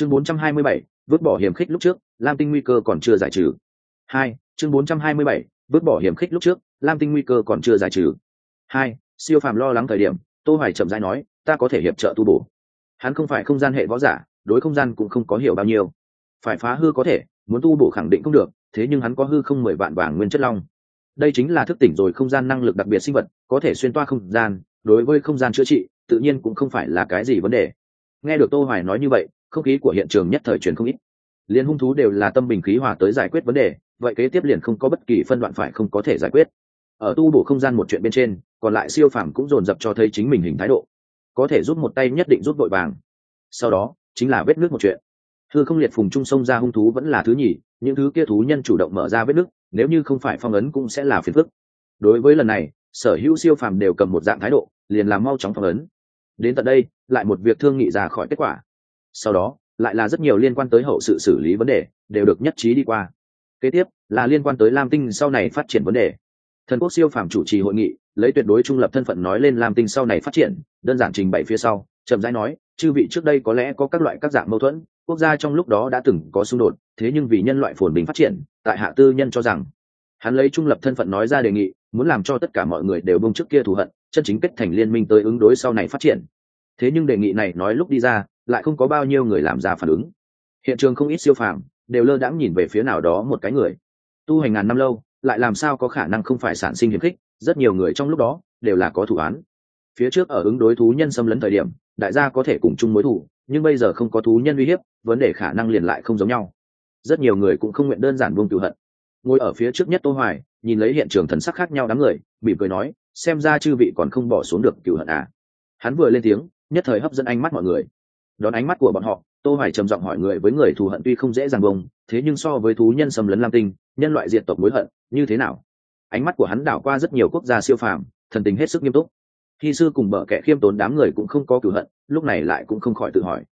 chương 427, vứt bỏ hiểm khích lúc trước lam tinh nguy cơ còn chưa giải trừ. Hai chương 427, vứt bỏ hiểm khích lúc trước lam tinh nguy cơ còn chưa giải trừ. Hai siêu phàm lo lắng thời điểm tô hoài chậm rãi nói ta có thể hiệp trợ tu bổ. Hắn không phải không gian hệ võ giả đối không gian cũng không có hiểu bao nhiêu. Phải phá hư có thể muốn tu bổ khẳng định không được thế nhưng hắn có hư không mười vạn vàng nguyên chất long. Đây chính là thức tỉnh rồi không gian năng lực đặc biệt sinh vật có thể xuyên toa không gian đối với không gian chữa trị tự nhiên cũng không phải là cái gì vấn đề. Nghe được tô hoài nói như vậy không khí của hiện trường nhất thời truyền không ít. Liên hung thú đều là tâm bình khí hòa tới giải quyết vấn đề, vậy kế tiếp liền không có bất kỳ phân đoạn phải không có thể giải quyết. Ở tu bổ không gian một chuyện bên trên, còn lại siêu phàm cũng dồn dập cho thấy chính mình hình thái độ. Có thể giúp một tay nhất định giúp vội vàng. Sau đó, chính là vết nước một chuyện. Thư không liệt phùng trung sông ra hung thú vẫn là thứ nhì, những thứ kia thú nhân chủ động mở ra vết nước, nếu như không phải phong ấn cũng sẽ là phiền phức. Đối với lần này, sở hữu siêu phàm đều cầm một dạng thái độ, liền làm mau chóng phong ấn. Đến tận đây, lại một việc thương nghị ra khỏi kết quả sau đó, lại là rất nhiều liên quan tới hậu sự xử lý vấn đề, đều được nhất trí đi qua. Kế tiếp, là liên quan tới lam tinh sau này phát triển vấn đề. Thần quốc siêu phàm chủ trì hội nghị, lấy tuyệt đối trung lập thân phận nói lên lam tinh sau này phát triển, đơn giản trình bày phía sau, chậm rãi nói, chư vị trước đây có lẽ có các loại các dạng mâu thuẫn, quốc gia trong lúc đó đã từng có xung đột, thế nhưng vì nhân loại phồn bình phát triển, tại hạ tư nhân cho rằng hắn lấy trung lập thân phận nói ra đề nghị, muốn làm cho tất cả mọi người đều bông trước kia thù hận, chân chính kết thành liên minh tới ứng đối sau này phát triển thế nhưng đề nghị này nói lúc đi ra, lại không có bao nhiêu người làm ra phản ứng. Hiện trường không ít siêu phàm đều lơ đãng nhìn về phía nào đó một cái người. Tu hành ngàn năm lâu, lại làm sao có khả năng không phải sản sinh hiểm khích, rất nhiều người trong lúc đó đều là có thủ án. Phía trước ở ứng đối thú nhân xâm lấn thời điểm, đại gia có thể cùng chung mối thủ nhưng bây giờ không có thú nhân uy hiếp, vấn đề khả năng liền lại không giống nhau. Rất nhiều người cũng không nguyện đơn giản buông cựu hận. Ngồi ở phía trước nhất tô hoài, nhìn lấy hiện trường thần sắc khác nhau đám người, mỉm cười nói, xem ra chư vị còn không bỏ xuống được cựu hận à. Hắn vừa lên tiếng nhất thời hấp dẫn ánh mắt mọi người. Đón ánh mắt của bọn họ, tô hoài trầm giọng hỏi người với người thù hận tuy không dễ dàng bông, thế nhưng so với thú nhân xâm lấn lam tinh, nhân loại diệt tộc mối hận, như thế nào? Ánh mắt của hắn đảo qua rất nhiều quốc gia siêu phàm, thần tình hết sức nghiêm túc. Khi sư cùng bờ kẻ khiêm tốn đám người cũng không có cửu hận, lúc này lại cũng không khỏi tự hỏi.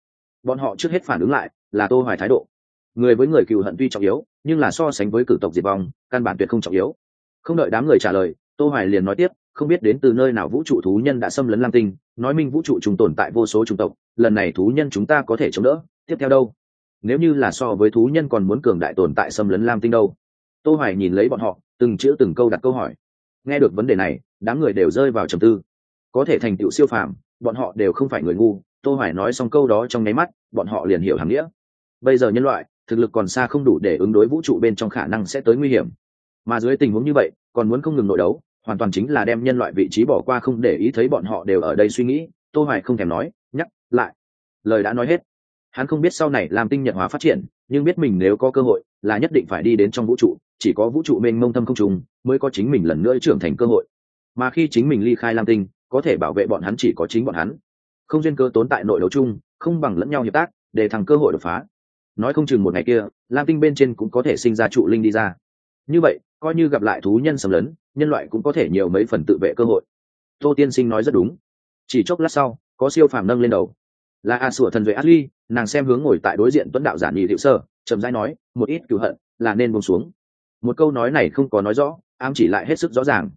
Bọn họ trước hết phản ứng lại là tô hoài thái độ. Người với người cựu hận tuy trọng yếu, nhưng là so sánh với cử tộc diệt vong, căn bản tuyệt không trọng yếu. Không đợi đám người trả lời, tô hoài liền nói tiếp, không biết đến từ nơi nào vũ trụ thú nhân đã xâm lấn lam tinh nói minh vũ trụ trùng tồn tại vô số chủng tộc, lần này thú nhân chúng ta có thể chống đỡ, tiếp theo đâu? Nếu như là so với thú nhân còn muốn cường đại tồn tại xâm lấn lam tinh đâu? Tô hoài nhìn lấy bọn họ, từng chữ từng câu đặt câu hỏi. Nghe được vấn đề này, đám người đều rơi vào trầm tư. Có thể thành tựu siêu phàm, bọn họ đều không phải người ngu, tô hoài nói xong câu đó trong nháy mắt, bọn họ liền hiểu hàng nghĩa. Bây giờ nhân loại, thực lực còn xa không đủ để ứng đối vũ trụ bên trong khả năng sẽ tới nguy hiểm. Mà dưới tình huống như vậy, còn muốn không ngừng nội đấu hoàn toàn chính là đem nhân loại vị trí bỏ qua không để ý thấy bọn họ đều ở đây suy nghĩ, tô hoài không thèm nói, nhắc lại. Lời đã nói hết. Hắn không biết sau này làm tinh nhận hóa phát triển, nhưng biết mình nếu có cơ hội, là nhất định phải đi đến trong vũ trụ, chỉ có vũ trụ mênh mông thâm không trùng, mới có chính mình lần nữa trưởng thành cơ hội. Mà khi chính mình ly khai lam tinh, có thể bảo vệ bọn hắn chỉ có chính bọn hắn. Không duyên cơ tốn tại nội đấu chung, không bằng lẫn nhau hiệp tác, để thằng cơ hội đột phá. Nói không chừng một ngày kia, lam tinh bên trên cũng có thể sinh ra trụ linh đi ra. Như vậy, coi như gặp lại thú nhân sầm lấn nhân loại cũng có thể nhiều mấy phần tự vệ cơ hội. Tô tiên sinh nói rất đúng. Chỉ chốc lát sau, có siêu phàm nâng lên đầu. Là a sủa thần vệ adli nàng xem hướng ngồi tại đối diện tuấn đạo giản nhị hiệu sơ, chậm rãi nói, một ít cựu hận, là nên buông xuống. Một câu nói này không có nói rõ, ám chỉ lại hết sức rõ ràng.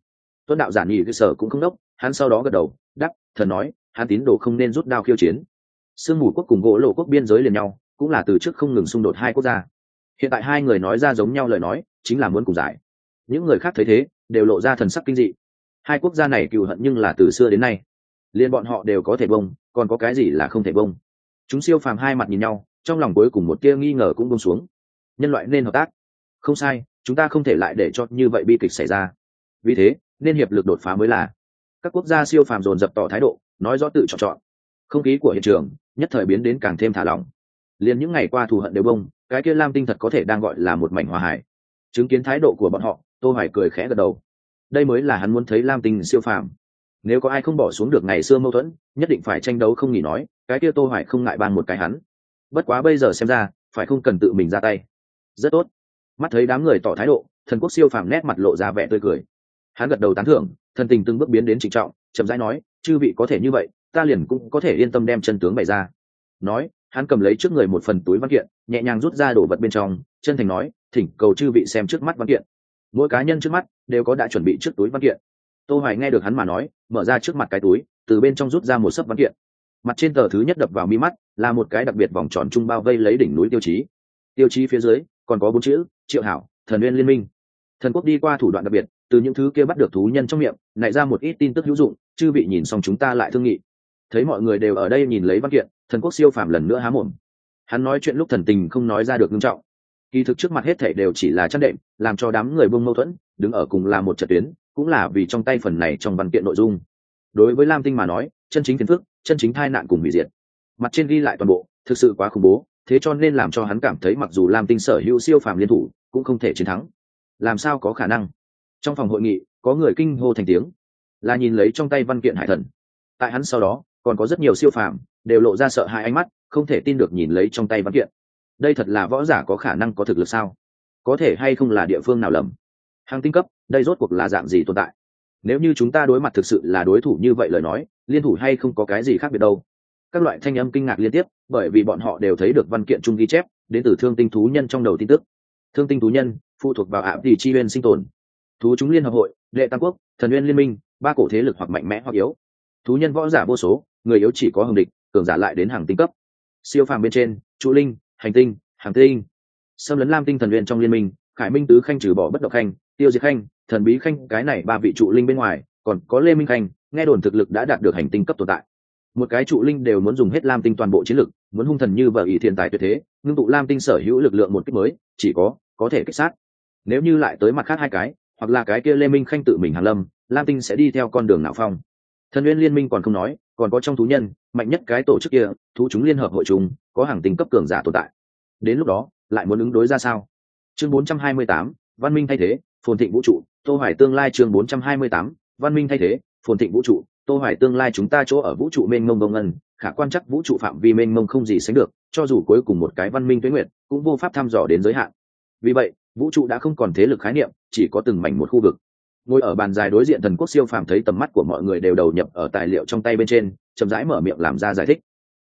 Tuấn đạo giản nhị hiệu sở cũng không đốc, hắn sau đó gật đầu, đắc, thần nói, hắn tín đồ không nên rút đao khiêu chiến. Sương mù quốc cùng gỗ lộ quốc biên giới liền nhau, cũng là từ trước không ngừng xung đột hai quốc gia. Hiện tại hai người nói ra giống nhau lời nói, chính là muốn cùng giải. Những người khác thấy thế đều lộ ra thần sắc kinh dị. Hai quốc gia này cựu hận nhưng là từ xưa đến nay. Liền bọn họ đều có thể bông, còn có cái gì là không thể bông? Chúng siêu phàm hai mặt nhìn nhau, trong lòng cuối cùng một tia nghi ngờ cũng bông xuống. Nhân loại nên hợp tác. Không sai, chúng ta không thể lại để cho như vậy bi kịch xảy ra. Vì thế, nên hiệp lực đột phá mới là. Các quốc gia siêu phàm dồn dập tỏ thái độ, nói rõ tự chọn chọn. Không khí của hiện trường, nhất thời biến đến càng thêm thả lỏng. Liền những ngày qua thù hận đều bông, cái kia lam tinh thật có thể đang gọi là một mảnh hòa hải. Chứng kiến thái độ của bọn họ tô hoài cười khẽ gật đầu. Đây mới là hắn muốn thấy lam tinh siêu phàm. Nếu có ai không bỏ xuống được ngày xưa mâu thuẫn, nhất định phải tranh đấu không nghỉ nói, cái kia tô hoài không ngại ban một cái hắn. Bất quá bây giờ xem ra, phải không cần tự mình ra tay. Rất tốt. Mắt thấy đám người tỏ thái độ, thần quốc siêu phàm nét mặt lộ ra vẻ tươi cười. Hắn gật đầu tán thưởng, thần tình từng bước biến đến trịnh trọng, chậm rãi nói, chư vị có thể như vậy, ta liền cũng có thể yên tâm đem chân tướng bày ra. Nói, hắn cầm lấy trước người một phần túi văn kiện, nhẹ nhàng rút ra đồ vật bên trong, chân thành nói, thỉnh cầu chư vị xem trước mắt văn kiện mỗi cá nhân trước mắt đều có đã chuẩn bị trước túi văn kiện. Tô hoài nghe được hắn mà nói, mở ra trước mặt cái túi, từ bên trong rút ra một sấp văn kiện. Mặt trên tờ thứ nhất đập vào mi mắt, là một cái đặc biệt vòng tròn trung bao vây lấy đỉnh núi tiêu chí. Tiêu chí phía dưới, còn có bốn chữ, triệu hảo, thần nguyên liên minh. Thần quốc đi qua thủ đoạn đặc biệt, từ những thứ kia bắt được thú nhân trong miệng, nảy ra một ít tin tức hữu dụng, chư vị nhìn xong chúng ta lại thương nghị. Thấy mọi người đều ở đây nhìn lấy văn kiện, thần quốc siêu phàm lần nữa há mồm. Hắn nói chuyện lúc thần tình không nói ra được nghiêm trọng kỳ thực trước mặt hết thảy đều chỉ là chăn đệm, làm cho đám người buông mâu thuẫn, đứng ở cùng là một trận tuyến, cũng là vì trong tay phần này trong văn kiện nội dung. Đối với lam tinh mà nói, chân chính phiền phức, chân chính tai nạn cùng hủy diệt. Mặt trên ghi lại toàn bộ, thực sự quá khủng bố, thế cho nên làm cho hắn cảm thấy mặc dù lam tinh sở hữu siêu phàm liên thủ, cũng không thể chiến thắng. Làm sao có khả năng? Trong phòng hội nghị, có người kinh hô thành tiếng. Là nhìn lấy trong tay văn kiện hải thần. Tại hắn sau đó, còn có rất nhiều siêu phàm, đều lộ ra sợ hãi ánh mắt, không thể tin được nhìn lấy trong tay văn kiện đây thật là võ giả có khả năng có thực lực sao? Có thể hay không là địa phương nào lầm? Hàng tinh cấp, đây rốt cuộc là dạng gì tồn tại? Nếu như chúng ta đối mặt thực sự là đối thủ như vậy lời nói, liên thủ hay không có cái gì khác biệt đâu? Các loại thanh âm kinh ngạc liên tiếp, bởi vì bọn họ đều thấy được văn kiện chung ghi chép, đến từ thương tinh thú nhân trong đầu tin tức. Thương tinh thú nhân, phụ thuộc vào ạm tỷ chi uyên sinh tồn. Thú chúng liên hợp hội, lệ tam quốc, thần uyên liên minh, ba cổ thế lực hoặc mạnh mẽ hoặc yếu. Thú nhân võ giả vô số, người yếu chỉ có hồng địch, cường giả lại đến hàng tinh cấp. Siêu phàm bên trên trụ linh hành tinh, hàng tinh. Xâm lấn lam tinh thần luyện trong liên minh, khải minh tứ khanh trừ bỏ bất động khanh, tiêu diệt khanh, thần bí khanh, cái này ba vị trụ linh bên ngoài, còn có lê minh khanh, nghe đồn thực lực đã đạt được hành tinh cấp tồn tại. Một cái trụ linh đều muốn dùng hết lam tinh toàn bộ chiến lực, muốn hung thần như vợ ý thiên tài tuyệt thế, ngưng tụ lam tinh sở hữu lực lượng một cách mới, chỉ có có thể kích sát. Nếu như lại tới mặt khác hai cái, hoặc là cái kia lê minh khanh tự mình hàn lâm, lam tinh sẽ đi theo con đường nào phong thần nguyên liên minh còn không nói còn có trong thú nhân mạnh nhất cái tổ chức kia thú chúng liên hợp hội chúng có hàng tính cấp cường giả tồn tại. Đến lúc đó lại muốn ứng đối ra sao? Chương 428, văn minh thay thế phồn thịnh vũ trụ tô hoài tương lai chương 428, văn minh thay thế phồn thịnh vũ trụ tô hoài tương lai chúng ta chỗ ở vũ trụ mênh mông đông ngân khả quan chắc vũ trụ phạm vi mênh mông không gì sánh được cho dù cuối cùng một cái văn minh tuế nguyệt cũng vô pháp thăm dò đến giới hạn. Vì vậy vũ trụ đã không còn thế lực khái niệm chỉ có từng mảnh một khu vực ngồi ở bàn dài đối diện thần quốc siêu phàm thấy tầm mắt của mọi người đều đầu nhập ở tài liệu trong tay bên trên, chậm rãi mở miệng làm ra giải thích.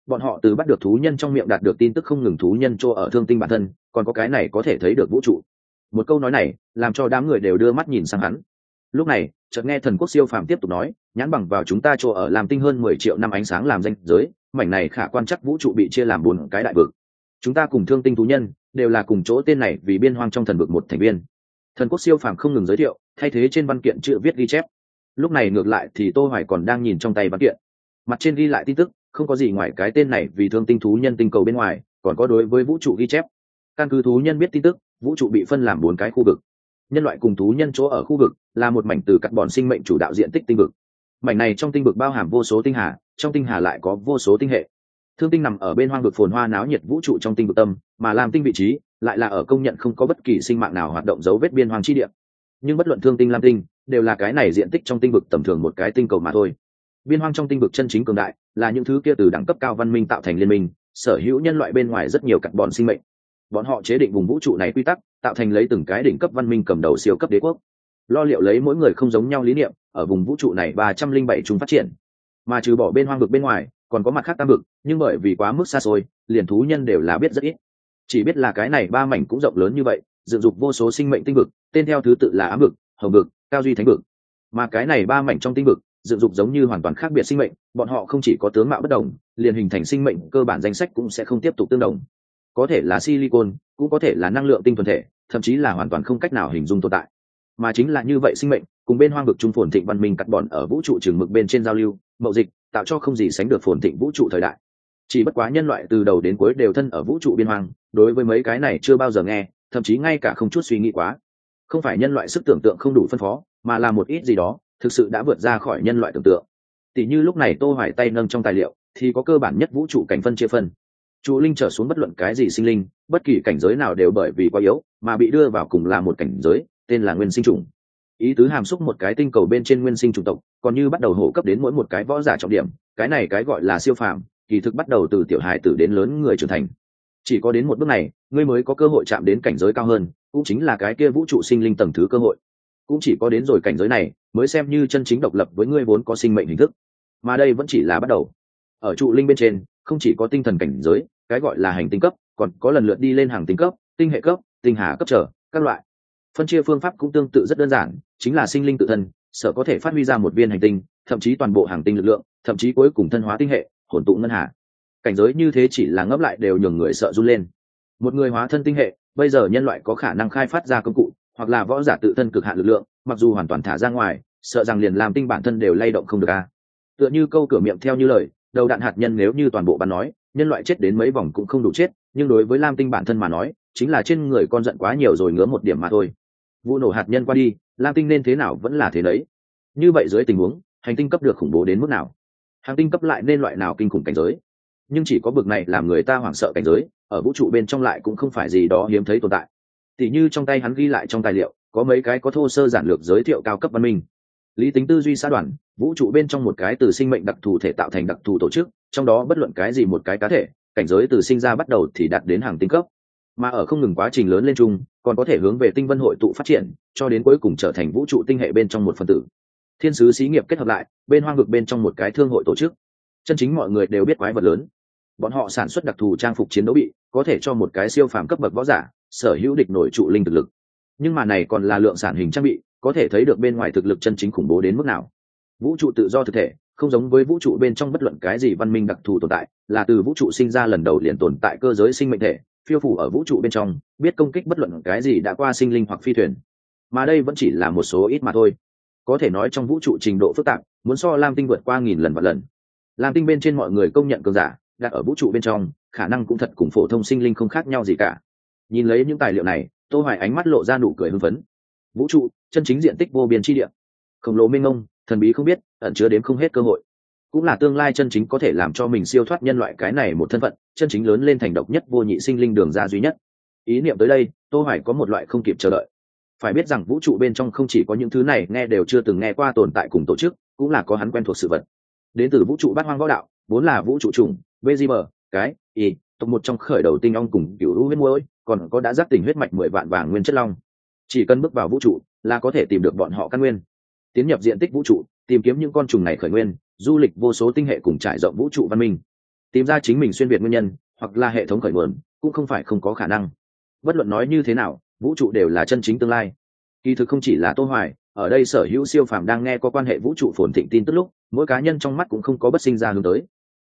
Bọn họ từ bắt được thú nhân trong miệng đạt được tin tức không ngừng thú nhân chỗ ở thương tinh bản thân, còn có cái này có thể thấy được vũ trụ. Một câu nói này, làm cho đám người đều đưa mắt nhìn sang hắn. Lúc này, chợt nghe thần quốc siêu phàm tiếp tục nói, nhãn bằng vào chúng ta chỗ ở làm tinh hơn mười triệu năm ánh sáng làm danh giới, mảnh này khả quan chắc vũ trụ bị chia làm bốn cái đại vực. Chúng ta cùng thương tinh thú nhân, đều là cùng chỗ tên này vì biên hoang trong thần vực một thành viên thần quốc siêu phàm không ngừng giới thiệu, thay thế trên văn kiện chữ viết ghi chép. Lúc này ngược lại thì tô hoài còn đang nhìn trong tay văn kiện. Mặt trên ghi lại tin tức, không có gì ngoài cái tên này vì thương tinh thú nhân tinh cầu bên ngoài, còn có đối với vũ trụ ghi chép. Căn cứ thú nhân biết tin tức, vũ trụ bị phân làm bốn cái khu vực. Nhân loại cùng thú nhân chỗ ở khu vực là một mảnh từ cắt bọn sinh mệnh chủ đạo diện tích tinh vực. Mảnh này trong tinh vực bao hàm vô số tinh hà, trong tinh hà lại có vô số tinh hệ. Thương tinh nằm ở bên hoang vực phồn hoa náo nhiệt vũ trụ trong tinh vực tâm, mà làm tinh vị trí lại là ở công nhận không có bất kỳ sinh mạng nào hoạt động dấu vết biên hoang chi địa. Nhưng bất luận thương tinh lam tinh, đều là cái này diện tích trong tinh vực tầm thường một cái tinh cầu mà thôi. Biên hoang trong tinh vực chân chính cường đại, là những thứ kia từ đẳng cấp cao văn minh tạo thành liên minh, sở hữu nhân loại bên ngoài rất nhiều cặn bọn sinh mệnh. Bọn họ chế định vùng vũ trụ này quy tắc, tạo thành lấy từng cái đỉnh cấp văn minh cầm đầu siêu cấp đế quốc. Lo liệu lấy mỗi người không giống nhau lý niệm, ở vùng vũ trụ này ba trăm linh bảy chúng phát triển. Mà trừ bỏ bên hoang vực bên ngoài, còn có mặt khác tam vực, nhưng bởi vì quá mức xa xôi, liền thú nhân đều là biết rất ít chỉ biết là cái này ba mảnh cũng rộng lớn như vậy, dựng dục vô số sinh mệnh tinh vực, tên theo thứ tự là ám vực, hồng vực, cao duy thánh vực. Mà cái này ba mảnh trong tinh vực, dựng dục giống như hoàn toàn khác biệt sinh mệnh, bọn họ không chỉ có tướng mạo bất đồng, liền hình thành sinh mệnh cơ bản danh sách cũng sẽ không tiếp tục tương đồng. Có thể là silicon, cũng có thể là năng lượng tinh thuần thể, thậm chí là hoàn toàn không cách nào hình dung tồn tại. Mà chính là như vậy sinh mệnh, cùng bên hoang vực trung phồn thịnh văn minh cắt bọn ở vũ trụ trường mực bên trên giao lưu, mậu dịch, tạo cho không gì sánh được phồn thịnh vũ trụ thời đại chỉ bất quá nhân loại từ đầu đến cuối đều thân ở vũ trụ biên hoang, đối với mấy cái này chưa bao giờ nghe, thậm chí ngay cả không chút suy nghĩ quá. Không phải nhân loại sức tưởng tượng không đủ phân phó, mà là một ít gì đó, thực sự đã vượt ra khỏi nhân loại tưởng tượng. Tỷ như lúc này tô hoài tay nâng trong tài liệu, thì có cơ bản nhất vũ trụ cảnh phân chia phân. Trụ linh trở xuống bất luận cái gì sinh linh, bất kỳ cảnh giới nào đều bởi vì quá yếu, mà bị đưa vào cùng là một cảnh giới, tên là nguyên sinh trùng. Ý tứ hàm xúc một cái tinh cầu bên trên nguyên sinh chủng tộc, còn như bắt đầu hổ cấp đến mỗi một cái võ giả trọng điểm, cái này cái gọi là siêu phàm kỳ thực bắt đầu từ tiểu hài tử đến lớn người trưởng thành. Chỉ có đến một bước này, ngươi mới có cơ hội chạm đến cảnh giới cao hơn, cũng chính là cái kia vũ trụ sinh linh tầng thứ cơ hội. Cũng chỉ có đến rồi cảnh giới này, mới xem như chân chính độc lập với ngươi vốn có sinh mệnh hình thức. Mà đây vẫn chỉ là bắt đầu. Ở trụ linh bên trên, không chỉ có tinh thần cảnh giới, cái gọi là hành tinh cấp, còn có lần lượt đi lên hàng tinh cấp, tinh hệ cấp, tinh hà cấp trở, các loại. Phân chia phương pháp cũng tương tự rất đơn giản, chính là sinh linh tự thân sở có thể phát huy ra một viên hành tinh, thậm chí toàn bộ hàng tinh lực lượng, thậm chí cuối cùng thân hóa tinh hệ hồn tụ ngân hà. Cảnh giới như thế chỉ là ngấp lại đều nhường người sợ run lên. Một người hóa thân tinh hệ, bây giờ nhân loại có khả năng khai phát ra công cụ, hoặc là võ giả tự thân cực hạn lực lượng, mặc dù hoàn toàn thả ra ngoài, sợ rằng liền làm tinh bản thân đều lay động không được a. Tựa như câu cửa miệng theo như lời, đầu đạn hạt nhân nếu như toàn bộ bắn nói, nhân loại chết đến mấy vòng cũng không đủ chết, nhưng đối với lam tinh bản thân mà nói, chính là trên người con giận quá nhiều rồi ngứa một điểm mà thôi. Vụ nổ hạt nhân qua đi, lam tinh nên thế nào vẫn là thế đấy. Như vậy dưới tình huống, hành tinh cấp được khủng bố đến mức nào? Hàng tinh cấp lại nên loại nào kinh khủng cảnh giới? Nhưng chỉ có bực này làm người ta hoảng sợ cảnh giới, ở vũ trụ bên trong lại cũng không phải gì đó hiếm thấy tồn tại. Tỉ như trong tay hắn ghi lại trong tài liệu, có mấy cái có thô sơ giản lược giới thiệu cao cấp văn minh. Lý tính tư duy xã đoàn, vũ trụ bên trong một cái từ sinh mệnh đặc thù thể tạo thành đặc thù tổ chức, trong đó bất luận cái gì một cái cá thể, cảnh giới từ sinh ra bắt đầu thì đạt đến hàng tinh cấp. Mà ở không ngừng quá trình lớn lên chung, còn có thể hướng về tinh vân hội tụ phát triển, cho đến cuối cùng trở thành vũ trụ tinh hệ bên trong một phần tử thiên sứ xí nghiệp kết hợp lại, bên hoang vực bên trong một cái thương hội tổ chức. Chân chính mọi người đều biết quái vật lớn. Bọn họ sản xuất đặc thù trang phục chiến đấu bị, có thể cho một cái siêu phàm cấp bậc võ giả, sở hữu địch nổi trụ linh thực lực. Nhưng mà này còn là lượng sản hình trang bị, có thể thấy được bên ngoài thực lực chân chính khủng bố đến mức nào. Vũ trụ tự do thực thể, không giống với vũ trụ bên trong bất luận cái gì văn minh đặc thù tồn tại, là từ vũ trụ sinh ra lần đầu liền tồn tại cơ giới sinh mệnh thể, phiêu phủ ở vũ trụ bên trong, biết công kích bất luận cái gì đã qua sinh linh hoặc phi thuyền. Mà đây vẫn chỉ là một số ít mà thôi có thể nói trong vũ trụ trình độ phức tạp, muốn so lam tinh vượt qua nghìn lần và lần. Lam tinh bên trên mọi người công nhận cường giả, đặt ở vũ trụ bên trong, khả năng cũng thật cùng phổ thông sinh linh không khác nhau gì cả. Nhìn lấy những tài liệu này, tô hoài ánh mắt lộ ra nụ cười hưng phấn. Vũ trụ, chân chính diện tích vô biên chi địa. Khổng lồ minh ông thần bí không biết, ẩn chứa đến không hết cơ hội. Cũng là tương lai chân chính có thể làm cho mình siêu thoát nhân loại cái này một thân phận, chân chính lớn lên thành độc nhất vô nhị sinh linh đường ra duy nhất. Ý niệm tới đây, tô hoài có một loại không kịp chờ đợi phải biết rằng vũ trụ bên trong không chỉ có những thứ này, nghe đều chưa từng nghe qua tồn tại cùng tổ chức, cũng là có hắn quen thuộc sự vật. Đến từ vũ trụ bát hoang võ đạo, vốn là vũ trụ trùng bgm cái, y, tộc một trong khởi đầu tinh ong cùng cựu lũ huyết muối còn có đã giác tình huyết mạch mười vạn vàng nguyên chất long. Chỉ cần bước vào vũ trụ, là có thể tìm được bọn họ căn nguyên. Tiến nhập diện tích vũ trụ, tìm kiếm những con trùng này khởi nguyên, du lịch vô số tinh hệ cùng trải rộng vũ trụ văn minh. Tìm ra chính mình xuyên việt nguyên nhân, hoặc là hệ thống khởi nguồn, cũng không phải không có khả năng. Bất luận nói như thế nào vũ trụ đều là chân chính tương lai. Kỳ thực không chỉ là tô hoài, ở đây sở hữu siêu phàm đang nghe có quan hệ vũ trụ phồn thịnh tin tức lúc, mỗi cá nhân trong mắt cũng không có bất sinh ra hướng tới.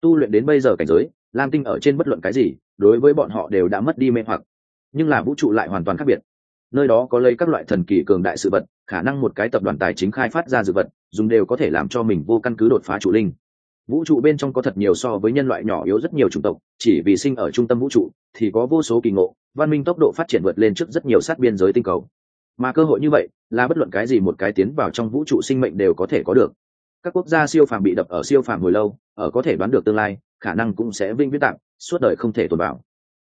Tu luyện đến bây giờ cảnh giới, lam tinh ở trên bất luận cái gì, đối với bọn họ đều đã mất đi mê hoặc. Nhưng là vũ trụ lại hoàn toàn khác biệt. Nơi đó có lấy các loại thần kỳ cường đại sự vật, khả năng một cái tập đoàn tài chính khai phát ra dự vật, dùng đều có thể làm cho mình vô căn cứ đột phá trụ linh vũ trụ bên trong có thật nhiều so với nhân loại nhỏ yếu rất nhiều chủng tộc, chỉ vì sinh ở trung tâm vũ trụ thì có vô số kỳ ngộ, văn minh tốc độ phát triển vượt lên trước rất nhiều sát biên giới tinh cầu. Mà cơ hội như vậy là bất luận cái gì một cái tiến vào trong vũ trụ sinh mệnh đều có thể có được. Các quốc gia siêu phàm bị đập ở siêu phàm hồi lâu, ở có thể đoán được tương lai, khả năng cũng sẽ vinh viết tạm, suốt đời không thể tồn bảo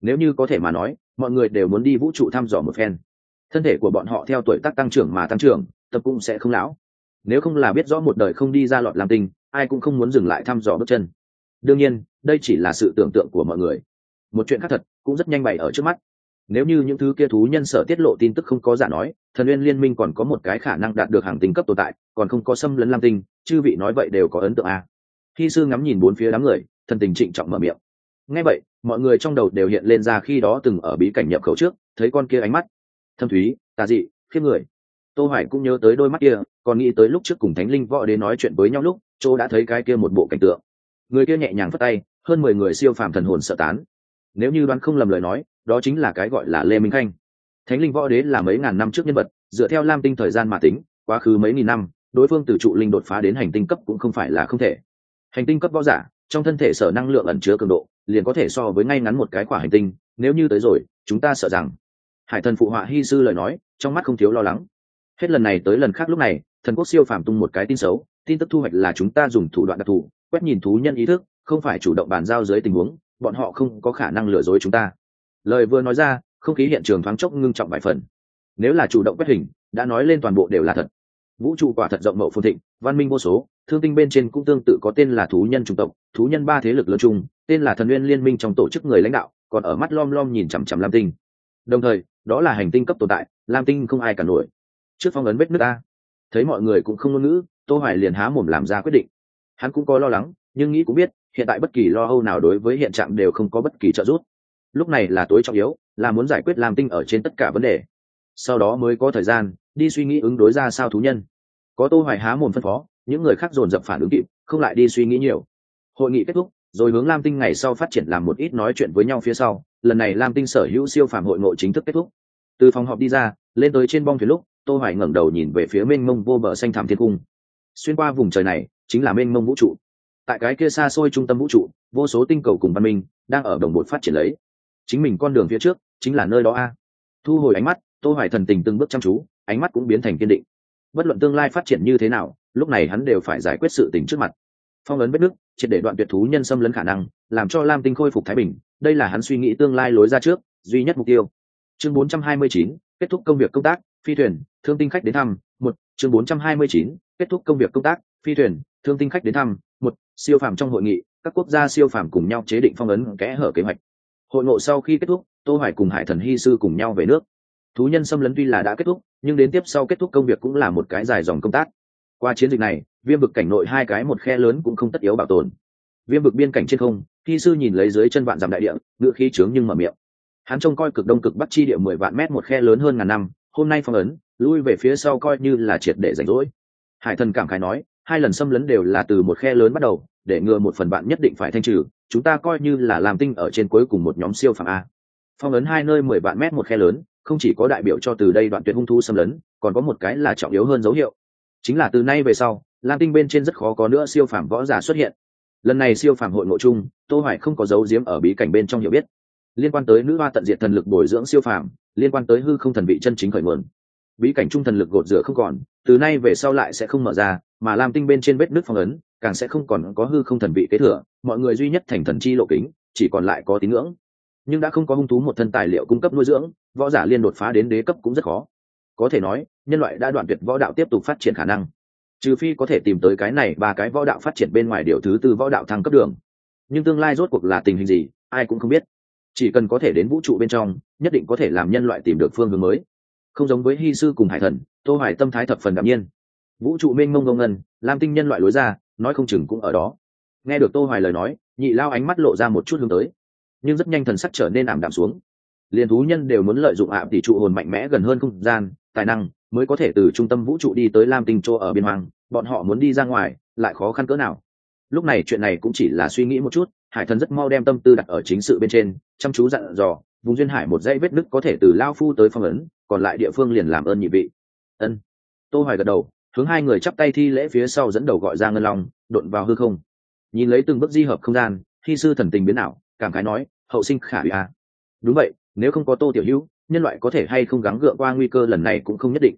nếu như có thể mà nói, mọi người đều muốn đi vũ trụ thăm dò một phen. Thân thể của bọn họ theo tuổi tác tăng trưởng mà tăng trưởng, tập cũng sẽ không lão. Nếu không là biết rõ một đời không đi ra lọt làm tình ai cũng không muốn dừng lại thăm dò bước chân. Đương nhiên, đây chỉ là sự tưởng tượng của mọi người. Một chuyện khác thật, cũng rất nhanh bày ở trước mắt. Nếu như những thứ kia thú nhân sở tiết lộ tin tức không có giả nói, thần nguyên liên minh còn có một cái khả năng đạt được hàng tinh cấp tồn tại, còn không có xâm lấn lam tinh, chư vị nói vậy đều có ấn tượng à. khi sư ngắm nhìn bốn phía đám người, thần tình trịnh trọng mở miệng. Ngay vậy, mọi người trong đầu đều hiện lên ra khi đó từng ở bí cảnh nhập khẩu trước, thấy con kia ánh mắt. Thâm thúy, tà dị, khiếp người. Tô hoài cũng nhớ tới đôi mắt kia, còn nghĩ tới lúc trước cùng thánh linh võ đến nói chuyện với nhau lúc chỗ đã thấy cái kia một bộ cảnh tượng. Người kia nhẹ nhàng phất tay, hơn mười người siêu phàm thần hồn sợ tán. Nếu như đoán không lầm lời nói, đó chính là cái gọi là lê minh khanh. Thánh linh võ đế là mấy ngàn năm trước nhân vật, dựa theo lam tinh thời gian mà tính, quá khứ mấy nghìn năm, đối phương từ trụ linh đột phá đến hành tinh cấp cũng không phải là không thể. Hành tinh cấp võ giả, trong thân thể sở năng lượng ẩn chứa cường độ, liền có thể so với ngay ngắn một cái quả hành tinh, nếu như tới rồi, chúng ta sợ rằng hải thần phụ họa hy sư lời nói, trong mắt không thiếu lo lắng. Hết lần này tới lần khác lúc này, thần quốc siêu phàm tung một cái tin xấu tin tức thu hoạch là chúng ta dùng thủ đoạn đặc thù, quét nhìn thú nhân ý thức, không phải chủ động bàn giao dưới tình huống, bọn họ không có khả năng lừa dối chúng ta. Lời vừa nói ra, không khí hiện trường thoáng chốc ngưng trọng vài phần. Nếu là chủ động quét hình, đã nói lên toàn bộ đều là thật. Vũ trụ quả thật rộng mậu phồn thịnh, văn minh vô số, thương tinh bên trên cũng tương tự có tên là thú nhân trung tộc, thú nhân ba thế lực lớn chung, tên là thần nguyên liên minh trong tổ chức người lãnh đạo, còn ở mắt lom lom nhìn chằm chằm lam tinh. Đồng thời, đó là hành tinh cấp tồn tại, lam tinh không ai cả nổi. Trước phong ấn vết nước a. Thấy mọi người cũng không ngôn ngữ tô hoài liền há mồm làm ra quyết định. Hắn cũng có lo lắng, nhưng nghĩ cũng biết, hiện tại bất kỳ lo âu nào đối với hiện trạng đều không có bất kỳ trợ giúp. Lúc này là tối trọng yếu, là muốn giải quyết lam tinh ở trên tất cả vấn đề. Sau đó mới có thời gian, đi suy nghĩ ứng đối ra sao thú nhân. Có tô hoài há mồm phân phó, những người khác dồn dập phản ứng kịp, không lại đi suy nghĩ nhiều. Hội nghị kết thúc, rồi hướng lam tinh ngày sau phát triển làm một ít nói chuyện với nhau phía sau. Lần này lam tinh sở hữu siêu phàm hội ngộ chính thức kết thúc. Từ phòng họp đi ra, lên tới trên bong thuyền lúc, tô hoài ngẩng đầu nhìn về phía mênh mông vô bờ xanh thẳm thiên cung xuyên qua vùng trời này chính là mênh mông vũ trụ. Tại cái kia xa xôi trung tâm vũ trụ vô số tinh cầu cùng văn minh đang ở đồng bộ phát triển lấy. Chính mình con đường phía trước chính là nơi đó a. Thu hồi ánh mắt tô hoài thần tình từng bước chăm chú ánh mắt cũng biến thành kiên định. Bất luận tương lai phát triển như thế nào lúc này hắn đều phải giải quyết sự tình trước mặt. Phong ấn vết nước triệt để đoạn tuyệt thú nhân xâm lấn khả năng làm cho lam tinh khôi phục thái bình đây là hắn suy nghĩ tương lai lối ra trước duy nhất mục tiêu. Chương 429, kết thúc công việc công tác phi thuyền thương tinh khách đến thăm một chương 429, kết thúc công việc công tác, phi thuyền, thương tinh khách đến thăm, một, siêu phàm trong hội nghị, các quốc gia siêu phàm cùng nhau chế định phong ấn, kẽ hở kế hoạch. Hội ngộ sau khi kết thúc, tô hoài cùng hải thần hy sư cùng nhau về nước. Thú nhân xâm lấn tuy là đã kết thúc, nhưng đến tiếp sau kết thúc công việc cũng là một cái dài dòng công tác. Qua chiến dịch này, viêm vực cảnh nội hai cái một khe lớn cũng không tất yếu bảo tồn. Viêm vực biên cảnh trên không, hy sư nhìn lấy dưới chân vạn dặm đại địa, ngựa khí trướng nhưng mở miệng. Hắn trông coi cực đông cực bắc chi địa mười vạn mét một khe lớn hơn ngàn năm, hôm nay phong ấn, lui về phía sau coi như là triệt để rảnh rỗi hải thần cảm khái nói, hai lần xâm lấn đều là từ một khe lớn bắt đầu, để ngừa một phần bạn nhất định phải thanh trừ, chúng ta coi như là làm tinh ở trên cuối cùng một nhóm siêu phàm a. Phong ấn hai nơi mười vạn mét một khe lớn, không chỉ có đại biểu cho từ đây đoạn tuyệt hung thu xâm lấn, còn có một cái là trọng yếu hơn dấu hiệu. Chính là từ nay về sau, lam tinh bên trên rất khó có nữa siêu phàm võ giả xuất hiện. Lần này siêu phàm hội ngộ chung, tô hoài không có dấu diếm ở bí cảnh bên trong hiểu biết. Liên quan tới nữ hoa tận diệt thần lực bồi dưỡng siêu phàm, liên quan tới hư không thần vị chân chính khởi nguồn bí cảnh trung thần lực gột rửa không còn, từ nay về sau lại sẽ không mở ra, mà lam tinh bên trên vết nước phong ấn, càng sẽ không còn có hư không thần vị kế thừa, mọi người duy nhất thành thần chi lộ kính, chỉ còn lại có tín ngưỡng. Nhưng đã không có hung thú một thân tài liệu cung cấp nuôi dưỡng, võ giả liên đột phá đến đế cấp cũng rất khó. Có thể nói, nhân loại đã đoạn tuyệt võ đạo tiếp tục phát triển khả năng. Trừ phi có thể tìm tới cái này ba cái võ đạo phát triển bên ngoài điều thứ tư võ đạo thăng cấp đường. Nhưng tương lai rốt cuộc là tình hình gì, ai cũng không biết. Chỉ cần có thể đến vũ trụ bên trong, nhất định có thể làm nhân loại tìm được phương hướng mới không giống với hy sư cùng hải thần, tô hoài tâm thái thập phần đạm nhiên. Vũ trụ mênh mông ngông ngân, lam tinh nhân loại lối ra, nói không chừng cũng ở đó. Nghe được tô hoài lời nói, nhị lao ánh mắt lộ ra một chút hướng tới. Nhưng rất nhanh thần sắc trở nên ảm đạm xuống. Liền thú nhân đều muốn lợi dụng ạ tỷ trụ hồn mạnh mẽ gần hơn không gian, tài năng, mới có thể từ trung tâm vũ trụ đi tới lam tinh chỗ ở biên hoàng bọn họ muốn đi ra ngoài, lại khó khăn cỡ nào. Lúc này chuyện này cũng chỉ là suy nghĩ một chút, hải thần rất mau đem tâm tư đặt ở chính sự bên trên, chăm chú dặn dò, vùng duyên hải một dãy vết nứt có thể từ lao phu tới phong ấn còn lại địa phương liền làm ơn nhị vị. Ân. Tô hoài gật đầu, hướng hai người chắp tay thi lễ phía sau dẫn đầu gọi ra ngân long đột vào hư không. Nhìn lấy từng bước di hợp không gian khi sư thần tình biến ảo, cảm khái nói, hậu sinh khả hủy a. Đúng vậy, nếu không có tô tiểu hữu, nhân loại có thể hay không gắng gượng qua nguy cơ lần này cũng không nhất định.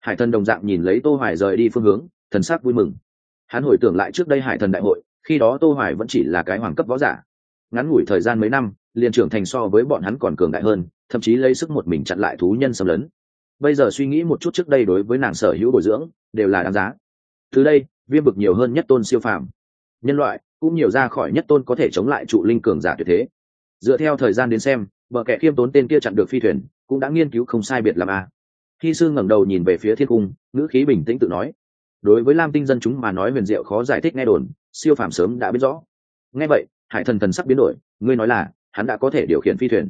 Hải thần đồng dạng nhìn lấy tô hoài rời đi phương hướng, thần sắc vui mừng. Hắn hồi tưởng lại trước đây hải thần đại hội, khi đó tô hoài vẫn chỉ là cái hoàng cấp võ giả. Ngắn ngủi thời gian mấy năm liền trưởng thành so với bọn hắn còn cường đại hơn, thậm chí lấy sức một mình chặn lại thú nhân xâm lấn. Bây giờ suy nghĩ một chút trước đây đối với nàng sở hữu bồi dưỡng, đều là đáng giá. Từ đây, viêm bực nhiều hơn nhất tôn siêu phàm. Nhân loại, cũng nhiều ra khỏi nhất tôn có thể chống lại trụ linh cường giả tuyệt thế. Dựa theo thời gian đến xem vợ kẻ khiêm tốn tên kia chặn được phi thuyền, cũng đã nghiên cứu không sai biệt làm a. À. khi sư ngẩng đầu nhìn về phía thiên cung, ngữ khí bình tĩnh tự nói. Đối với lam tinh dân chúng mà nói huyền diệu khó giải thích nghe đồn, siêu phàm sớm đã biết rõ. Nghe vậy, hải thần thần sắp biến đổi, ngươi nói là? Hắn đã có thể điều khiển phi thuyền.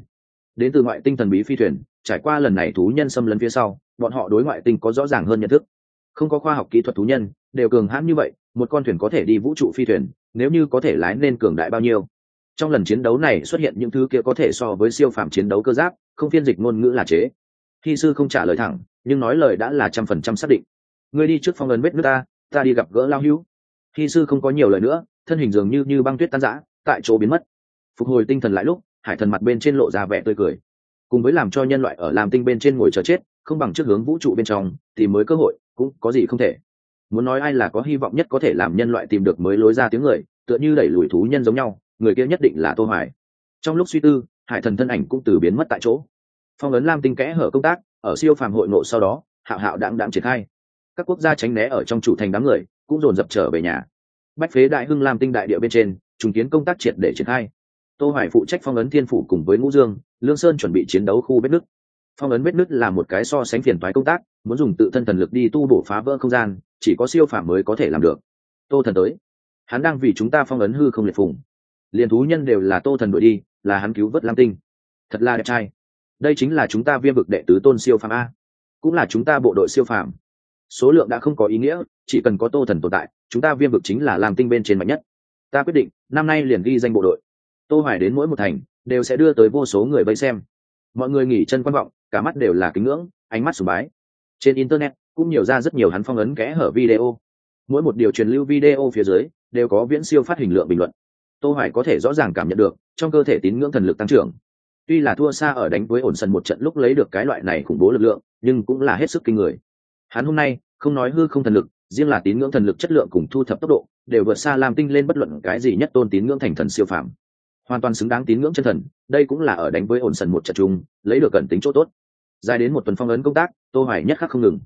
Đến từ ngoại tinh thần bí phi thuyền, trải qua lần này thú nhân xâm lấn phía sau, bọn họ đối ngoại tinh có rõ ràng hơn nhận thức. Không có khoa học kỹ thuật thú nhân, đều cường hãn như vậy, một con thuyền có thể đi vũ trụ phi thuyền, nếu như có thể lái nên cường đại bao nhiêu. Trong lần chiến đấu này xuất hiện những thứ kia có thể so với siêu phạm chiến đấu cơ giáp, không phiên dịch ngôn ngữ là chế. Khi sư không trả lời thẳng, nhưng nói lời đã là trăm phần trăm xác định. Ngươi đi trước phong ấn vết nước ta ta đi gặp gỡ lao hữu. Khi sư không có nhiều lời nữa, thân hình dường như như băng tuyết tan rã, tại chỗ biến mất phục hồi tinh thần lại lúc, hải thần mặt bên trên lộ ra vẻ tươi cười. Cùng với làm cho nhân loại ở làm tinh bên trên ngồi chờ chết, không bằng trước hướng vũ trụ bên trong, tìm mới cơ hội, cũng có gì không thể. Muốn nói ai là có hy vọng nhất có thể làm nhân loại tìm được mới lối ra tiếng người, tựa như đẩy lùi thú nhân giống nhau, người kia nhất định là tô hoài. Trong lúc suy tư, hải thần thân ảnh cũng từ biến mất tại chỗ. Phong ấn lam tinh kẽ hở công tác, ở siêu phàm hội ngộ sau đó, hạo hạo đãng đãng triển khai. Các quốc gia tránh né ở trong chủ thành đám người, cũng dồn dập trở về nhà. Bách phế đại hưng lam tinh đại địa bên trên, trùng kiến công tác triệt để triển khai tô hoài phụ trách phong ấn thiên phủ cùng với ngũ dương, lương sơn chuẩn bị chiến đấu khu vết nứt. Phong ấn vết nứt là một cái so sánh phiền toái công tác, muốn dùng tự thân thần lực đi tu bổ phá vỡ không gian, chỉ có siêu phàm mới có thể làm được. Tô thần tới. Hắn đang vì chúng ta phong ấn hư không liệt phùng. Liền thú nhân đều là tô thần đuổi đi, là hắn cứu vớt lam tinh. Thật là đẹp trai. Đây chính là chúng ta viêm vực đệ tứ tôn siêu phàm a. Cũng là chúng ta bộ đội siêu phàm. Số lượng đã không có ý nghĩa, chỉ cần có tô thần tồn tại, chúng ta viêm vực chính là lam tinh bên trên mạnh nhất. Ta quyết định, năm nay liền ghi danh bộ đội tô hoài đến mỗi một thành, đều sẽ đưa tới vô số người vây xem. Mọi người nghỉ chân quan vọng, cả mắt đều là kính ngưỡng, ánh mắt sùng bái. Trên internet, cũng nhiều ra rất nhiều hắn phong ấn kẽ hở video. Mỗi một điều truyền lưu video phía dưới, đều có viễn siêu phát hình lượng bình luận. Tô hoài có thể rõ ràng cảm nhận được, trong cơ thể tín ngưỡng thần lực tăng trưởng. Tuy là thua xa ở đánh với ổn sân một trận lúc lấy được cái loại này khủng bố lực lượng, nhưng cũng là hết sức kinh người. Hắn hôm nay, không nói hư không thần lực, riêng là tín ngưỡng thần lực chất lượng cùng thu thập tốc độ, đều vượt xa làm tinh lên bất luận cái gì nhất tôn tín ngưỡng thành thần siêu phàm hoàn toàn xứng đáng tín ngưỡng chân thần, đây cũng là ở đánh với ổn sần một trận chung, lấy được cẩn tính chỗ tốt. Dài đến một tuần phong ấn công tác, tô hoài nhất khắc không ngừng.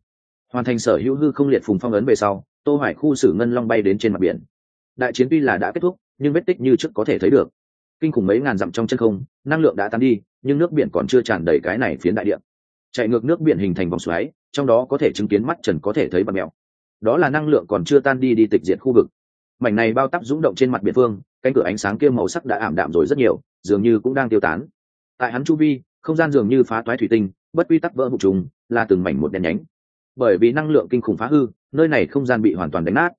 Hoàn thành sở hữu hư không liệt phùng phong ấn về sau, tô hoài khu xử ngân long bay đến trên mặt biển. Đại chiến tuy là đã kết thúc, nhưng vết tích như trước có thể thấy được. Kinh khủng mấy ngàn dặm trong chân không, năng lượng đã tan đi, nhưng nước biển còn chưa tràn đầy cái này phiến đại địa. Chạy ngược nước biển hình thành vòng xoáy, trong đó có thể chứng kiến mắt trần có thể thấy bật mèo. Đó là năng lượng còn chưa tan đi đi tịch diệt khu vực. Mảnh này bao tắp dũng động trên mặt biển phương cánh cửa ánh sáng kia màu sắc đã ảm đạm rồi rất nhiều, dường như cũng đang tiêu tán. Tại hắn chu vi, không gian dường như phá toái thủy tinh, bất quy tắc vỡ vụ trùng, là từng mảnh một đen nhánh. Bởi vì năng lượng kinh khủng phá hư, nơi này không gian bị hoàn toàn đánh nát.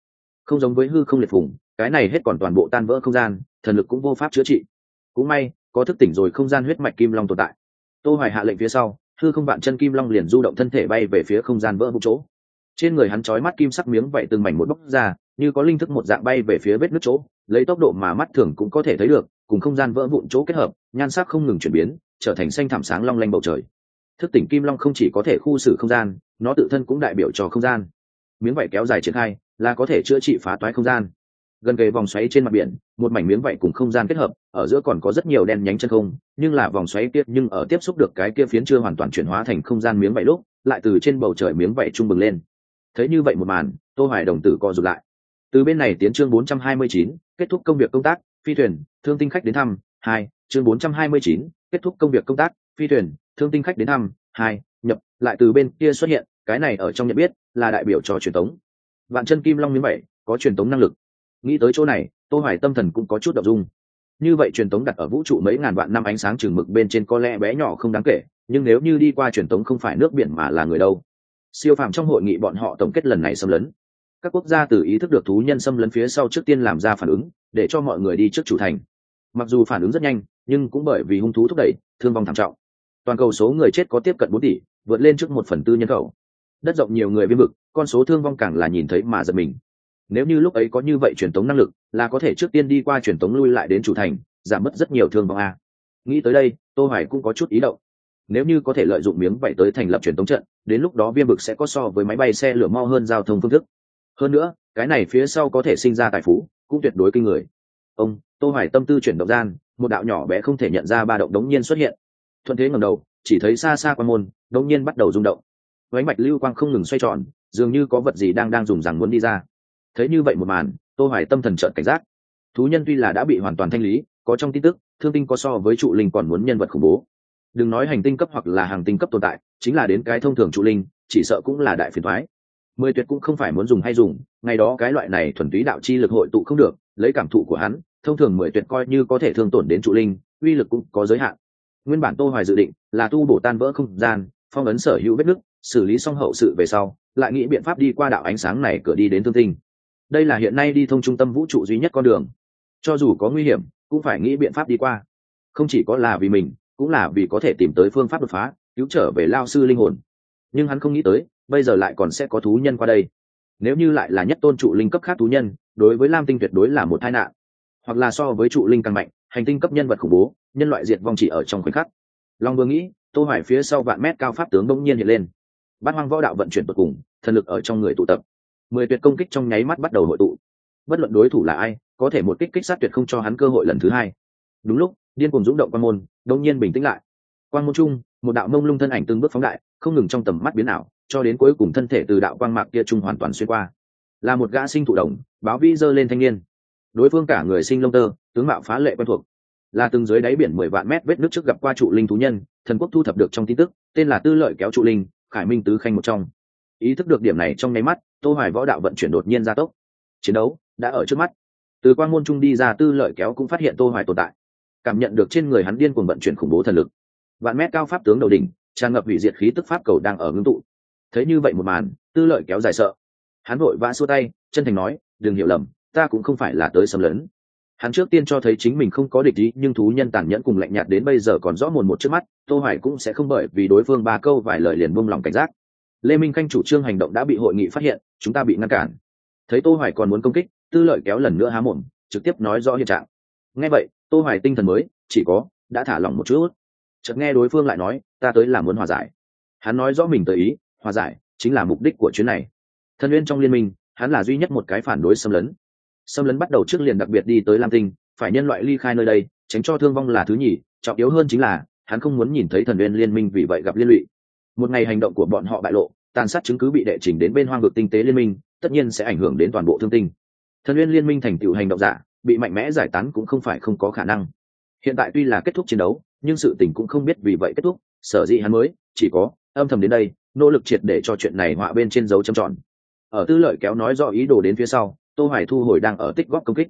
Không giống với hư không liệt phủng cái này hết còn toàn bộ tan vỡ không gian, thần lực cũng vô pháp chữa trị. Cũng may, có thức tỉnh rồi không gian huyết mạch kim long tồn tại. Tô hoài hạ lệnh phía sau, hư không vạn chân kim long liền du động thân thể bay về phía không gian vỡ vụ chỗ. Trên người hắn trói mắt kim sắc miếng vậy từng mảnh một bốc ra như có linh thức một dạng bay về phía vết nước chỗ, lấy tốc độ mà mắt thường cũng có thể thấy được, cùng không gian vỡ vụn chỗ kết hợp, nhan sắc không ngừng chuyển biến, trở thành xanh thảm sáng long lanh bầu trời. Thức tỉnh kim long không chỉ có thể khu xử không gian, nó tự thân cũng đại biểu cho không gian. Miếng vảy kéo dài triển khai, là có thể chữa trị phá toái không gian. Gần kề vòng xoáy trên mặt biển, một mảnh miếng vảy cùng không gian kết hợp, ở giữa còn có rất nhiều đen nhánh chân không, nhưng là vòng xoáy kia nhưng ở tiếp xúc được cái kia phiến chưa hoàn toàn chuyển hóa thành không gian miếng vảy lúc, lại từ trên bầu trời miếng vảy trung bừng lên. Thấy như vậy một màn, tô hoài đồng tử co rụt lại từ bên này tiến chương 429, kết thúc công việc công tác phi thuyền thương tinh khách đến thăm hai chương 429, kết thúc công việc công tác phi thuyền thương tinh khách đến thăm hai nhập lại từ bên kia xuất hiện cái này ở trong nhận biết là đại biểu cho truyền tống. Vạn chân kim long miếng bảy có truyền tống năng lực. Nghĩ tới chỗ này tô hoài tâm thần cũng có chút động dung. Như vậy truyền tống đặt ở vũ trụ mấy ngàn vạn năm ánh sáng chừng mực bên trên có lẽ bé nhỏ không đáng kể nhưng nếu như đi qua truyền tống không phải nước biển mà là người đâu. Siêu phàm trong hội nghị bọn họ tổng kết lần này xâm lấn các quốc gia từ ý thức được thú nhân xâm lấn phía sau trước tiên làm ra phản ứng, để cho mọi người đi trước chủ thành. Mặc dù phản ứng rất nhanh, nhưng cũng bởi vì hung thú thúc đẩy, thương vong thảm trọng. Toàn cầu số người chết có tiếp cận bốn tỷ, vượt lên trước một phần tư nhân khẩu. Đất rộng nhiều người viêm vực, con số thương vong càng là nhìn thấy mà giật mình. Nếu như lúc ấy có như vậy truyền tống năng lực, là có thể trước tiên đi qua truyền tống lui lại đến chủ thành, giảm mất rất nhiều thương vong a. Nghĩ tới đây, tô hoài cũng có chút ý động. Nếu như có thể lợi dụng miếng vậy tới thành lập truyền tống trận, đến lúc đó viêm vực sẽ có so với máy bay xe lửa mau hơn giao thông phương thức hơn nữa, cái này phía sau có thể sinh ra tài phú, cũng tuyệt đối kinh người. Ông, tô hoài tâm tư chuyển động gian, một đạo nhỏ bé không thể nhận ra ba động đống nhiên xuất hiện. Thuận thế ngẩng đầu, chỉ thấy xa xa quan môn, đống nhiên bắt đầu rung động. Vánh mạch lưu quang không ngừng xoay tròn, dường như có vật gì đang đang dùng rằng muốn đi ra. Thấy như vậy một màn, tô hoài tâm thần trợn cảnh giác. Thú nhân tuy là đã bị hoàn toàn thanh lý, có trong tin tức, thương tinh có so với trụ linh còn muốn nhân vật khủng bố. Đừng nói hành tinh cấp hoặc là hàng tinh cấp tồn tại, chính là đến cái thông thường trụ linh, chỉ sợ cũng là đại phiền thoái mười tuyệt cũng không phải muốn dùng hay dùng, ngày đó cái loại này thuần túy đạo chi lực hội tụ không được, lấy cảm thụ của hắn, thông thường mười tuyệt coi như có thể thương tổn đến trụ linh, uy lực cũng có giới hạn. Nguyên bản tô hoài dự định là tu bổ tan vỡ không gian, phong ấn sở hữu vết nứt, xử lý xong hậu sự về sau, lại nghĩ biện pháp đi qua đạo ánh sáng này cửa đi đến thương tinh. Đây là hiện nay đi thông trung tâm vũ trụ duy nhất con đường. Cho dù có nguy hiểm, cũng phải nghĩ biện pháp đi qua. Không chỉ có là vì mình, cũng là vì có thể tìm tới phương pháp đột phá, cứu trở về lao sư linh hồn. Nhưng hắn không nghĩ tới bây giờ lại còn sẽ có thú nhân qua đây. Nếu như lại là nhất tôn trụ linh cấp khác thú nhân, đối với lam tinh tuyệt đối là một tai nạn. Hoặc là so với trụ linh càng mạnh, hành tinh cấp nhân vật khủng bố, nhân loại diệt vong chỉ ở trong khoảnh khắc. Long vừa nghĩ, tô hoài phía sau vạn mét cao pháp tướng bỗng nhiên hiện lên. Bát hoang võ đạo vận chuyển tột cùng, thần lực ở trong người tụ tập. Mười tuyệt công kích trong nháy mắt bắt đầu hội tụ. Bất luận đối thủ là ai, có thể một kích kích sát tuyệt không cho hắn cơ hội lần thứ hai. Đúng lúc, điên cuồng dũng động quan môn đông nhiên bình tĩnh lại. Quan môn chung, một đạo mông lung thân ảnh từng bước phóng đại, không ngừng trong tầm mắt biến ảo cho đến cuối cùng thân thể từ đạo quang mạc kia trung hoàn toàn xuyên qua. Là một gã sinh thụ đồng, báo vĩ dơ lên thanh niên. Đối phương cả người sinh lông tơ, tướng mạo phá lệ quen thuộc. Là từng dưới đáy biển mười vạn mét vết nước trước gặp qua trụ linh thú nhân, thần quốc thu thập được trong tin tức, tên là tư lợi kéo trụ linh, khải minh tứ khanh một trong. Ý thức được điểm này trong nháy mắt, tô hoài võ đạo vận chuyển đột nhiên gia tốc. Chiến đấu đã ở trước mắt. Từ quan môn trung đi ra, tư lợi kéo cũng phát hiện tô hoài tồn tại. Cảm nhận được trên người hắn điên cuồng vận chuyển khủng bố thần lực. Vạn mét cao pháp tướng đầu đỉnh, tràn ngập hủy diệt khí tức pháp cầu đang ở ngưng tụ thấy như vậy một màn, tư lợi kéo dài sợ. Hắn vội vã xua tay, chân thành nói, đừng hiểu lầm, ta cũng không phải là tới xâm lấn. Hắn trước tiên cho thấy chính mình không có địch ý, nhưng thú nhân tàn nhẫn cùng lạnh nhạt đến bây giờ còn rõ mồn một trước mắt, tô hoài cũng sẽ không bởi vì đối phương ba câu vài lời liền buông lòng cảnh giác. Lê minh khanh chủ trương hành động đã bị hội nghị phát hiện, chúng ta bị ngăn cản. Thấy tô hoài còn muốn công kích, tư lợi kéo lần nữa há mồm, trực tiếp nói rõ hiện trạng. Nghe vậy, tô hoài tinh thần mới, chỉ có, đã thả lỏng một chút. Chợt nghe đối phương lại nói, ta tới là muốn hòa giải. Hắn nói rõ mình tới ý hòa giải chính là mục đích của chuyến này. Thân uyên trong liên minh, hắn là duy nhất một cái phản đối xâm lấn. Xâm lấn bắt đầu trước liền đặc biệt đi tới lam tinh, phải nhân loại ly khai nơi đây, tránh cho thương vong là thứ nhì, trọng yếu hơn chính là, hắn không muốn nhìn thấy thần uyên liên minh vì vậy gặp liên lụy. Một ngày hành động của bọn họ bại lộ, tàn sát chứng cứ bị đệ trình đến bên hoang vực tinh tế liên minh, tất nhiên sẽ ảnh hưởng đến toàn bộ thương tinh. Thần uyên liên minh thành tựu hành động giả, bị mạnh mẽ giải tán cũng không phải không có khả năng. Hiện tại tuy là kết thúc chiến đấu, nhưng sự tình cũng không biết vì vậy kết thúc, sở dĩ hắn mới chỉ có âm thầm đến đây nỗ lực triệt để cho chuyện này họa bên trên dấu châm tròn. Ở tư lợi kéo nói rõ ý đồ đến phía sau, tô hoài thu hồi đang ở tích góp công kích.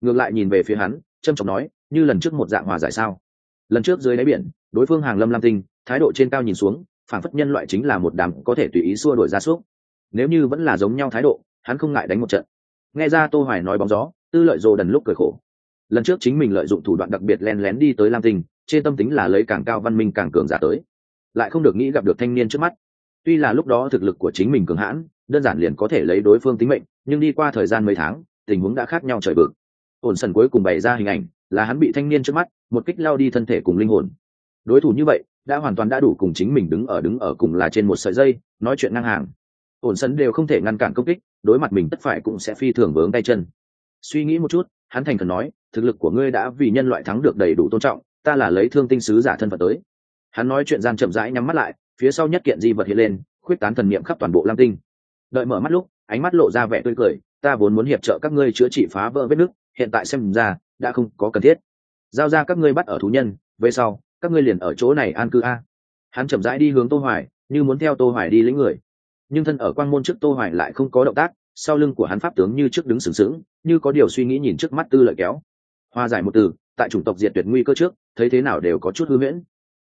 Ngược lại nhìn về phía hắn trâm trọng nói, như lần trước một dạng hòa giải sao? Lần trước dưới đáy biển, đối phương hàng lâm lam tinh, thái độ trên cao nhìn xuống, phản phất nhân loại chính là một đám có thể tùy ý xua đuổi ra súc. Nếu như vẫn là giống nhau thái độ, hắn không ngại đánh một trận. Nghe ra tô hoài nói bóng gió, tư lợi rồ đần lúc cười khổ. Lần trước chính mình lợi dụng thủ đoạn đặc biệt len lén đi tới lam tinh, trên tâm tính là lấy càng cao văn minh càng cường giả tới. Lại không được nghĩ gặp được thanh niên trước mắt tuy là lúc đó thực lực của chính mình cường hãn, đơn giản liền có thể lấy đối phương tính mệnh, nhưng đi qua thời gian mấy tháng, tình huống đã khác nhau trời vực ổn sần cuối cùng bày ra hình ảnh, là hắn bị thanh niên trước mắt, một kích lao đi thân thể cùng linh hồn. Đối thủ như vậy, đã hoàn toàn đã đủ cùng chính mình đứng ở đứng ở cùng là trên một sợi dây, nói chuyện ngang hàng. Ổn sần đều không thể ngăn cản công kích, đối mặt mình tất phải cũng sẽ phi thường vướng tay chân. Suy nghĩ một chút, hắn thành thần nói, thực lực của ngươi đã vì nhân loại thắng được đầy đủ tôn trọng, ta là lấy thương tinh sứ giả thân phận tới. Hắn nói chuyện gian chậm rãi nhắm mắt lại phía sau nhất kiện di vật hiện lên, khuyết tán thần niệm khắp toàn bộ lam tinh. Đợi mở mắt lúc, ánh mắt lộ ra vẻ tươi cười, ta vốn muốn hiệp trợ các ngươi chữa trị phá vỡ vết nứt, hiện tại xem ra, đã không có cần thiết. Giao ra các ngươi bắt ở thú nhân, về sau, các ngươi liền ở chỗ này an cư a. Hắn chậm rãi đi hướng tô hoài, như muốn theo tô hoài đi lĩnh người. Nhưng thân ở quang môn trước tô hoài lại không có động tác, sau lưng của hắn pháp tướng như trước đứng sừng sững, như có điều suy nghĩ nhìn trước mắt tư lợi kéo. Hoa giải một từ, tại chủng tộc diệt tuyệt nguy cơ trước, thấy thế nào đều có chút hư huyễn.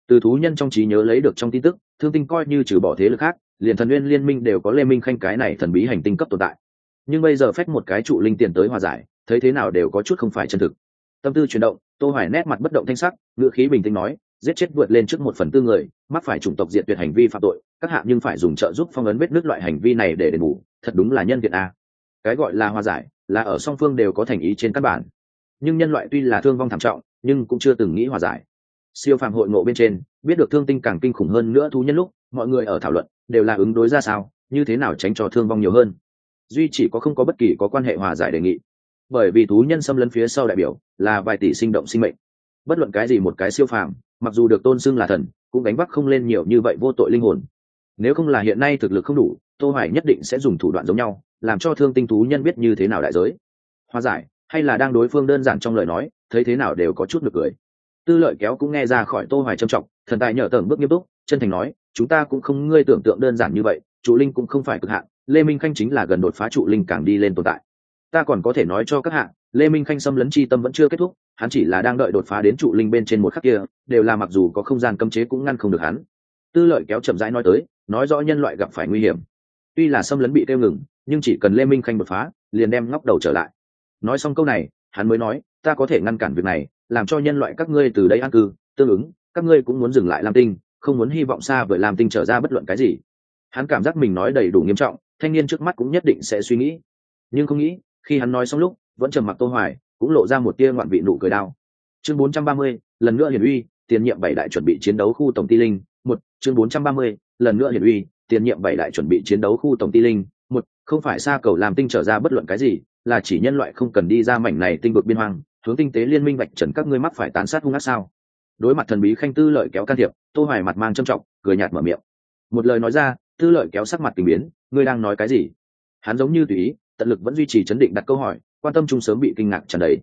Từ thú nhân trong trí nhớ lấy được trong tin tức thương tinh coi như trừ bỏ thế lực khác, liền thần nguyên liên minh đều có lê minh khanh cái này thần bí hành tinh cấp tồn tại. Nhưng bây giờ phép một cái trụ linh tiền tới hòa giải, thấy thế nào đều có chút không phải chân thực. Tâm tư chuyển động, tô hoài nét mặt bất động thanh sắc, ngữ khí bình tĩnh nói, giết chết vượt lên trước một phần tư người, mắc phải chủng tộc diệt tuyệt hành vi phạm tội, các hạ nhưng phải dùng trợ giúp phong ấn vết nước loại hành vi này để đền bù, thật đúng là nhân việt a. Cái gọi là hòa giải, là ở song phương đều có thành ý trên căn bản. Nhưng nhân loại tuy là thương vong thảm trọng, nhưng cũng chưa từng nghĩ hòa giải siêu phàm hội ngộ bên trên, biết được thương tinh càng kinh khủng hơn nữa thú nhân lúc, mọi người ở thảo luận, đều là ứng đối ra sao, như thế nào tránh cho thương vong nhiều hơn. Duy chỉ có không có bất kỳ có quan hệ hòa giải đề nghị. Bởi vì thú nhân xâm lấn phía sau đại biểu, là vài tỷ sinh động sinh mệnh. Bất luận cái gì một cái siêu phàm, mặc dù được tôn xưng là thần, cũng đánh vác không lên nhiều như vậy vô tội linh hồn. Nếu không là hiện nay thực lực không đủ, tô hoài nhất định sẽ dùng thủ đoạn giống nhau, làm cho thương tinh thú nhân biết như thế nào đại giới. Hòa giải, hay là đang đối phương đơn giản trong lời nói, thấy thế nào đều có chút được cười tư lợi kéo cũng nghe ra khỏi tô hoài trầm trọng, thần tài nhở tởm bước nghiêm túc, chân thành nói, chúng ta cũng không ngươi tưởng tượng đơn giản như vậy trụ linh cũng không phải cực hạn, lê minh khanh chính là gần đột phá trụ linh càng đi lên tồn tại. Ta còn có thể nói cho các hạng lê minh khanh xâm lấn chi tâm vẫn chưa kết thúc, hắn chỉ là đang đợi đột phá đến trụ linh bên trên một khắc kia, đều là mặc dù có không gian cấm chế cũng ngăn không được hắn. Tư lợi kéo chậm rãi nói tới, nói rõ nhân loại gặp phải nguy hiểm. Tuy là xâm lấn bị tiêu ngừng, nhưng chỉ cần lê minh khanh đột phá, liền đem ngóc đầu trở lại. Nói xong câu này, hắn mới nói, ta có thể ngăn cản việc này làm cho nhân loại các ngươi từ đây an cư tương ứng các ngươi cũng muốn dừng lại lam tinh không muốn hy vọng xa vời lam tinh trở ra bất luận cái gì. Hắn cảm giác mình nói đầy đủ nghiêm trọng thanh niên trước mắt cũng nhất định sẽ suy nghĩ. Nhưng không nghĩ khi hắn nói xong lúc vẫn trầm mặc tô hoài cũng lộ ra một tia ngoạn vị nụ cười đau. Chương 430, lần nữa hiển uy tiền nhiệm bảy đại chuẩn bị chiến đấu khu tổng ti linh. Một chương 430, lần nữa hiển uy tiền nhiệm bảy đại chuẩn bị chiến đấu khu tổng ti linh. Một không phải xa cầu làm tinh trở ra bất luận cái gì là chỉ nhân loại không cần đi ra mảnh này tinh vực biên hoang hướng tinh tế liên minh vạch trần các ngươi mắc phải tàn sát hung ác sao? Đối mặt thần bí khanh tư lợi kéo can thiệp, tô hoài mặt mang trâm trọng, cười nhạt mở miệng. Một lời nói ra, tư lợi kéo sắc mặt tình biến, ngươi đang nói cái gì? Hắn giống như tùy ý, tận lực vẫn duy trì chấn định đặt câu hỏi, quan tâm chung sớm bị kinh ngạc tràn đầy.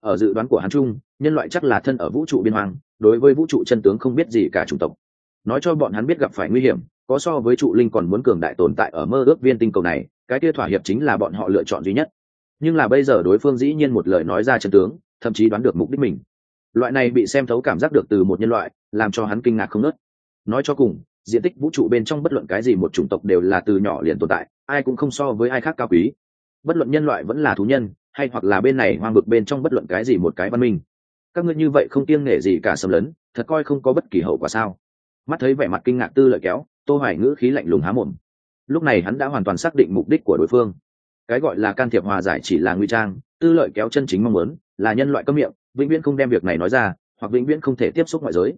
Ở dự đoán của hắn chung, nhân loại chắc là thân ở vũ trụ biên hoang, đối với vũ trụ chân tướng không biết gì cả chủng tộc. Nói cho bọn hắn biết gặp phải nguy hiểm, có so với trụ linh còn muốn cường đại tồn tại ở mơ ước viên tinh cầu này, cái kia thỏa hiệp chính là bọn họ lựa chọn duy nhất nhưng là bây giờ đối phương dĩ nhiên một lời nói ra chân tướng, thậm chí đoán được mục đích mình. Loại này bị xem thấu cảm giác được từ một nhân loại, làm cho hắn kinh ngạc không nớt nói cho cùng, diện tích vũ trụ bên trong bất luận cái gì một chủng tộc đều là từ nhỏ liền tồn tại, ai cũng không so với ai khác cao quý. Bất luận nhân loại vẫn là thú nhân, hay hoặc là bên này hoang vực bên trong bất luận cái gì một cái văn minh. Các ngươi như vậy không kiêng nể gì cả xâm lấn, thật coi không có bất kỳ hậu quả sao. Mắt thấy vẻ mặt kinh ngạc tư lợi kéo, tô hoài ngữ khí lạnh lùng há mồm. Lúc này hắn đã hoàn toàn xác định mục đích của đối phương cái gọi là can thiệp hòa giải chỉ là nguy trang, tư lợi kéo chân chính mong muốn, là nhân loại cấm miệng, vĩnh viễn không đem việc này nói ra, hoặc vĩnh viễn không thể tiếp xúc ngoại giới.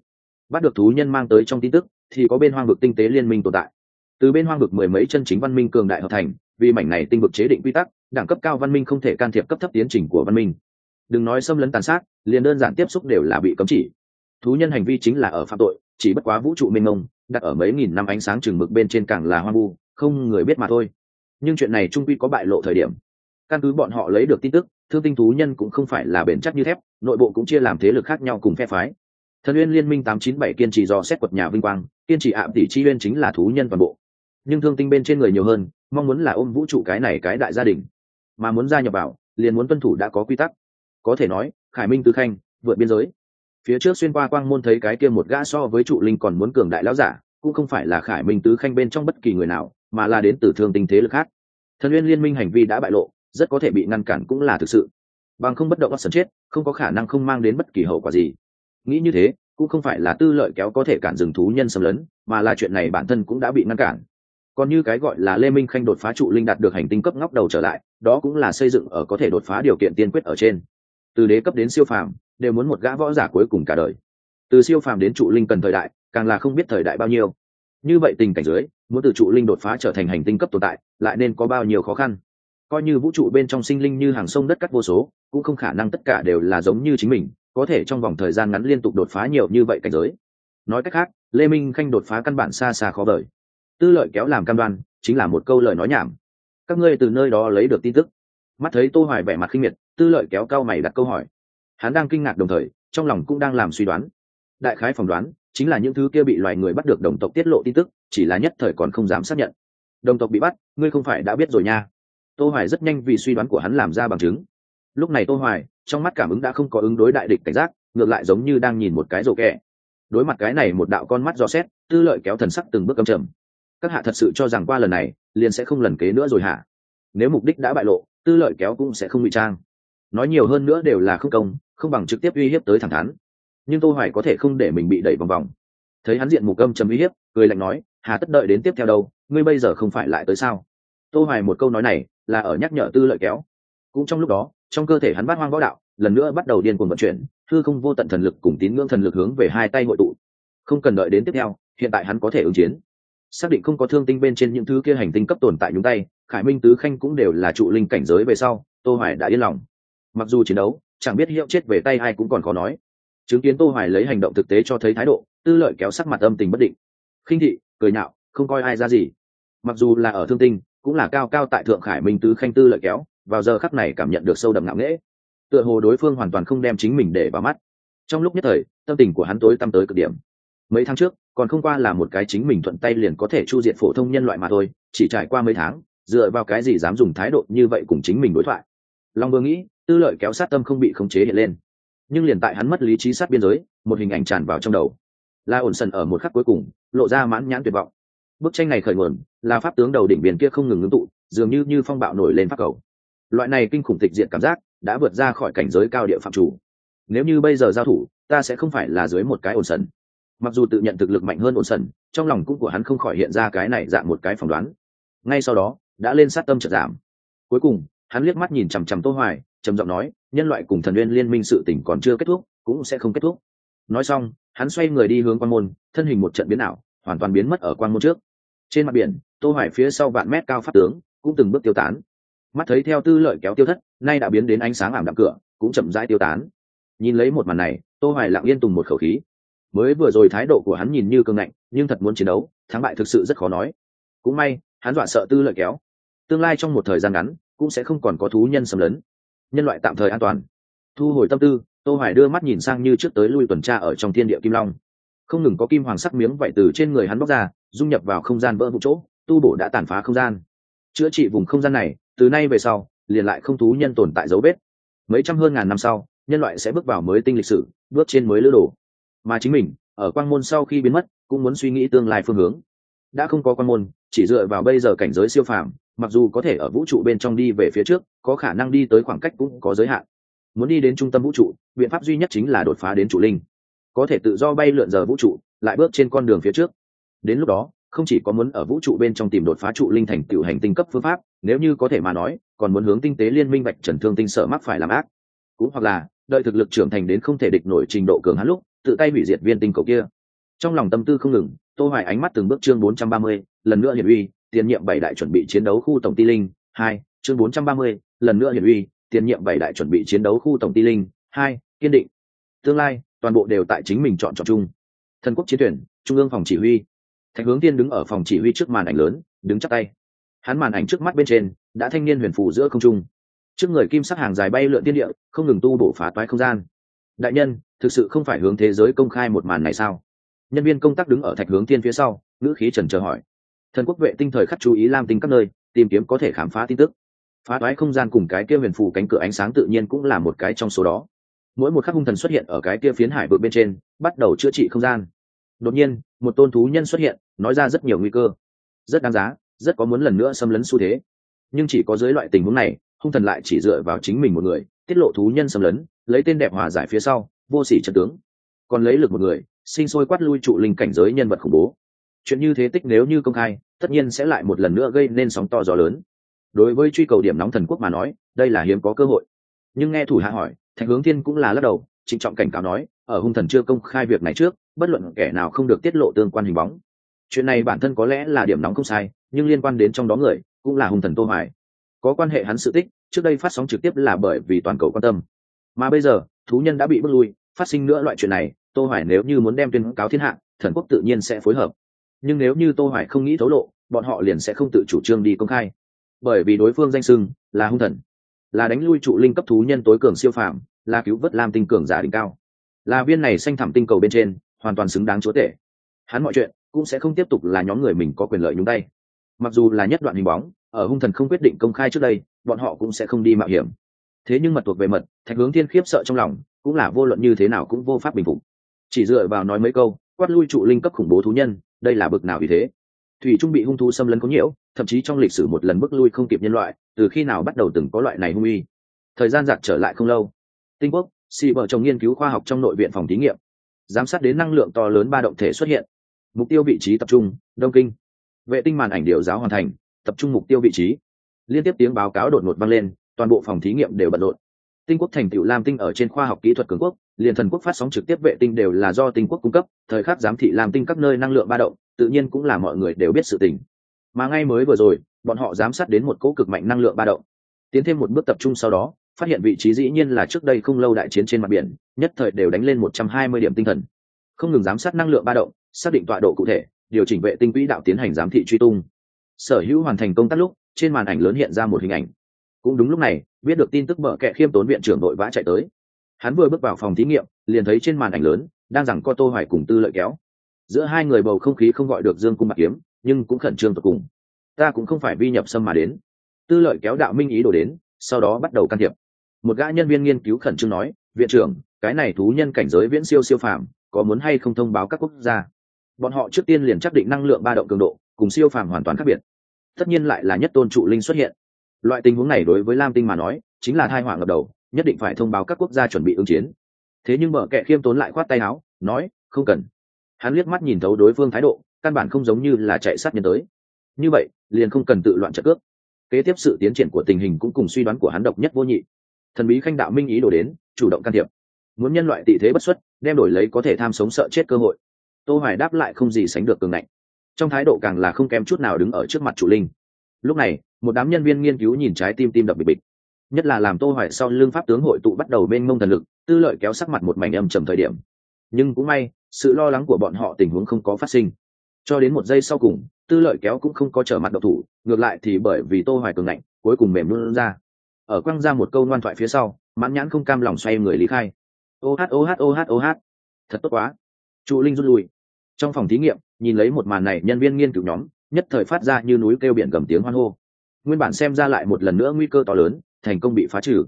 Bắt được thú nhân mang tới trong tin tức, thì có bên hoang vực tinh tế liên minh tồn tại. Từ bên hoang vực mười mấy chân chính văn minh cường đại hợp thành, vì mảnh này tinh vực chế định quy tắc, đẳng cấp cao văn minh không thể can thiệp cấp thấp tiến trình của văn minh. Đừng nói xâm lấn tàn sát, liền đơn giản tiếp xúc đều là bị cấm chỉ. Thú nhân hành vi chính là ở phạm tội, chỉ bất quá vũ trụ mênh mông, đặt ở mấy nghìn năm ánh sáng chừng mực bên trên càng là hoang vu, không người biết mà thôi nhưng chuyện này trung quy có bại lộ thời điểm. Căn cứ bọn họ lấy được tin tức, thương tinh thú nhân cũng không phải là bền chắc như thép, nội bộ cũng chia làm thế lực khác nhau cùng phe phái. Thần uyên liên minh tám chín bảy kiên trì do xét quật nhà vinh quang, kiên trì ạm tỷ chi uyên chính là thú nhân toàn bộ. Nhưng thương tinh bên trên người nhiều hơn, mong muốn là ôm vũ trụ cái này cái đại gia đình. Mà muốn gia nhập vào, liền muốn tuân thủ đã có quy tắc. Có thể nói, khải minh tứ khanh, vượt biên giới. Phía trước xuyên qua quang môn thấy cái kia một gã so với trụ linh còn muốn cường đại lão giả, cũng không phải là khải minh tứ khanh bên trong bất kỳ người nào mà là đến từ thương tình thế lực khác. Thần uyên liên minh hành vi đã bại lộ, rất có thể bị ngăn cản cũng là thực sự. Bằng không bất động sân chết, không có khả năng không mang đến bất kỳ hậu quả gì. Nghĩ như thế, cũng không phải là tư lợi kéo có thể cản dừng thú nhân xâm lấn, mà là chuyện này bản thân cũng đã bị ngăn cản. Còn như cái gọi là lê minh khanh đột phá trụ linh đạt được hành tinh cấp ngóc đầu trở lại, đó cũng là xây dựng ở có thể đột phá điều kiện tiên quyết ở trên. Từ đế cấp đến siêu phàm, đều muốn một gã võ giả cuối cùng cả đời. Từ siêu phàm đến trụ linh cần thời đại, càng là không biết thời đại bao nhiêu như vậy tình cảnh dưới, muốn từ trụ linh đột phá trở thành hành tinh cấp tồn tại, lại nên có bao nhiêu khó khăn? Coi như vũ trụ bên trong sinh linh như hàng sông đất cắt vô số, cũng không khả năng tất cả đều là giống như chính mình, có thể trong vòng thời gian ngắn liên tục đột phá nhiều như vậy cảnh giới. Nói cách khác, lê minh khanh đột phá căn bản xa xa khó vời. Tư lợi kéo làm cam đoan, chính là một câu lời nói nhảm. Các ngươi từ nơi đó lấy được tin tức. Mắt thấy tô hoài vẻ mặt khinh miệt, tư lợi kéo cao mày đặt câu hỏi. Hắn đang kinh ngạc đồng thời, trong lòng cũng đang làm suy đoán. Đại khái phỏng đoán chính là những thứ kia bị loài người bắt được đồng tộc tiết lộ tin tức, chỉ là nhất thời còn không dám xác nhận. Đồng tộc bị bắt, ngươi không phải đã biết rồi nha. Tô hoài rất nhanh vì suy đoán của hắn làm ra bằng chứng. Lúc này tô hoài, trong mắt cảm ứng đã không có ứng đối đại địch cảnh giác, ngược lại giống như đang nhìn một cái rổ kẹ. Đối mặt cái này một đạo con mắt dò xét, tư lợi kéo thần sắc từng bước âm trầm. Các hạ thật sự cho rằng qua lần này, liền sẽ không lần kế nữa rồi hả? Nếu mục đích đã bại lộ, tư lợi kéo cũng sẽ không bị trang. Nói nhiều hơn nữa đều là không công, không bằng trực tiếp uy hiếp tới thẳng thắn nhưng tô hoài có thể không để mình bị đẩy vòng vòng. Thấy hắn diện mục âm trầm uy hiếp, cười lạnh nói, hà tất đợi đến tiếp theo đâu, ngươi bây giờ không phải lại tới sao? Tô hoài một câu nói này là ở nhắc nhở tư lợi kéo. Cũng trong lúc đó, trong cơ thể hắn bát hoang võ đạo, lần nữa bắt đầu điên cuồng vận chuyển thư không vô tận thần lực cùng tín ngưỡng thần lực hướng về hai tay hội tụ. Không cần đợi đến tiếp theo, hiện tại hắn có thể ứng chiến. Xác định không có thương tinh bên trên những thứ kia hành tinh cấp tồn tại nhúng tay, khải minh, tứ khanh cũng đều là trụ linh cảnh giới về sau, tô hoài đã yên lòng. Mặc dù chiến đấu, chẳng biết hiệu chết về tay ai cũng còn khó nói chứng kiến tô hoài lấy hành động thực tế cho thấy thái độ, tư lợi kéo sắc mặt âm tình bất định. Khinh thị, cười nhạo, không coi ai ra gì. Mặc dù là ở thương tinh, cũng là cao cao tại thượng khải minh tứ khanh tư lợi kéo, vào giờ khắc này cảm nhận được sâu đậm ngạo nghễ. Tựa hồ đối phương hoàn toàn không đem chính mình để vào mắt. Trong lúc nhất thời, tâm tình của hắn tối tăm tới cực điểm. Mấy tháng trước, còn không qua là một cái chính mình thuận tay liền có thể chu diệt phổ thông nhân loại mà thôi, chỉ trải qua mấy tháng, dựa vào cái gì dám dùng thái độ như vậy cùng chính mình đối thoại? Long vừa nghĩ, tư lợi kéo sát tâm không bị khống chế hiện lên nhưng liền tại hắn mất lý trí sát biên giới, một hình ảnh tràn vào trong đầu. La ổn sần ở một khắc cuối cùng, lộ ra mãn nhãn tuyệt vọng. Bức tranh này khởi nguồn, là pháp tướng đầu đỉnh biển kia không ngừng ngưng tụ, dường như như phong bạo nổi lên pháp cầu. Loại này kinh khủng tịch diện cảm giác đã vượt ra khỏi cảnh giới cao địa phạm chủ. Nếu như bây giờ giao thủ, ta sẽ không phải là dưới một cái ổn sần. Mặc dù tự nhận thực lực mạnh hơn ổn sần, trong lòng cũng của hắn không khỏi hiện ra cái này dạng một cái phỏng đoán. Ngay sau đó, đã lên sát tâm trợ giảm. Cuối cùng hắn liếc mắt nhìn chằm chằm tô hoài, trầm giọng nói, nhân loại cùng thần nguyên liên minh sự tình còn chưa kết thúc, cũng sẽ không kết thúc. Nói xong, hắn xoay người đi hướng quan môn, thân hình một trận biến ảo, hoàn toàn biến mất ở quan môn trước. Trên mặt biển, tô hoài phía sau vạn mét cao phát tướng cũng từng bước tiêu tán. Mắt thấy theo tư lợi kéo tiêu thất, nay đã biến đến ánh sáng ảm đạm cửa, cũng chậm rãi tiêu tán. Nhìn lấy một màn này, tô hoài lặng yên tùng một khẩu khí. Mới vừa rồi thái độ của hắn nhìn như cương ngạnh, nhưng thật muốn chiến đấu, thắng bại thực sự rất khó nói. Cũng may, hắn dọa sợ tư lợi kéo. Tương lai trong một thời gian ngắn cũng sẽ không còn có thú nhân xâm lấn. Nhân loại tạm thời an toàn. Thu hồi tâm tư, tô hoài đưa mắt nhìn sang như trước tới lui tuần tra ở trong thiên địa kim long. Không ngừng có kim hoàng sắc miếng vậy từ trên người hắn bóc ra, dung nhập vào không gian vỡ vụ chỗ, tu bổ đã tàn phá không gian. Chữa trị vùng không gian này, từ nay về sau, liền lại không thú nhân tồn tại dấu vết. Mấy trăm hơn ngàn năm sau, nhân loại sẽ bước vào mới tinh lịch sử, bước trên mới lữ đồ. Mà chính mình, ở quang môn sau khi biến mất, cũng muốn suy nghĩ tương lai phương hướng. Đã không có quang môn, chỉ dựa vào bây giờ cảnh giới siêu phàm mặc dù có thể ở vũ trụ bên trong đi về phía trước có khả năng đi tới khoảng cách cũng có giới hạn. Muốn đi đến trung tâm vũ trụ biện pháp duy nhất chính là đột phá đến trụ linh. Có thể tự do bay lượn giờ vũ trụ lại bước trên con đường phía trước. Đến lúc đó không chỉ có muốn ở vũ trụ bên trong tìm đột phá trụ linh thành tựu hành tinh cấp phương pháp nếu như có thể mà nói còn muốn hướng tinh tế liên minh bạch trần thương tinh sợ mắc phải làm ác. Cũng hoặc là đợi thực lực trưởng thành đến không thể địch nổi trình độ cường hắn lúc tự tay hủy diệt viên tinh cầu kia. Trong lòng tâm tư không ngừng tô hoài ánh mắt từng bước chương 430, lần nữa hiển uy tiền nhiệm bảy đại chuẩn bị chiến đấu khu tổng ti linh hai chương 430, lần nữa hiển uy tiền nhiệm bảy đại chuẩn bị chiến đấu khu tổng ti linh hai kiên định. Tương lai toàn bộ đều tại chính mình chọn chọn chung. Thần quốc chiến tuyển trung ương phòng chỉ huy. Thạch hướng tiên đứng ở phòng chỉ huy trước màn ảnh lớn đứng chắc tay. Hắn màn ảnh trước mắt bên trên đã thanh niên huyền phủ giữa không trung. Trước người kim sắc hàng dài bay lượn tiên địa không ngừng tu bổ phá toái không gian. Đại nhân thực sự không phải hướng thế giới công khai một màn này sao? Nhân viên công tác đứng ở thạch hướng tiên phía sau ngữ khí trần chờ hỏi thần quốc vệ tinh thời khắc chú ý lam tinh các nơi, tìm kiếm có thể khám phá tin tức. Phá toái không gian cùng cái kia huyền phù cánh cửa ánh sáng tự nhiên cũng là một cái trong số đó. Mỗi một khắc hung thần xuất hiện ở cái kia phiến hải vực bên trên, bắt đầu chữa trị không gian. Đột nhiên, một tôn thú nhân xuất hiện, nói ra rất nhiều nguy cơ. Rất đáng giá, rất có muốn lần nữa xâm lấn xu thế. Nhưng chỉ có dưới loại tình huống này, hung thần lại chỉ dựa vào chính mình một người, tiết lộ thú nhân xâm lấn, lấy tên đẹp hòa giải phía sau, vô sỉ trận tướng. Còn lấy lực một người, sinh sôi quát lui trụ linh cảnh giới nhân vật khủng bố chuyện như thế tích nếu như công khai, tất nhiên sẽ lại một lần nữa gây nên sóng to gió lớn. Đối với truy cầu điểm nóng thần quốc mà nói, đây là hiếm có cơ hội. Nhưng nghe thủ hạ hỏi, thạch hướng thiên cũng là lắc đầu, trịnh trọng cảnh cáo nói, ở hung thần chưa công khai việc này trước, bất luận kẻ nào không được tiết lộ tương quan hình bóng. Chuyện này bản thân có lẽ là điểm nóng không sai, nhưng liên quan đến trong đó người, cũng là hung thần tô hoài. Có quan hệ hắn sự tích, trước đây phát sóng trực tiếp là bởi vì toàn cầu quan tâm. Mà bây giờ, thú nhân đã bị bước lui, phát sinh nữa loại chuyện này, tô hoài nếu như muốn đem tuyên cáo thiên hạ, thần quốc tự nhiên sẽ phối hợp nhưng nếu như tô hoài không nghĩ thấu lộ, bọn họ liền sẽ không tự chủ trương đi công khai. Bởi vì đối phương danh sưng là hung thần, là đánh lui trụ linh cấp thú nhân tối cường siêu phàm, là cứu vớt lam tinh cường giả đỉnh cao. Là viên này xanh thẳm tinh cầu bên trên, hoàn toàn xứng đáng chúa tể. Hắn mọi chuyện cũng sẽ không tiếp tục là nhóm người mình có quyền lợi nhúng tay. Mặc dù là nhất đoạn hình bóng, ở hung thần không quyết định công khai trước đây, bọn họ cũng sẽ không đi mạo hiểm. Thế nhưng mật thuộc về mật, thạch hướng thiên khiếp sợ trong lòng, cũng là vô luận như thế nào cũng vô pháp bình phục. Chỉ dựa vào nói mấy câu, quát lui trụ linh cấp khủng bố thú nhân đây là bực nào vì thế? Thủy trung bị hung thú xâm lấn có nhiễu, thậm chí trong lịch sử một lần bước lui không kịp nhân loại, từ khi nào bắt đầu từng có loại này hung uy? Thời gian giặc trở lại không lâu, tinh quốc, xì vợ chồng nghiên cứu khoa học trong nội viện phòng thí nghiệm, giám sát đến năng lượng to lớn ba động thể xuất hiện. Mục tiêu vị trí tập trung, đông kinh. Vệ tinh màn ảnh điều giáo hoàn thành, tập trung mục tiêu vị trí. Liên tiếp tiếng báo cáo đột ngột vang lên, toàn bộ phòng thí nghiệm đều bận rộn. Tinh quốc thành tựu lam tinh ở trên khoa học kỹ thuật cường quốc liền thần quốc phát sóng trực tiếp vệ tinh đều là do tinh quốc cung cấp, thời khắc giám thị làm tinh các nơi năng lượng ba động, tự nhiên cũng là mọi người đều biết sự tình. Mà ngay mới vừa rồi, bọn họ giám sát đến một cỗ cực mạnh năng lượng ba động. Tiến thêm một bước tập trung sau đó, phát hiện vị trí dĩ nhiên là trước đây không lâu đại chiến trên mặt biển, nhất thời đều đánh lên một trăm hai mươi điểm tinh thần. Không ngừng giám sát năng lượng ba động, xác định tọa độ cụ thể, điều chỉnh vệ tinh quỹ đạo tiến hành giám thị truy tung. Sở hữu hoàn thành công tác lúc, trên màn ảnh lớn hiện ra một hình ảnh. Cũng đúng lúc này, biết được tin tức mở kệ khiêm tốn viện trưởng đội vã chạy tới hắn vừa bước vào phòng thí nghiệm, liền thấy trên màn ảnh lớn, đang rằng co tô hoài cùng tư lợi kéo. Giữa hai người bầu không khí không gọi được dương cung bạc kiếm, nhưng cũng khẩn trương tột cùng. Ta cũng không phải vi nhập xâm mà đến. Tư lợi kéo đạo minh ý đồ đến, sau đó bắt đầu can thiệp. Một gã nhân viên nghiên cứu khẩn trương nói, viện trưởng, cái này thú nhân cảnh giới viễn siêu siêu phàm, có muốn hay không thông báo các quốc gia? Bọn họ trước tiên liền chắc định năng lượng ba động cường độ, cùng siêu phàm hoàn toàn khác biệt. Tất nhiên lại là nhất tôn trụ linh xuất hiện. Loại tình huống này đối với lam tinh mà nói, chính là thai họa ngập đầu nhất định phải thông báo các quốc gia chuẩn bị ứng chiến. Thế nhưng mở kệ khiêm tốn lại khoát tay áo, nói, không cần. Hắn liếc mắt nhìn thấu đối phương thái độ, căn bản không giống như là chạy sát nhân tới. Như vậy, liền không cần tự loạn trợ cước. Kế tiếp sự tiến triển của tình hình cũng cùng suy đoán của hắn độc nhất vô nhị. Thần bí khanh đạo minh ý đổ đến, chủ động can thiệp. Muốn nhân loại tị thế bất xuất, đem đổi lấy có thể tham sống sợ chết cơ hội. Tô hoài đáp lại không gì sánh được cường ngạnh. Trong thái độ càng là không kém chút nào đứng ở trước mặt chủ linh. Lúc này, một đám nhân viên nghiên cứu nhìn trái tim tim đập bịch bịch nhất là làm tô hoài sau lưng pháp tướng hội tụ bắt đầu bên mông thần lực, tư lợi kéo sắc mặt một mảnh âm trầm thời điểm. Nhưng cũng may, sự lo lắng của bọn họ tình huống không có phát sinh. Cho đến một giây sau cùng, tư lợi kéo cũng không có trở mặt độc thủ, ngược lại thì bởi vì tô hoài cường ngạnh, cuối cùng mềm luôn ra. Ở quăng ra một câu ngoan thoại phía sau, mãn nhãn không cam lòng xoay người lý khai. Ô hát ô hát ô hát ô hát. Thật tốt quá. Trụ linh rút lui. Trong phòng thí nghiệm, nhìn lấy một màn này, nhân viên nghiên cứu nhóm, nhất thời phát ra như núi kêu biển gầm tiếng hoan hô. Nguyên bản xem ra lại một lần nữa nguy cơ to lớn thành công bị phá trừ.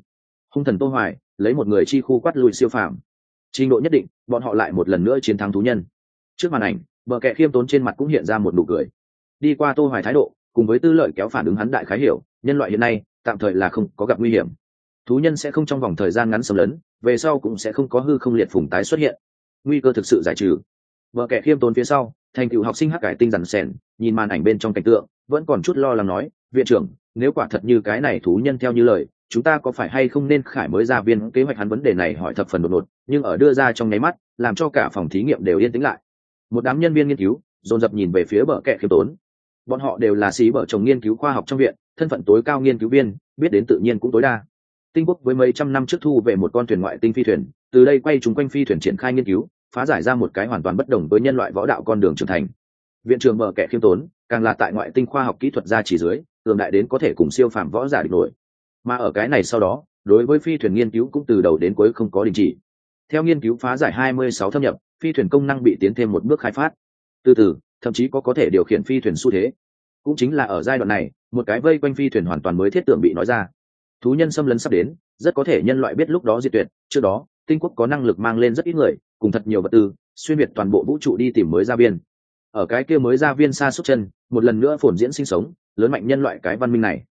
Hung thần tô hoài lấy một người chi khu quát lùi siêu phàm. Trình độ nhất định, bọn họ lại một lần nữa chiến thắng thú nhân. Trước màn ảnh, bờ kẹ khiêm tốn trên mặt cũng hiện ra một nụ cười. Đi qua tô hoài thái độ, cùng với tư lợi kéo phản ứng hắn đại khái hiểu, nhân loại hiện nay, tạm thời là không có gặp nguy hiểm. Thú nhân sẽ không trong vòng thời gian ngắn xâm lấn, về sau cũng sẽ không có hư không liệt phùng tái xuất hiện. Nguy cơ thực sự giải trừ. Vợ kẻ khiêm tốn phía sau, thành cựu học sinh hắc cải tinh dằn sèn nhìn màn ảnh bên trong cảnh tượng, vẫn còn chút lo lắng nói, viện trưởng nếu quả thật như cái này thú nhân theo như lời, chúng ta có phải hay không nên khải mới ra viên kế hoạch hắn vấn đề này hỏi thập phần đột ngột, nhưng ở đưa ra trong nháy mắt, làm cho cả phòng thí nghiệm đều yên tĩnh lại. Một đám nhân viên nghiên cứu, dồn dập nhìn về phía bờ kẹ khiêm tốn. Bọn họ đều là sĩ bờ chồng nghiên cứu khoa học trong viện, thân phận tối cao nghiên cứu viên, biết đến tự nhiên cũng tối đa. Tinh quốc với mấy trăm năm trước thu về một con thuyền ngoại tinh phi thuyền, từ đây quay chúng quanh phi thuyền triển khai nghiên cứu, phá giải ra một cái hoàn toàn bất đồng với nhân loại võ đạo con đường trưởng thành. Viện trường bờ kẻ khiêm tốn, càng là tại ngoại tinh khoa học kỹ thuật ra chỉ dưới tương đại đến có thể cùng siêu phàm võ giả địch nổi. Mà ở cái này sau đó, đối với phi thuyền nghiên cứu cũng từ đầu đến cuối không có đình chỉ. Theo nghiên cứu phá giải 26 thâm nhập, phi thuyền công năng bị tiến thêm một bước khai phát. Từ từ, thậm chí có có thể điều khiển phi thuyền xu thế. Cũng chính là ở giai đoạn này, một cái vây quanh phi thuyền hoàn toàn mới thiết tưởng bị nói ra. Thú nhân xâm lấn sắp đến, rất có thể nhân loại biết lúc đó diệt tuyệt. Trước đó, tinh quốc có năng lực mang lên rất ít người, cùng thật nhiều vật tư, xuyên việt toàn bộ vũ trụ đi tìm mới gia viên. Ở cái kia mới gia viên xa xúc chân, một lần nữa phồn diễn sinh sống lớn mạnh nhân loại cái văn minh này.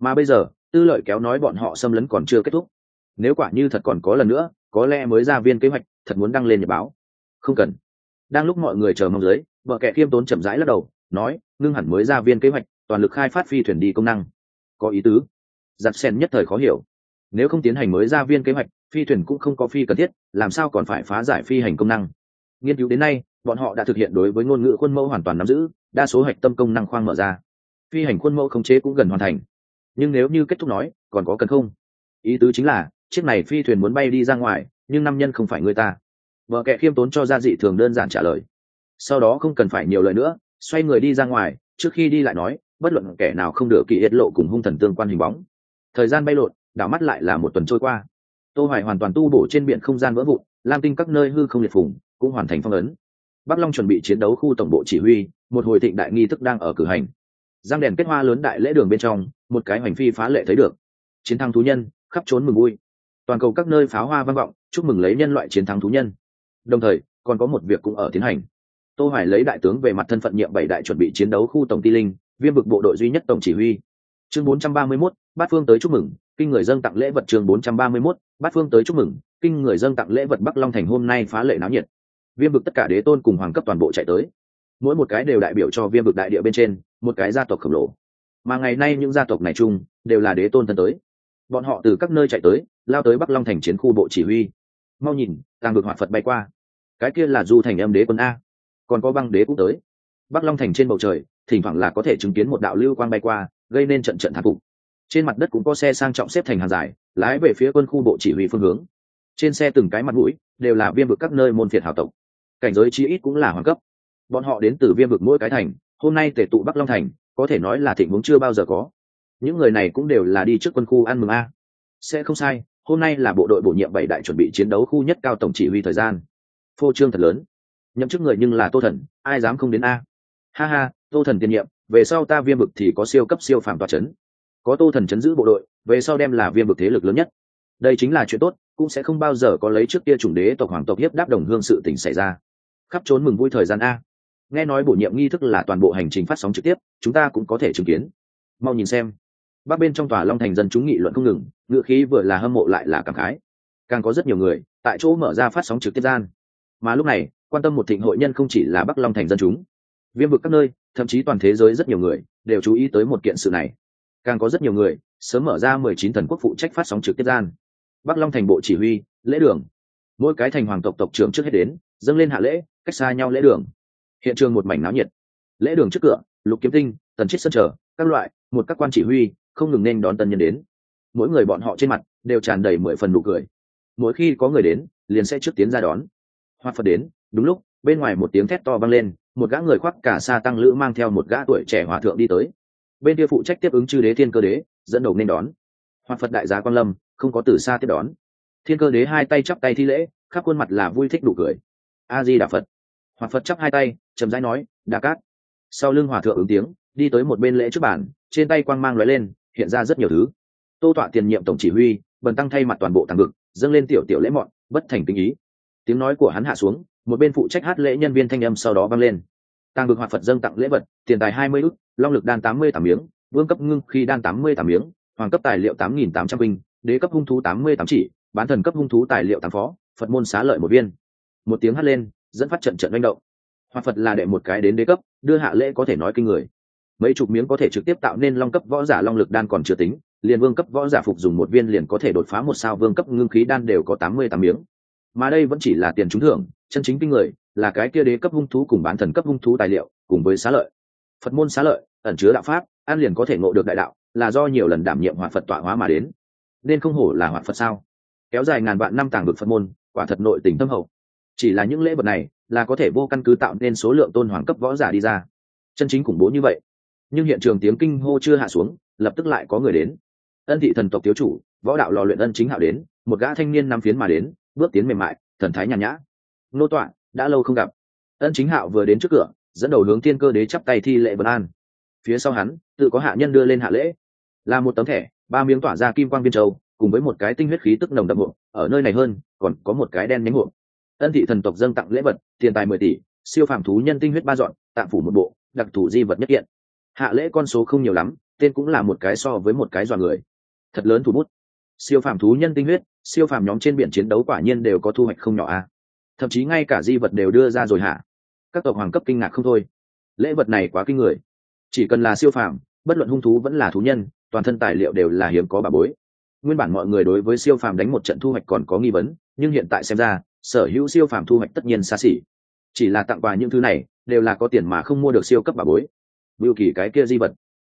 Mà bây giờ, tư lợi kéo nói bọn họ xâm lấn còn chưa kết thúc. Nếu quả như thật còn có lần nữa, có lẽ mới ra viên kế hoạch, thật muốn đăng lên nhật báo. Không cần. Đang lúc mọi người chờ mong dưới, vợ kẻ khiêm tốn chậm rãi lắc đầu, nói, ngưng hẳn mới ra viên kế hoạch, toàn lực khai phát phi thuyền đi công năng. Có ý tứ. Giặt sen nhất thời khó hiểu. Nếu không tiến hành mới ra viên kế hoạch, phi thuyền cũng không có phi cần thiết, làm sao còn phải phá giải phi hành công năng? Nghiên cứu đến nay, bọn họ đã thực hiện đối với ngôn ngữ khuôn mẫu hoàn toàn nắm giữ, đa số hạch tâm công năng khoang mở ra phi hành khuôn mẫu khống chế cũng gần hoàn thành. Nhưng nếu như kết thúc nói, còn có cần không? Ý tứ chính là, chiếc này phi thuyền muốn bay đi ra ngoài, nhưng năm nhân không phải người ta. Vợ kệ khiêm tốn cho gia dị thường đơn giản trả lời. Sau đó không cần phải nhiều lời nữa, xoay người đi ra ngoài, trước khi đi lại nói, bất luận kẻ nào không được kỳ yết lộ cùng hung thần tương quan hình bóng. Thời gian bay lộn, đảo mắt lại là một tuần trôi qua. Tô hoài hoàn toàn tu bổ trên biển không gian vỡ vụn, lam tinh các nơi hư không liệt phùng, cũng hoàn thành phong ấn. Bắc long chuẩn bị chiến đấu khu tổng bộ chỉ huy, một hồi thịnh đại nghi thức đang ở cử hành giang đèn kết hoa lớn đại lễ đường bên trong một cái hoành phi phá lệ thấy được. Chiến thắng thú nhân khắp trốn mừng vui. Toàn cầu các nơi pháo hoa vang vọng chúc mừng lấy nhân loại chiến thắng thú nhân. Đồng thời còn có một việc cũng ở tiến hành. Tô hoài lấy đại tướng về mặt thân phận nhiệm bảy đại chuẩn bị chiến đấu khu tổng ti linh viêm vực bộ đội duy nhất tổng chỉ huy. Chương 431, bát phương tới chúc mừng kinh người dân tặng lễ vật chương 431, bát phương tới chúc mừng kinh người dân tặng lễ vật bắc long thành hôm nay phá lệ náo nhiệt. Viêm vực tất cả đế tôn cùng hoàng cấp toàn bộ chạy tới. Mỗi một cái đều đại biểu cho viêm vực đại địa bên trên một cái gia tộc khổng lồ. Mà ngày nay những gia tộc này chung đều là đế tôn thân tới. Bọn họ từ các nơi chạy tới, lao tới bắc long thành chiến khu bộ chỉ huy. Mau nhìn, tàng vực hoạt phật bay qua. Cái kia là du thành âm đế quân a. Còn có băng đế cũng tới. Bắc long thành trên bầu trời, thỉnh thoảng là có thể chứng kiến một đạo lưu quang bay qua, gây nên trận trận thạc phục. Trên mặt đất cũng có xe sang trọng xếp thành hàng dài, lái về phía quân khu bộ chỉ huy phương hướng. Trên xe từng cái mặt mũi đều là viêm vực các nơi môn phiệt hào tộc. Cảnh giới chí ít cũng là hoàng cấp. Bọn họ đến từ viêm vực mỗi cái thành hôm nay tể tụ bắc long thành, có thể nói là thịnh vốn chưa bao giờ có. Những người này cũng đều là đi trước quân khu ăn mừng a. Sẽ không sai, hôm nay là bộ đội bổ nhiệm bảy đại chuẩn bị chiến đấu khu nhất cao tổng chỉ huy thời gian. Phô trương thật lớn. Nhậm chức người nhưng là tô thần, ai dám không đến a? Ha ha, tô thần tiền nhiệm, về sau ta viêm vực thì có siêu cấp siêu phàm tòa c h ấ n có tô thần chấn giữ bộ đội, về sau đem là viêm vực thế lực lớn nhất. Đây chính là chuyện tốt, cũng sẽ không bao giờ có lấy trước kia chủng đế tộc hoàng tộc hiếp đáp đồng hương sự tình xảy ra. Khắp trốn mừng vui thời gian a nghe nói bổ nhiệm nghi thức là toàn bộ hành trình phát sóng trực tiếp, chúng ta cũng có thể chứng kiến. Mau nhìn xem. Bắc bên trong tòa long thành dân chúng nghị luận không ngừng ngựa khí vừa là hâm mộ lại là cảm khái. Càng có rất nhiều người, tại chỗ mở ra phát sóng trực tiếp gian. Mà lúc này, quan tâm một thịnh hội nhân không chỉ là bắc long thành dân chúng. Viêm vực các nơi, thậm chí toàn thế giới rất nhiều người, đều chú ý tới một kiện sự này. Càng có rất nhiều người, sớm mở ra mười chín thần quốc phụ trách phát sóng trực tiếp gian. Bắc long thành bộ chỉ huy, lễ đường. Mỗi cái thành hoàng tộc tộc trưởng trước hết đến, dâng lên hạ lễ, cách xa nhau lễ đường hiện trường một mảnh náo nhiệt. Lễ đường trước cửa, lục kiếm tinh, tần chiết sân trở các loại, một các quan chỉ huy, không ngừng nên đón tân nhân đến. Mỗi người bọn họ trên mặt đều tràn đầy mười phần nụ cười. Mỗi khi có người đến, liền sẽ trước tiến ra đón. Hoa phật đến, đúng lúc, bên ngoài một tiếng thét to vang lên, một gã người khoác cả sa tăng lữ mang theo một gã tuổi trẻ hòa thượng đi tới. Bên kia phụ trách tiếp ứng chư đế thiên cơ đế, dẫn đầu nên đón. Hoa phật đại gia quan lâm, không có từ xa tiếp đón. Thiên cơ đế hai tay chắp tay thi lễ, khắp khuôn mặt là vui thích đủ cười. A di đà phật. Hoa phật chắp hai tay chậm rãi nói, đa cát. Sau lưng hòa thượng ứng tiếng, đi tới một bên lễ trước bàn, trên tay quang mang lóe lên, hiện ra rất nhiều thứ. Tô tọa tiền nhiệm tổng chỉ huy, bần tăng thay mặt toàn bộ tăng vực, dâng lên tiểu tiểu lễ mọn, bất thành tình ý. Tiếng nói của hắn hạ xuống, một bên phụ trách hát lễ nhân viên thanh âm sau đó vang lên. Tăng vực hoạt phật dâng tặng lễ vật, tiền tài hai mươi ức, long lực đan tám mươi tám miếng, vương cấp ngưng khi đan tám mươi tám miếng, hoàng cấp tài liệu tám nghìn tám trăm binh, đế cấp hung thú tám mươi tám chỉ, bán thần cấp hung thú tài liệu tám phó, phật môn xá lợi một viên. Một tiếng hát lên, dẫn phát trận trận manh động hoặc phật là đệ một cái đến đế cấp, đưa hạ lễ có thể nói kinh người. Mấy chục miếng có thể trực tiếp tạo nên long cấp võ giả long lực đan còn chưa tính, liền vương cấp võ giả phục dùng một viên liền có thể đột phá một sao vương cấp ngưng khí đan đều có tám mươi tám miếng. Mà đây vẫn chỉ là tiền trúng thưởng, chân chính kinh người, là cái kia đế cấp hung thú cùng bán thần cấp hung thú tài liệu, cùng với xá lợi. Phật môn xá lợi, ẩn chứa đạo pháp, an liền có thể ngộ được đại đạo, là do nhiều lần đảm nhiệm hoạt phật tọa hóa mà đến. Nên không hổ là hoạt phật sao? Kéo dài ngàn vạn năm tàng vực phật môn, quả thật nội tình tâm hậu. Chỉ là những lễ vật này là có thể vô căn cứ tạo nên số lượng tôn hoàng cấp võ giả đi ra. Chân chính khủng bố như vậy. Nhưng hiện trường tiếng kinh hô chưa hạ xuống, lập tức lại có người đến. Ân thị thần tộc thiếu chủ, võ đạo lò luyện ân chính hạo đến, một gã thanh niên năm phiến mà đến, bước tiến mềm mại, thần thái nhàn nhã. Nô tọa, đã lâu không gặp. Ân chính hạo vừa đến trước cửa, dẫn đầu hướng thiên cơ đế chắp tay thi lệ vân an. Phía sau hắn, tự có hạ nhân đưa lên hạ lễ. Là một tấm thẻ, ba miếng tỏa ra kim quang viên châu, cùng với một cái tinh huyết khí tức nồng đậm hộ, ở nơi này hơn, còn có một cái đen nhánh hộ ân thị thần tộc dâng tặng lễ vật tiền tài mười tỷ siêu phàm thú nhân tinh huyết ba dọn tạm phủ một bộ đặc thù di vật nhất kiện. Hạ lễ con số không nhiều lắm tên cũng là một cái so với một cái dọn người. Thật lớn thủ bút. Siêu phàm thú nhân tinh huyết siêu phàm nhóm trên biển chiến đấu quả nhiên đều có thu hoạch không nhỏ a. Thậm chí ngay cả di vật đều đưa ra rồi hạ, các tộc hoàng cấp kinh ngạc không thôi. Lễ vật này quá kinh người. Chỉ cần là siêu phàm bất luận hung thú vẫn là thú nhân toàn thân tài liệu đều là hiếm có bà bối. Nguyên bản mọi người đối với siêu phàm đánh một trận thu hoạch còn có nghi vấn nhưng hiện tại xem ra sở hữu siêu phàm thu hoạch tất nhiên xa xỉ. Chỉ là tặng quà những thứ này, đều là có tiền mà không mua được siêu cấp bà bối. Bưu kỳ cái kia di vật.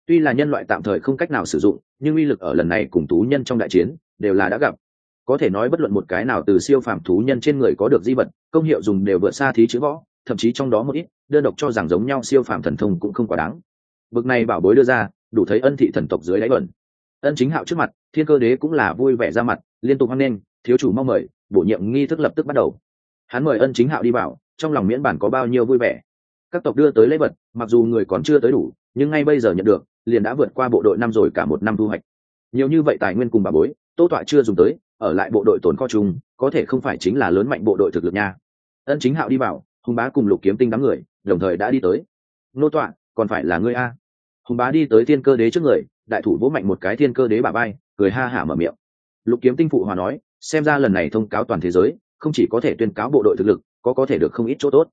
Tuy là nhân loại tạm thời không cách nào sử dụng, nhưng uy lực ở lần này cùng thú nhân trong đại chiến, đều là đã gặp. Có thể nói bất luận một cái nào từ siêu phàm thú nhân trên người có được di vật, công hiệu dùng đều vượt xa thí chữ võ, thậm chí trong đó một ít, đơn độc cho rằng giống nhau siêu phàm thần thông cũng không quá đáng. Bực này bảo bối đưa ra, đủ thấy ân thị thần tộc dưới đáy bẩn. Ân chính hạo trước mặt, thiên cơ đế cũng là vui vẻ ra mặt, liên tục hoan nghênh, thiếu chủ mong mời bổ nhiệm nghi thức lập tức bắt đầu. Hắn mời ân chính hạo đi vào, trong lòng miễn bản có bao nhiêu vui vẻ. Các tộc đưa tới lễ vật, mặc dù người còn chưa tới đủ, nhưng ngay bây giờ nhận được, liền đã vượt qua bộ đội năm rồi cả một năm thu hoạch. Nhiều như vậy tài nguyên cùng bà bối, tô tọa chưa dùng tới, ở lại bộ đội tồn kho chung, có thể không phải chính là lớn mạnh bộ đội thực lực nha. Ân chính hạo đi vào, hùng bá cùng lục kiếm tinh đám người, đồng thời đã đi tới. Nô tọa, còn phải là ngươi a. Hùng bá đi tới thiên cơ đế trước người, đại thủ vỗ mạnh một cái thiên cơ đế bà bay cười ha hả mở miệng. Lục kiếm tinh phụ hòa nói xem ra lần này thông cáo toàn thế giới, không chỉ có thể tuyên cáo bộ đội thực lực, có có thể được không ít chỗ tốt.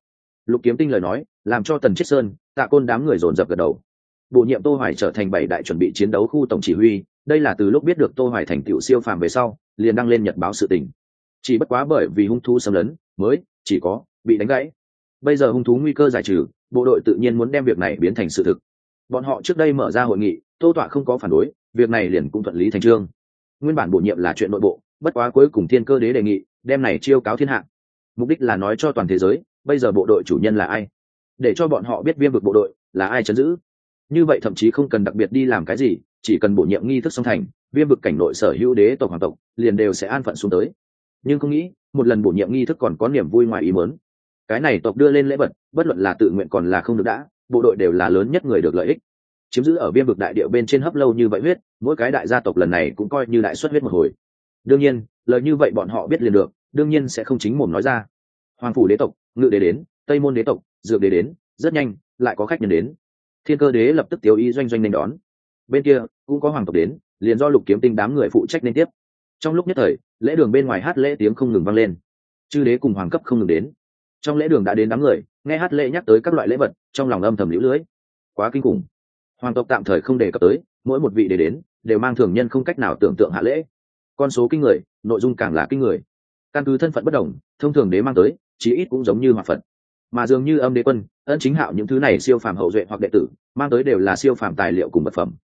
Lục kiếm tinh lời nói, làm cho tần chiết sơn, tạ côn đám người dồn dập gật đầu. Bổ nhiệm tô hoài trở thành bảy đại chuẩn bị chiến đấu khu tổng chỉ huy, đây là từ lúc biết được tô hoài thành tựu siêu phàm về sau, liền đăng lên nhật báo sự tình. Chỉ bất quá bởi vì hung thú xâm lấn, mới, chỉ có, bị đánh gãy. Bây giờ hung thú nguy cơ giải trừ, bộ đội tự nhiên muốn đem việc này biến thành sự thực. Bọn họ trước đây mở ra hội nghị, tô tọa không có phản đối, việc này liền cũng thuận lý thành trương. Nguyên bản bổ nhiệm là chuyện nội bộ bất quá cuối cùng thiên cơ đế đề nghị, đem này chiêu cáo thiên hạ. Mục đích là nói cho toàn thế giới, bây giờ bộ đội chủ nhân là ai? Để cho bọn họ biết viêm vực bộ đội là ai chấn giữ. Như vậy thậm chí không cần đặc biệt đi làm cái gì, chỉ cần bổ nhiệm nghi thức song thành, viêm vực cảnh nội sở hữu đế tộc hoàng tộc, liền đều sẽ an phận xuống tới. Nhưng không nghĩ, một lần bổ nhiệm nghi thức còn có niềm vui ngoài ý mớn cái này tộc đưa lên lễ vật, bất luận là tự nguyện còn là không được đã, bộ đội đều là lớn nhất người được lợi ích. Chiếm giữ ở viêm vực đại địa bên trên hấp lâu như vậy huyết, mỗi cái đại gia tộc lần này cũng coi như đại xuất huyết một hồi đương nhiên lời như vậy bọn họ biết liền được đương nhiên sẽ không chính mồm nói ra. Hoàng phủ đế tộc ngự đế đến tây môn đế tộc dược đế đến rất nhanh lại có khách nhân đến. Thiên cơ đế lập tức tiêu y doanh doanh nên đón. Bên kia cũng có hoàng tộc đến liền do lục kiếm tinh đám người phụ trách nên tiếp. Trong lúc nhất thời lễ đường bên ngoài hát lễ tiếng không ngừng vang lên. Chư đế cùng hoàng cấp không ngừng đến. Trong lễ đường đã đến đám người nghe hát lễ nhắc tới các loại lễ vật trong lòng âm thầm lũ lưỡi, quá kinh khủng. Hoàng tộc tạm thời không đề cập tới mỗi một vị để đến đều mang thường nhân không cách nào tưởng tượng hạ lễ con số kinh người, nội dung càng là kinh người. Căn cứ thân phận bất đồng, thông thường đế mang tới, chí ít cũng giống như hòa phật. Mà dường như âm đế quân, ân chính hạo những thứ này siêu phàm hậu duệ hoặc đệ tử, mang tới đều là siêu phàm tài liệu cùng vật phẩm.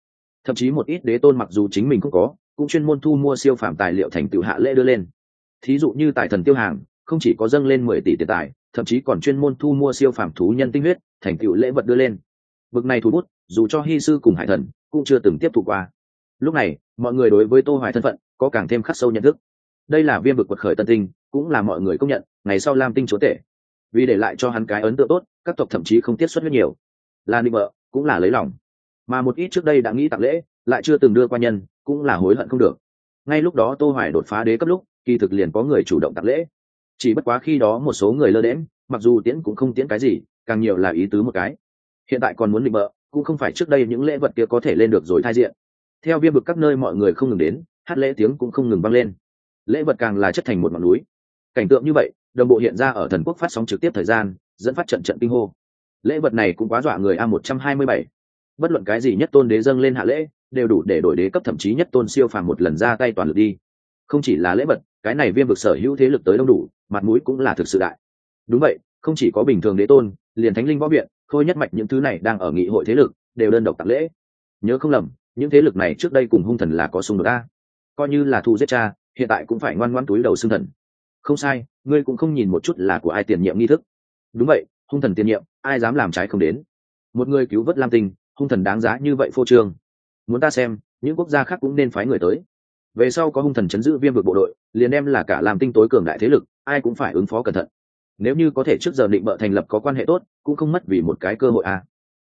Thậm chí một ít đế tôn mặc dù chính mình cũng có, cũng chuyên môn thu mua siêu phàm tài liệu thành tựu hạ lễ đưa lên. Thí dụ như tài thần tiêu hàng, không chỉ có dâng lên mười tỷ tiền tài, thậm chí còn chuyên môn thu mua siêu phàm thú nhân tinh huyết, thành tựu lễ vật đưa lên. Bực này thủ bút, dù cho hy sư cùng hải thần, cũng chưa từng tiếp thụ qua. Lúc này, mọi người đối với tô hoài thân phận có càng thêm khắc sâu nhận thức. Đây là viêm vực quật khởi tân tinh, cũng là mọi người công nhận, ngày sau lam tinh chúa tể. Vì để lại cho hắn cái ấn tượng tốt, các tộc thậm chí không tiết xuất rất nhiều. Là định vợ cũng là lấy lòng. Mà một ít trước đây đã nghĩ tặng lễ, lại chưa từng đưa qua nhân, cũng là hối hận không được. Ngay lúc đó tô hoài đột phá đế cấp lúc, kỳ thực liền có người chủ động tặng lễ. Chỉ bất quá khi đó một số người lơ đễm mặc dù tiễn cũng không tiễn cái gì, càng nhiều là ý tứ một cái. Hiện tại còn muốn định vợ cũng không phải trước đây những lễ vật kia có thể lên được rồi thay diện. Theo viêm vực các nơi mọi người không ngừng đến hát lễ tiếng cũng không ngừng vang lên. Lễ vật càng là chất thành một ngọn núi. Cảnh tượng như vậy, đồng bộ hiện ra ở thần quốc phát sóng trực tiếp thời gian, dẫn phát trận trận kinh hô. Lễ vật này cũng quá dọa người a một trăm hai mươi bảy. Bất luận cái gì nhất tôn đế dâng lên hạ lễ, đều đủ để đổi đế cấp thậm chí nhất tôn siêu phàm một lần ra tay toàn lực đi. Không chỉ là lễ vật, cái này viêm vực sở hữu thế lực tới đông đủ, mặt mũi cũng là thực sự đại. Đúng vậy, không chỉ có bình thường đế tôn, liền thánh linh võ viện, khôi nhất mạch những thứ này đang ở nghị hội thế lực, đều đơn độc tặng lễ. Nhớ không lầm, những thế lực này trước đây cùng hung thần là có xung đột a coi như là thu giết cha, hiện tại cũng phải ngoan ngoan túi đầu xương thần. Không sai, ngươi cũng không nhìn một chút là của ai tiền nhiệm nghi thức. Đúng vậy, hung thần tiền nhiệm, ai dám làm trái không đến. Một người cứu vớt lam tinh, hung thần đáng giá như vậy phô trương. Muốn ta xem, những quốc gia khác cũng nên phái người tới. Về sau có hung thần chấn giữ viêm vực bộ đội, liền đem là cả làm tinh tối cường đại thế lực, ai cũng phải ứng phó cẩn thận. Nếu như có thể trước giờ định bợ thành lập có quan hệ tốt, cũng không mất vì một cái cơ hội à.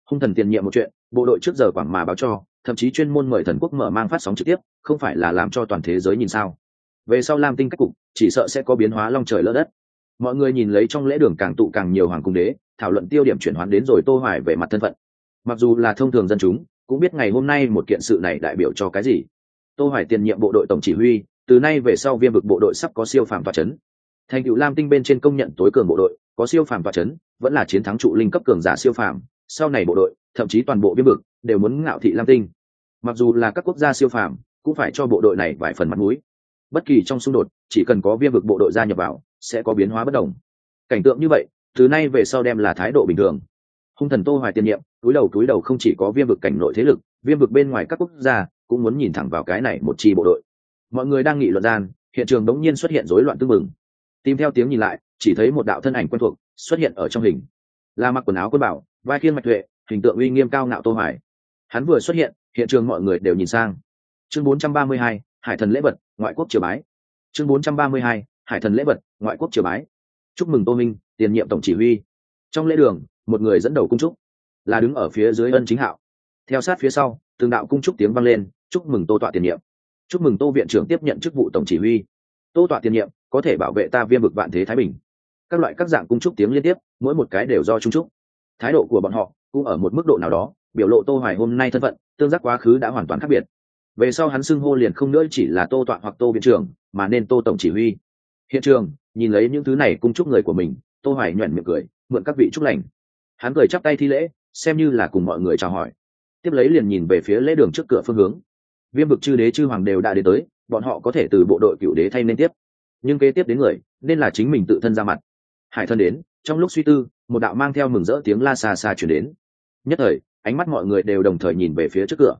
hung thần tiền nhiệm một chuyện, bộ đội trước giờ quảng mà báo cho thậm chí chuyên môn mời thần quốc mở mang phát sóng trực tiếp, không phải là làm cho toàn thế giới nhìn sao? Về sau lam tinh cách cục, chỉ sợ sẽ có biến hóa long trời lỡ đất. Mọi người nhìn lấy trong lễ đường càng tụ càng nhiều hoàng cung đế, thảo luận tiêu điểm chuyển hoán đến rồi tô hoài về mặt thân phận. Mặc dù là thông thường dân chúng, cũng biết ngày hôm nay một kiện sự này đại biểu cho cái gì. Tô hoài tiền nhiệm bộ đội tổng chỉ huy, từ nay về sau viêm vực bộ đội sắp có siêu phàm và chấn. Thành cựu lam tinh bên trên công nhận tối cường bộ đội, có siêu phàm và chấn, vẫn là chiến thắng trụ linh cấp cường giả siêu phàm. Sau này bộ đội, thậm chí toàn bộ viêm vực đều muốn ngạo thị lam tinh. Mặc dù là các quốc gia siêu phàm, cũng phải cho bộ đội này vài phần mặt mũi. Bất kỳ trong xung đột, chỉ cần có viêm vực bộ đội gia nhập vào, sẽ có biến hóa bất đồng. Cảnh tượng như vậy, từ nay về sau đem là thái độ bình thường. Hung thần tô hoài tiền nhiệm, túi đầu túi đầu không chỉ có viêm vực cảnh nội thế lực viêm vực bên ngoài các quốc gia cũng muốn nhìn thẳng vào cái này một chi bộ đội. Mọi người đang nghị luận gian, hiện trường đống nhiên xuất hiện rối loạn tương mừng tìm theo tiếng nhìn lại, chỉ thấy một đạo thân ảnh quen thuộc xuất hiện ở trong hình. Là mặc quần áo quân bảo, vai khiên mạch tuệ, hình tượng uy nghiêm cao ngạo tô hoài hắn vừa xuất hiện hiện trường mọi người đều nhìn sang. Chương 432, hải thần lễ vật ngoại quốc triều bái. Chương 432, hải thần lễ vật ngoại quốc triều bái. Chúc mừng tô minh tiền nhiệm tổng chỉ huy. Trong lễ đường một người dẫn đầu cung trúc là đứng ở phía dưới ân chính hạo. Theo sát phía sau từng đạo cung trúc tiếng vang lên chúc mừng tô tọa tiền nhiệm. Chúc mừng tô viện trưởng tiếp nhận chức vụ tổng chỉ huy. Tô tọa tiền nhiệm có thể bảo vệ ta viêm vực vạn thế thái bình. Các loại các dạng cung trúc tiếng liên tiếp mỗi một cái đều do trung trúc. Thái độ của bọn họ cũng ở một mức độ nào đó biểu lộ tô hoài hôm nay thân phận, tương giác quá khứ đã hoàn toàn khác biệt. Về sau hắn xưng hô liền không nữa chỉ là tô tọa hoặc tô viện trưởng mà nên tô tổng chỉ huy. Hiện trường, nhìn lấy những thứ này cung chúc người của mình, tô hoài nhuận miệng cười, mượn các vị chúc lành. Hắn cười chắp tay thi lễ, xem như là cùng mọi người chào hỏi. Tiếp lấy liền nhìn về phía lễ đường trước cửa phương hướng. Viêm vực chư đế chư hoàng đều đã đến tới, bọn họ có thể từ bộ đội cựu đế thay nên tiếp. Nhưng kế tiếp đến người, nên là chính mình tự thân ra mặt. Hải thân đến, trong lúc suy tư, một đạo mang theo mừng rỡ tiếng la xa xa chuyển đến. Nhất thời ánh mắt mọi người đều đồng thời nhìn về phía trước cửa.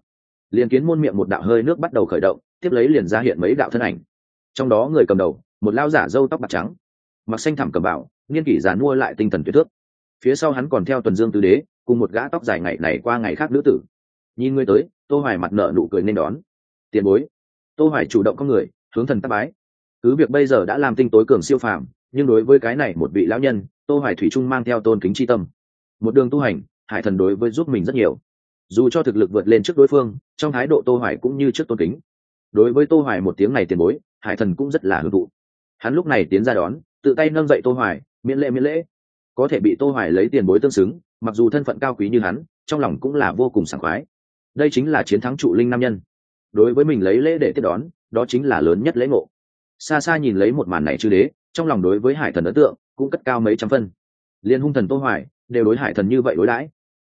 Liền kiến môn miệng một đạo hơi nước bắt đầu khởi động, tiếp lấy liền ra hiện mấy đạo thân ảnh. Trong đó người cầm đầu, một lao giả râu tóc bạc trắng, mặc xanh thẳm cầm bảo nghiên kỷ giàn mua lại tinh thần tuyệt thước. Phía sau hắn còn theo tuần dương tứ đế, cùng một gã tóc dài ngày này qua ngày khác nữ tử. Nhìn ngươi tới, tô hoài mặt nợ nụ cười nên đón. Tiền bối. Tô hoài chủ động con người, hướng thần tác bái. Cứ việc bây giờ đã làm tinh tối cường siêu phàm, nhưng đối với cái này một vị lão nhân, tô hoài thủy trung mang theo tôn kính chi tâm. Một đường tu hành hải thần đối với giúp mình rất nhiều. Dù cho thực lực vượt lên trước đối phương, trong thái độ tô hoài cũng như trước tôn kính. Đối với tô hoài một tiếng này tiền bối, hải thần cũng rất là hưởng thụ. Hắn lúc này tiến ra đón, tự tay nâng dậy tô hoài, miễn lễ miễn lễ. Có thể bị tô hoài lấy tiền bối tương xứng, mặc dù thân phận cao quý như hắn, trong lòng cũng là vô cùng sảng khoái. Đây chính là chiến thắng trụ linh nam nhân. Đối với mình lấy lễ để tiếp đón, đó chính là lớn nhất lễ ngộ. Xa xa nhìn lấy một màn này chư đế, trong lòng đối với hải thần ấn tượng cũng cất cao mấy trăm phân. Liên hung thần tô hoài, đều đối hải thần như vậy đối đãi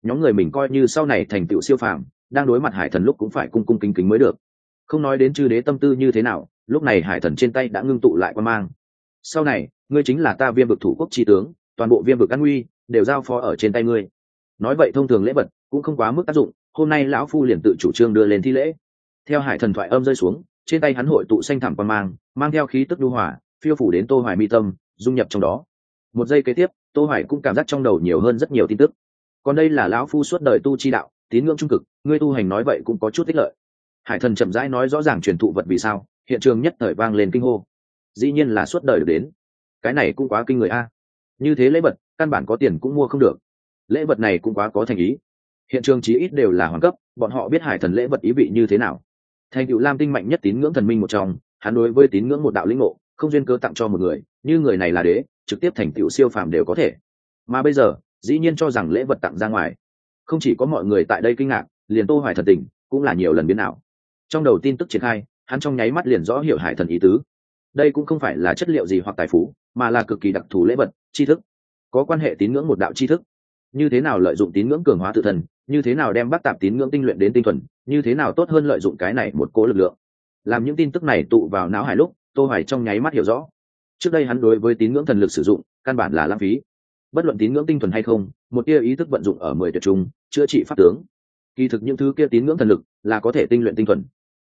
nhóm người mình coi như sau này thành tựu siêu phàm, đang đối mặt hải thần lúc cũng phải cung cung kính kính mới được. Không nói đến chư đế tâm tư như thế nào, lúc này hải thần trên tay đã ngưng tụ lại quan mang. Sau này, ngươi chính là ta viêm vực thủ quốc tri tướng, toàn bộ viêm vực an nguy đều giao phó ở trên tay ngươi. Nói vậy thông thường lễ vật cũng không quá mức tác dụng, hôm nay lão phu liền tự chủ trương đưa lên thi lễ. Theo hải thần thoại âm rơi xuống, trên tay hắn hội tụ xanh thảm quan mang mang theo khí tức đu hỏa phiêu phủ đến tô hoài mi tâm, dung nhập trong đó. Một giây kế tiếp, tô hoài cũng cảm giác trong đầu nhiều hơn rất nhiều tin tức còn đây là lão phu suốt đời tu chi đạo, tín ngưỡng trung cực, ngươi tu hành nói vậy cũng có chút tích lợi. Hải thần chậm rãi nói rõ ràng truyền thụ vật vì sao, hiện trường nhất thời vang lên kinh hô. Dĩ nhiên là suốt đời được đến. Cái này cũng quá kinh người a. Như thế lễ vật, căn bản có tiền cũng mua không được. Lễ vật này cũng quá có thành ý. Hiện trường chí ít đều là hoàng cấp, bọn họ biết hải thần lễ vật ý vị như thế nào. Thành cựu lam tinh mạnh nhất tín ngưỡng thần minh một trong, hắn đối với tín ngưỡng một đạo lĩnh ngộ, không duyên cơ tặng cho một người, như người này là đế, trực tiếp thành cựu siêu phàm đều có thể. Mà bây giờ dĩ nhiên cho rằng lễ vật tặng ra ngoài. Không chỉ có mọi người tại đây kinh ngạc, liền tô hoài thần tình cũng là nhiều lần biến ảo. Trong đầu tin tức triển khai, hắn trong nháy mắt liền rõ hiểu hải thần ý tứ. Đây cũng không phải là chất liệu gì hoặc tài phú, mà là cực kỳ đặc thù lễ vật, tri thức. Có quan hệ tín ngưỡng một đạo tri thức. Như thế nào lợi dụng tín ngưỡng cường hóa tự thân, như thế nào đem bắt tạp tín ngưỡng tinh luyện đến tinh thuần, như thế nào tốt hơn lợi dụng cái này một cố lực lượng. Làm những tin tức này tụ vào não hải lúc, tô hoài trong nháy mắt hiểu rõ. Trước đây hắn đối với tín ngưỡng thần lực sử dụng, căn bản là lãng phí bất luận tín ngưỡng tinh thuần hay không, một tia ý thức vận dụng ở mười tuyệt trung, chữa trị pháp tướng. Kỳ thực những thứ kia tín ngưỡng thần lực là có thể tinh luyện tinh thuần.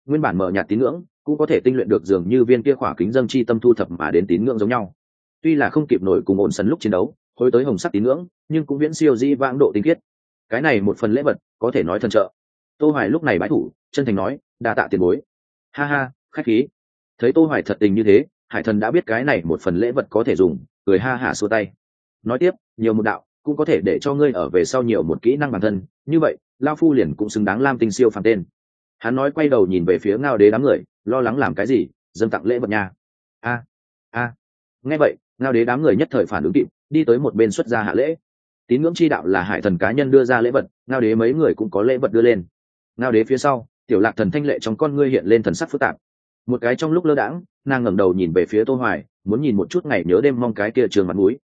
Nguyên bản mở nhạt tín ngưỡng cũng có thể tinh luyện được dường như viên kia khỏa kính dâng chi tâm thu thập mà đến tín ngưỡng giống nhau. Tuy là không kịp nổi cùng ổn sấn lúc chiến đấu hồi tới hồng sắc tín ngưỡng, nhưng cũng viễn siêu di vãng độ tinh khiết. Cái này một phần lễ vật có thể nói thần trợ. Tô hoài lúc này bái thủ, chân thành nói, đa tạ tiền bối. Ha ha, khách khí. Thấy tô hoài thật tình như thế, hải thần đã biết cái này một phần lễ vật có thể dùng, cười ha hả xua tay nói tiếp, nhiều một đạo cũng có thể để cho ngươi ở về sau nhiều một kỹ năng bản thân. Như vậy, lao phu liền cũng xứng đáng lam tinh siêu phàm tên. Hắn nói quay đầu nhìn về phía ngao đế đám người, lo lắng làm cái gì, dâng tặng lễ vật nha. A a. Nghe vậy, ngao đế đám người nhất thời phản ứng kịp, đi tới một bên xuất gia hạ lễ. Tín ngưỡng chi đạo là hải thần cá nhân đưa ra lễ vật, ngao đế mấy người cũng có lễ vật đưa lên. Ngao đế phía sau, tiểu lạc thần thanh lệ trong con ngươi hiện lên thần sắc phức tạp. Một cái trong lúc lơ đãng, nàng ngẩng đầu nhìn về phía tô hoài, muốn nhìn một chút ngày nhớ đêm mong cái kia trường mặt mũi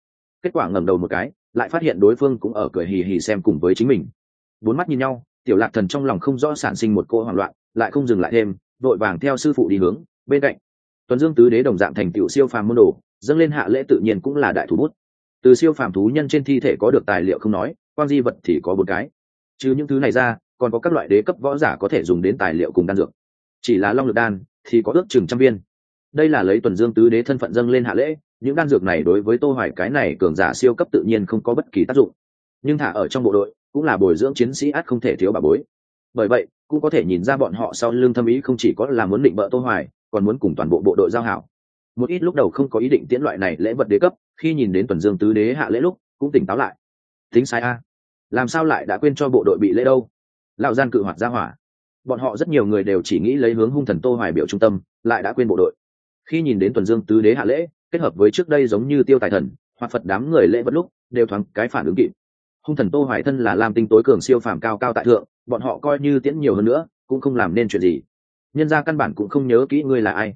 kết quả ngẩng đầu một cái, lại phát hiện đối phương cũng ở cười hì hì xem cùng với chính mình. Bốn mắt nhìn nhau, tiểu lạc thần trong lòng không rõ sản sinh một cô hoảng loạn, lại không dừng lại thêm, vội vàng theo sư phụ đi hướng, bên cạnh. Tuấn dương tứ đế đồng dạng thành tiểu siêu phàm môn đồ, dâng lên hạ lễ tự nhiên cũng là đại thủ bút. Từ siêu phàm thú nhân trên thi thể có được tài liệu không nói quan di vật thì có bốn cái. Chứ những thứ này ra, còn có các loại đế cấp võ giả có thể dùng đến tài liệu cùng đan dược. Chỉ là long lực đan thì có ước chừng trăm viên. Đây là lấy tuần dương tứ đế thân phận dâng lên hạ lễ những đan dược này đối với tô hoài cái này cường giả siêu cấp tự nhiên không có bất kỳ tác dụng. Nhưng thả ở trong bộ đội cũng là bồi dưỡng chiến sĩ át không thể thiếu bà bối. Bởi vậy, cũng có thể nhìn ra bọn họ sau lưng thâm ý không chỉ có là muốn định bợ tô hoài, còn muốn cùng toàn bộ bộ đội giao hảo. Một ít lúc đầu không có ý định tiễn loại này lễ vật đế cấp, khi nhìn đến tuần dương tứ đế hạ lễ lúc, cũng tỉnh táo lại. Tính sai a. Làm sao lại đã quên cho bộ đội bị lễ đâu? Lão gian cự hoạt ra hỏa. Bọn họ rất nhiều người đều chỉ nghĩ lấy hướng hung thần tô hoài biểu trung tâm, lại đã quên bộ đội. Khi nhìn đến tuần dương tứ đế hạ lễ kết hợp với trước đây giống như tiêu tài thần, hoặc phật đám người lễ vật lúc, đều thoáng cái phản ứng kịp. Hung thần tô hoài thân là làm tinh tối cường siêu phàm cao cao tại thượng, bọn họ coi như tiễn nhiều hơn nữa, cũng không làm nên chuyện gì. Nhân ra căn bản cũng không nhớ kỹ ngươi là ai.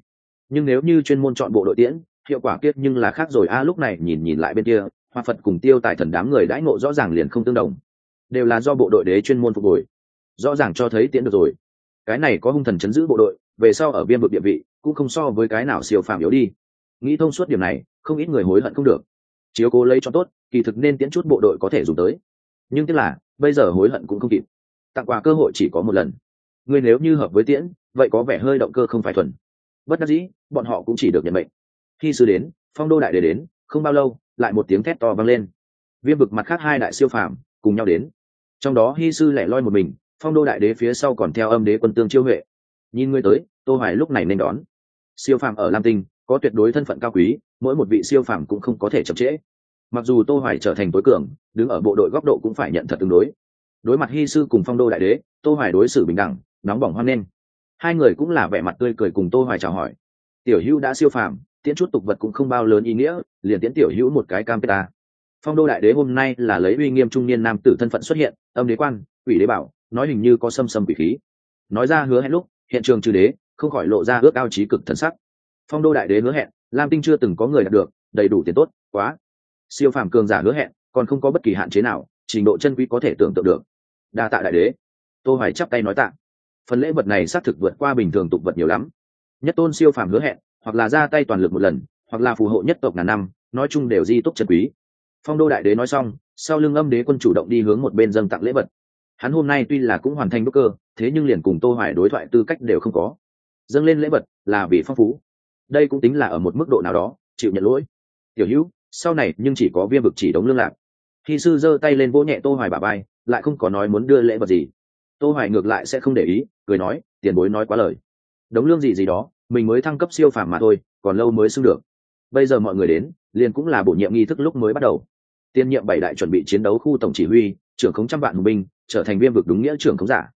Nhưng nếu như chuyên môn chọn bộ đội tiễn, hiệu quả kiết nhưng là khác rồi. A, lúc này nhìn nhìn lại bên kia, hoa phật cùng tiêu tài thần đám người đãi ngộ rõ ràng liền không tương đồng. Đều là do bộ đội đế chuyên môn phục hồi. Rõ ràng cho thấy tiễn được rồi. Cái này có hung thần chấn giữ bộ đội, về sau ở biên vực địa vị, cũng không so với cái nào siêu phàm yếu đi nghĩ thông suốt điểm này, không ít người hối hận không được. Chiếu cố lấy cho tốt, kỳ thực nên tiễn chút bộ đội có thể dùng tới. Nhưng tức là, bây giờ hối hận cũng không kịp. Tặng quà cơ hội chỉ có một lần. Người nếu như hợp với tiễn, vậy có vẻ hơi động cơ không phải thuần. Bất đắc dĩ, bọn họ cũng chỉ được nhận mệnh. Khi sư đến, phong đô đại để đến, không bao lâu, lại một tiếng thét to vang lên. Viêm vực mặt khác hai đại siêu phàm, cùng nhau đến. Trong đó hy sư lẻ loi một mình, phong đô đại đế phía sau còn theo âm đế quân tương chiêu huệ. Nhìn ngươi tới, tô hoài lúc này nên đón. Siêu phàm ở lam tinh có tuyệt đối thân phận cao quý, mỗi một vị siêu phàm cũng không có thể chậm trễ. Mặc dù tô hoài trở thành tối cường, đứng ở bộ đội góc độ cũng phải nhận thật tương đối. Đối mặt hy sư cùng phong đô đại đế, tô hoài đối xử bình đẳng, nóng bỏng hoan nghênh. Hai người cũng là vẻ mặt tươi cười cùng tô hoài chào hỏi. Tiểu hữu đã siêu phàm, tiễn chút tục vật cũng không bao lớn ý nghĩa, liền tiễn tiểu hữu một cái cam kết ta. Phong đô đại đế hôm nay là lấy uy nghiêm trung niên nam tử thân phận xuất hiện, âm đế quan ủy đế bảo, nói hình như có xâm xâm quỷ khí. Nói ra hứa hẹn lúc, hiện trường trừ đế, không khỏi lộ ra ước ao trí cực thần sắc phong đô đại đế hứa hẹn, lam tinh chưa từng có người đạt được, đầy đủ tiền tốt, quá. Siêu phàm cường giả hứa hẹn, còn không có bất kỳ hạn chế nào, trình độ chân quý có thể tưởng tượng được. Đa tạ đại đế. Tô hoài chắp tay nói tạ. Phần lễ vật này xác thực vượt qua bình thường tục vật nhiều lắm. Nhất tôn siêu phàm hứa hẹn, hoặc là ra tay toàn lực một lần, hoặc là phù hộ nhất tộc ngàn năm, nói chung đều di túc chân quý. Phong đô đại đế nói xong, sau lưng âm đế quân chủ động đi hướng một bên dâng tặng lễ vật. Hắn hôm nay tuy là cũng hoàn thành đúc cơ, thế nhưng liền cùng tô hoài đối thoại tư cách đều không có. Dâng lên lễ vật là vì phong phú đây cũng tính là ở một mức độ nào đó, chịu nhận lỗi. Tiểu hữu, sau này nhưng chỉ có viêm vực chỉ đống lương lạc. Khi sư giơ tay lên vỗ nhẹ tô hoài bà bay lại không có nói muốn đưa lễ vật gì. Tô hoài ngược lại sẽ không để ý, cười nói, tiền bối nói quá lời. Đống lương gì gì đó, mình mới thăng cấp siêu phàm mà thôi, còn lâu mới xưng được. Bây giờ mọi người đến, liền cũng là bổ nhiệm nghi thức lúc mới bắt đầu. Tiên nhiệm bảy đại chuẩn bị chiến đấu khu tổng chỉ huy, trưởng khống trăm vạn hùng binh, trở thành viêm vực đúng nghĩa trưởng khống giả.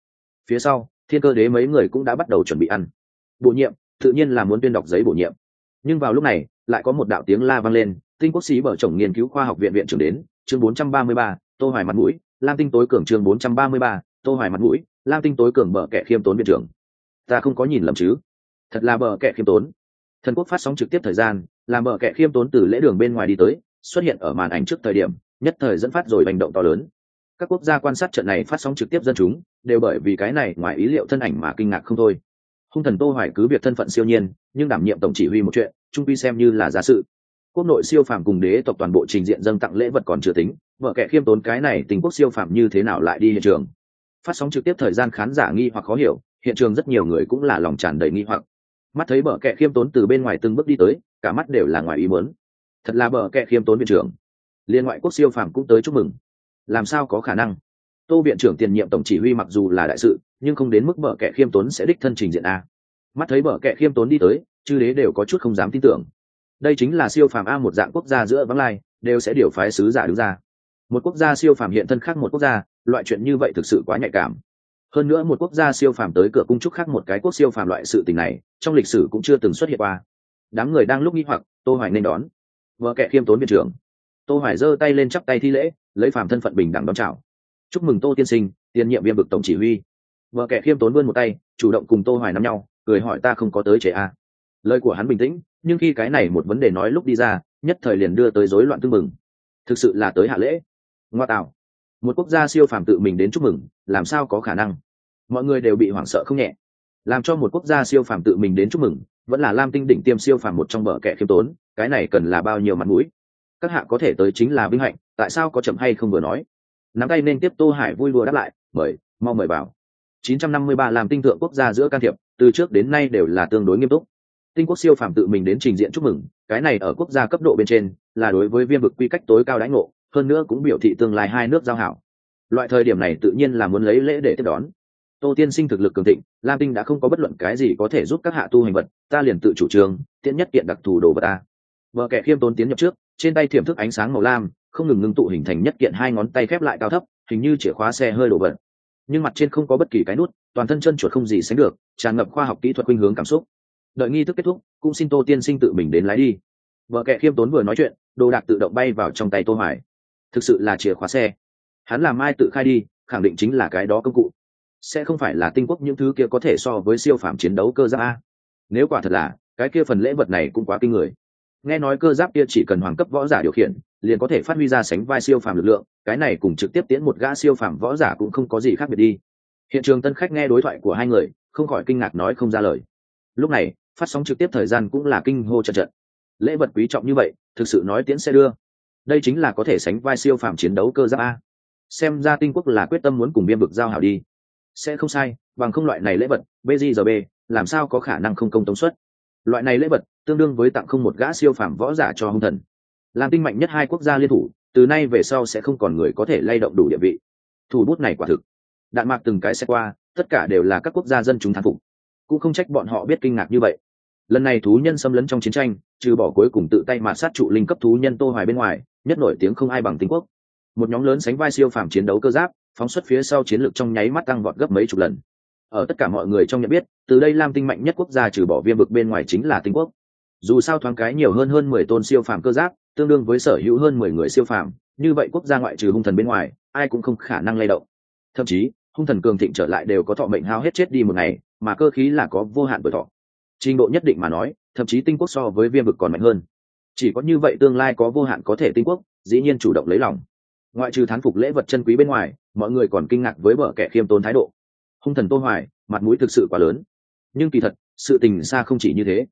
Phía sau, thiên cơ đế mấy người cũng đã bắt đầu chuẩn bị ăn. Bổ nhiệm tự nhiên là muốn tuyên đọc giấy bổ nhiệm. Nhưng vào lúc này lại có một đạo tiếng la vang lên tinh quốc sĩ bở chồng nghiên cứu khoa học viện viện trưởng đến chương 433, tô hoài mặt mũi lam tinh tối cường chương 433, tô hoài mặt mũi lam tinh tối cường bờ kẻ khiêm tốn viện trưởng. Ta không có nhìn lầm chứ? Thật là bờ kẻ khiêm tốn. Thần quốc phát sóng trực tiếp thời gian làm bờ kẻ khiêm tốn từ lễ đường bên ngoài đi tới xuất hiện ở màn ảnh trước thời điểm nhất thời dẫn phát rồi hành động to lớn. Các quốc gia quan sát trận này phát sóng trực tiếp dân chúng đều bởi vì cái này ngoài ý liệu thân ảnh mà kinh ngạc không thôi hung thần tô hoài cứ việc thân phận siêu nhiên, nhưng đảm nhiệm tổng chỉ huy một chuyện, trung quy xem như là giả sự. Quốc nội siêu phàm cùng đế tộc toàn bộ trình diện dâng tặng lễ vật còn chưa tính, vợ kẻ khiêm tốn cái này tình quốc siêu phàm như thế nào lại đi hiện trường? Phát sóng trực tiếp thời gian khán giả nghi hoặc khó hiểu, hiện trường rất nhiều người cũng là lòng tràn đầy nghi hoặc. Mắt thấy bờ kẹ khiêm tốn từ bên ngoài từng bước đi tới, cả mắt đều là ngoài ý muốn. Thật là bờ kẹ khiêm tốn viện trưởng. Liên ngoại quốc siêu phàm cũng tới chúc mừng. Làm sao có khả năng? Tô viện trưởng tiền nhiệm tổng chỉ huy mặc dù là đại sự nhưng không đến mức bờ kẹ khiêm tốn sẽ đích thân trình diện a. Mắt thấy bờ kẹ khiêm tốn đi tới, chư đế đều có chút không dám tin tưởng. Đây chính là siêu phàm a một dạng quốc gia giữa vắng lai, đều sẽ điều phái sứ giả đứng ra. Một quốc gia siêu phàm hiện thân khác một quốc gia, loại chuyện như vậy thực sự quá nhạy cảm. Hơn nữa một quốc gia siêu phàm tới cửa cung trúc khác một cái quốc siêu phàm loại sự tình này, trong lịch sử cũng chưa từng xuất hiện qua. Đám người đang lúc nghi hoặc, tô hoài nên đón. Vợ kệ khiêm tốn viện trưởng. Tô hoài giơ tay lên chắp tay thi lễ, lấy phàm thân phận bình đẳng đón chào. Chúc mừng tô tiên sinh, tiền nhiệm viên bực tổng chỉ huy vợ kẻ khiêm tốn vươn một tay, chủ động cùng tô hoài nắm nhau, cười hỏi ta không có tới chế a à. lời của hắn bình tĩnh, nhưng khi cái này một vấn đề nói lúc đi ra, nhất thời liền đưa tới rối loạn tương mừng thực sự là tới hạ lễ. Ngoa tạo. Một quốc gia siêu phàm tự mình đến chúc mừng, làm sao có khả năng? Mọi người đều bị hoảng sợ không nhẹ. Làm cho một quốc gia siêu phàm tự mình đến chúc mừng, vẫn là lam tinh đỉnh tiêm siêu phàm một trong bờ kẻ khiêm tốn, cái này cần là bao nhiêu mặt mũi? Các hạ có thể tới chính là vinh hạnh, tại sao có chậm hay không vừa nói? Nắm tay nên tiếp tô hải vui đùa đáp lại, mời, mau mời vào. 953 làm tinh thượng quốc gia giữa can thiệp, từ trước đến nay đều là tương đối nghiêm túc. Tinh quốc siêu phàm tự mình đến trình diện chúc mừng, cái này ở quốc gia cấp độ bên trên, là đối với viêm vực quy cách tối cao đãi ngộ, hơn nữa cũng biểu thị tương lai hai nước giao hảo. Loại thời điểm này tự nhiên là muốn lấy lễ để tiếp đón. Tô tiên sinh thực lực cường thịnh, lam tinh đã không có bất luận cái gì có thể giúp các hạ tu hành vật, ta liền tự chủ trương tiện nhất kiện đặc thù đồ vật ta. Vợ kẻ khiêm tốn tiến nhập trước, trên tay thiểm thức ánh sáng màu lam, không ngừng ngưng tụ hình thành nhất kiện hai ngón tay khép lại cao thấp, hình như chìa khóa xe hơi đổ vật nhưng mặt trên không có bất kỳ cái nút, toàn thân chân chuột không gì sánh được, tràn ngập khoa học kỹ thuật khuynh hướng cảm xúc. Đợi nghi thức kết thúc, cũng xin tô tiên sinh tự mình đến lái đi. Vợ kệ khiêm tốn vừa nói chuyện, đồ đạc tự động bay vào trong tay tô hoài. Thực sự là chìa khóa xe. Hắn làm ai tự khai đi, khẳng định chính là cái đó công cụ. Sẽ không phải là tinh quốc những thứ kia có thể so với siêu phạm chiến đấu cơ giáp a. Nếu quả thật là, cái kia phần lễ vật này cũng quá kinh người nghe nói cơ giáp kia chỉ cần hoàng cấp võ giả điều khiển, liền có thể phát huy ra sánh vai siêu phàm lực lượng, cái này cùng trực tiếp tiễn một gã siêu phàm võ giả cũng không có gì khác biệt đi. Hiện trường tân khách nghe đối thoại của hai người, không khỏi kinh ngạc nói không ra lời. Lúc này, phát sóng trực tiếp thời gian cũng là kinh hô trận trận. Lễ vật quý trọng như vậy, thực sự nói tiễn sẽ đưa. Đây chính là có thể sánh vai siêu phàm chiến đấu cơ giáp a. Xem ra tinh quốc là quyết tâm muốn cùng biên vực giao hảo đi. Sẽ không sai, bằng không loại này lễ vật bgb làm sao có khả năng không công tống suất? Loại này lễ vật tương đương với tặng không một gã siêu phàm võ giả cho hung thần. Làm tinh mạnh nhất hai quốc gia liên thủ, từ nay về sau sẽ không còn người có thể lay động đủ địa vị. Thủ bút này quả thực. Đạn mạc từng cái xe qua, tất cả đều là các quốc gia dân chúng thán phục. Cũng không trách bọn họ biết kinh ngạc như vậy. Lần này thú nhân xâm lấn trong chiến tranh, trừ bỏ cuối cùng tự tay mà sát trụ linh cấp thú nhân tô hoài bên ngoài, nhất nổi tiếng không ai bằng tinh quốc. Một nhóm lớn sánh vai siêu phàm chiến đấu cơ giáp, phóng xuất phía sau chiến lược trong nháy mắt tăng vọt gấp mấy chục lần. Ở tất cả mọi người trong nhận biết, từ đây lam tinh mạnh nhất quốc gia trừ bỏ viêm vực bên ngoài chính là tinh quốc dù sao thoáng cái nhiều hơn hơn mười tôn siêu phàm cơ giáp, tương đương với sở hữu hơn mười người siêu phàm, như vậy quốc gia ngoại trừ hung thần bên ngoài, ai cũng không khả năng lay động. Thậm chí, hung thần cường thịnh trở lại đều có thọ mệnh hao hết chết đi một ngày, mà cơ khí là có vô hạn bởi thọ. Trình độ nhất định mà nói, thậm chí tinh quốc so với viêm vực còn mạnh hơn. Chỉ có như vậy tương lai có vô hạn có thể tinh quốc, dĩ nhiên chủ động lấy lòng. Ngoại trừ thán phục lễ vật chân quý bên ngoài, mọi người còn kinh ngạc với vợ kẻ khiêm tốn thái độ. Hung thần tô hoài, mặt mũi thực sự quá lớn. Nhưng kỳ thật, sự tình xa không chỉ như thế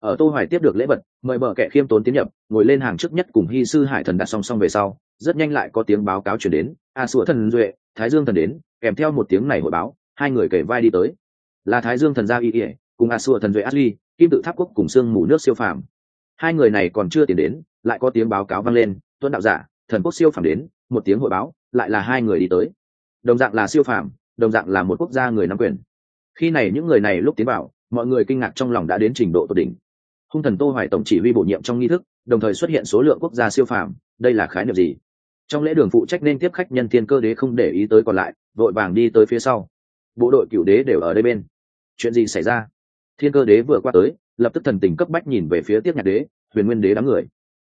ở tô hoài tiếp được lễ vật, mời bờ kẻ khiêm tốn tiến nhập, ngồi lên hàng trước nhất cùng hy sư hải thần đặt song song về sau, rất nhanh lại có tiếng báo cáo truyền đến, a sủa thần duệ, thái dương thần đến, kèm theo một tiếng này hội báo, hai người kể vai đi tới. Là thái dương thần gia y ỉa cùng a sủa thần duệ ashley, kim tự tháp quốc cùng xương mù nước siêu phàm. Hai người này còn chưa tiến đến, lại có tiếng báo cáo vang lên tuân đạo giả, thần quốc siêu phàm đến, một tiếng hội báo, lại là hai người đi tới. Đồng dạng là siêu phàm, đồng dạng là một quốc gia người nắm quyền. Khi này những người này lúc tiến vào, mọi người kinh ngạc trong lòng đã đến trình độ tột đỉnh hung thần tô hoài tổng chỉ huy bổ nhiệm trong nghi thức, đồng thời xuất hiện số lượng quốc gia siêu phàm, đây là khái niệm gì? Trong lễ đường phụ trách nên tiếp khách nhân thiên cơ đế không để ý tới còn lại, vội vàng đi tới phía sau. Bộ đội cựu đế đều ở đây bên. Chuyện gì xảy ra? Thiên cơ đế vừa qua tới, lập tức thần tình cấp bách nhìn về phía tiếp nhạc đế, huyền nguyên đế đám người.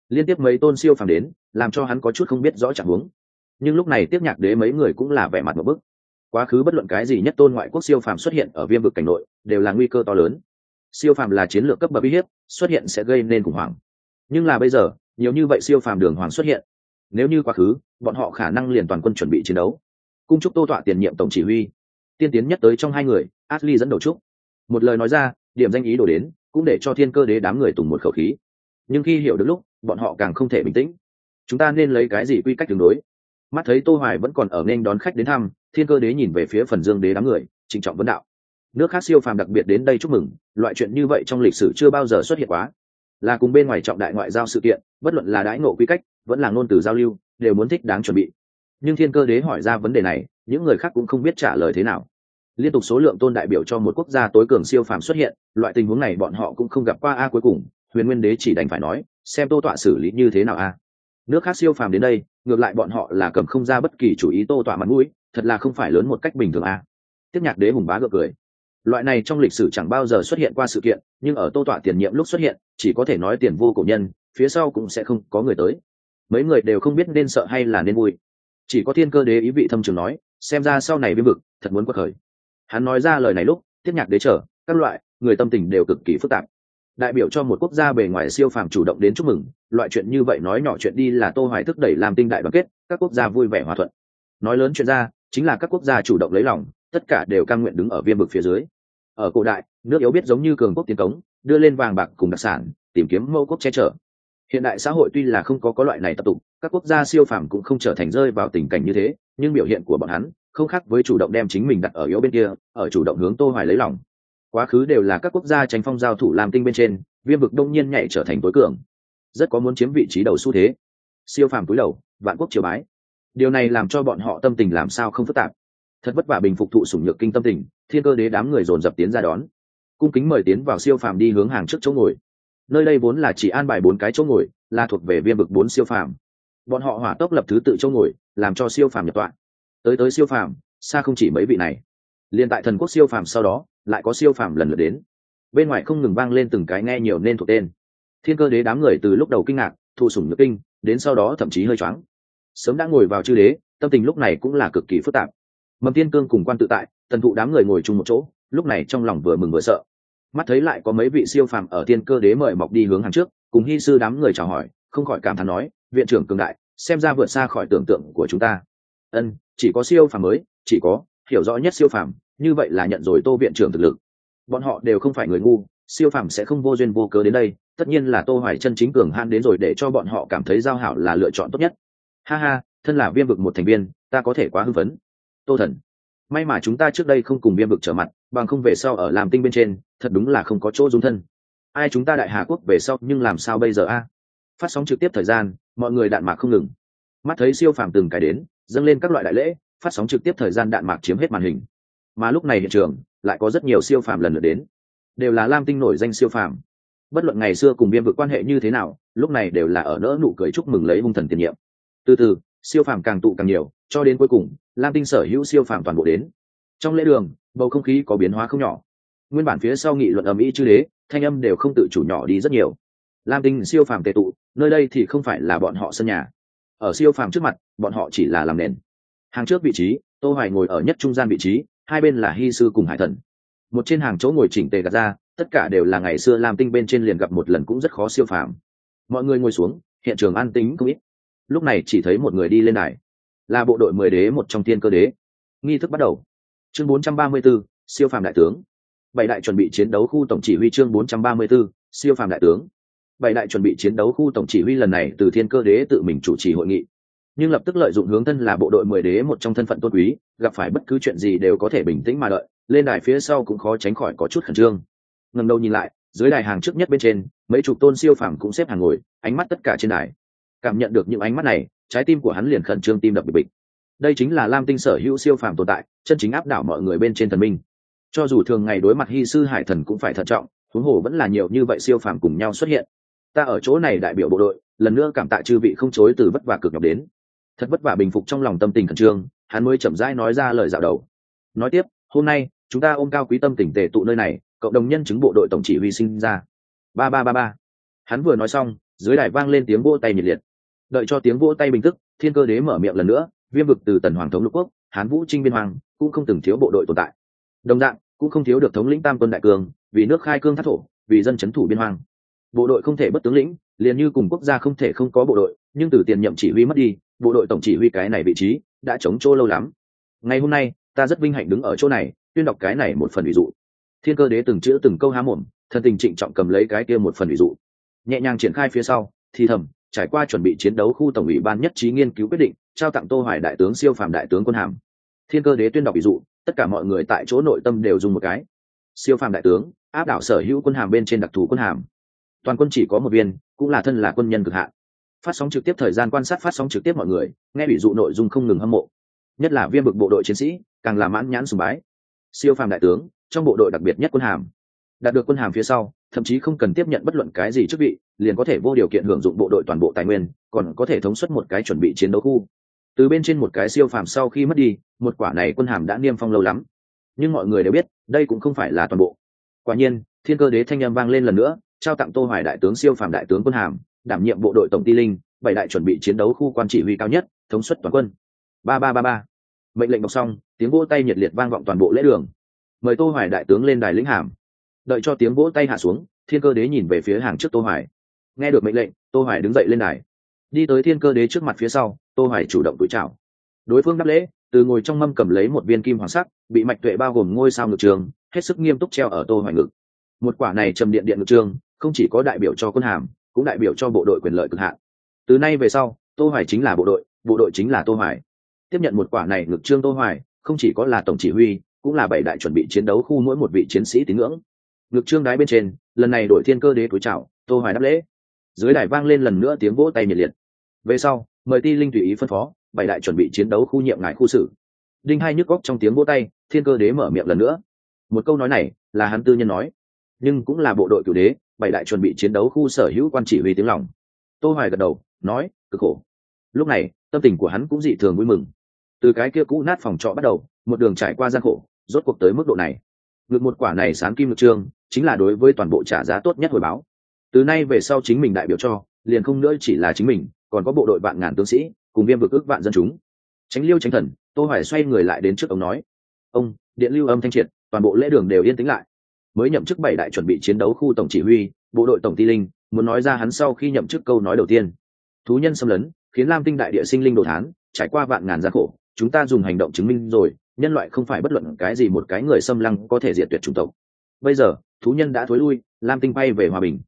Liên tiếp mấy tôn siêu phàm đến, làm cho hắn có chút không biết rõ trạng huống. Nhưng lúc này tiếp nhạc đế mấy người cũng là vẻ mặt một bức. Quá khứ bất luận cái gì nhất tôn ngoại quốc siêu phàm xuất hiện ở viêm vực cảnh nội, đều là nguy cơ to lớn siêu phàm là chiến lược cấp bậc uy hiếp, xuất hiện sẽ gây nên khủng hoảng. Nhưng là bây giờ, nhiều như vậy siêu phàm đường hoàng xuất hiện. Nếu như quá khứ, bọn họ khả năng liền toàn quân chuẩn bị chiến đấu. Cung trúc tô tọa tiền nhiệm tổng chỉ huy. Tiên tiến nhất tới trong hai người, ashley dẫn đầu trúc. Một lời nói ra, điểm danh ý đổ đến, cũng để cho thiên cơ đế đám người tùng một khẩu khí. Nhưng khi hiểu được lúc, bọn họ càng không thể bình tĩnh. Chúng ta nên lấy cái gì quy cách tương đối mắt thấy tô hoài vẫn còn ở nên đón khách đến thăm, thiên cơ đế nhìn về phía phần dương đế đám người, trịnh trọng vấn đạo nước khác siêu phàm đặc biệt đến đây chúc mừng, loại chuyện như vậy trong lịch sử chưa bao giờ xuất hiện quá. Là cùng bên ngoài trọng đại ngoại giao sự kiện, bất luận là đãi ngộ quy cách, vẫn là ngôn từ giao lưu, đều muốn thích đáng chuẩn bị. Nhưng thiên cơ đế hỏi ra vấn đề này, những người khác cũng không biết trả lời thế nào. Liên tục số lượng tôn đại biểu cho một quốc gia tối cường siêu phàm xuất hiện, loại tình huống này bọn họ cũng không gặp qua a cuối cùng, huyền nguyên đế chỉ đành phải nói, xem tô tọa xử lý như thế nào a. Nước khác siêu phàm đến đây, ngược lại bọn họ là cầm không ra bất kỳ chủ ý tô tọa mặt mũi, thật là không phải lớn một cách bình thường a. Tiếp nhạc đế hùng bá gượng cười loại này trong lịch sử chẳng bao giờ xuất hiện qua sự kiện, nhưng ở tô tọa tiền nhiệm lúc xuất hiện, chỉ có thể nói tiền vô cổ nhân, phía sau cũng sẽ không có người tới. Mấy người đều không biết nên sợ hay là nên vui. Chỉ có thiên cơ đế ý vị thâm trường nói, xem ra sau này viêm vực, thật muốn quật khởi. Hắn nói ra lời này lúc tiếp nhạc đế trở các loại, người tâm tình đều cực kỳ phức tạp. Đại biểu cho một quốc gia bề ngoài siêu phàm chủ động đến chúc mừng, loại chuyện như vậy nói nhỏ chuyện đi là tô hoài thức đẩy làm tinh đại đoàn kết, các quốc gia vui vẻ hòa thuận. Nói lớn chuyện ra, chính là các quốc gia chủ động lấy lòng tất cả đều cam nguyện đứng ở viêm vực phía dưới. Ở cổ đại, nước yếu biết giống như cường quốc tiến cống, đưa lên vàng bạc cùng đặc sản, tìm kiếm mẫu quốc che chở. Hiện đại xã hội tuy là không có có loại này tập tục, các quốc gia siêu phàm cũng không trở thành rơi vào tình cảnh như thế, nhưng biểu hiện của bọn hắn không khác với chủ động đem chính mình đặt ở yếu bên kia, ở chủ động hướng tô hoài lấy lòng. Quá khứ đều là các quốc gia tranh phong giao thủ làm tinh bên trên viêm vực đông nhiên nhảy trở thành tối cường. Rất có muốn chiếm vị trí đầu xu thế. Siêu phàm túi đầu, vạn quốc triều bái. Điều này làm cho bọn họ tâm tình làm sao không phức tạp thật vất vả bình phục thụ sủng nhược kinh tâm tình, thiên cơ đế đám người dồn dập tiến ra đón. Cung kính mời tiến vào siêu phàm đi hướng hàng trước chỗ ngồi. Nơi đây vốn là chỉ an bài bốn cái chỗ ngồi, là thuộc về viêm vực bốn siêu phàm. Bọn họ hỏa tốc lập thứ tự chỗ ngồi, làm cho siêu phàm nhập tọa. Tới tới siêu phàm, xa không chỉ mấy vị này. Liền tại thần quốc siêu phàm sau đó, lại có siêu phàm lần lượt đến. Bên ngoài không ngừng vang lên từng cái nghe nhiều nên thuộc tên. Thiên cơ đế đám người từ lúc đầu kinh ngạc, thụ sủng nhược kinh, đến sau đó thậm chí hơi choáng. Sớm đã ngồi vào chư đế, tâm tình lúc này cũng là cực kỳ phức tạp mầm tiên cương cùng quan tự tại, tần thụ đám người ngồi chung một chỗ, lúc này trong lòng vừa mừng vừa sợ. Mắt thấy lại có mấy vị siêu phàm ở Tiên cơ đế mời mọc đi hướng hàng trước, cùng hy sư đám người chào hỏi, không khỏi cảm thán nói, viện trưởng cường đại, xem ra vượt xa khỏi tưởng tượng của chúng ta. Ân, chỉ có siêu phàm mới, chỉ có, hiểu rõ nhất siêu phàm, như vậy là nhận rồi tô viện trưởng thực lực. Bọn họ đều không phải người ngu, siêu phàm sẽ không vô duyên vô cớ đến đây, tất nhiên là tô hoài chân chính cường han đến rồi để cho bọn họ cảm thấy giao hảo là lựa chọn tốt nhất. Ha ha, thân là viêm vực một thành viên, ta có thể quá hưng phấn tô thần. May mà chúng ta trước đây không cùng viêm vực trở mặt, bằng không về sau ở làm tinh bên trên, thật đúng là không có chỗ dung thân. Ai chúng ta đại hà quốc về sau, nhưng làm sao bây giờ a? Phát sóng trực tiếp thời gian, mọi người đạn mạc không ngừng. Mắt thấy siêu phàm từng cái đến, dâng lên các loại đại lễ, phát sóng trực tiếp thời gian đạn mạc chiếm hết màn hình. Mà lúc này hiện trường, lại có rất nhiều siêu phàm lần lượt đến. Đều là lam tinh nổi danh siêu phàm. Bất luận ngày xưa cùng viêm vực quan hệ như thế nào, lúc này đều là ở nỡ nụ cười chúc mừng lấy hung thần tiền nhiệm. Từ từ, siêu phàm càng tụ càng nhiều cho đến cuối cùng, lam tinh sở hữu siêu phàm toàn bộ đến. Trong lễ đường, bầu không khí có biến hóa không nhỏ. Nguyên bản phía sau nghị luận ầm ĩ chư đế, thanh âm đều không tự chủ nhỏ đi rất nhiều. Lam tinh siêu phàm tệ tụ, nơi đây thì không phải là bọn họ sân nhà. Ở siêu phàm trước mặt, bọn họ chỉ là làm nền. Hàng trước vị trí, tô hoài ngồi ở nhất trung gian vị trí, hai bên là hy sư cùng hải thần. Một trên hàng chỗ ngồi chỉnh tề gạt ra, tất cả đều là ngày xưa lam tinh bên trên liền gặp một lần cũng rất khó siêu phàm. Mọi người ngồi xuống, hiện trường an tính không ít. Lúc này chỉ thấy một người đi lên đài là bộ đội mười đế một trong tiên cơ đế. Nghi thức bắt đầu. Chương 434, siêu phàm đại tướng. Bảy đại chuẩn bị chiến đấu khu tổng chỉ huy chương 434, siêu phàm đại tướng. Bảy đại chuẩn bị chiến đấu khu tổng chỉ huy lần này từ thiên cơ đế tự mình chủ trì hội nghị. Nhưng lập tức lợi dụng hướng thân là bộ đội mười đế một trong thân phận tôn quý gặp phải bất cứ chuyện gì đều có thể bình tĩnh mà đợi lên đài phía sau cũng khó tránh khỏi có chút khẩn trương. Ngầm đầu nhìn lại dưới đài hàng trước nhất bên trên mấy chục tôn siêu phàm cũng xếp hàng ngồi ánh mắt tất cả trên đài. Cảm nhận được những ánh mắt này trái tim của hắn liền khẩn trương tim đập bịch bịch. Đây chính là lam tinh sở hữu siêu phàm tồn tại, chân chính áp đảo mọi người bên trên thần minh. Cho dù thường ngày đối mặt hy sư hải thần cũng phải thận trọng, huống hồ vẫn là nhiều như vậy siêu phàm cùng nhau xuất hiện. Ta ở chỗ này đại biểu bộ đội, lần nữa cảm tạ chư vị không chối từ vất vả cực nhọc đến. Thật vất vả bình phục trong lòng tâm tình khẩn trương, hắn mới chậm rãi nói ra lời dạo đầu. Nói tiếp, hôm nay, chúng ta ôm cao quý tâm tình tề tụ nơi này, cộng đồng nhân chứng bộ đội tổng chỉ huy sinh ra. Ba ba ba ba. Hắn vừa nói xong, dưới đài vang lên tiếng vỗ tay nhiệt liệt đợi cho tiếng vỗ tay bình tức, thiên cơ đế mở miệng lần nữa, viêm vực từ tần hoàng thống lục quốc, hán vũ trinh biên hoàng, cũng không từng thiếu bộ đội tồn tại. Đồng dạng, cũng không thiếu được thống lĩnh tam quân đại cường, vì nước khai cương thác thổ, vì dân c h ấ n thủ biên hoàng bộ đội không thể bất tướng lĩnh, liền như cùng quốc gia không thể không có bộ đội, nhưng từ tiền nhậm chỉ huy mất đi, bộ đội tổng chỉ huy cái này vị trí đã chống chỗ lâu lắm. Ngày hôm nay, ta rất vinh hạnh đứng ở chỗ này, tuyên đọc cái này một phần ví dụ. Thiên cơ đế từng chữ từng câu há mồm, thân tình trịnh trọng cầm lấy cái kia một phần ví dụ. Nhẹ nhàng triển khai phía sau, thì thầm trải qua chuẩn bị chiến đấu khu tổng ủy ban nhất trí nghiên cứu quyết định, trao tặng tô hoài đại tướng siêu phàm đại tướng quân hàm. Thiên cơ đế tuyên đọc ví dụ, tất cả mọi người tại chỗ nội tâm đều dùng một cái. Siêu phàm đại tướng, áp đảo sở hữu quân hàm bên trên đặc thù quân hàm. Toàn quân chỉ có một viên, cũng là thân là quân nhân cực hạn. Phát sóng trực tiếp thời gian quan sát phát sóng trực tiếp mọi người, nghe ví dụ nội dung không ngừng hâm mộ. Nhất là viên bực bộ đội chiến sĩ, càng là mãn nhãn sùng bái. Siêu phàm đại tướng, trong bộ đội đặc biệt nhất quân hàm. Đạt được quân hàm phía sau, thậm chí không cần tiếp nhận bất luận cái gì chức vị liền có thể vô điều kiện hưởng dụng bộ đội toàn bộ tài nguyên, còn có thể thống suất một cái chuẩn bị chiến đấu khu. Từ bên trên một cái siêu phàm sau khi mất đi, một quả này quân hàm đã niêm phong lâu lắm. Nhưng mọi người đều biết, đây cũng không phải là toàn bộ. Quả nhiên, thiên cơ đế thanh â vang lên lần nữa, trao tặng tô hoài đại tướng siêu phàm đại tướng quân hàm, đảm nhiệm bộ đội tổng ti linh, bảy đại chuẩn bị chiến đấu khu quan chỉ huy cao nhất, thống suất toàn quân. Ba ba ba ba. Mệnh lệnh đọc xong, tiếng vỗ tay nhiệt liệt vang vọng toàn bộ lễ đường. Mời tô hoài đại tướng lên đài lĩnh hàm. Đợi cho tiếng vỗ tay hạ xuống, thiên cơ đế nhìn về phía hàng trước tô hoài nghe được mệnh lệnh, tô hoài đứng dậy lên đài. Đi tới thiên cơ đế trước mặt phía sau, tô hoài chủ động cúi chào. Đối phương đáp lễ, từ ngồi trong mâm cầm lấy một viên kim hoàng sắc, bị mạch tuệ bao gồm ngôi sao ngự trường, hết sức nghiêm túc treo ở tô hoài ngực. Một quả này trầm điện điện ngự trường, không chỉ có đại biểu cho quân hàm, cũng đại biểu cho bộ đội quyền lợi cực hạn. Từ nay về sau, tô hoài chính là bộ đội bộ đội chính là tô hoài. Tiếp nhận một quả này ngự trương tô hoài, không chỉ có là tổng chỉ huy, cũng là bảy đại chuẩn bị chiến đấu khu mỗi một vị chiến sĩ tín ngưỡng. Ngự trương đái bên trên, lần này đổi thiên cơ đế túi chào, tô hoài đáp lễ dưới đài vang lên lần nữa tiếng vỗ tay nhiệt liệt. Về sau, mời ti linh tùy ý phân phó, bảy đại chuẩn bị chiến đấu khu nhiệm ngài khu xử. Đinh hai nhức góc trong tiếng vỗ tay, thiên cơ đế mở miệng lần nữa. Một câu nói này là hắn tư nhân nói, nhưng cũng là bộ đội cửu đế, bảy đại chuẩn bị chiến đấu khu sở hữu quan chỉ huy tiếng lòng. Tô hoài gật đầu, nói, cực khổ. Lúc này, tâm tình của hắn cũng dị thường vui mừng. Từ cái kia cũ nát phòng trọ bắt đầu, một đường trải qua gian khổ, rốt cuộc tới mức độ này. Ngược một quả này sáng kim lực trương chính là đối với toàn bộ trả giá tốt nhất hồi báo từ nay về sau chính mình đại biểu cho, liền không nữa chỉ là chính mình, còn có bộ đội vạn ngàn tướng sĩ, cùng viêm vực ước vạn dân chúng. Tránh liêu tránh thần tôi hỏi xoay người lại đến trước ông nói, ông, điện lưu âm thanh triệt, toàn bộ lễ đường đều yên tĩnh lại. Mới nhậm chức bảy đại chuẩn bị chiến đấu khu tổng chỉ huy, bộ đội tổng ti linh, muốn nói ra hắn sau khi nhậm chức câu nói đầu tiên. Thú nhân xâm lấn, khiến lam tinh đại địa sinh linh đồ thán, trải qua vạn ngàn gian khổ, chúng ta dùng hành động chứng minh rồi, nhân loại không phải bất luận cái gì một cái người xâm lăng có thể diệt tuyệt chủng tộc. Bây giờ, thú nhân đã thối lui, lam tinh bay về hòa bình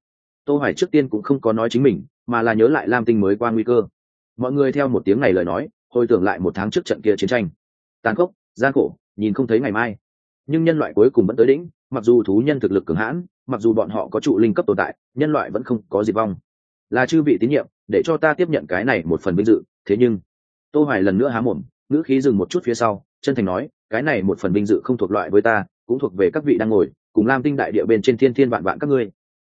tô hoài trước tiên cũng không có nói chính mình, mà là nhớ lại lam tinh mới qua nguy cơ. Mọi người theo một tiếng này lời nói, hồi tưởng lại một tháng trước trận kia chiến tranh. Tàn khốc, gian khổ, nhìn không thấy ngày mai. Nhưng nhân loại cuối cùng vẫn tới đỉnh, mặc dù thú nhân thực lực cường hãn, mặc dù bọn họ có trụ linh cấp tồn tại, nhân loại vẫn không có diệt vong. Là chư vị tín nhiệm, để cho ta tiếp nhận cái này một phần vinh dự. Thế nhưng, tô hoài lần nữa há mồm, ngữ khí dừng một chút phía sau, chân thành nói, cái này một phần vinh dự không thuộc loại với ta, cũng thuộc về các vị đang ngồi, cùng lam tinh đại địa bên trên thiên thiên vạn vạn các ngươi.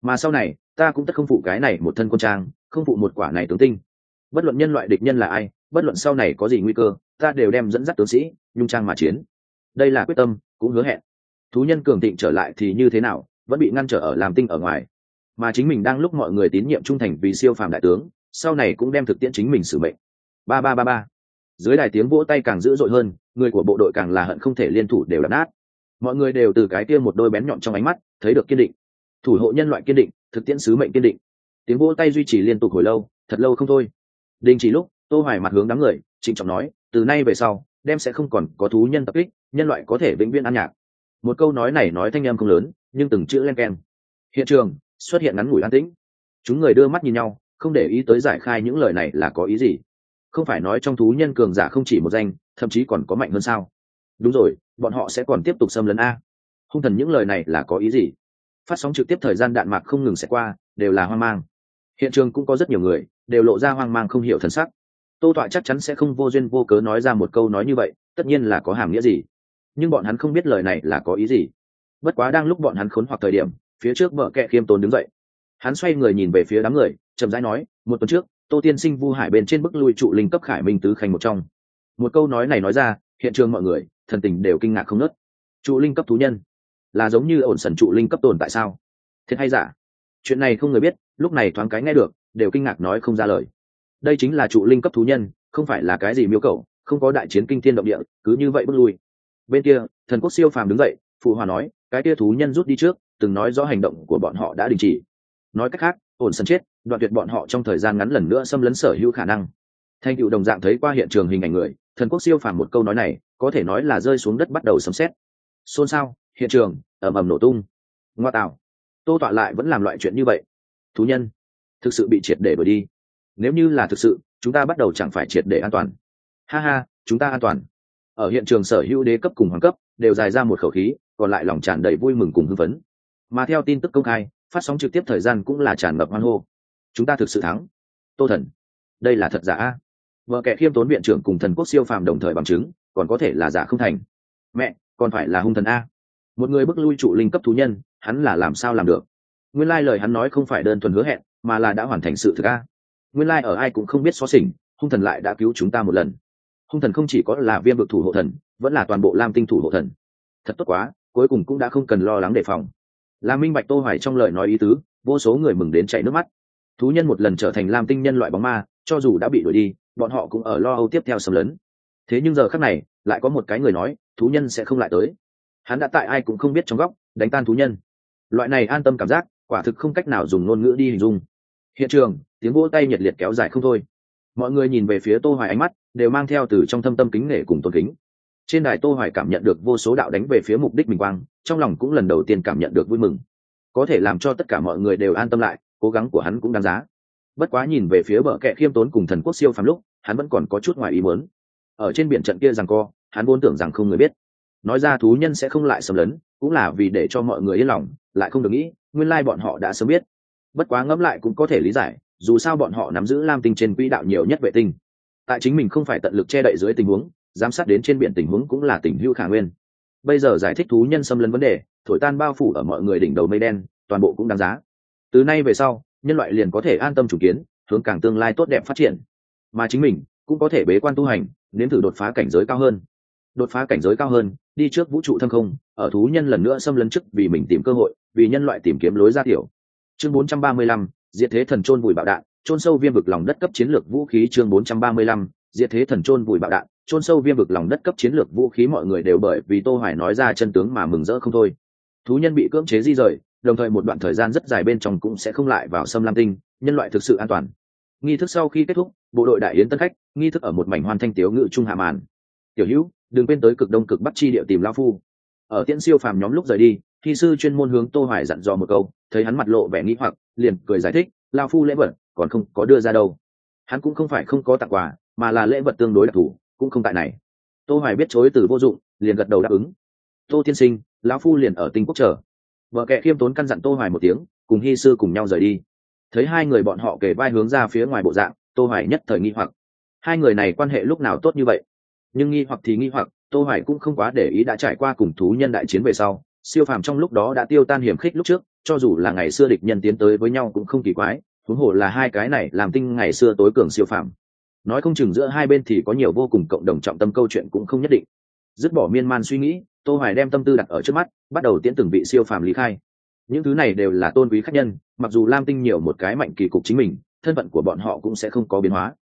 Mà sau này ta cũng tất không phụ cái này một thân quân trang, không phụ một quả này tướng tinh. Bất luận nhân loại địch nhân là ai, bất luận sau này có gì nguy cơ, ta đều đem dẫn dắt tướng sĩ, nhung trang mà chiến. Đây là quyết tâm, cũng hứa hẹn. Thú nhân cường thịnh trở lại thì như thế nào, vẫn bị ngăn trở ở làm tinh ở ngoài. Mà chính mình đang lúc mọi người tín nhiệm trung thành vì siêu phàm đại tướng, sau này cũng đem thực tiễn chính mình xử mệnh. Ba ba ba ba. Dưới đài tiếng vỗ tay càng dữ dội hơn, người của bộ đội càng là hận không thể liên thủ đều đập nát. Mọi người đều từ cái kia một đôi bén nhọn trong ánh mắt, thấy được kiên định thủ hộ nhân loại kiên định, thực tiễn sứ mệnh kiên định. Tiếng vỗ tay duy trì liên tục hồi lâu, thật lâu không thôi. Đình chỉ lúc, tô hoài mặt hướng đám người, trịnh trọng nói, từ nay về sau, đem sẽ không còn có thú nhân tập kích, nhân loại có thể vĩnh viễn an nhạc. Một câu nói này nói thanh em không lớn, nhưng từng chữ len keng. Hiện trường, xuất hiện ngắn ngủi an tĩnh. Chúng người đưa mắt nhìn nhau, không để ý tới giải khai những lời này là có ý gì. Không phải nói trong thú nhân cường giả không chỉ một danh, thậm chí còn có mạnh hơn sao. Đúng rồi, bọn họ sẽ còn tiếp tục xâm lấn a. Hung thần những lời này là có ý gì? Phát sóng trực tiếp thời gian đạn mạc không ngừng sẽ qua, đều là hoang mang. Hiện trường cũng có rất nhiều người, đều lộ ra hoang mang không hiểu thần sắc. Tô tọa chắc chắn sẽ không vô duyên vô cớ nói ra một câu nói như vậy, tất nhiên là có hàm nghĩa gì. Nhưng bọn hắn không biết lời này là có ý gì. Bất quá đang lúc bọn hắn khốn hoặc thời điểm, phía trước vợ kệ khiêm tốn đứng dậy. Hắn xoay người nhìn về phía đám người, chậm rãi nói, một tuần trước, tô tiên sinh vu hải bên trên bức lui trụ linh cấp khải minh tứ khanh một trong. Một câu nói này nói ra, hiện trường mọi người, thần tình đều kinh ngạc không nớt trụ linh cấp thú nhân là giống như ổn sần trụ linh cấp tồn tại sao? Thiệt hay giả? Chuyện này không người biết, lúc này thoáng cái nghe được, đều kinh ngạc nói không ra lời. Đây chính là trụ linh cấp thú nhân, không phải là cái gì miêu cầu không có đại chiến kinh thiên động địa, cứ như vậy bước lui. Bên kia, thần quốc siêu phàm đứng dậy, phụ hòa nói, cái kia thú nhân rút đi trước, từng nói rõ hành động của bọn họ đã đình chỉ. Nói cách khác, ổn sân chết, đoạn tuyệt bọn họ trong thời gian ngắn lần nữa xâm lấn sở hữu khả năng. Thanh cựu đồng dạng thấy qua hiện trường hình ảnh người, thần quốc siêu phàm một câu nói này, có thể nói là rơi xuống đất bắt đầu sấm xét xôn xao hiện trường, ầm ầm nổ tung. Ngoa tạo. Tô tọa lại vẫn làm loại chuyện như vậy. Thú nhân, thực sự bị triệt để bởi đi. Nếu như là thực sự, chúng ta bắt đầu chẳng phải triệt để an toàn. Ha ha, chúng ta an toàn. Ở hiện trường sở hữu đế cấp cùng hoàng cấp, đều dài ra một khẩu khí, còn lại lòng tràn đầy vui mừng cùng hưng phấn. Mà theo tin tức công khai, phát sóng trực tiếp thời gian cũng là tràn ngập hoan hô. Chúng ta thực sự thắng. Tô thần, đây là thật giả vợ kẻ khiêm tốn viện trưởng cùng thần quốc siêu phàm đồng thời bằng chứng, còn có thể là giả không thành. Mẹ, còn phải là hung thần a? Một người bước lui trụ linh cấp thú nhân, hắn là làm sao làm được? Nguyên lai lời hắn nói không phải đơn thuần hứa hẹn, mà là đã hoàn thành sự thực a. Nguyên lai ở ai cũng không biết xó xỉnh, hung thần lại đã cứu chúng ta một lần. Hung thần không chỉ có là viêm vực thủ hộ thần, vẫn là toàn bộ lam tinh thủ hộ thần. Thật tốt quá, cuối cùng cũng đã không cần lo lắng đề phòng. Là minh bạch tô hoài trong lời nói ý tứ, vô số người mừng đến chảy nước mắt. Thú nhân một lần trở thành lam tinh nhân loại bóng ma, cho dù đã bị đuổi đi, bọn họ cũng ở lo âu tiếp theo xâm lấn. Thế nhưng giờ khắc này, lại có một cái người nói, thú nhân sẽ không lại tới hắn đã tại ai cũng không biết trong góc, đánh tan thú nhân. Loại này an tâm cảm giác, quả thực không cách nào dùng ngôn ngữ đi hình dung. Hiện trường, tiếng vỗ tay nhiệt liệt kéo dài không thôi. Mọi người nhìn về phía tô hoài ánh mắt, đều mang theo từ trong thâm tâm kính nể cùng tôn kính. Trên đài tô hoài cảm nhận được vô số đạo đánh về phía mục đích bình quang, trong lòng cũng lần đầu tiên cảm nhận được vui mừng. Có thể làm cho tất cả mọi người đều an tâm lại, cố gắng của hắn cũng đáng giá. Bất quá nhìn về phía bờ kệ khiêm tốn cùng thần quốc siêu phàm lúc, hắn vẫn còn có chút ngoài ý muốn. Ở trên biển trận kia rằng co, hắn vốn tưởng rằng không người biết nói ra thú nhân sẽ không lại xâm lấn, cũng là vì để cho mọi người yên lòng, lại không được nghĩ, nguyên lai bọn họ đã sớm biết. Bất quá ngẫm lại cũng có thể lý giải, dù sao bọn họ nắm giữ lam tinh trên quỹ đạo nhiều nhất vệ tinh. Tại chính mình không phải tận lực che đậy dưới tình huống, giám sát đến trên biển tình huống cũng là tình hữu khả nguyên. Bây giờ giải thích thú nhân xâm lấn vấn đề, thổi tan bao phủ ở mọi người đỉnh đầu mây đen, toàn bộ cũng đáng giá. Từ nay về sau, nhân loại liền có thể an tâm chủ kiến, hướng càng tương lai tốt đẹp phát triển. Mà chính mình cũng có thể bế quan tu hành, nếm thử đột phá cảnh giới cao hơn. Đột phá cảnh giới cao hơn đi trước vũ trụ thâm không ở thú nhân lần nữa xâm lấn chức vì mình tìm cơ hội vì nhân loại tìm kiếm lối ra tiểu. Chương 435, diệt thế thần trôn vùi bạo đạn trôn sâu viêm vực lòng đất cấp chiến lược vũ khí chương 435, diệt thế thần trôn vùi bạo đạn trôn sâu viêm vực lòng đất cấp chiến lược vũ khí mọi người đều bởi vì tô hoài nói ra chân tướng mà mừng rỡ không thôi. Thú nhân bị cưỡng chế di rời đồng thời một đoạn thời gian rất dài bên trong cũng sẽ không lại vào xâm lam tinh nhân loại thực sự an toàn. Nghi thức sau khi kết thúc bộ đội đại yến tân khách nghi thức ở một mảnh hoàn thanh tiếu ngự trung hạ màn. Tiểu hữu đừng quên tới cực đông cực bắc chi địa tìm lao phu. Ở tiễn siêu phàm nhóm lúc rời đi, thi sư chuyên môn hướng tô hoài dặn dò một câu, thấy hắn mặt lộ vẻ nghĩ hoặc, liền cười giải thích, lao phu lễ vật, còn không có đưa ra đâu. Hắn cũng không phải không có tặng quà, mà là lễ vật tương đối đặc thù, cũng không tại này. Tô hoài biết chối từ vô dụng, liền gật đầu đáp ứng. Tô tiên sinh lão phu liền ở tinh quốc chờ. Vợ kệ khiêm tốn căn dặn tô hoài một tiếng, cùng hy sư cùng nhau rời đi. Thấy hai người bọn họ kề vai hướng ra phía ngoài bộ dạng, tô hoài nhất thời nghi hoặc. Hai người này quan hệ lúc nào tốt như vậy? Nhưng nghi hoặc thì nghi hoặc, tô hoài cũng không quá để ý đã trải qua cùng thú nhân đại chiến về sau, siêu phàm trong lúc đó đã tiêu tan hiểm khích lúc trước, cho dù là ngày xưa địch nhân tiến tới với nhau cũng không kỳ quái, huống hồ là hai cái này làm tinh ngày xưa tối cường siêu phàm. Nói không chừng giữa hai bên thì có nhiều vô cùng cộng đồng trọng tâm câu chuyện cũng không nhất định. Dứt bỏ miên man suy nghĩ, tô hoài đem tâm tư đặt ở trước mắt, bắt đầu tiến từng vị siêu phàm lý khai. Những thứ này đều là tôn quý khách nhân, mặc dù lam tinh nhiều một cái mạnh kỳ cục chính mình, thân phận của bọn họ cũng sẽ không có biến hóa.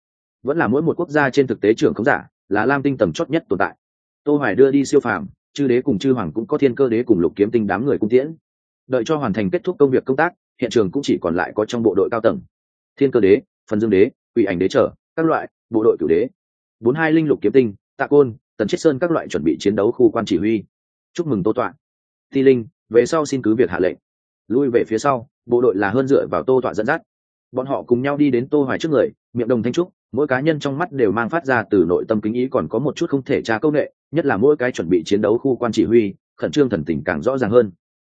Vẫn là mỗi một quốc gia trên thực tế trưởng không giả là lam tinh tầm chót nhất tồn tại. Tô hoài đưa đi siêu phàm, chư đế cùng chư hoàng cũng có thiên cơ đế cùng lục kiếm tinh đám người cung tiễn. Đợi cho hoàn thành kết thúc công việc công tác, hiện trường cũng chỉ còn lại có trong bộ đội cao tầng. Thiên cơ đế, phần dương đế, quỷ ảnh đế trở, các loại, bộ đội cửu đế. Bốn hai linh lục kiếm tinh, tạ côn, tần chiết sơn các loại chuẩn bị chiến đấu khu quan chỉ huy. Chúc mừng tô tọa. Ti linh, về sau xin cứ việc hạ lệnh. Lui về phía sau, bộ đội là hơn dựa vào tô tọa dẫn dắt. Bọn họ cùng nhau đi đến tô hoài trước người, miệng đồng thanh trúc mỗi cá nhân trong mắt đều mang phát ra từ nội tâm kính ý còn có một chút không thể tra công nghệ nhất là mỗi cái chuẩn bị chiến đấu khu quan chỉ huy, khẩn trương thần tình càng rõ ràng hơn.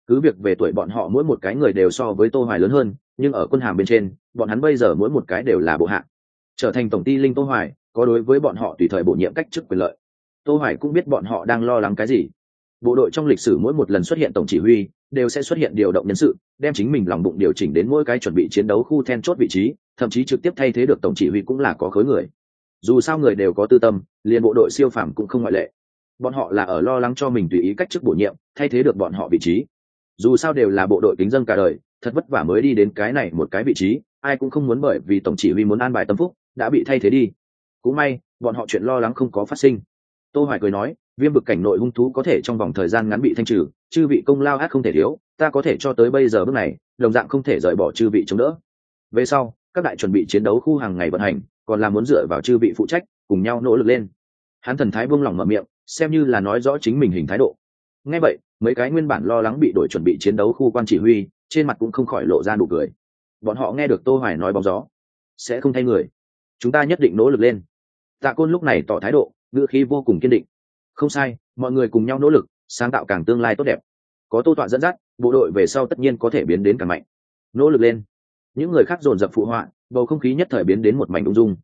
Cứ việc về tuổi bọn họ mỗi một cái người đều so với tô hoài lớn hơn, nhưng ở quân hàm bên trên, bọn hắn bây giờ mỗi một cái đều là bộ hạ trở thành tổng ty linh tô hoài, có đối với bọn họ tùy thời bổ nhiệm cách chức quyền lợi. Tô hoài cũng biết bọn họ đang lo lắng cái gì. Bộ đội trong lịch sử mỗi một lần xuất hiện tổng chỉ huy, đều sẽ xuất hiện điều động nhân sự, đem chính mình lòng bụng điều chỉnh đến mỗi cái chuẩn bị chiến đấu khu then chốt vị trí thậm chí trực tiếp thay thế được tổng chỉ huy cũng là có khối người. Dù sao người đều có tư tâm, liền bộ đội siêu phàm cũng không ngoại lệ. Bọn họ là ở lo lắng cho mình tùy ý cách chức bổ nhiệm, thay thế được bọn họ vị trí. Dù sao đều là bộ đội kính dân cả đời, thật vất vả mới đi đến cái này một cái vị trí, ai cũng không muốn bởi vì tổng chỉ huy muốn an bài tâm phúc, đã bị thay thế đi. Cũng may, bọn họ chuyện lo lắng không có phát sinh. Tô hoài cười nói, viêm bực cảnh nội hung thú có thể trong vòng thời gian ngắn bị thanh trừ, chư vị công lao ác không thể thiếu, ta có thể cho tới bây giờ bước này, đồng dạng không thể rời bỏ chư vị chống đỡ. Về sau các đại chuẩn bị chiến đấu khu hàng ngày vận hành, còn là muốn dựa vào chư vị phụ trách, cùng nhau nỗ lực lên. Hắn thần thái buông lỏng mở miệng, xem như là nói rõ chính mình hình thái độ. Ngay vậy, mấy cái nguyên bản lo lắng bị đổi chuẩn bị chiến đấu khu quan chỉ huy, trên mặt cũng không khỏi lộ ra nụ cười. Bọn họ nghe được tô hoài nói bóng gió, sẽ không thay người. Chúng ta nhất định nỗ lực lên. Tạ côn lúc này tỏ thái độ, ngữ khí vô cùng kiên định. Không sai, mọi người cùng nhau nỗ lực, sáng tạo càng tương lai tốt đẹp. Có tô tọa dẫn dắt, bộ đội về sau tất nhiên có thể biến đến càng mạnh. Nỗ lực lên những người khác dồn dập phụ họa, bầu không khí nhất thời biến đến một mảnh ung dung.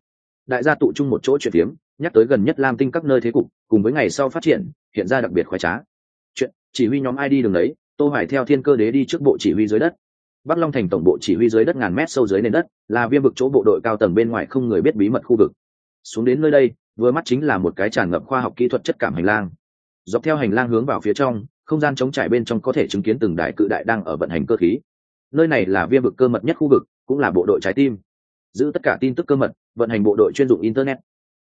Đại gia tụ chung một chỗ chuyện tiếm nhắc tới gần nhất lam tinh các nơi thế cục, cùng với ngày sau phát triển, hiện ra đặc biệt khoái trá. Chuyện, chỉ huy nhóm ai đi đường đấy, tô hoài theo thiên cơ đế đi trước bộ chỉ huy dưới đất. Bắc long thành tổng bộ chỉ huy dưới đất ngàn mét sâu dưới nền đất, là viêm vực chỗ bộ đội cao tầng bên ngoài không người biết bí mật khu vực. Xuống đến nơi đây, vừa mắt chính là một cái tràn ngập khoa học kỹ thuật chất cảm hành lang. Dọc theo hành lang hướng vào phía trong, không gian chống trải bên trong có thể chứng kiến từng đại cự đại đang ở vận hành cơ khí nơi này là viêm vực cơ mật nhất khu vực, cũng là bộ đội trái tim. Giữ tất cả tin tức cơ mật, vận hành bộ đội chuyên dụng internet.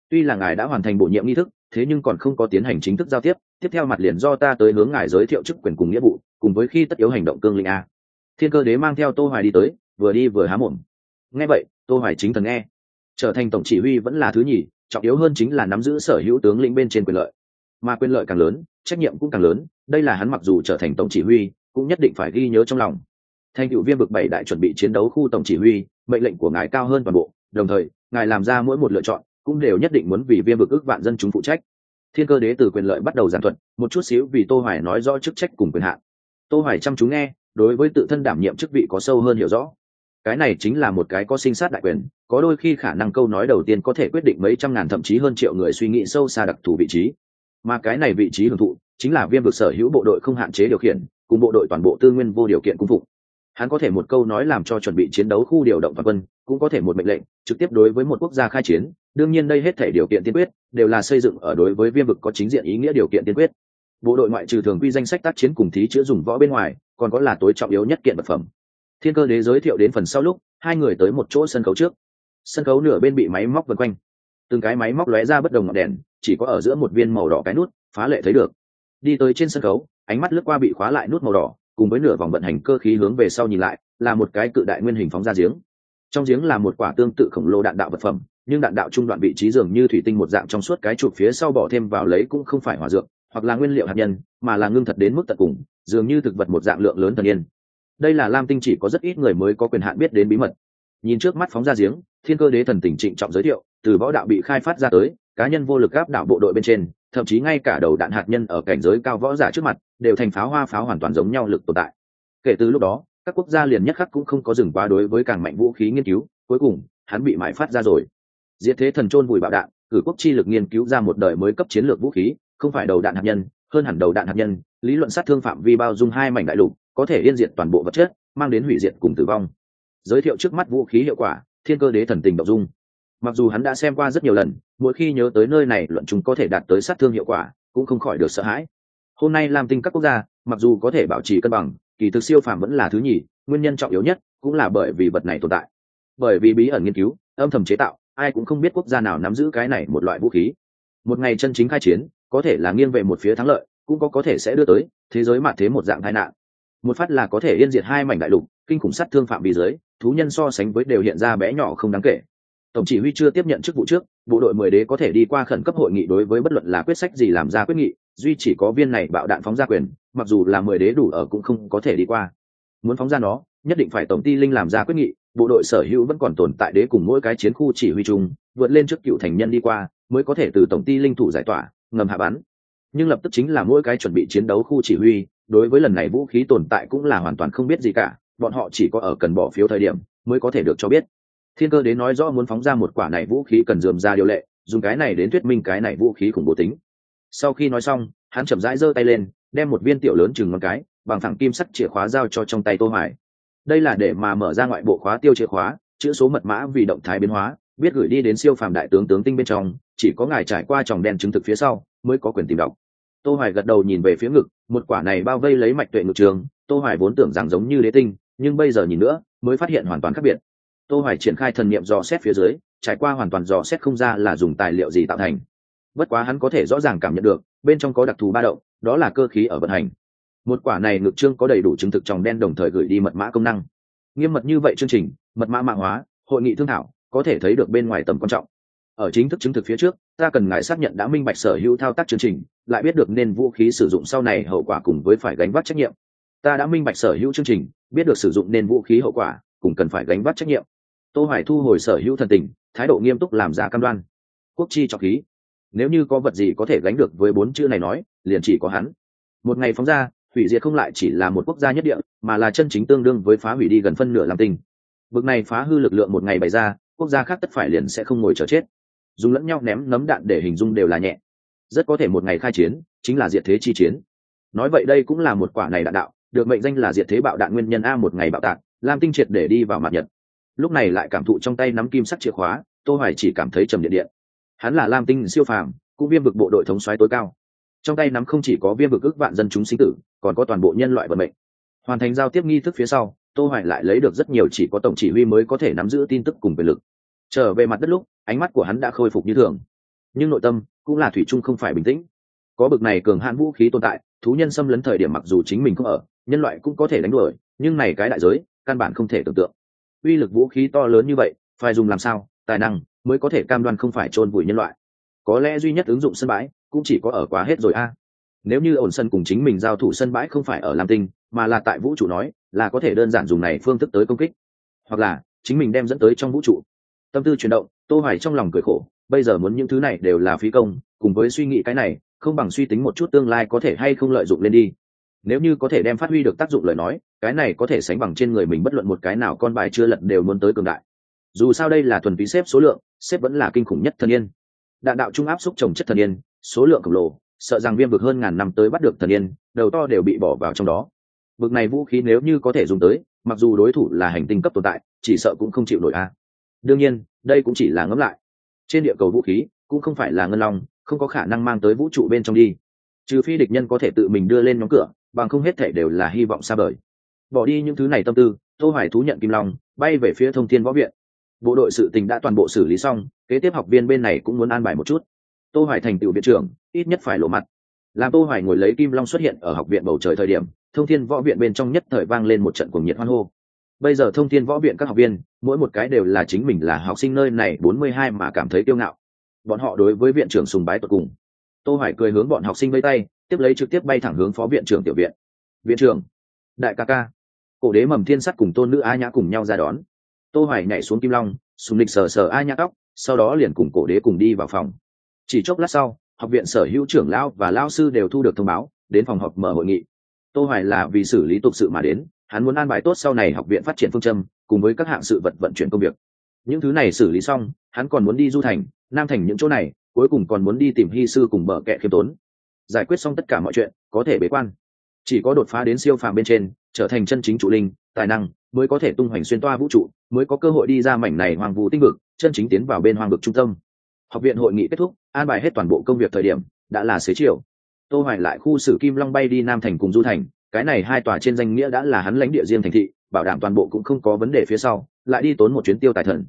Tuy là ngài đã hoàn thành bổ nhiệm nghi thức, thế nhưng còn không có tiến hành chính thức giao tiếp. Tiếp theo mặt liền do ta tới hướng ngài giới thiệu chức quyền cùng nghĩa vụ, cùng với khi tất yếu hành động cương linh a. Thiên cơ đế mang theo tô hoài đi tới, vừa đi vừa há mồm. Nghe vậy, tô hoài chính thần nghe. Trở thành tổng chỉ huy vẫn là thứ nhì, trọng yếu hơn chính là nắm giữ sở hữu tướng lĩnh bên trên quyền lợi. Mà quyền lợi càng lớn, trách nhiệm cũng càng lớn, đây là hắn mặc dù trở thành tổng chỉ huy, cũng nhất định phải ghi nhớ trong lòng thành cựu viên Bực bảy đại chuẩn bị chiến đấu khu tổng chỉ huy, mệnh lệnh của ngài cao hơn toàn bộ, đồng thời, ngài làm ra mỗi một lựa chọn, cũng đều nhất định muốn vì viêm Bực ước vạn dân chúng phụ trách. Thiên cơ đế từ quyền lợi bắt đầu giảng thuật, một chút xíu vì tô hoài nói rõ chức trách cùng quyền hạn. Tô hoài chăm chú nghe, đối với tự thân đảm nhiệm chức vị có sâu hơn hiểu rõ. Cái này chính là một cái có sinh sát đại quyền, có đôi khi khả năng câu nói đầu tiên có thể quyết định mấy trăm ngàn thậm chí hơn triệu người suy nghĩ sâu xa đặc thù vị trí. Mà cái này vị trí hưởng thụ, chính là viêm vực sở hữu bộ đội không hạn chế điều khiển, cùng bộ đội toàn bộ tư nguyên vô điều kiện cung phục hắn có thể một câu nói làm cho chuẩn bị chiến đấu khu điều động toàn quân, cũng có thể một mệnh lệnh, trực tiếp đối với một quốc gia khai chiến. Đương nhiên đây hết thể điều kiện tiên quyết, đều là xây dựng ở đối với viêm vực có chính diện ý nghĩa điều kiện tiên quyết. Bộ đội ngoại trừ thường quy danh sách tác chiến cùng thí chữa dùng võ bên ngoài, còn có là tối trọng yếu nhất kiện vật phẩm. Thiên cơ đế giới thiệu đến phần sau lúc, hai người tới một chỗ sân khấu trước. Sân khấu nửa bên bị máy móc vân quanh. Từng cái máy móc lóe ra bất đồng ngọn đèn, chỉ có ở giữa một viên màu đỏ cái nút, phá lệ thấy được. Đi tới trên sân khấu, ánh mắt lướt qua bị khóa lại nút màu đỏ cùng với nửa vòng vận hành cơ khí hướng về sau nhìn lại, là một cái cự đại nguyên hình phóng ra giếng. Trong giếng là một quả tương tự khổng lồ đạn đạo vật phẩm, nhưng đạn đạo trung đoạn vị trí dường như thủy tinh một dạng trong suốt cái chụp phía sau bỏ thêm vào lấy cũng không phải hỏa dược, hoặc là nguyên liệu hạt nhân, mà là ngưng thật đến mức tận cùng, dường như thực vật một dạng lượng lớn thần yên. Đây là lam tinh chỉ có rất ít người mới có quyền hạn biết đến bí mật. Nhìn trước mắt phóng ra giếng, thiên cơ đế thần tỉnh trịnh trọng giới thiệu, từ võ đạo bị khai phát ra tới, cá nhân vô lực áp đảo bộ đội bên trên thậm chí ngay cả đầu đạn hạt nhân ở cảnh giới cao võ giả trước mặt đều thành pháo hoa pháo hoàn toàn giống nhau lực tồn tại. Kể từ lúc đó, các quốc gia liền nhất khắc cũng không có dừng quá đối với càng mạnh vũ khí nghiên cứu, cuối cùng, hắn bị mãi phát ra rồi. Diệt thế thần trôn vùi bạo đạn, cử quốc chi lực nghiên cứu ra một đời mới cấp chiến lược vũ khí, không phải đầu đạn hạt nhân, hơn hẳn đầu đạn hạt nhân, lý luận sát thương phạm vi bao dung hai mảnh đại lục, có thể yên diệt toàn bộ vật chất, mang đến hủy diệt cùng tử vong. Giới thiệu trước mắt vũ khí hiệu quả, thiên cơ đế thần tình đ dung mặc dù hắn đã xem qua rất nhiều lần, mỗi khi nhớ tới nơi này luận chúng có thể đạt tới sát thương hiệu quả, cũng không khỏi được sợ hãi. Hôm nay làm tinh các quốc gia, mặc dù có thể bảo trì cân bằng, kỳ thực siêu phàm vẫn là thứ nhì, nguyên nhân trọng yếu nhất cũng là bởi vì vật này tồn tại. Bởi vì bí ẩn nghiên cứu, âm thầm chế tạo, ai cũng không biết quốc gia nào nắm giữ cái này một loại vũ khí. Một ngày chân chính khai chiến, có thể là nghiêng về một phía thắng lợi, cũng có có thể sẽ đưa tới thế giới mạn thế một dạng tai nạn. Một phát là có thể yên diệt hai mảnh đại lục, kinh khủng sát thương phạm vi giới, thú nhân so sánh với đều hiện ra bé nhỏ không đáng kể tổng chỉ huy chưa tiếp nhận chức vụ trước, bộ đội mười đế có thể đi qua khẩn cấp hội nghị đối với bất luận là quyết sách gì làm ra quyết nghị, duy chỉ có viên này bạo đạn phóng ra quyền, mặc dù là mười đế đủ ở cũng không có thể đi qua. Muốn phóng ra nó, nhất định phải tổng ty linh làm ra quyết nghị, bộ đội sở hữu vẫn còn tồn tại đế cùng mỗi cái chiến khu chỉ huy chung, vượt lên trước cựu thành nhân đi qua, mới có thể từ tổng ty linh thủ giải tỏa, ngầm hạ bắn. Nhưng lập tức chính là mỗi cái chuẩn bị chiến đấu khu chỉ huy, đối với lần này vũ khí tồn tại cũng là hoàn toàn không biết gì cả, bọn họ chỉ có ở cần bỏ phiếu thời điểm mới có thể được cho biết thiên cơ đến nói rõ muốn phóng ra một quả này vũ khí cần dườm ra điều lệ, dùng cái này đến thuyết minh cái này vũ khí khủng bố tính. Sau khi nói xong, hắn chậm rãi giơ tay lên, đem một viên tiểu lớn chừng ngón cái, bằng thẳng kim sắt chìa khóa giao cho trong tay tô hoài. Đây là để mà mở ra ngoại bộ khóa tiêu chìa khóa, chữ số mật mã vì động thái biến hóa, biết gửi đi đến siêu phàm đại tướng tướng tinh bên trong, chỉ có ngài trải qua tròng đen chứng thực phía sau, mới có quyền tìm đọc. Tô hoài gật đầu nhìn về phía ngực, một quả này bao vây lấy mạch tuệ ngực trường, tô hoài vốn tưởng rằng giống như đế tinh, nhưng bây giờ nhìn nữa, mới phát hiện hoàn toàn khác biệt tô hoài triển khai thần niệm dò xét phía dưới, trải qua hoàn toàn dò xét không ra là dùng tài liệu gì tạo thành. Bất quá hắn có thể rõ ràng cảm nhận được, bên trong có đặc thù ba động, đó là cơ khí ở vận hành. Một quả này ngực trương có đầy đủ chứng thực trong đen đồng thời gửi đi mật mã công năng. Nghiêm mật như vậy chương trình, mật mã mạng hóa, hội nghị thương thảo, có thể thấy được bên ngoài tầm quan trọng. Ở chính thức chứng thực phía trước, ta cần ngài xác nhận đã minh bạch sở hữu thao tác chương trình, lại biết được nên vũ khí sử dụng sau này hậu quả cùng với phải gánh vác trách nhiệm. Ta đã minh bạch sở hữu chương trình, biết được sử dụng nên vũ khí hậu quả, cùng cần phải gánh vác trách nhiệm tô hoài thu hồi sở hữu thần tình, thái độ nghiêm túc làm giả cam đoan. Quốc chi cho khí. Nếu như có vật gì có thể gánh được với bốn chữ này nói, liền chỉ có hắn. Một ngày phóng ra, hủy diệt không lại chỉ là một quốc gia nhất địa, mà là chân chính tương đương với phá hủy đi gần phân nửa làm tinh vực này phá hư lực lượng một ngày bày ra, quốc gia khác tất phải liền sẽ không ngồi chờ chết. Dùng lẫn nhau ném nấm đạn để hình dung đều là nhẹ. Rất có thể một ngày khai chiến, chính là diệt thế chi chiến. Nói vậy đây cũng là một quả này đạn đạo, được mệnh danh là diệt thế bạo đạn nguyên nhân a một ngày bạo tạc, lam tinh triệt để đi vào mặt nhật lúc này lại cảm thụ trong tay nắm kim sắc chìa khóa, tô hoài chỉ cảm thấy trầm điện điện. Hắn là lam tinh siêu phàm, cũng viêm vực bộ đội thống soái tối cao. Trong tay nắm không chỉ có viêm vực ước vạn dân chúng sinh tử, còn có toàn bộ nhân loại vận mệnh. Hoàn thành giao tiếp nghi thức phía sau, tô hoài lại lấy được rất nhiều chỉ có tổng chỉ huy mới có thể nắm giữ tin tức cùng quyền lực. Trở về mặt đất lúc, ánh mắt của hắn đã khôi phục như thường. Nhưng nội tâm cũng là thủy chung không phải bình tĩnh. Có bực này cường hạn vũ khí tồn tại, thú nhân xâm lấn thời điểm mặc dù chính mình không ở, nhân loại cũng có thể đánh đuổi, nhưng này cái đại giới, căn bản không thể tưởng tượng uy lực vũ khí to lớn như vậy, phải dùng làm sao? Tài năng mới có thể cam đoan không phải chôn vùi nhân loại. Có lẽ duy nhất ứng dụng sân bãi cũng chỉ có ở quá hết rồi a. Nếu như ổn sân cùng chính mình giao thủ sân bãi không phải ở lam tinh, mà là tại vũ trụ nói, là có thể đơn giản dùng này phương thức tới công kích. Hoặc là chính mình đem dẫn tới trong vũ trụ. Tâm tư chuyển động, tô hoài trong lòng cười khổ, bây giờ muốn những thứ này đều là phí công, cùng với suy nghĩ cái này, không bằng suy tính một chút tương lai có thể hay không lợi dụng lên đi nếu như có thể đem phát huy được tác dụng lời nói, cái này có thể sánh bằng trên người mình bất luận một cái nào con bài chưa lật đều muốn tới cường đại. Dù sao đây là thuần phí xếp số lượng, xếp vẫn là kinh khủng nhất thần yên. Đạn đạo trung áp xúc trồng chất thần yên, số lượng khổng lồ, sợ rằng viêm vực hơn ngàn năm tới bắt được thần yên, đầu to đều bị bỏ vào trong đó. Vực này vũ khí nếu như có thể dùng tới, mặc dù đối thủ là hành tinh cấp tồn tại, chỉ sợ cũng không chịu nổi a. Đương nhiên, đây cũng chỉ là ngẫm lại. Trên địa cầu vũ khí, cũng không phải là ngân long, không có khả năng mang tới vũ trụ bên trong đi. Trừ phi địch nhân có thể tự mình đưa lên nhóm cửa bằng không hết thể đều là hy vọng xa vời. Bỏ đi những thứ này tâm tư, tô hoài thú nhận kim long, bay về phía thông thiên võ viện. Bộ đội sự tình đã toàn bộ xử lý xong, kế tiếp học viên bên này cũng muốn an bài một chút. Tô hoài thành tựu viện trưởng, ít nhất phải lộ mặt. Làm tô hoài ngồi lấy kim long xuất hiện ở học viện bầu trời thời điểm, thông thiên võ viện bên trong nhất thời vang lên một trận cuồng nhiệt hoan hô. Bây giờ thông thiên võ viện các học viên, mỗi một cái đều là chính mình là học sinh nơi này 42 mà cảm thấy kiêu ngạo. Bọn họ đối với viện trưởng sùng bái tột cùng. Tô hoài cười hướng bọn học sinh vây tay tiếp lấy trực tiếp bay thẳng hướng phó viện trưởng tiểu viện. Viện trưởng, đại ca ca. Cổ đế mầm thiên sắt cùng tôn nữ a nhã cùng nhau ra đón. Tô hoài nhảy xuống kim long, sùng lịch sờ sờ a nhã tóc, sau đó liền cùng cổ đế cùng đi vào phòng. Chỉ chốc lát sau, học viện sở hữu trưởng lão và lão sư đều thu được thông báo, đến phòng họp mở hội nghị. Tô hoài là vì xử lý tục sự mà đến, hắn muốn an bài tốt sau này học viện phát triển phương châm, cùng với các hạng sự vật vận chuyển công việc. Những thứ này xử lý xong, hắn còn muốn đi du thành, nam thành những chỗ này, cuối cùng còn muốn đi tìm hy sư cùng bờ kẹ khiêm tốn giải quyết xong tất cả mọi chuyện, có thể bế quan. Chỉ có đột phá đến siêu phàm bên trên, trở thành chân chính chủ linh, tài năng, mới có thể tung hoành xuyên toa vũ trụ, mới có cơ hội đi ra mảnh này hoàng vũ tinh vực, chân chính tiến vào bên hoàng vực trung tâm. Học viện hội nghị kết thúc, an bài hết toàn bộ công việc thời điểm, đã là xế chiều. Tô hoài lại khu xử kim long bay đi nam thành cùng du thành, cái này hai tòa trên danh nghĩa đã là hắn lãnh địa riêng thành thị, bảo đảm toàn bộ cũng không có vấn đề phía sau, lại đi tốn một chuyến tiêu tài thần.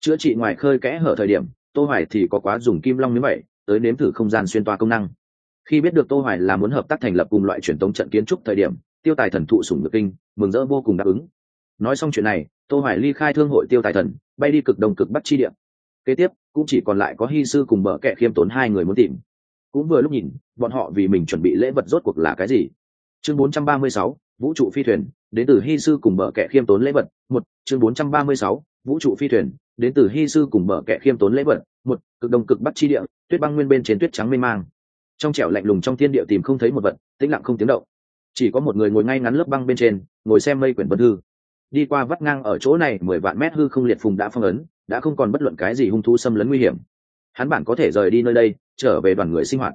Chữa trị ngoài khơi kẽ hở thời điểm, tô hoài thì có quá dùng kim long như vậy, tới nếm thử không gian xuyên toa công năng khi biết được tô hoài là muốn hợp tác thành lập cùng loại truyền tống trận kiến trúc thời điểm tiêu tài thần thụ sủng nhược kinh mừng rỡ vô cùng đáp ứng. Nói xong chuyện này tô hoài ly khai thương hội tiêu tài thần bay đi cực đông cực bắc chi địa. Kế tiếp cũng chỉ còn lại có hy sư cùng bờ kẹ khiêm tốn hai người muốn tìm. Cũng vừa lúc nhìn bọn họ vì mình chuẩn bị lễ vật rốt cuộc là cái gì? Chương 436, vũ trụ phi thuyền đến từ hy sư cùng bờ kẹ khiêm tốn lễ vật một chương 436, vũ trụ phi thuyền đến từ hy sư cùng bờ kẹ khiêm tốn lễ vật một cực đông cực bắc chi địa tuyết băng nguyên bên trên tuyết trắng mê mang trong trẻo lạnh lùng trong thiên địa tìm không thấy một vật, tĩnh lặng không tiếng động. Chỉ có một người ngồi ngay ngắn lớp băng bên trên, ngồi xem mây quyển vân hư đi qua vắt ngang ở chỗ này, mười vạn mét hư không liệt phùng đã phong ấn, đã không còn bất luận cái gì hung thú xâm lấn nguy hiểm. Hắn bản có thể rời đi nơi đây, trở về đoàn người sinh hoạt.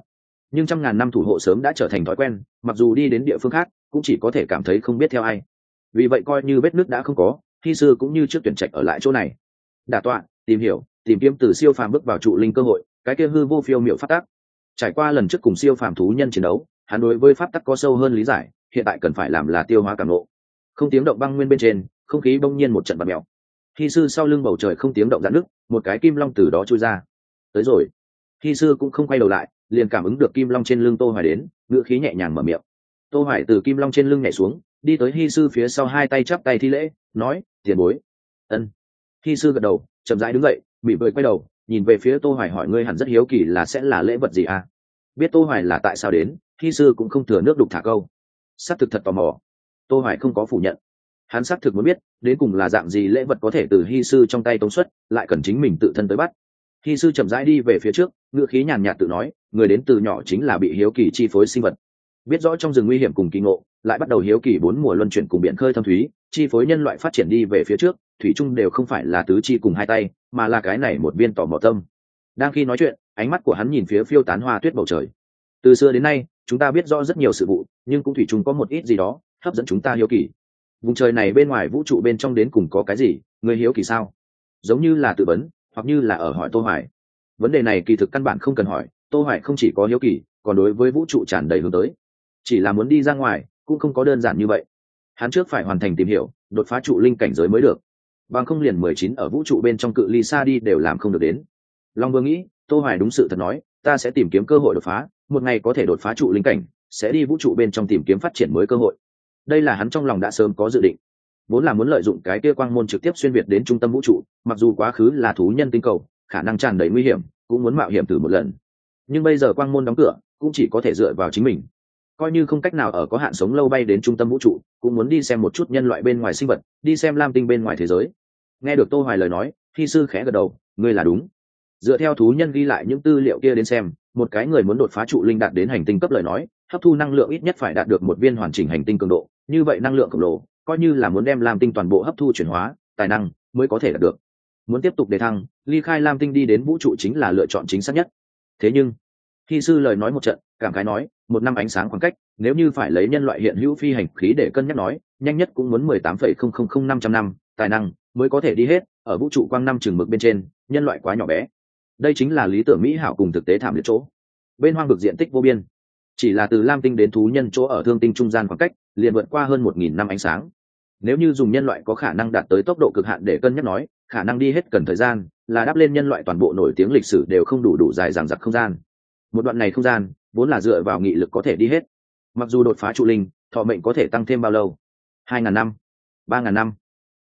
Nhưng trăm ngàn năm thủ hộ sớm đã trở thành thói quen, mặc dù đi đến địa phương khác, cũng chỉ có thể cảm thấy không biết theo ai. Vì vậy coi như vết nước đã không có, thi sư cũng như trước tuyển trạch ở lại chỗ này. Đả tọa, tìm hiểu, tìm kiếm từ siêu phàm bước vào trụ linh cơ hội, cái kia hư vô phiêu miệu phát tác trải qua lần trước cùng siêu phàm thú nhân chiến đấu, hắn đối với pháp tắc có sâu hơn lý giải, hiện tại cần phải làm là tiêu hóa cảm lộ không tiếng động băng nguyên bên trên, không khí bỗng nhiên một trận bật mèo. Khi sư sau lưng bầu trời không tiếng động dạn nước một cái kim long từ đó trôi ra. Tới rồi. Khi sư cũng không quay đầu lại, liền cảm ứng được kim long trên lưng tô hoài đến ngựa khí nhẹ nhàng mở miệng. Tô hoài từ kim long trên lưng nhảy xuống, đi tới hi sư phía sau hai tay chắp tay thi lễ, nói, tiền bối. Ân. Hi sư gật đầu, chậm rãi đứng dậy bị vơi quay đầu nhìn về phía tô hoài hỏi ngươi hẳn rất hiếu kỳ là sẽ là lễ vật gì à? Biết tô hoài là tại sao đến hi sư cũng không thừa nước đục thả câu. Xác thực thật tò mò. Tô hoài không có phủ nhận. Hắn xác thực muốn biết, đến cùng là dạng gì lễ vật có thể từ hi sư trong tay tống xuất, lại cần chính mình tự thân tới bắt. Hi sư chậm rãi đi về phía trước ngựa khí nhàn nhạt tự nói, người đến từ nhỏ chính là bị hiếu kỳ chi phối sinh vật. Biết rõ trong rừng nguy hiểm cùng kỳ ngộ, lại bắt đầu hiếu kỳ bốn mùa luân chuyển cùng biển khơi thâm thúy, chi phối nhân loại phát triển đi về phía trước thủy chung đều không phải là tứ chi cùng hai tay, mà là cái này một viên tỏ mò tâm. Đang khi nói chuyện, ánh mắt của hắn nhìn phía phiêu tán hoa tuyết bầu trời. Từ xưa đến nay, chúng ta biết rõ rất nhiều sự vụ, nhưng cũng thủy chung có một ít gì đó, hấp dẫn chúng ta hiếu kỳ. Vùng trời này bên ngoài vũ trụ bên trong đến cùng có cái gì, người hiếu kỳ sao? Giống như là tự vấn, hoặc như là ở hỏi tô hoài. Vấn đề này kỳ thực căn bản không cần hỏi, tô hoài không chỉ có hiếu kỳ, còn đối với vũ trụ tràn đầy hướng tới. Chỉ là muốn đi ra ngoài, cũng không có đơn giản như vậy. Hắn trước phải hoàn thành tìm hiểu, đột phá trụ linh cảnh giới mới được bằng không liền 19 ở vũ trụ bên trong cự ly xa đi đều làm không được đến. Long vương nghĩ, tô hoài đúng sự thật nói, ta sẽ tìm kiếm cơ hội đột phá, một ngày có thể đột phá trụ linh cảnh, sẽ đi vũ trụ bên trong tìm kiếm phát triển mới cơ hội. Đây là hắn trong lòng đã sớm có dự định. Vốn là muốn lợi dụng cái kia quang môn trực tiếp xuyên việt đến trung tâm vũ trụ, mặc dù quá khứ là thú nhân tinh cầu, khả năng tràn đầy nguy hiểm, cũng muốn mạo hiểm thử một lần. Nhưng bây giờ quang môn đóng cửa, cũng chỉ có thể dựa vào chính mình coi như không cách nào ở có hạn sống lâu bay đến trung tâm vũ trụ, cũng muốn đi xem một chút nhân loại bên ngoài sinh vật, đi xem lam tinh bên ngoài thế giới. Nghe được tô hoài lời nói, thi sư khẽ gật đầu, ngươi là đúng. Dựa theo thú nhân ghi lại những tư liệu kia đến xem, một cái người muốn đột phá trụ linh đạt đến hành tinh cấp lời nói, hấp thu năng lượng ít nhất phải đạt được một viên hoàn chỉnh hành tinh cường độ, như vậy năng lượng khổng lồ, coi như là muốn đem lam tinh toàn bộ hấp thu chuyển hóa, tài năng mới có thể đạt được. Muốn tiếp tục đề thăng, ly khai lam tinh đi đến vũ trụ chính là lựa chọn chính xác nhất. Thế nhưng khi sư lời nói một trận cảm khái nói, một năm ánh sáng khoảng cách, nếu như phải lấy nhân loại hiện hữu phi hành khí để cân nhắc nói, nhanh nhất cũng muốn mười tám phẩy không không không năm trăm năm, tài năng mới có thể đi hết, ở vũ trụ quang năm chừng mực bên trên, nhân loại quá nhỏ bé. Đây chính là lý tưởng mỹ hảo cùng thực tế thảm liệt chỗ. Bên hoang vực diện tích vô biên, chỉ là từ lam tinh đến thú nhân chỗ ở thương tinh trung gian khoảng cách, liền vượt qua hơn một nghìn năm ánh sáng. Nếu như dùng nhân loại có khả năng đạt tới tốc độ cực hạn để cân nhắc nói, khả năng đi hết cần thời gian, là đáp lên nhân loại toàn bộ nổi tiếng lịch sử đều không đủ đủ dài dằng dặc không gian. Một đoạn này không gian vốn là dựa vào nghị lực có thể đi hết. Mặc dù đột phá trụ linh, thọ mệnh có thể tăng thêm bao lâu? Hai ngàn năm, ba ngàn năm.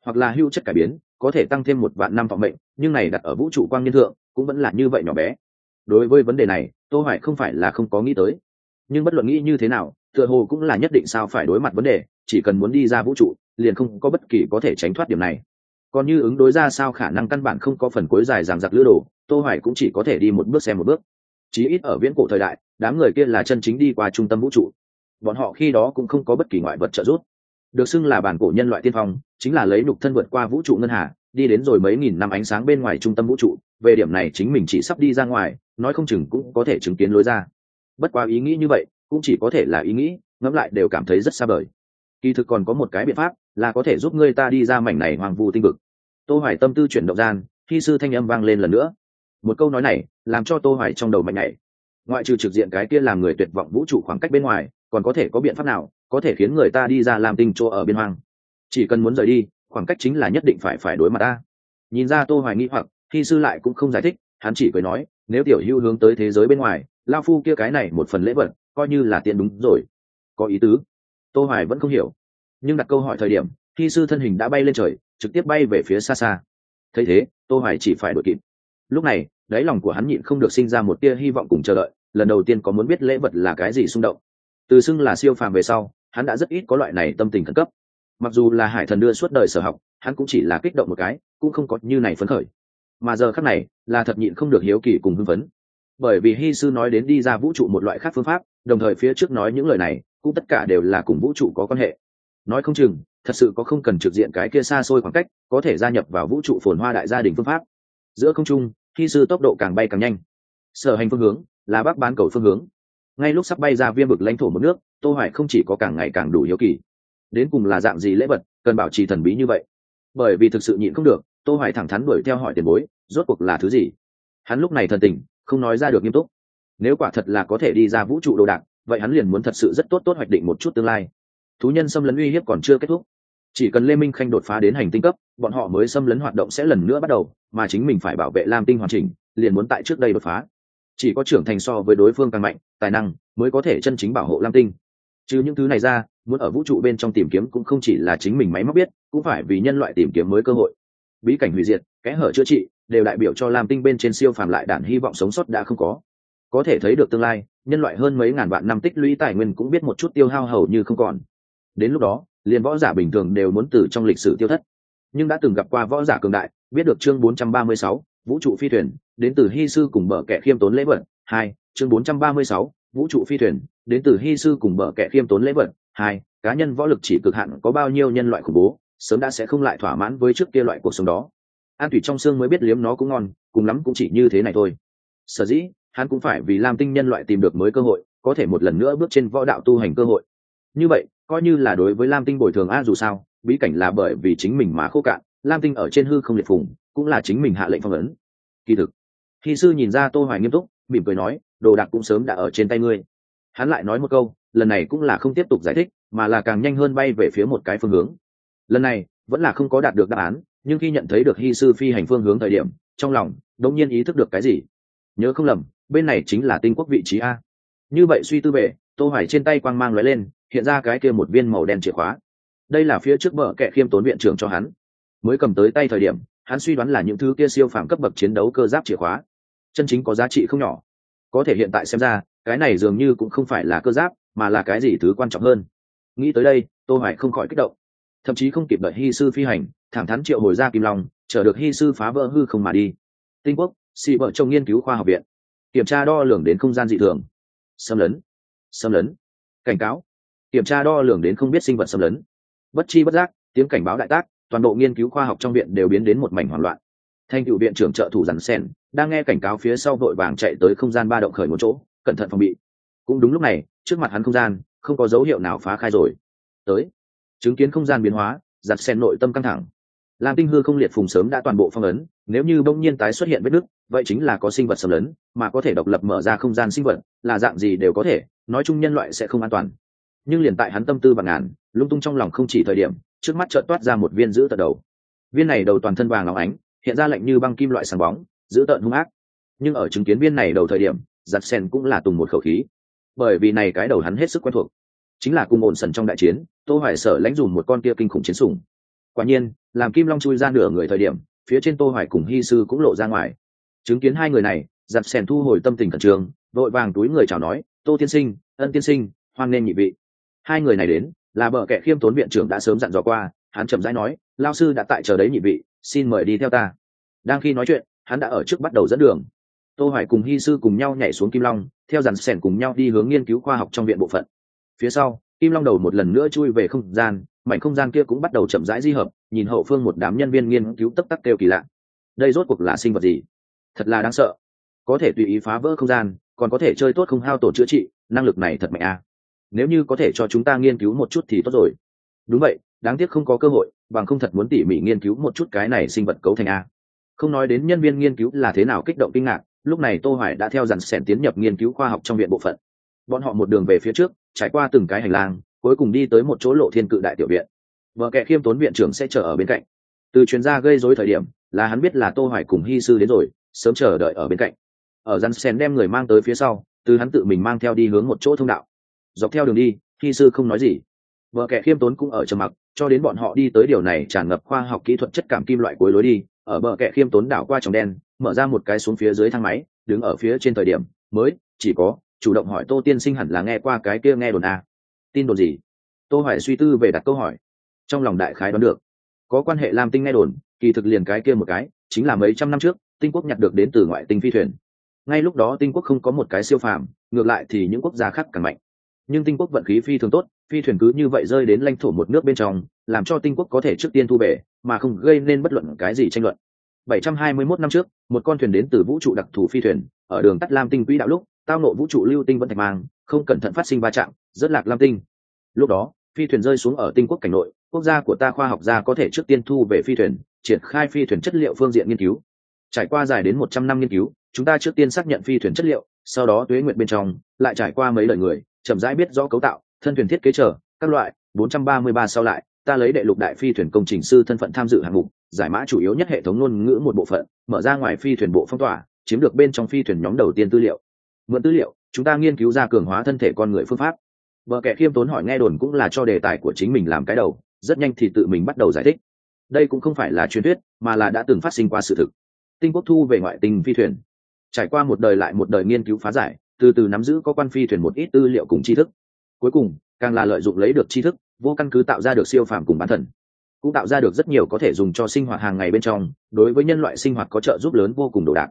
Hoặc là hưu chất cải biến, có thể tăng thêm một vạn năm thọ mệnh, nhưng này đặt ở vũ trụ quang nhân thượng, cũng vẫn là như vậy nhỏ bé. Đối với vấn đề này, tô hoài không phải là không có nghĩ tới. Nhưng bất luận nghĩ như thế nào, tựa hồ cũng là nhất định sao phải đối mặt vấn đề, chỉ cần muốn đi ra vũ trụ, liền không có bất kỳ có thể tránh thoát điểm này. Còn như ứng đối ra sao khả năng căn bản không có phần cuối dài dằng dặc lữ đồ, tô hoài cũng chỉ có thể đi một bước xem một bước. Chí ít ở viễn cổ thời đại đám người kia là chân chính đi qua trung tâm vũ trụ. Bọn họ khi đó cũng không có bất kỳ ngoại vật trợ giúp. Được xưng là bản cổ nhân loại tiên phong, chính là lấy nục thân vượt qua vũ trụ ngân hà, đi đến rồi mấy nghìn năm ánh sáng bên ngoài trung tâm vũ trụ. Về điểm này chính mình chỉ sắp đi ra ngoài, nói không chừng cũng có thể chứng kiến lối ra. Bất quá ý nghĩ như vậy, cũng chỉ có thể là ý nghĩ, ngẫm lại đều cảm thấy rất xa vời. Kỳ thực còn có một cái biện pháp là có thể giúp ngươi ta đi ra mảnh này hoàng vu tinh vực. Tô hoài tâm tư chuyển động gian, khi sư thanh âm vang lên lần nữa. Một câu nói này, làm cho tô hoài trong đầu mạnh nhảy ngoại trừ trực diện cái kia làm người tuyệt vọng vũ trụ khoảng cách bên ngoài, còn có thể có biện pháp nào có thể khiến người ta đi ra làm tinh chỗ ở biên hoang? Chỉ cần muốn rời đi, khoảng cách chính là nhất định phải phải đối mặt ta. Nhìn ra tô hoài nghĩ hoặc khi sư lại cũng không giải thích, hắn chỉ cười nói, nếu tiểu hưu hướng tới thế giới bên ngoài lao phu kia cái này một phần lễ vật, coi như là tiện đúng rồi. Có ý tứ. Tô hoài vẫn không hiểu. Nhưng đặt câu hỏi thời điểm khi sư thân hình đã bay lên trời, trực tiếp bay về phía xa xa. Thấy thế, tô hoài chỉ phải đuổi kịp. Lúc này, đáy lòng của hắn nhịn không được sinh ra một tia hy vọng cùng chờ đợi lần đầu tiên có muốn biết lễ vật là cái gì xung động. Từ xưng là siêu phàm về sau, hắn đã rất ít có loại này tâm tình khẩn cấp. Mặc dù là hải thần đưa suốt đời sở học, hắn cũng chỉ là kích động một cái, cũng không có như này phấn khởi. Mà giờ khắc này, là thật nhịn không được hiếu kỳ cùng hưng phấn. Bởi vì hy sư nói đến đi ra vũ trụ một loại khác phương pháp, đồng thời phía trước nói những lời này, cũng tất cả đều là cùng vũ trụ có quan hệ. Nói không chừng, thật sự có không cần trực diện cái kia xa xôi khoảng cách, có thể gia nhập vào vũ trụ phồn hoa đại gia đình phương pháp. Giữa không trung hy sư tốc độ càng bay càng nhanh. Sở hành phương hướng là bắc bán cầu phương hướng. Ngay lúc sắp bay ra viêm vực lãnh thổ một nước, tô hoài không chỉ có càng ngày càng đủ hiếu kỳ. Đến cùng là dạng gì lễ vật, cần bảo trì thần bí như vậy? Bởi vì thực sự nhịn không được, tô hoài thẳng thắn đuổi theo hỏi tiền bối, rốt cuộc là thứ gì? Hắn lúc này thần tình, không nói ra được nghiêm túc. Nếu quả thật là có thể đi ra vũ trụ đồ đạc, vậy hắn liền muốn thật sự rất tốt tốt hoạch định một chút tương lai. Thú nhân xâm lấn uy hiếp còn chưa kết thúc. Chỉ cần lê minh khanh đột phá đến hành tinh cấp, bọn họ mới xâm lấn hoạt động sẽ lần nữa bắt đầu, mà chính mình phải bảo vệ lam tinh hoàn chỉnh, liền muốn tại trước đây đột phá chỉ có trưởng thành so với đối phương càng mạnh tài năng mới có thể chân chính bảo hộ lam tinh. Chứ những thứ này ra muốn ở vũ trụ bên trong tìm kiếm cũng không chỉ là chính mình máy móc biết cũng phải vì nhân loại tìm kiếm mới cơ hội. Bí cảnh hủy diệt kẽ hở chữa trị đều đại biểu cho lam tinh bên trên siêu phàm lại đản hy vọng sống sót đã không có. Có thể thấy được tương lai nhân loại hơn mấy ngàn vạn năm tích lũy tài nguyên cũng biết một chút tiêu hao hầu như không còn. Đến lúc đó liền võ giả bình thường đều muốn từ trong lịch sử tiêu thất. Nhưng đã từng gặp qua võ giả cường đại biết được chương 436, vũ trụ phi thuyền đến từ hy sư cùng bờ kẻ khiêm tốn lễ vật hai chương 436, vũ trụ phi thuyền đến từ hy sư cùng bờ kẻ khiêm tốn lễ vật hai cá nhân võ lực chỉ cực hạn có bao nhiêu nhân loại khủng bố sớm đã sẽ không lại thỏa mãn với trước kia loại cuộc sống đó. An thủy trong xương mới biết liếm nó cũng ngon cùng lắm cũng chỉ như thế này thôi. Sở dĩ hắn cũng phải vì lam tinh nhân loại tìm được mới cơ hội có thể một lần nữa bước trên võ đạo tu hành cơ hội. Như vậy coi như là đối với lam tinh bồi thường a dù sao bí cảnh là bởi vì chính mình mà khô cạn lam tinh ở trên hư không liệt phùng cũng là chính mình hạ lệnh phong ấn kỳ thực. Khi sư nhìn ra tô hoài nghiêm túc, mỉm cười nói, đồ đạc cũng sớm đã ở trên tay ngươi. Hắn lại nói một câu, lần này cũng là không tiếp tục giải thích, mà là càng nhanh hơn bay về phía một cái phương hướng. Lần này, vẫn là không có đạt được đáp án, nhưng khi nhận thấy được hi sư phi hành phương hướng thời điểm, trong lòng đột nhiên ý thức được cái gì? Nhớ không lầm, bên này chính là tinh quốc vị trí a. Như vậy suy tư bệ tô hoài trên tay quang mang lóe lên, hiện ra cái kia một viên màu đen chìa khóa. Đây là phía trước bờ kẹ khiêm tốn viện trưởng cho hắn. Mới cầm tới tay thời điểm hắn suy đoán là những thứ kia siêu phàm cấp bậc chiến đấu cơ giáp chìa khóa. Chân chính có giá trị không nhỏ. Có thể hiện tại xem ra, cái này dường như cũng không phải là cơ giáp, mà là cái gì thứ quan trọng hơn. Nghĩ tới đây, tô hoài không khỏi kích động. Thậm chí không kịp đợi hy sư phi hành, thẳng thắn triệu hồi ra kim long, chờ được hy sư phá vỡ hư không mà đi. Tinh quốc xị vợ chồng nghiên cứu khoa học viện. Kiểm tra đo lường đến không gian dị thường. Xâm lấn. Xâm lấn. Cảnh cáo. Kiểm tra đo lường đến không biết sinh vật xâm lấn. Bất chi bất giác, tiếng cảnh báo đại tác toàn bộ nghiên cứu khoa học trong viện đều biến đến một mảnh hoảng loạn. Thanh cựu viện trưởng trợ thủ rắn sen đang nghe cảnh cáo phía sau vội vàng chạy tới không gian ba động khởi một chỗ, cẩn thận phòng bị. Cũng đúng lúc này, trước mặt hắn không gian, không có dấu hiệu nào phá khai rồi. Tới, chứng kiến không gian biến hóa giặt sen nội tâm căng thẳng. Lam tinh hư không liệt phùng sớm đã toàn bộ phong ấn, nếu như bỗng nhiên tái xuất hiện vết nứt, vậy chính là có sinh vật xâm lấn, mà có thể độc lập mở ra không gian sinh vật, là dạng gì đều có thể, nói chung nhân loại sẽ không an toàn. Nhưng liền tại hắn tâm tư bằng ngàn, lung tung trong lòng không chỉ thời điểm trước mắt chợt toát ra một viên giữ tận đầu. Viên này đầu toàn thân vàng óng ánh hiện ra lạnh như băng kim loại sáng bóng giữ tợn hung ác. Nhưng ở chứng kiến viên này đầu thời điểm giặt sen cũng là tùng một khẩu khí. Bởi vì này cái đầu hắn hết sức quen thuộc. Chính là cung ổn sần trong đại chiến tô hoài sở lãnh dùng một con kia kinh khủng chiến sủng. Quả nhiên làm kim long chui ra nửa người thời điểm phía trên tô hoài cùng hy sư cũng lộ ra ngoài. Chứng kiến hai người này giặt sen thu hồi tâm tình cẩn trường, vội vàng túi người chào nói tô tiên sinh ân tiên sinh hoan nên nhị vị. Hai người này đến là bờ kẻ khiêm tốn viện trưởng đã sớm dặn dò qua, hắn chậm rãi nói lao sư đã tại chờ đấy nhị vị, xin mời đi theo ta. Đang khi nói chuyện, hắn đã ở trước bắt đầu dẫn đường. Tô hoài cùng hy sư cùng nhau nhảy xuống kim long, theo dàn sẻn cùng nhau đi hướng nghiên cứu khoa học trong viện bộ phận. Phía sau, kim long đầu một lần nữa chui về không gian, mảnh không gian kia cũng bắt đầu chậm rãi di hợp, nhìn hậu phương một đám nhân viên nghiên cứu tấp tắc kêu kỳ lạ. Đây rốt cuộc là sinh vật gì? Thật là đáng sợ. Có thể tùy ý phá vỡ không gian, còn có thể chơi tốt không hao tổn chữa trị, năng lực này thật mạnh à nếu như có thể cho chúng ta nghiên cứu một chút thì tốt rồi. Đúng vậy, đáng tiếc không có cơ hội, bằng không thật muốn tỉ mỉ nghiên cứu một chút cái này sinh vật cấu thành a. Không nói đến nhân viên nghiên cứu là thế nào kích động kinh ngạc, lúc này tô hoài đã theo dàn sẻn tiến nhập nghiên cứu khoa học trong viện bộ phận. Bọn họ một đường về phía trước, trải qua từng cái hành lang, cuối cùng đi tới một chỗ lộ thiên cự đại tiểu viện. Vợ kệ khiêm tốn viện trưởng sẽ chờ ở bên cạnh. Từ chuyên gia gây rối thời điểm, là hắn biết là tô hoài cùng hy sư đến rồi, sớm chờ đợi ở bên cạnh. Ở dàn sẻn đem người mang tới phía sau, từ hắn tự mình mang theo đi hướng một chỗ thông đạo dọc theo đường đi, khi sư không nói gì. Vợ kẻ khiêm tốn cũng ở trầm mặc, cho đến bọn họ đi tới điều này tràn ngập khoa học kỹ thuật chất cảm kim loại cuối lối đi, ở bờ kẻ khiêm tốn đảo qua tròng đen, mở ra một cái xuống phía dưới thang máy, đứng ở phía trên thời điểm, mới, chỉ có, chủ động hỏi tô tiên sinh hẳn là nghe qua cái kia nghe đồn a tin đồn gì? Tô hỏi suy tư về đặt câu hỏi. Trong lòng đại khái đoán được. Có quan hệ lam tinh nghe đồn, kỳ thực liền cái kia một cái, chính là mấy trăm năm trước, tinh quốc nhặt được đến từ ngoại tinh phi thuyền. Ngay lúc đó tinh quốc không có một cái siêu phàm, ngược lại thì những quốc gia khác càng mạnh nhưng tinh quốc vận khí phi thường tốt, phi thuyền cứ như vậy rơi đến lãnh thổ một nước bên trong, làm cho tinh quốc có thể trước tiên thu về, mà không gây nên bất luận cái gì tranh luận. 721 năm trước, một con thuyền đến từ vũ trụ đặc thù phi thuyền, ở đường tắt lam tinh quỹ đạo lúc, tao nộ vũ trụ lưu tinh vẫn thạch mang, không cẩn thận phát sinh va chạm, rất lạc lam tinh. Lúc đó, phi thuyền rơi xuống ở tinh quốc cảnh nội, quốc gia của ta khoa học gia có thể trước tiên thu về phi thuyền, triển khai phi thuyền chất liệu phương diện nghiên cứu. Trải qua dài đến một trăm năm nghiên cứu, chúng ta trước tiên xác nhận phi thuyền chất liệu, sau đó tuế nguyện bên trong, lại trải qua mấy lời người chậm rãi biết rõ cấu tạo, thân thuyền thiết kế trở các loại 433 sau lại, ta lấy đệ lục đại phi thuyền công trình sư thân phận tham dự hạng mục, giải mã chủ yếu nhất hệ thống ngôn ngữ một bộ phận, mở ra ngoài phi thuyền bộ phong tỏa, chiếm được bên trong phi thuyền nhóm đầu tiên tư liệu. Mượn tư liệu, chúng ta nghiên cứu ra cường hóa thân thể con người phương pháp. Vợ kẻ khiêm tốn hỏi nghe đồn cũng là cho đề tài của chính mình làm cái đầu, rất nhanh thì tự mình bắt đầu giải thích. Đây cũng không phải là truyền thuyết, mà là đã từng phát sinh qua sự thực. Tinh quốc thu về ngoại tinh phi thuyền. Trải qua một đời lại một đời nghiên cứu phá giải từ từ nắm giữ có quan phi thuyền một ít tư liệu cùng tri thức. Cuối cùng, càng là lợi dụng lấy được tri thức, vô căn cứ tạo ra được siêu phàm cùng bản thần. Cũng tạo ra được rất nhiều có thể dùng cho sinh hoạt hàng ngày bên trong, đối với nhân loại sinh hoạt có trợ giúp lớn vô cùng đồ đạc.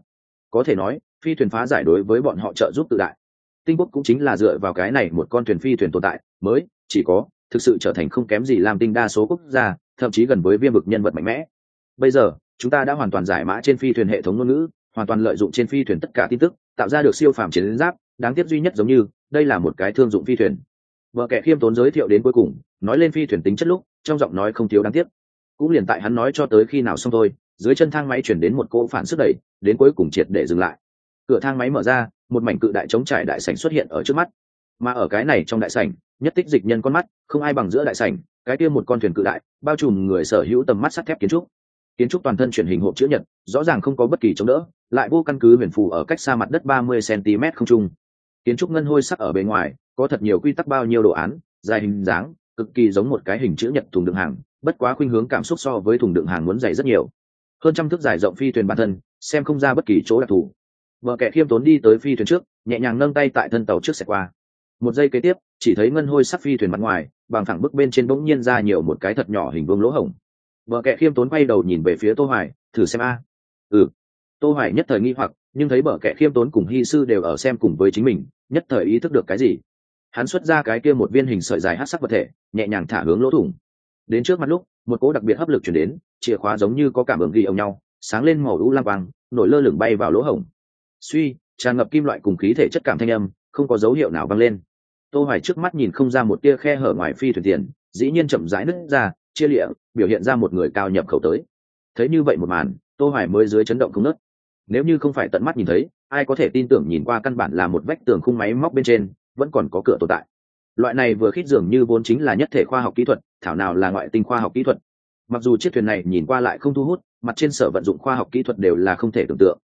Có thể nói, phi thuyền phá giải đối với bọn họ trợ giúp tự đại. Tinh quốc cũng chính là dựa vào cái này một con thuyền phi thuyền tồn tại, mới, chỉ có, thực sự trở thành không kém gì làm tinh đa số quốc gia, thậm chí gần với viêm vực nhân vật mạnh mẽ. Bây giờ, chúng ta đã hoàn toàn giải mã trên phi thuyền hệ thống ngôn ngữ hoàn toàn lợi dụng trên phi thuyền tất cả tin tức, tạo ra được siêu phàm chiến giáp, đáng tiếc duy nhất giống như, đây là một cái thương dụng phi thuyền. Vợ kẻ khiêm tốn giới thiệu đến cuối cùng, nói lên phi thuyền tính chất lúc, trong giọng nói không thiếu đáng tiếc. Cũng liền tại hắn nói cho tới khi nào xong thôi, dưới chân thang máy chuyển đến một cỗ phản sức đẩy, đến cuối cùng triệt để dừng lại. Cửa thang máy mở ra, một mảnh cự đại chống trải đại sảnh xuất hiện ở trước mắt. Mà ở cái này trong đại sảnh, nhất tích dịch nhân con mắt, không ai bằng giữa đại sảnh, cái kia một con thuyền cự đại, bao trùm người sở hữu tầm mắt sắt thép kiến trúc kiến trúc toàn thân chuyển hình hộp chữ nhật, rõ ràng không có bất kỳ chống đỡ, lại vô căn cứ huyền phù ở cách xa mặt đất ba mươi cm không trung. Kiến trúc ngân hôi sắc ở bề ngoài, có thật nhiều quy tắc bao nhiêu đồ án, dài hình dáng, cực kỳ giống một cái hình chữ nhật thùng đựng hàng, bất quá khuynh hướng cảm xúc so với thùng đựng hàng muốn dày rất nhiều. Hơn trăm thước dài rộng phi thuyền bản thân, xem không ra bất kỳ chỗ đặc thù. Vợ kẻ khiêm tốn đi tới phi thuyền trước, nhẹ nhàng nâng tay tại thân tàu trước xẻ qua. Một giây kế tiếp, chỉ thấy ngân hôi sắc phi thuyền mặt ngoài, bằng thẳng bức bên trên bỗng nhiên ra nhiều một cái thật nhỏ hình vuông lỗ hổng vợ kệ khiêm tốn quay đầu nhìn về phía tô hoài thử xem a. Ừ. Tô hoài nhất thời nghi hoặc nhưng thấy bờ kẻ khiêm tốn cùng hy sư đều ở xem cùng với chính mình nhất thời ý thức được cái gì. Hắn xuất ra cái kia một viên hình sợi dài hát sắc vật thể nhẹ nhàng thả hướng lỗ thủng. Đến trước mặt lúc một cỗ đặc biệt hấp lực chuyển đến chìa khóa giống như có cảm ứng ghi ông nhau sáng lên màu u lam vàng, nổi lơ lửng bay vào lỗ hổng. Suy tràn ngập kim loại cùng khí thể chất cảm thanh âm không có dấu hiệu nào vang lên. Tô hoài trước mắt nhìn không ra một tia khe hở ngoài phi thuyền tiền dĩ nhiên chậm rãi nứt ra chia lịa biểu hiện ra một người cao nhập khẩu tới. Thấy như vậy một màn tô hoài mới dưới chấn động không nớt. Nếu như không phải tận mắt nhìn thấy ai có thể tin tưởng nhìn qua căn bản là một vách tường khung máy móc bên trên vẫn còn có cửa tồn tại. Loại này vừa khít dường như vốn chính là nhất thể khoa học kỹ thuật thảo nào là ngoại tinh khoa học kỹ thuật. Mặc dù chiếc thuyền này nhìn qua lại không thu hút mặt trên sở vận dụng khoa học kỹ thuật đều là không thể tưởng tượng.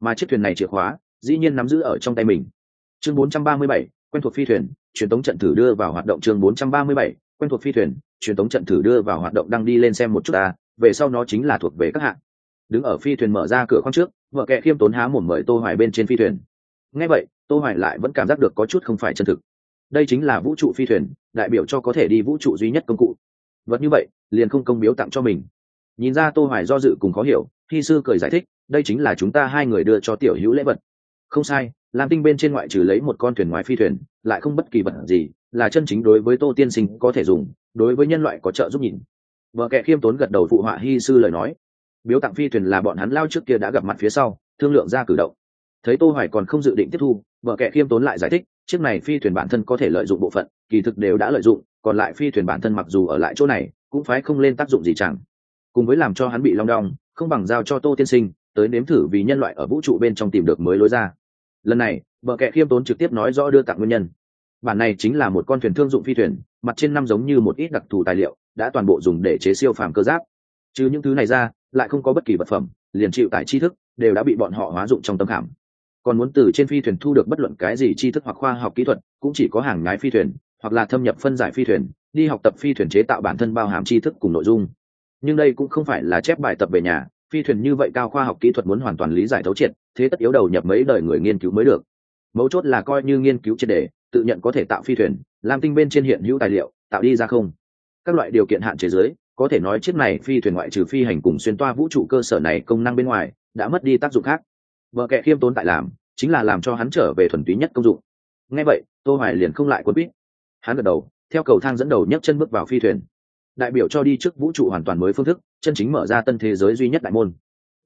Mà chiếc thuyền này chìa khóa dĩ nhiên nắm giữ ở trong tay mình. Chương 437, quen thuộc phi thuyền truyền tống trận thử đưa vào hoạt động chương 437, quen thuộc phi thuyền truyền tống trận thử đưa vào hoạt động đang đi lên xem một chút ta, về sau nó chính là thuộc về các hạng. Đứng ở phi thuyền mở ra cửa khoang trước, vợ kệ khiêm tốn há mồm mời tô hoài bên trên phi thuyền. Nghe vậy, tô hoài lại vẫn cảm giác được có chút không phải chân thực. Đây chính là vũ trụ phi thuyền, đại biểu cho có thể đi vũ trụ duy nhất công cụ. Vật như vậy, liền không công biếu tặng cho mình. Nhìn ra tô hoài do dự cùng khó hiểu, khi sư cười giải thích, đây chính là chúng ta hai người đưa cho tiểu hữu lễ vật. Không sai, lam tinh bên trên ngoại trừ lấy một con thuyền ngoài phi thuyền, lại không bất kỳ vật gì, là chân chính đối với tô tiên sinh có thể dùng đối với nhân loại có trợ giúp nhìn. Vợ kệ khiêm tốn gật đầu phụ họa hy sư lời nói. Biếu tặng phi thuyền là bọn hắn lao trước kia đã gặp mặt phía sau, thương lượng ra cử động. Thấy tô hoài còn không dự định tiếp thu, vợ kệ khiêm tốn lại giải thích, chiếc này phi thuyền bản thân có thể lợi dụng bộ phận, kỳ thực đều đã lợi dụng, còn lại phi thuyền bản thân mặc dù ở lại chỗ này, cũng phải không lên tác dụng gì chẳng. Cùng với làm cho hắn bị long đong, không bằng giao cho tô tiên sinh, tới nếm thử vì nhân loại ở vũ trụ bên trong tìm được mới lối ra. Lần này, vợ kệ khiêm tốn trực tiếp nói rõ đưa tặng nguyên nhân bản này chính là một con thuyền thương dụng phi thuyền, mặt trên năm giống như một ít đặc thù tài liệu, đã toàn bộ dùng để chế siêu phàm cơ giáp. Chứ những thứ này ra, lại không có bất kỳ vật phẩm, liền chịu tải tri thức, đều đã bị bọn họ hóa dụng trong tâm khảm. Còn muốn từ trên phi thuyền thu được bất luận cái gì tri thức hoặc khoa học kỹ thuật, cũng chỉ có hàng ngái phi thuyền, hoặc là thâm nhập phân giải phi thuyền, đi học tập phi thuyền chế tạo bản thân bao hàm tri thức cùng nội dung. Nhưng đây cũng không phải là chép bài tập về nhà, phi thuyền như vậy cao khoa học kỹ thuật muốn hoàn toàn lý giải thấu triệt, thế tất yếu đầu nhập mấy đời người nghiên cứu mới được mấu chốt là coi như nghiên cứu triệt đề, tự nhận có thể tạo phi thuyền làm tinh bên trên hiện hữu tài liệu, tạo đi ra không. Các loại điều kiện hạn chế giới có thể nói chiếc này phi thuyền ngoại trừ phi hành cùng xuyên toa vũ trụ cơ sở này công năng bên ngoài, đã mất đi tác dụng khác. Vợ kệ khiêm tốn tại làm, chính là làm cho hắn trở về thuần túy nhất công dụng. Ngay vậy, tô hoài liền không lại quân bít hắn gật đầu, theo cầu thang dẫn đầu nhấc chân bước vào phi thuyền. Đại biểu cho đi trước vũ trụ hoàn toàn mới phương thức, chân chính mở ra tân thế giới duy nhất đại môn.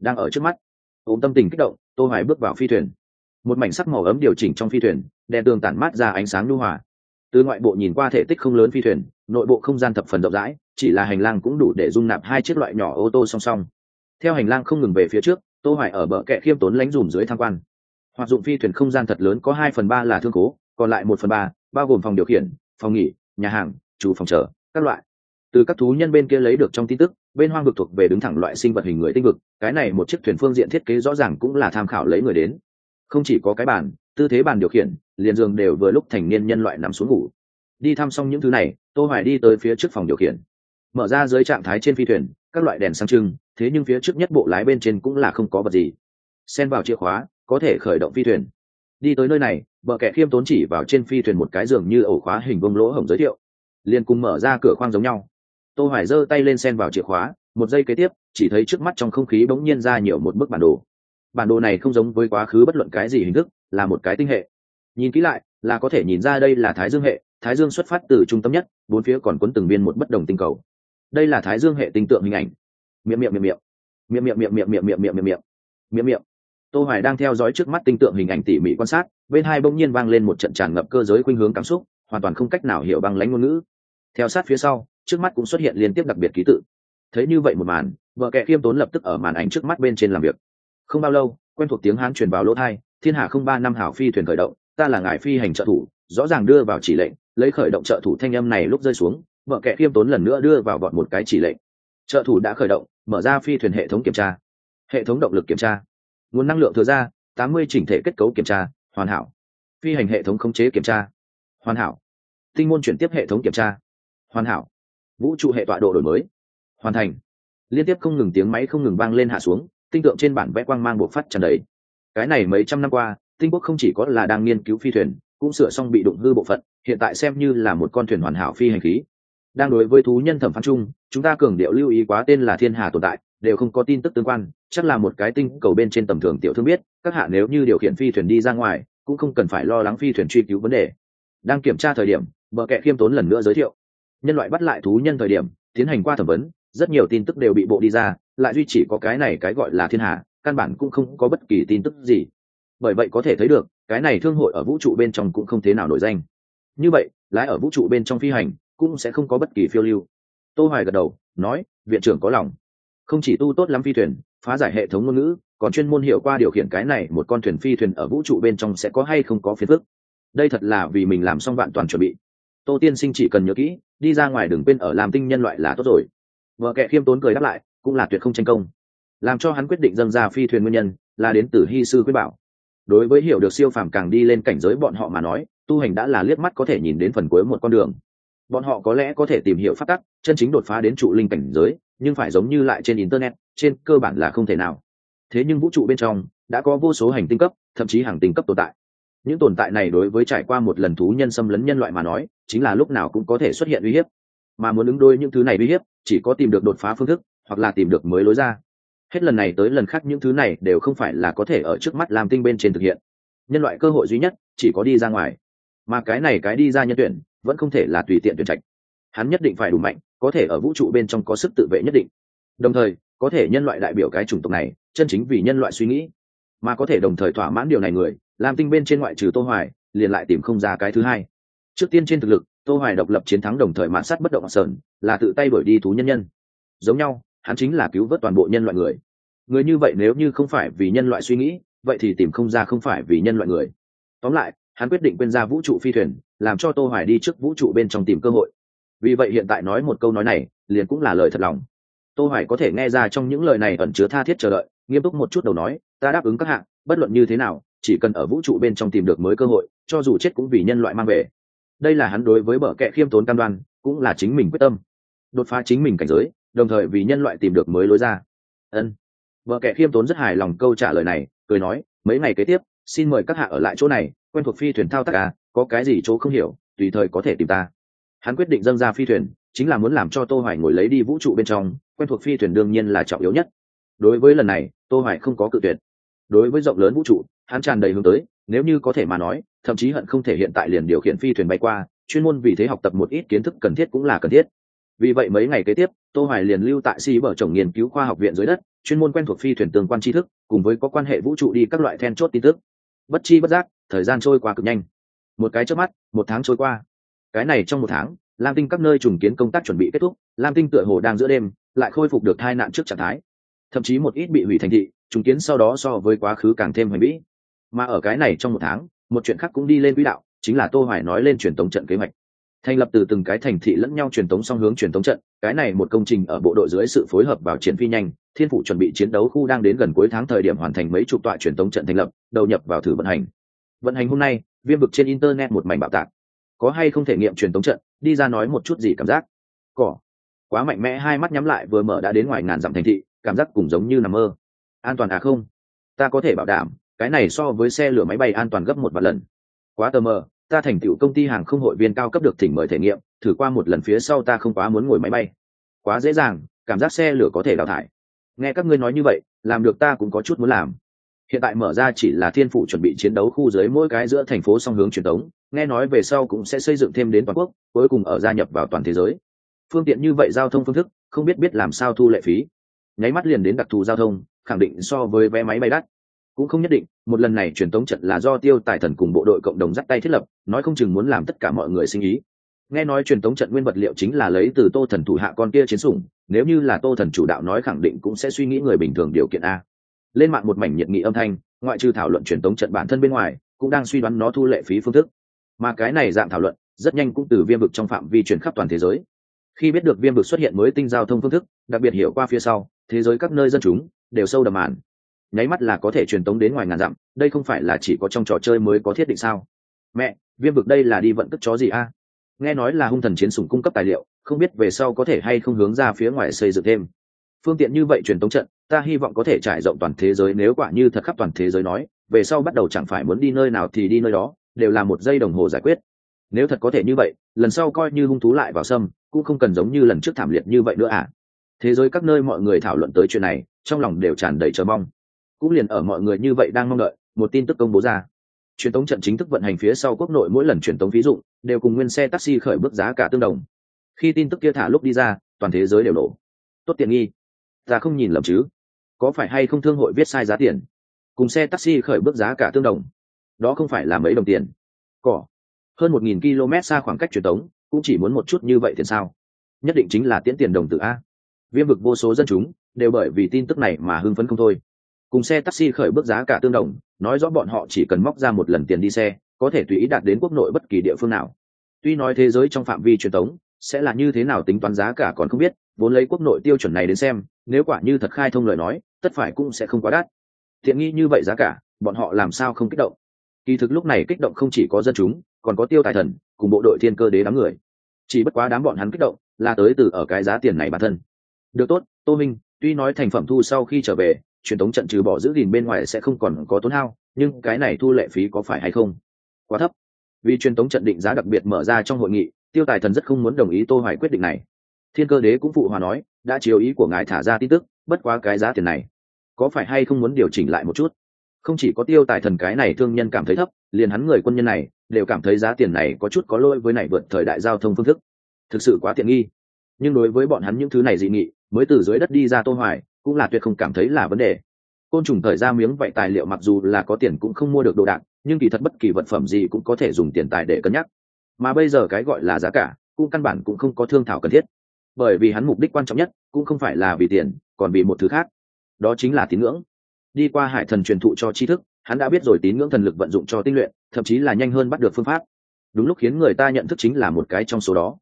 Đang ở trước mắt, ôm tâm tình kích động, tô hoài bước vào phi thuyền một mảnh sắc màu ấm điều chỉnh trong phi thuyền, đèn tường tản mát ra ánh sáng lưu hòa. Từ ngoại bộ nhìn qua thể tích không lớn phi thuyền, nội bộ không gian thập phần rộng rãi, chỉ là hành lang cũng đủ để dung nạp hai chiếc loại nhỏ ô tô song song. Theo hành lang không ngừng về phía trước, tô hoài ở bờ kẹ khiêm tốn lánh dùm dưới tham quan. Hoạt dụng phi thuyền không gian thật lớn có hai phần ba là thương cố, còn lại một phần ba, bao gồm phòng điều khiển, phòng nghỉ, nhà hàng, chủ phòng chờ, các loại. Từ các thú nhân bên kia lấy được trong tin tức, bên hoang vực thuộc về đứng thẳng loại sinh vật hình người tinh vực, cái này một chiếc thuyền phương diện thiết kế rõ ràng cũng là tham khảo lấy người đến không chỉ có cái bàn, tư thế bàn điều khiển, liền giường đều vừa lúc thành niên nhân loại nằm xuống ngủ. Đi thăm xong những thứ này, tô hoài đi tới phía trước phòng điều khiển. Mở ra dưới trạng thái trên phi thuyền, các loại đèn sáng trưng, thế nhưng phía trước nhất bộ lái bên trên cũng là không có vật gì. Xen vào chìa khóa, có thể khởi động phi thuyền. Đi tới nơi này, bờ kẻ khiêm tốn chỉ vào trên phi thuyền một cái giường như ổ khóa hình bông lỗ hổng giới thiệu. Liền cùng mở ra cửa khoang giống nhau. Tô hoài giơ tay lên xen vào chìa khóa, một giây kế tiếp, chỉ thấy trước mắt trong không khí bỗng nhiên ra nhiều một bức bản đồ bản đồ này không giống với quá khứ bất luận cái gì hình thức, là một cái tinh hệ. Nhìn kỹ lại, là có thể nhìn ra đây là thái dương hệ, thái dương xuất phát từ trung tâm nhất, bốn phía còn cuốn từng viên một bất đồng tinh cầu. Đây là thái dương hệ tinh tượng hình ảnh. Miệng miệng miệng miệng. Miệng miệng miệng miệng miệng miệng miệng miệng miệng. Miệng miệng. Tô hoài đang theo dõi trước mắt tinh tượng hình ảnh tỉ mỉ quan sát, bên hai bỗng nhiên vang lên một trận tràn ngập cơ giới khuynh hướng cảm xúc, hoàn toàn không cách nào hiểu bằng lãnh ngôn ngữ. Theo sát phía sau, trước mắt cũng xuất hiện liên tiếp đặc biệt ký tự. Thấy như vậy một màn, vợ kệ khiêm tốn lập tức ở màn ảnh trước mắt bên trên làm việc không bao lâu, quen thuộc tiếng hán truyền vào lỗ thai thiên hạ không ba năm hảo phi thuyền khởi động, ta là ngài phi hành trợ thủ, rõ ràng đưa vào chỉ lệnh, lấy khởi động trợ thủ thanh âm này lúc rơi xuống, vợ kẻ khiêm tốn lần nữa đưa vào vọt một cái chỉ lệnh. Trợ thủ đã khởi động, mở ra phi thuyền hệ thống kiểm tra. Hệ thống động lực kiểm tra. Nguồn năng lượng thừa ra, tám mươi chỉnh thể kết cấu kiểm tra, hoàn hảo. Phi hành hệ thống khống chế kiểm tra. Hoàn hảo. Tinh môn chuyển tiếp hệ thống kiểm tra. Hoàn hảo. Vũ trụ hệ tọa độ đổi mới. Hoàn thành. Liên tiếp không ngừng tiếng máy không ngừng vang lên hạ xuống tinh tượng trên bản vẽ quang mang buộc phát tràn đầy. Cái này mấy trăm năm qua, tinh quốc không chỉ có là đang nghiên cứu phi thuyền, cũng sửa xong bị đụng hư bộ phận, hiện tại xem như là một con thuyền hoàn hảo phi hành khí. Đang đối với thú nhân thẩm phán chung, chúng ta cường điệu lưu ý quá tên là thiên hà tồn tại, đều không có tin tức tương quan, chắc là một cái tinh cầu bên trên tầm thường tiểu thương biết, các hạ nếu như điều khiển phi thuyền đi ra ngoài, cũng không cần phải lo lắng phi thuyền truy cứu vấn đề. Đang kiểm tra thời điểm, bờ kệ khiêm tốn lần nữa giới thiệu. Nhân loại bắt lại thú nhân thời điểm, tiến hành qua thẩm vấn, rất nhiều tin tức đều bị bộ đi ra lại duy chỉ có cái này cái gọi là thiên hà, căn bản cũng không có bất kỳ tin tức gì. Bởi vậy có thể thấy được, cái này thương hội ở vũ trụ bên trong cũng không thế nào nổi danh. Như vậy, lái ở vũ trụ bên trong phi hành, cũng sẽ không có bất kỳ phiêu lưu. Tô hoài gật đầu, nói, viện trưởng có lòng. Không chỉ tu tốt lắm phi thuyền, phá giải hệ thống ngôn ngữ, còn chuyên môn hiểu qua điều khiển cái này một con thuyền phi thuyền ở vũ trụ bên trong sẽ có hay không có phiền phức. Đây thật là vì mình làm xong vạn toàn chuẩn bị. Tô tiên sinh chỉ cần nhớ kỹ, đi ra ngoài đừng quên ở làm tinh nhân loại là tốt rồi. Vợ kệ khiêm tốn cười đáp lại cũng là tuyệt không tranh công. Làm cho hắn quyết định dâng ra phi thuyền nguyên nhân là đến từ hy sư quyết bảo. Đối với hiểu được siêu phàm càng đi lên cảnh giới bọn họ mà nói, tu hành đã là liếc mắt có thể nhìn đến phần cuối một con đường. Bọn họ có lẽ có thể tìm hiểu phát tắc, chân chính đột phá đến trụ linh cảnh giới, nhưng phải giống như lại trên internet, trên cơ bản là không thể nào. Thế nhưng vũ trụ bên trong đã có vô số hành tinh cấp, thậm chí hàng tinh cấp tồn tại. Những tồn tại này đối với trải qua một lần thú nhân xâm lấn nhân loại mà nói, chính là lúc nào cũng có thể xuất hiện uy hiếp. Mà muốn ứng đôi những thứ này uy hiếp, chỉ có tìm được đột phá phương thức hoặc là tìm được mới lối ra. Hết lần này tới lần khác những thứ này đều không phải là có thể ở trước mắt làm tinh bên trên thực hiện. Nhân loại cơ hội duy nhất chỉ có đi ra ngoài. Mà cái này cái đi ra nhân tuyển vẫn không thể là tùy tiện tuyển trạch. Hắn nhất định phải đủ mạnh, có thể ở vũ trụ bên trong có sức tự vệ nhất định. Đồng thời, có thể nhân loại đại biểu cái chủng tộc này, chân chính vì nhân loại suy nghĩ. Mà có thể đồng thời thỏa mãn điều này người làm tinh bên trên ngoại trừ tô hoài, liền lại tìm không ra cái thứ hai. Trước tiên trên thực lực, tô hoài độc lập chiến thắng đồng thời mạn sát bất động sờn là tự tay đuổi đi thú nhân nhân. Giống nhau hắn chính là cứu vớt toàn bộ nhân loại người. Người như vậy nếu như không phải vì nhân loại suy nghĩ, vậy thì tìm không ra không phải vì nhân loại người. Tóm lại, hắn quyết định quên ra vũ trụ phi thuyền, làm cho tô hoài đi trước vũ trụ bên trong tìm cơ hội. Vì vậy hiện tại nói một câu nói này, liền cũng là lời thật lòng. Tô hoài có thể nghe ra trong những lời này ẩn chứa tha thiết chờ đợi, nghiêm túc một chút đầu nói, ta đáp ứng các hạng bất luận như thế nào, chỉ cần ở vũ trụ bên trong tìm được mới cơ hội, cho dù chết cũng vì nhân loại mang về. Đây là hắn đối với bờ kệ khiêm tốn cam đoan, cũng là chính mình quyết tâm. Đột phá chính mình cảnh giới đồng thời vì nhân loại tìm được mới lối ra. Ân. Vợ kẻ khiêm tốn rất hài lòng câu trả lời này, cười nói, mấy ngày kế tiếp, xin mời các hạ ở lại chỗ này, quen thuộc phi thuyền thao tác à có cái gì chỗ không hiểu, tùy thời có thể tìm ta. Hắn quyết định dâng ra phi thuyền, chính là muốn làm cho tô hoài ngồi lấy đi vũ trụ bên trong, quen thuộc phi thuyền đương nhiên là trọng yếu nhất. Đối với lần này, tô hoài không có cự tuyệt. Đối với rộng lớn vũ trụ, hắn tràn đầy hướng tới, nếu như có thể mà nói, thậm chí hận không thể hiện tại liền điều khiển phi thuyền bay qua, chuyên môn vì thế học tập một ít kiến thức cần thiết cũng là cần thiết vì vậy mấy ngày kế tiếp, tô hoài liền lưu tại si bờ chồng nghiên cứu khoa học viện dưới đất, chuyên môn quen thuộc phi thuyền tương quan tri thức, cùng với có quan hệ vũ trụ đi các loại then chốt tin tức. Bất chi bất giác, thời gian trôi qua cực nhanh. Một cái trước mắt, một tháng trôi qua. Cái này trong một tháng, lam tinh các nơi trùng kiến công tác chuẩn bị kết thúc, lam tinh tựa hồ đang giữa đêm, lại khôi phục được hai nạn trước trạng thái. Thậm chí một ít bị hủy thành thị, trùng kiến sau đó so với quá khứ càng thêm hoành vĩ mà ở cái này trong một tháng, một chuyện khác cũng đi lên quỹ đạo, chính là tô hoài nói lên truyền tống trận kế hoạch thành lập từ từng cái thành thị lẫn nhau truyền tống song hướng truyền tống trận, cái này một công trình ở bộ đội dưới sự phối hợp vào triển phi nhanh, thiên phủ chuẩn bị chiến đấu khu đang đến gần cuối tháng thời điểm hoàn thành mấy chục tọa truyền tống trận thành lập, đầu nhập vào thử vận hành. Vận hành hôm nay, viêm vực trên internet một mảnh bạo tạc. Có hay không thể nghiệm truyền tống trận, đi ra nói một chút gì cảm giác? Cỏ. Quá mạnh mẽ, hai mắt nhắm lại, vừa mở đã đến ngoài ngàn dặm thành thị, cảm giác cùng giống như nằm mơ. An toàn à không? Ta có thể bảo đảm, cái này so với xe lửa máy bay an toàn gấp một vài lần. Quá tờ mờ ta thành tựu công ty hàng không hội viên cao cấp được thỉnh mời thể nghiệm, thử qua một lần phía sau ta không quá muốn ngồi máy bay. Quá dễ dàng, cảm giác xe lửa có thể đào thải. Nghe các ngươi nói như vậy, làm được ta cũng có chút muốn làm. Hiện tại mở ra chỉ là thiên phụ chuẩn bị chiến đấu khu dưới mỗi cái giữa thành phố song hướng truyền thống, nghe nói về sau cũng sẽ xây dựng thêm đến toàn quốc, cuối cùng ở gia nhập vào toàn thế giới. Phương tiện như vậy giao thông phương thức, không biết biết làm sao thu lệ phí. Nháy mắt liền đến đặc thù giao thông, khẳng định so với vé máy bay đắt. Cũng không nhất định một lần này truyền tống trận là do tiêu tài thần cùng bộ đội cộng đồng dắt tay thiết lập, nói không chừng muốn làm tất cả mọi người sinh ý. Nghe nói truyền tống trận nguyên vật liệu chính là lấy từ tô thần thủ hạ con kia chiến sủng, nếu như là tô thần chủ đạo nói khẳng định cũng sẽ suy nghĩ người bình thường điều kiện a. Lên mạng một mảnh nhiệt nghị âm thanh, ngoại trừ thảo luận truyền tống trận bản thân bên ngoài, cũng đang suy đoán nó thu lệ phí phương thức. Mà cái này dạng thảo luận, rất nhanh cũng từ viêm vực trong phạm vi truyền khắp toàn thế giới. Khi biết được viêm vực xuất hiện mới tinh giao thông phương thức, đặc biệt hiểu qua phía sau, thế giới các nơi dân chúng đều sâu đầm màn nháy mắt là có thể truyền tống đến ngoài ngàn dặm, đây không phải là chỉ có trong trò chơi mới có thiết định sao? Mẹ, viêm vực đây là đi vận cất chó gì a? Nghe nói là hung thần chiến sủng cung cấp tài liệu, không biết về sau có thể hay không hướng ra phía ngoài xây dựng thêm. Phương tiện như vậy truyền tống trận, ta hy vọng có thể trải rộng toàn thế giới, nếu quả như thật khắp toàn thế giới nói, về sau bắt đầu chẳng phải muốn đi nơi nào thì đi nơi đó, đều là một giây đồng hồ giải quyết. Nếu thật có thể như vậy, lần sau coi như hung thú lại vào sâm, cũng không cần giống như lần trước thảm liệt như vậy nữa à. Thế giới các nơi mọi người thảo luận tới chuyện này, trong lòng đều tràn đầy chờ mong cũng liền ở mọi người như vậy đang mong đợi, một tin tức công bố ra. Truyền tống trận chính thức vận hành phía sau quốc nội mỗi lần truyền tống ví dụ, đều cùng nguyên xe taxi khởi bước giá cả tương đồng. Khi tin tức kia thả lúc đi ra, toàn thế giới đều nổ. Tốt tiện nghi. Ta không nhìn lầm chứ. Có phải hay không thương hội viết sai giá tiền? Cùng xe taxi khởi bước giá cả tương đồng. Đó không phải là mấy đồng tiền. Cỏ. Hơn một nghìn km xa khoảng cách truyền tống, cũng chỉ muốn một chút như vậy tiền sao? Nhất định chính là tiễn tiền đồng tự a. Viêm vực vô số dân chúng, đều bởi vì tin tức này mà hưng phấn không thôi cùng xe taxi khởi bước giá cả tương đồng, nói rõ bọn họ chỉ cần móc ra một lần tiền đi xe, có thể tùy ý đạt đến quốc nội bất kỳ địa phương nào. Tuy nói thế giới trong phạm vi truyền thống, sẽ là như thế nào tính toán giá cả còn không biết, vốn lấy quốc nội tiêu chuẩn này đến xem, nếu quả như thật khai thông lời nói, tất phải cũng sẽ không quá đắt. Thiện nghi như vậy giá cả, bọn họ làm sao không kích động? Kỳ thực lúc này kích động không chỉ có dân chúng, còn có tiêu tài thần, cùng bộ đội thiên cơ đế đám người. Chỉ bất quá đám bọn hắn kích động, là tới từ ở cái giá tiền này bản thân. Được tốt, tô minh tuy nói thành phẩm thu sau khi trở về, truyền thống trận trừ bỏ giữ gìn bên ngoài sẽ không còn có tốn hao, nhưng cái này thu lệ phí có phải hay không? Quá thấp. Vì truyền thống trận định giá đặc biệt mở ra trong hội nghị, tiêu tài thần rất không muốn đồng ý tô hoài quyết định này. Thiên cơ đế cũng phụ hòa nói, đã chiếu ý của ngài thả ra tin tức, bất quá cái giá tiền này, có phải hay không muốn điều chỉnh lại một chút? Không chỉ có tiêu tài thần cái này thương nhân cảm thấy thấp, liền hắn người quân nhân này, đều cảm thấy giá tiền này có chút có lỗi với này vượt thời đại giao thông phương thức. Thực sự quá tiện nghi. Nhưng đối với bọn hắn những thứ này dị nghị mới từ dưới đất đi ra tô hoài, cũng là tuyệt không cảm thấy là vấn đề. Côn trùng thời ra miếng vậy tài liệu mặc dù là có tiền cũng không mua được đồ đạc, nhưng kỳ thật bất kỳ vật phẩm gì cũng có thể dùng tiền tài để cân nhắc. Mà bây giờ cái gọi là giá cả, cũng căn bản cũng không có thương thảo cần thiết. Bởi vì hắn mục đích quan trọng nhất, cũng không phải là vì tiền, còn vì một thứ khác. Đó chính là tín ngưỡng. Đi qua hải thần truyền thụ cho tri thức, hắn đã biết rồi tín ngưỡng thần lực vận dụng cho tinh luyện, thậm chí là nhanh hơn bắt được phương pháp. Đúng lúc khiến người ta nhận thức chính là một cái trong số đó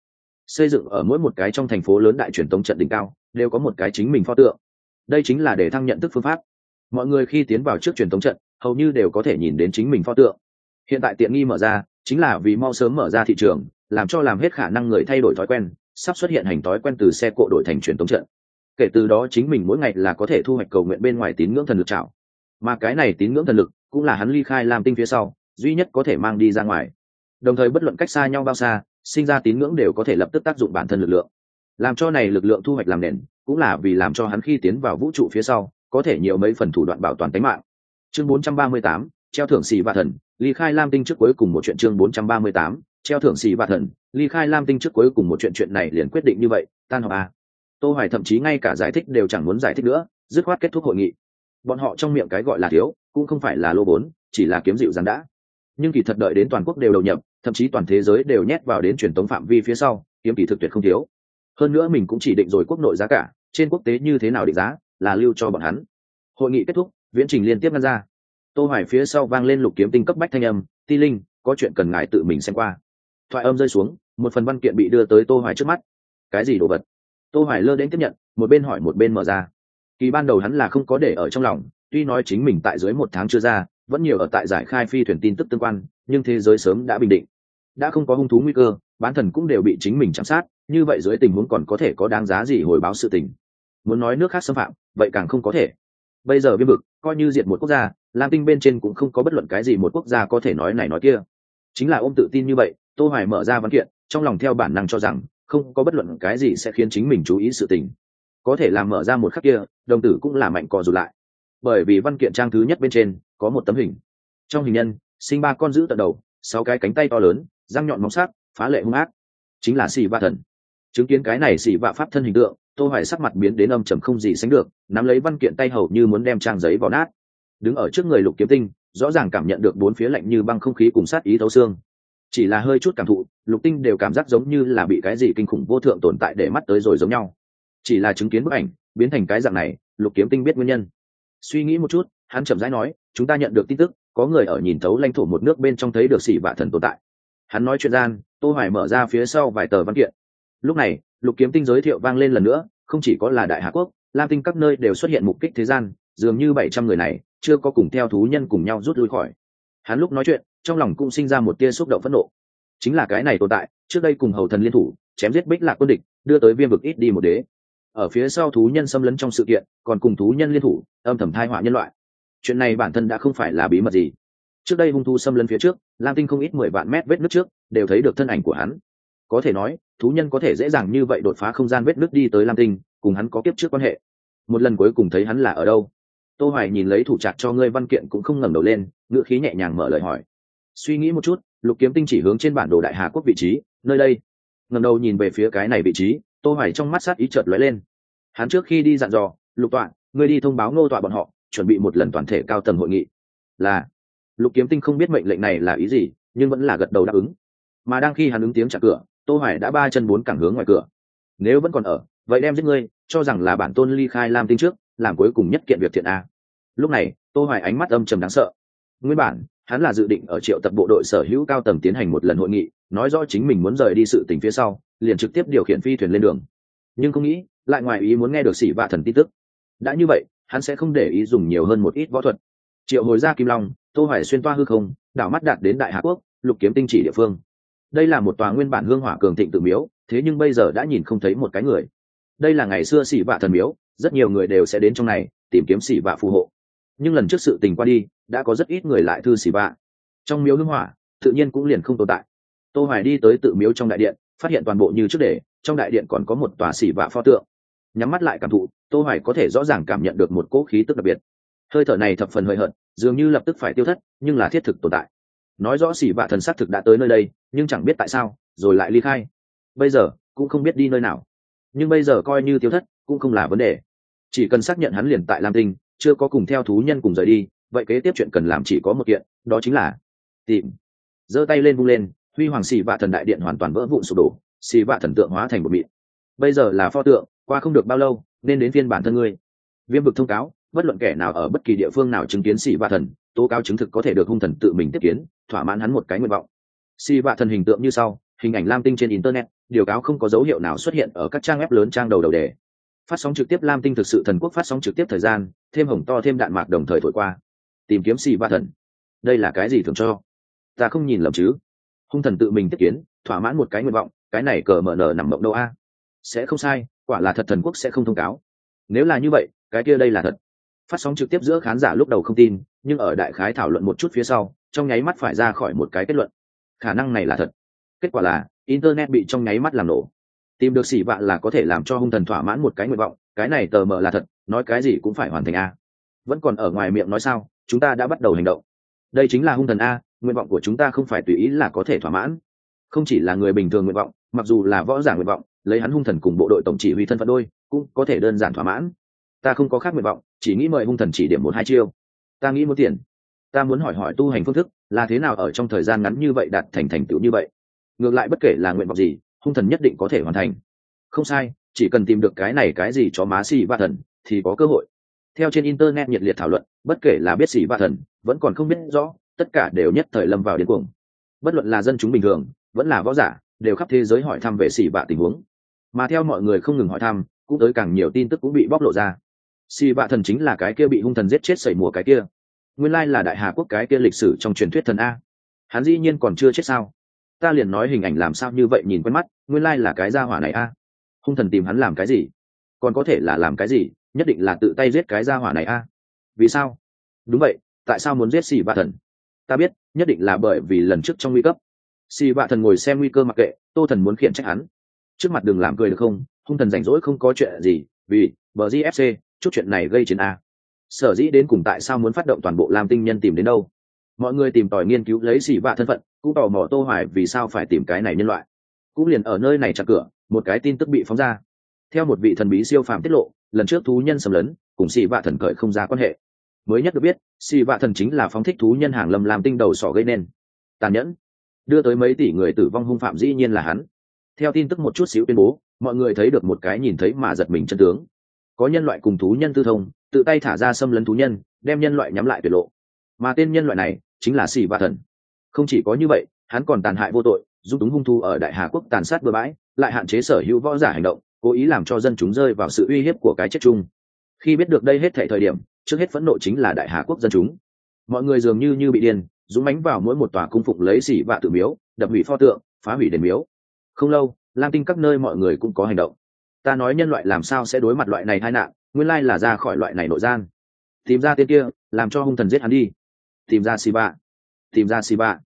xây dựng ở mỗi một cái trong thành phố lớn đại truyền tống trận đỉnh cao, đều có một cái chính mình pho tượng. Đây chính là để thăng nhận thức phương pháp. Mọi người khi tiến vào trước truyền thống trận, hầu như đều có thể nhìn đến chính mình pho tượng. Hiện tại tiện nghi mở ra, chính là vì mau sớm mở ra thị trường, làm cho làm hết khả năng người thay đổi thói quen, sắp xuất hiện hành thói quen từ xe cộ đổi thành truyền thống trận. Kể từ đó chính mình mỗi ngày là có thể thu hoạch cầu nguyện bên ngoài tín ngưỡng thần lực trào mà cái này tín ngưỡng thần lực cũng là hắn ly khai làm tinh phía sau, duy nhất có thể mang đi ra ngoài. Đồng thời bất luận cách xa nhau bao xa sinh ra tín ngưỡng đều có thể lập tức tác dụng bản thân lực lượng. Làm cho này lực lượng thu hoạch làm nền cũng là vì làm cho hắn khi tiến vào vũ trụ phía sau có thể nhiều mấy phần thủ đoạn bảo toàn tính mạng. Chương 438, treo thưởng xì và thần ly khai lam tinh trước cuối cùng một chuyện chương 438, treo thưởng xì và thần ly khai lam tinh trước cuối cùng một chuyện chuyện này liền quyết định như vậy tan họp a à. tô hoài thậm chí ngay cả giải thích đều chẳng muốn giải thích nữa dứt khoát kết thúc hội nghị. Bọn họ trong miệng cái gọi là thiếu cũng không phải là lô vốn chỉ là kiếm dịu dàng đã. Nhưng kỳ thật đợi đến toàn quốc đều đầu nhập thậm chí toàn thế giới đều nhét vào đến truyền tống phạm vi phía sau, kiếm kỳ thực tuyệt không thiếu. Hơn nữa mình cũng chỉ định rồi quốc nội giá cả, trên quốc tế như thế nào định giá, là lưu cho bọn hắn. Hội nghị kết thúc, viễn trình liên tiếp ngăn ra. Tô hoài phía sau vang lên lục kiếm tinh cấp bách thanh âm, ti linh, có chuyện cần ngài tự mình xem qua. Thoại âm rơi xuống, một phần văn kiện bị đưa tới tô hoài trước mắt. Cái gì đồ vật? Tô hoài lơ đến tiếp nhận, một bên hỏi một bên mở ra. Kỳ ban đầu hắn là không có để ở trong lòng, tuy nói chính mình tại dưới một tháng chưa ra, vẫn nhiều ở tại giải khai phi thuyền tin tức tương quan, nhưng thế giới sớm đã bình định đã không có hung thú nguy cơ, bán thần cũng đều bị chính mình chạm sát, như vậy dưới tình huống còn có thể có đáng giá gì hồi báo sự tình. Muốn nói nước khác xâm phạm, vậy càng không có thể. Bây giờ viêm vực, coi như diệt một quốc gia, lam tinh bên trên cũng không có bất luận cái gì một quốc gia có thể nói này nói kia. Chính là ôm tự tin như vậy, tô hoài mở ra văn kiện, trong lòng theo bản năng cho rằng, không có bất luận cái gì sẽ khiến chính mình chú ý sự tình. Có thể làm mở ra một khắc kia, đồng tử cũng là mạnh cò dù lại. Bởi vì văn kiện trang thứ nhất bên trên, có một tấm hình. Trong hình nhân, sinh ba con giữ tận đầu, sáu cái cánh tay to lớn răng nhọn móng sắc, phá lệ hung ác. Chính là xì vạ thần. Chứng kiến cái này xì vạ pháp thân hình tượng, tô hoài sắc mặt biến đến âm trầm không gì sánh được, nắm lấy văn kiện tay hầu như muốn đem trang giấy vào nát. Đứng ở trước người lục kiếm tinh, rõ ràng cảm nhận được bốn phía lạnh như băng không khí cùng sát ý thấu xương. Chỉ là hơi chút cảm thụ, lục tinh đều cảm giác giống như là bị cái gì kinh khủng vô thượng tồn tại để mắt tới rồi giống nhau. Chỉ là chứng kiến bức ảnh, biến thành cái dạng này, lục kiếm tinh biết nguyên nhân. Suy nghĩ một chút, hắn chậm rãi nói, chúng ta nhận được tin tức, có người ở nhìn thấu lãnh thổ một nước bên trong thấy được xỉ vạ thần tồn tại hắn nói chuyện gian, tô hoài mở ra phía sau vài tờ văn kiện. Lúc này, lục kiếm tinh giới thiệu vang lên lần nữa, không chỉ có là đại hạ quốc, lam tinh các nơi đều xuất hiện mục kích thế gian, dường như 700 người này chưa có cùng theo thú nhân cùng nhau rút lui khỏi. Hắn lúc nói chuyện, trong lòng cũng sinh ra một tia xúc động phẫn nộ. Chính là cái này tồn tại, trước đây cùng hầu thần liên thủ, chém giết bích lạc quân địch, đưa tới viêm vực ít đi một đế. Ở phía sau thú nhân xâm lấn trong sự kiện, còn cùng thú nhân liên thủ, âm thầm thai họa nhân loại. Chuyện này bản thân đã không phải là bí mật gì trước đây hung thu xâm lấn phía trước, lam tinh không ít mười vạn mét vết nước trước, đều thấy được thân ảnh của hắn. Có thể nói, thú nhân có thể dễ dàng như vậy đột phá không gian vết nước đi tới lam tinh, cùng hắn có kiếp trước quan hệ. Một lần cuối cùng thấy hắn là ở đâu? Tô hoài nhìn lấy thủ trạc cho ngươi văn kiện cũng không ngẩng đầu lên, ngữ khí nhẹ nhàng mở lời hỏi. Suy nghĩ một chút, lục kiếm tinh chỉ hướng trên bản đồ đại hà quốc vị trí, nơi đây. Ngẩng đầu nhìn về phía cái này vị trí, tô hoài trong mắt sát ý chợt lóe lên. Hắn trước khi đi dặn dò, lục tọa ngươi đi thông báo ngô tọa bọn họ, chuẩn bị một lần toàn thể cao tầng hội nghị. Là lục kiếm tinh không biết mệnh lệnh này là ý gì, nhưng vẫn là gật đầu đáp ứng. Mà đang khi hắn ứng tiếng chặt cửa, tô hoài đã ba chân bốn cẳng hướng ngoài cửa. Nếu vẫn còn ở, vậy đem giết ngươi, cho rằng là bản tôn ly khai lam tinh trước, làm cuối cùng nhất kiện việc thiện a. Lúc này, tô hoài ánh mắt âm trầm đáng sợ. Nguyên bản, hắn là dự định ở triệu tập bộ đội sở hữu cao tầng tiến hành một lần hội nghị, nói rõ chính mình muốn rời đi sự tình phía sau, liền trực tiếp điều khiển phi thuyền lên đường. Nhưng không nghĩ, lại ngoài ý muốn nghe được sĩ vạ thần tin tức. Đã như vậy, hắn sẽ không để ý dùng nhiều hơn một ít võ thuật. Triệu hồi ra kim long tô hoài xuyên toa hư không, đảo mắt đạt đến đại hạ quốc, lục kiếm tinh chỉ địa phương. Đây là một tòa nguyên bản hương hỏa cường thịnh tự miếu, thế nhưng bây giờ đã nhìn không thấy một cái người. Đây là ngày xưa xỉ vạ thần miếu, rất nhiều người đều sẽ đến trong này, tìm kiếm xỉ vạ phù hộ. Nhưng lần trước sự tình qua đi, đã có rất ít người lại thư xỉ vạ. Trong miếu hương hỏa, tự nhiên cũng liền không tồn tại. Tô hoài đi tới tự miếu trong đại điện, phát hiện toàn bộ như trước để, trong đại điện còn có một tòa xỉ vạ pho tượng. Nhắm mắt lại cảm thụ, tô hoài có thể rõ ràng cảm nhận được một cỗ khí tức đặc biệt. Hơi thở này thập phần hơi hợt dường như lập tức phải tiêu thất, nhưng là thiết thực tồn tại. Nói rõ xỉ vạ thần sắc thực đã tới nơi đây, nhưng chẳng biết tại sao, rồi lại ly khai. Bây giờ, cũng không biết đi nơi nào. Nhưng bây giờ coi như tiêu thất, cũng không là vấn đề. Chỉ cần xác nhận hắn liền tại lam tinh, chưa có cùng theo thú nhân cùng rời đi, vậy kế tiếp chuyện cần làm chỉ có một kiện, đó chính là tìm. Giơ tay lên vung lên, huy hoàng xì vạ thần đại điện hoàn toàn vỡ vụn sụp đổ xì vạ thần tượng hóa thành một mịn. Bây giờ là pho tượng, qua không được bao lâu, nên đến phiên bản thân ngươi. Viêm vực thông cáo bất luận kẻ nào ở bất kỳ địa phương nào chứng kiến xì vạ thần, tố cáo chứng thực có thể được hung thần tự mình tiếp kiến, thỏa mãn hắn một cái nguyện vọng. Xì vạ thần hình tượng như sau, hình ảnh lam tinh trên internet, điều cáo không có dấu hiệu nào xuất hiện ở các trang web lớn trang đầu đầu đề. Phát sóng trực tiếp lam tinh thực sự thần quốc phát sóng trực tiếp thời gian, thêm hồng to thêm đạn mạc đồng thời thổi qua. Tìm kiếm xì vạ thần. Đây là cái gì thường cho? Ta không nhìn lầm chứ? Hung thần tự mình tiếp kiến, thỏa mãn một cái nguyện vọng, cái này cờ mở nở nằm mộng đâu a? Sẽ không sai, quả là thật thần quốc sẽ không thông cáo. Nếu là như vậy, cái kia đây là thật phát sóng trực tiếp giữa khán giả lúc đầu không tin, nhưng ở đại khái thảo luận một chút phía sau, trong nháy mắt phải ra khỏi một cái kết luận. Khả năng này là thật. Kết quả là, internet bị trong nháy mắt làm nổ. Tìm được xỉ vạ là có thể làm cho hung thần thỏa mãn một cái nguyện vọng, cái này tờ mờ là thật, nói cái gì cũng phải hoàn thành a. Vẫn còn ở ngoài miệng nói sao, chúng ta đã bắt đầu hành động. Đây chính là hung thần a, nguyện vọng của chúng ta không phải tùy ý là có thể thỏa mãn. Không chỉ là người bình thường nguyện vọng, mặc dù là võ giả nguyện vọng, lấy hắn hung thần cùng bộ đội tổng chỉ huy thân phận đôi, cũng có thể đơn giản thỏa mãn ta không có khác nguyện vọng, chỉ nghĩ mời hung thần chỉ điểm một hai chiêu. Ta nghĩ muốn tiền. Ta muốn hỏi hỏi tu hành phương thức, là thế nào ở trong thời gian ngắn như vậy đạt thành thành tựu như vậy? Ngược lại bất kể là nguyện vọng gì, hung thần nhất định có thể hoàn thành. Không sai, chỉ cần tìm được cái này cái gì cho má xì ba thần, thì có cơ hội. Theo trên internet nhiệt liệt thảo luận, bất kể là biết xì ba thần, vẫn còn không biết rõ, tất cả đều nhất thời lâm vào điên cuồng. Bất luận là dân chúng bình thường, vẫn là võ giả, đều khắp thế giới hỏi thăm về xì vạ tình huống. Mà theo mọi người không ngừng hỏi thăm, cũng tới càng nhiều tin tức cũng bị bóc lộ ra xì bạ thần chính là cái kia bị hung thần giết chết sẩy mùa cái kia. Nguyên lai là đại hà quốc cái kia lịch sử trong truyền thuyết thần a. Hắn dĩ nhiên còn chưa chết sao? Ta liền nói hình ảnh làm sao như vậy nhìn quen mắt, nguyên lai là cái gia hỏa này a. Hung thần tìm hắn làm cái gì? Còn có thể là làm cái gì? Nhất định là tự tay giết cái gia hỏa này a. Vì sao? Đúng vậy, tại sao muốn giết xì bạ thần? Ta biết, nhất định là bởi vì lần trước trong nguy cấp. Xì bạ thần ngồi xem nguy cơ mặc kệ, tô thần muốn khiển trách hắn. Trước mặt đừng làm cười được không? Hung thần rảnh rỗi không có chuyện gì, vì, bờ gfc chút chuyện này gây chiến a. Sở dĩ đến cùng tại sao muốn phát động toàn bộ lam tinh nhân tìm đến đâu? Mọi người tìm tòi nghiên cứu lấy xì vạ thân phận, cũng tò mò tô hoài vì sao phải tìm cái này nhân loại. Cũng liền ở nơi này chặt cửa, một cái tin tức bị phóng ra. Theo một vị thần bí siêu phàm tiết lộ, lần trước thú nhân xâm lấn, cùng xì vạ thần cởi không ra quan hệ. Mới nhất được biết xì vạ thần chính là phóng thích thú nhân hàng lâm làm tinh đầu sỏ gây nên. Tàn nhẫn. Đưa tới mấy tỷ người tử vong hung phạm dĩ nhiên là hắn. Theo tin tức một chút xíu tuyên bố, mọi người thấy được một cái nhìn thấy mà giật mình chân tướng có nhân loại cùng thú nhân tư thông, tự tay thả ra xâm lấn thú nhân, đem nhân loại nhắm lại tuyệt lộ. Mà tên nhân loại này chính là xì vạ thần. Không chỉ có như vậy, hắn còn tàn hại vô tội dung túng hung thu ở đại hà quốc tàn sát bừa bãi, lại hạn chế sở hữu võ giả hành động, cố ý làm cho dân chúng rơi vào sự uy hiếp của cái chết chung. Khi biết được đây hết thể thời điểm, trước hết phẫn nộ chính là đại hà quốc dân chúng. Mọi người dường như như bị điên, dũng mánh vào mỗi một tòa cung phục lấy xỉ vạ tự miếu, đập hủy pho tượng, phá hủy đền miếu. Không lâu, lam tinh các nơi mọi người cũng có hành động ta nói nhân loại làm sao sẽ đối mặt loại này tai nạn, nguyên lai là ra khỏi loại này nội gian. Tìm ra tên kia, làm cho hung thần giết hắn đi. Tìm ra xì bạ tìm ra xì bạ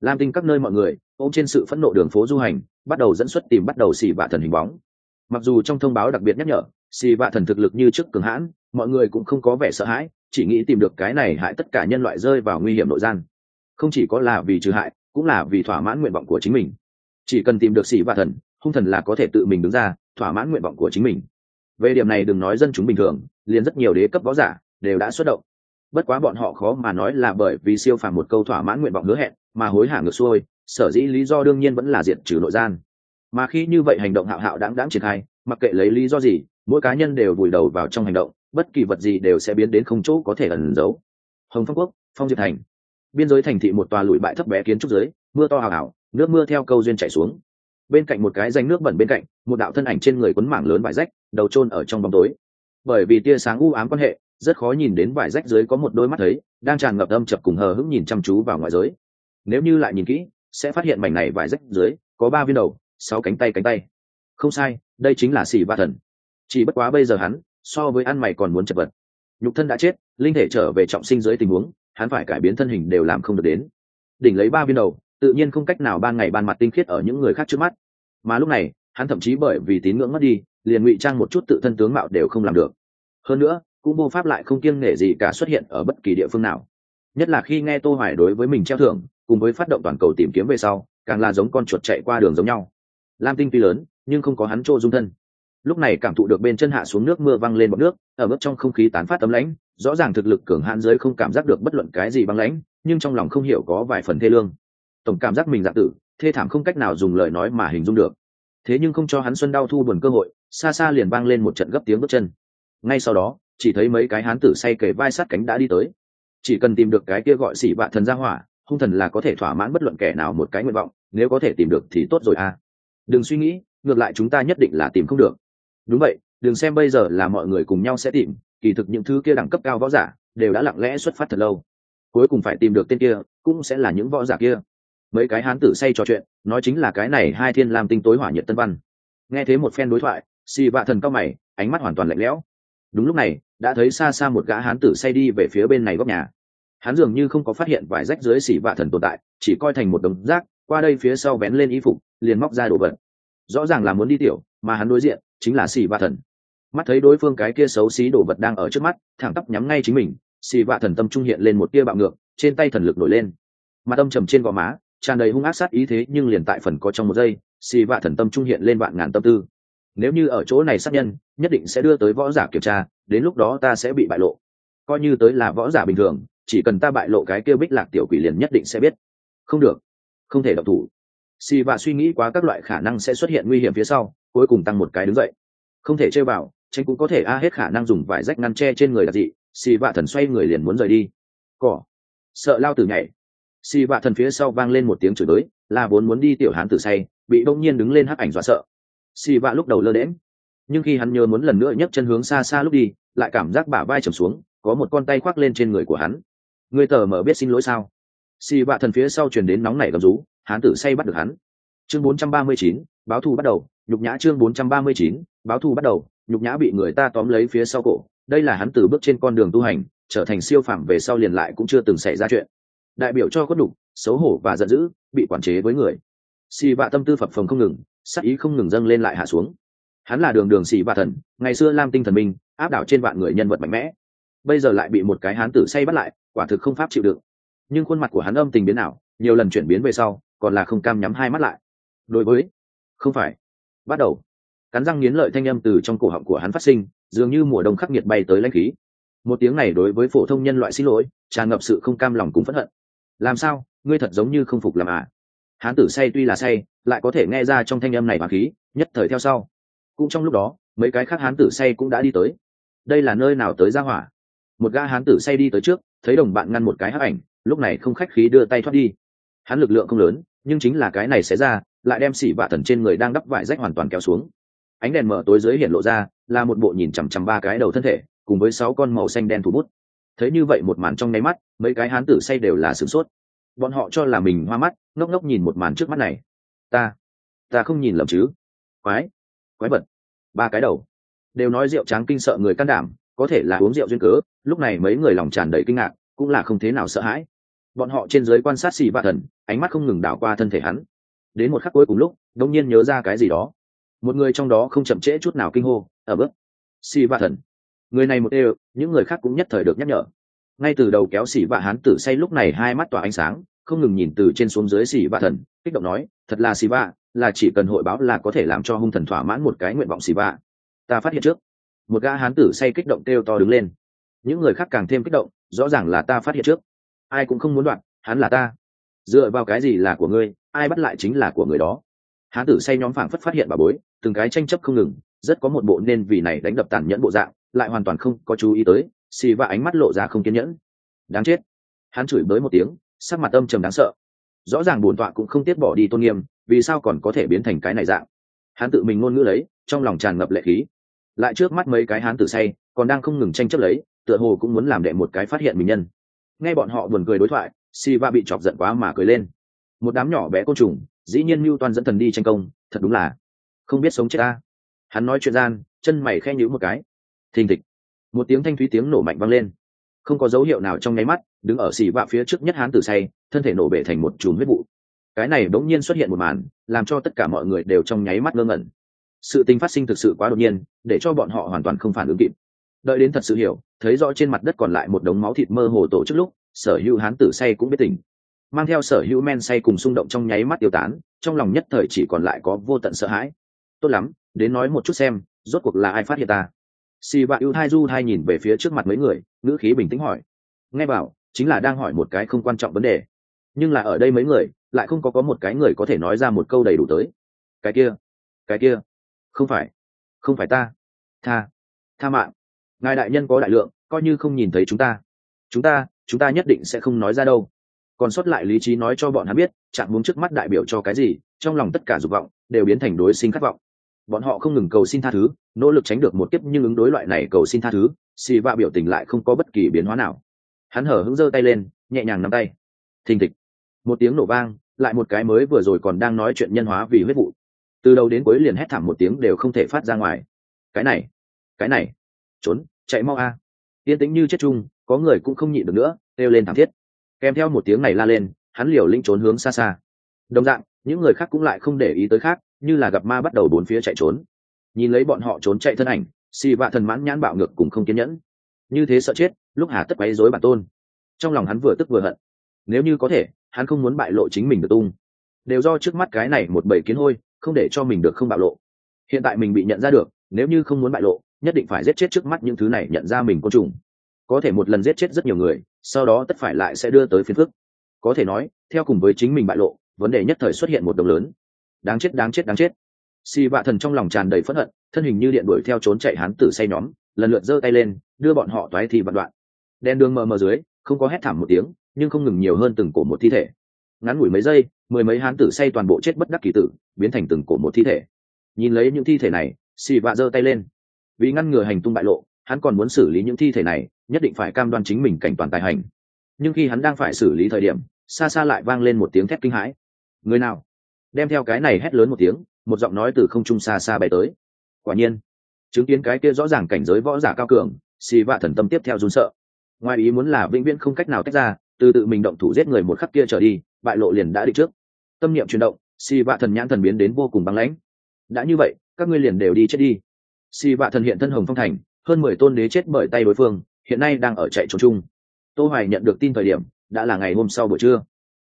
lam tinh các nơi mọi người, ôm trên sự phẫn nộ đường phố du hành, bắt đầu dẫn xuất tìm bắt đầu xì bạ thần hình bóng. Mặc dù trong thông báo đặc biệt nhắc nhở xì bạ thần thực lực như trước cường hãn, mọi người cũng không có vẻ sợ hãi, chỉ nghĩ tìm được cái này hại tất cả nhân loại rơi vào nguy hiểm nội gian. Không chỉ có là vì trừ hại, cũng là vì thỏa mãn nguyện vọng của chính mình. Chỉ cần tìm được xì bạ thần, hung thần là có thể tự mình đứng ra thỏa mãn nguyện vọng của chính mình. Về điểm này đừng nói dân chúng bình thường, liền rất nhiều đế cấp võ giả đều đã xuất động. Bất quá bọn họ khó mà nói là bởi vì siêu phàm một câu thỏa mãn nguyện vọng hứa hẹn, mà hối hả ngược xuôi, sở dĩ lý do đương nhiên vẫn là diện trừ nội gian. Mà khi như vậy hành động hạo hạo đáng đáng triển khai, mặc kệ lấy lý do gì, mỗi cá nhân đều vùi đầu vào trong hành động, bất kỳ vật gì đều sẽ biến đến không chỗ có thể ẩn giấu. Hồng phong quốc, phong diệp thành. Biên giới thành thị một tòa lụi bại thấp bé kiến trúc dưới, mưa to hào hào, nước mưa theo câu duyên chảy xuống bên cạnh một cái danh nước bẩn bên cạnh, một đạo thân ảnh trên người quấn mảng lớn vải rách, đầu trôn ở trong bóng tối. Bởi vì tia sáng u ám quan hệ, rất khó nhìn đến vải rách dưới có một đôi mắt thấy, đang tràn ngập âm chập cùng hờ hững nhìn chăm chú vào ngoài giới. Nếu như lại nhìn kỹ, sẽ phát hiện mảnh này vải rách dưới có ba viên đầu, sáu cánh tay cánh tay. Không sai, đây chính là xì ba thần. Chỉ bất quá bây giờ hắn, so với ăn mày còn muốn chật vật. Nhục thân đã chết, linh thể trở về trọng sinh dưới tình huống, hắn phải cải biến thân hình đều làm không được đến. Đỉnh lấy ba viên đầu tự nhiên không cách nào ban ngày ban mặt tinh khiết ở những người khác trước mắt. Mà lúc này, hắn thậm chí bởi vì tín ngưỡng mất đi, liền ngụy trang một chút tự thân tướng mạo đều không làm được. Hơn nữa, cũng vô pháp lại không kiêng nể gì cả xuất hiện ở bất kỳ địa phương nào. Nhất là khi nghe tô hoài đối với mình treo thưởng, cùng với phát động toàn cầu tìm kiếm về sau, càng là giống con chuột chạy qua đường giống nhau. Lam tinh tuy lớn, nhưng không có hắn trô dung thân. Lúc này cảm thụ được bên chân hạ xuống nước mưa văng lên bọt nước, ở mức trong không khí tán phát tấm lãnh, rõ ràng thực lực cường hãn giới không cảm giác được bất luận cái gì băng lãnh, nhưng trong lòng không hiểu có vài phần thê lương tổng cảm giác mình dạng tử, thê thảm không cách nào dùng lời nói mà hình dung được. Thế nhưng không cho hắn xuân đau thu buồn cơ hội, xa xa liền vang lên một trận gấp tiếng bước chân. Ngay sau đó, chỉ thấy mấy cái hán tử say kề vai sát cánh đã đi tới. Chỉ cần tìm được cái kia gọi xỉ vạ thần ra hỏa, hung thần là có thể thỏa mãn bất luận kẻ nào một cái nguyện vọng, nếu có thể tìm được thì tốt rồi à. Đừng suy nghĩ, ngược lại chúng ta nhất định là tìm không được. Đúng vậy, đừng xem bây giờ là mọi người cùng nhau sẽ tìm, kỳ thực những thứ kia đẳng cấp cao võ giả đều đã lặng lẽ xuất phát thật lâu. Cuối cùng phải tìm được tên kia, cũng sẽ là những võ giả kia mấy cái hán tử say trò chuyện, nói chính là cái này hai thiên lam tinh tối hỏa nhiệt tân văn. Nghe thế một phen đối thoại, xì vạ thần cao mày, ánh mắt hoàn toàn lạnh lẽo. Đúng lúc này, đã thấy xa xa một gã hán tử say đi về phía bên này góc nhà. Hắn dường như không có phát hiện vải rách dưới xỉ vạ thần tồn tại, chỉ coi thành một đống rác, qua đây phía sau vén lên y phục, liền móc ra đồ vật. Rõ ràng là muốn đi tiểu, mà hắn đối diện chính là xỉ vạ thần. Mắt thấy đối phương cái kia xấu xí đồ vật đang ở trước mắt, thẳng tắp nhắm ngay chính mình, xì vạ thần tâm trung hiện lên một tia bạo ngược, trên tay thần lực nổi lên. Mặt âm trầm trên gò má tràn đầy hung ác sát ý thế nhưng liền tại phần có trong một giây, xì vạ thần tâm trung hiện lên vạn ngàn tâm tư. Nếu như ở chỗ này sát nhân, nhất định sẽ đưa tới võ giả kiểm tra, đến lúc đó ta sẽ bị bại lộ. Coi như tới là võ giả bình thường, chỉ cần ta bại lộ cái kêu bích lạc tiểu quỷ liền nhất định sẽ biết. Không được, không thể độc thủ. Xì vạ suy nghĩ quá các loại khả năng sẽ xuất hiện nguy hiểm phía sau, cuối cùng tăng một cái đứng dậy. Không thể chơi vào tranh cũng có thể a hết khả năng dùng vải rách ngăn tre trên người đặc dị xì vạ thần xoay người liền muốn rời đi. Cỏ. Sợ lao tử nhảy xì vạ thần phía sau vang lên một tiếng chửi tới là vốn muốn đi tiểu hán tử say bị bỗng nhiên đứng lên hắc ảnh dọa sợ. Xì vạ lúc đầu lơ đễm nhưng khi hắn nhớ muốn lần nữa nhấc chân hướng xa xa lúc đi lại cảm giác bả vai trầm xuống có một con tay khoác lên trên người của hắn. Người tờ mở biết xin lỗi sao? Xì vạ thần phía sau truyền đến nóng nảy gầm rú hắn tử say bắt được hắn. Chương 439, báo thù bắt đầu nhục nhã chương 439, báo thù bắt đầu nhục nhã bị người ta tóm lấy phía sau cổ. Đây là hắn từ bước trên con đường tu hành trở thành siêu phàm về sau liền lại cũng chưa từng xảy ra chuyện đại biểu cho có đủ xấu hổ và giận dữ bị quản chế với người. Xì vạ tâm tư phập phồng không ngừng sắc ý không ngừng dâng lên lại hạ xuống. Hắn là đường đường xì vạ thần ngày xưa lam tinh thần minh áp đảo trên vạn người nhân vật mạnh mẽ. Bây giờ lại bị một cái hán tử say bắt lại quả thực không pháp chịu đựng nhưng khuôn mặt của hắn âm tình biến nào, nhiều lần chuyển biến về sau còn là không cam nhắm hai mắt lại. Đối với không phải. Bắt đầu. Cắn răng nghiến lợi thanh âm từ trong cổ họng của hắn phát sinh dường như mùa đông khắc nghiệt bay tới lãnh khí. Một tiếng này đối với phổ thông nhân loại xin lỗi tràn ngập sự không cam lòng cùng phẫn hận làm sao? Ngươi thật giống như không phục làm à? Hán tử say tuy là say, lại có thể nghe ra trong thanh âm này và khí, nhất thời theo sau. Cũng trong lúc đó, mấy cái khác hán tử say cũng đã đi tới. Đây là nơi nào tới ra hỏa? Một gã hán tử say đi tới trước, thấy đồng bạn ngăn một cái hắc ảnh, lúc này không khách khí đưa tay thoát đi. Hắn lực lượng không lớn, nhưng chính là cái này sẽ ra, lại đem xỉ vạ thần trên người đang đắp vải rách hoàn toàn kéo xuống. Ánh đèn mở tối dưới hiện lộ ra, là một bộ nhìn chằm chằm ba cái đầu thân thể, cùng với sáu con màu xanh đen thủ bút thấy như vậy một màn trong nháy mắt, mấy cái hán tử say đều là sửng sốt. Bọn họ cho là mình hoa mắt, ngốc ngốc nhìn một màn trước mắt này. Ta ta không nhìn lầm chứ? Quái quái vật. Ba cái đầu. Đều nói rượu tráng kinh sợ người can đảm, có thể là uống rượu duyên cớ, lúc này mấy người lòng tràn đầy kinh ngạc, cũng là không thế nào sợ hãi. Bọn họ trên giới quan sát xì vạ thần, ánh mắt không ngừng đảo qua thân thể hắn. Đến một khắc cuối cùng lúc đông nhiên nhớ ra cái gì đó. Một người trong đó không chậm trễ chút nào kinh hô, ở bước. Xì vạ thần người này một đều, những người khác cũng nhất thời được nhắc nhở. Ngay từ đầu kéo xỉ vạ hán tử say lúc này hai mắt tỏa ánh sáng, không ngừng nhìn từ trên xuống dưới xỉ vạ thần, kích động nói, thật là xỉ vạ, là chỉ cần hội báo là có thể làm cho hung thần thỏa mãn một cái nguyện vọng xỉ vạ. Ta phát hiện trước. Một gã hán tử say kích động kêu to đứng lên. Những người khác càng thêm kích động, rõ ràng là ta phát hiện trước. Ai cũng không muốn đoạn, hắn là ta. Dựa vào cái gì là của ngươi, ai bắt lại chính là của người đó. Hán tử say nhóm phảng phất phát hiện bà bối, từng cái tranh chấp không ngừng, rất có một bộ nên vì này đánh đập tàn nhẫn bộ dạng lại hoàn toàn không có chú ý tới, xì và ánh mắt lộ ra không kiên nhẫn. Đáng chết. Hắn chửi bới một tiếng, sắc mặt âm trầm đáng sợ. Rõ ràng bổn tọa cũng không tiếc bỏ đi tôn nghiêm, vì sao còn có thể biến thành cái này dạng? Hắn tự mình ngôn ngữ lấy, trong lòng tràn ngập lệ khí. Lại trước mắt mấy cái hắn tử say, còn đang không ngừng tranh chấp lấy, tựa hồ cũng muốn làm đệ một cái phát hiện mình nhân. Nghe bọn họ buồn cười đối thoại si va bị chọc giận quá mà cười lên. Một đám nhỏ bé côn trùng, dĩ nhiên mưu toàn dẫn thần đi tranh công, thật đúng là không biết sống chết ta. Hắn nói chuyện gian, chân mày khe nhữ một cái thình thịch. Một tiếng thanh thúy tiếng nổ mạnh vang lên. Không có dấu hiệu nào trong nháy mắt, đứng ở xì vạ phía trước nhất hán tử say, thân thể nổ bể thành một chùm huyết vụ. Cái này bỗng nhiên xuất hiện một màn, làm cho tất cả mọi người đều trong nháy mắt ngơ ngẩn. Sự tình phát sinh thực sự quá đột nhiên, để cho bọn họ hoàn toàn không phản ứng kịp. Đợi đến thật sự hiểu, thấy rõ trên mặt đất còn lại một đống máu thịt mơ hồ tổ chức lúc, sở hữu hán tử say cũng biết tỉnh mang theo sở hữu men say cùng xung động trong nháy mắt tiêu tán, trong lòng nhất thời chỉ còn lại có vô tận sợ hãi. Tốt lắm, đến nói một chút xem, rốt cuộc là ai phát hiện ta? Si va ưu thai du thai nhìn về phía trước mặt mấy người, ngữ khí bình tĩnh hỏi. Nghe bảo, chính là đang hỏi một cái không quan trọng vấn đề. Nhưng là ở đây mấy người, lại không có có một cái người có thể nói ra một câu đầy đủ tới. Cái kia cái kia, không phải không phải ta. Tha tha mạng. Ngài đại nhân có đại lượng, coi như không nhìn thấy chúng ta. Chúng ta chúng ta nhất định sẽ không nói ra đâu. Còn sót lại lý trí nói cho bọn hắn biết, chạm muốn trước mắt đại biểu cho cái gì, trong lòng tất cả dục vọng đều biến thành đối sinh khát vọng bọn họ không ngừng cầu xin tha thứ, nỗ lực tránh được một kiếp nhưng ứng đối loại này cầu xin tha thứ, xì vạ biểu tình lại không có bất kỳ biến hóa nào. Hắn hở hứng giơ tay lên, nhẹ nhàng nắm tay. Thình thịch. Một tiếng nổ vang, lại một cái mới vừa rồi còn đang nói chuyện nhân hóa vì huyết vụ. Từ đầu đến cuối liền hét thảm một tiếng đều không thể phát ra ngoài. Cái này cái này, trốn, chạy mau a. À. yên tĩnh như chết chung, có người cũng không nhịn được nữa, kêu lên thảm thiết. Kèm theo một tiếng này la lên, hắn liều linh trốn hướng xa xa. Đồng dạng, những người khác cũng lại không để ý tới khác như là gặp ma bắt đầu bốn phía chạy trốn. Nhìn lấy bọn họ trốn chạy thân ảnh, xì vạ thần mãn nhãn bạo ngược cùng không kiên nhẫn. Như thế sợ chết, lúc hà tất quấy dối bản tôn. Trong lòng hắn vừa tức vừa hận. Nếu như có thể, hắn không muốn bại lộ chính mình được tung. Đều do trước mắt cái này một bầy kiến hôi, không để cho mình được không bạo lộ. Hiện tại mình bị nhận ra được, nếu như không muốn bại lộ, nhất định phải giết chết trước mắt những thứ này nhận ra mình côn trùng. Có thể một lần giết chết rất nhiều người, sau đó tất phải lại sẽ đưa tới phiến phức. Có thể nói, theo cùng với chính mình bại lộ, vấn đề nhất thời xuất hiện một đồng lớn đáng chết đáng chết đáng chết. Xì vạ thần trong lòng tràn đầy phẫn hận, thân hình như điện đuổi theo trốn chạy hắn tử say nhóm, lần lượt giơ tay lên, đưa bọn họ toái thì vạn đoạn. Đen đường mờ mờ dưới, không có hét thảm một tiếng, nhưng không ngừng nhiều hơn từng cổ một thi thể. Ngắn ngủi mấy giây, mười mấy hán tử say toàn bộ chết bất đắc kỳ tử, biến thành từng cổ một thi thể. Nhìn lấy những thi thể này, xì vạ giơ tay lên. Vì ngăn ngừa hành tung bại lộ, hắn còn muốn xử lý những thi thể này, nhất định phải cam đoan chính mình cảnh toàn tài hành. Nhưng khi hắn đang phải xử lý thời điểm, xa xa lại vang lên một tiếng thét kinh hãi. Người nào? Đem theo cái này hét lớn một tiếng, một giọng nói từ không trung xa xa bay tới. Quả nhiên, chứng kiến cái kia rõ ràng cảnh giới võ giả cao cường, xì vạ thần tâm tiếp theo run sợ. Ngoài ý muốn là vĩnh viễn không cách nào tách ra, từ tự mình động thủ giết người một khắc kia trở đi, bại lộ liền đã đi trước. Tâm niệm chuyển động, xì vạ thần nhãn thần biến đến vô cùng băng lãnh. Đã như vậy, các ngươi liền đều đi chết đi. Xì vạ thần hiện thân hồng phong thành, hơn mười tôn đế chết bởi tay đối phương, hiện nay đang ở chạy trốn chung. Tô hoài nhận được tin thời điểm, đã là ngày hôm sau buổi trưa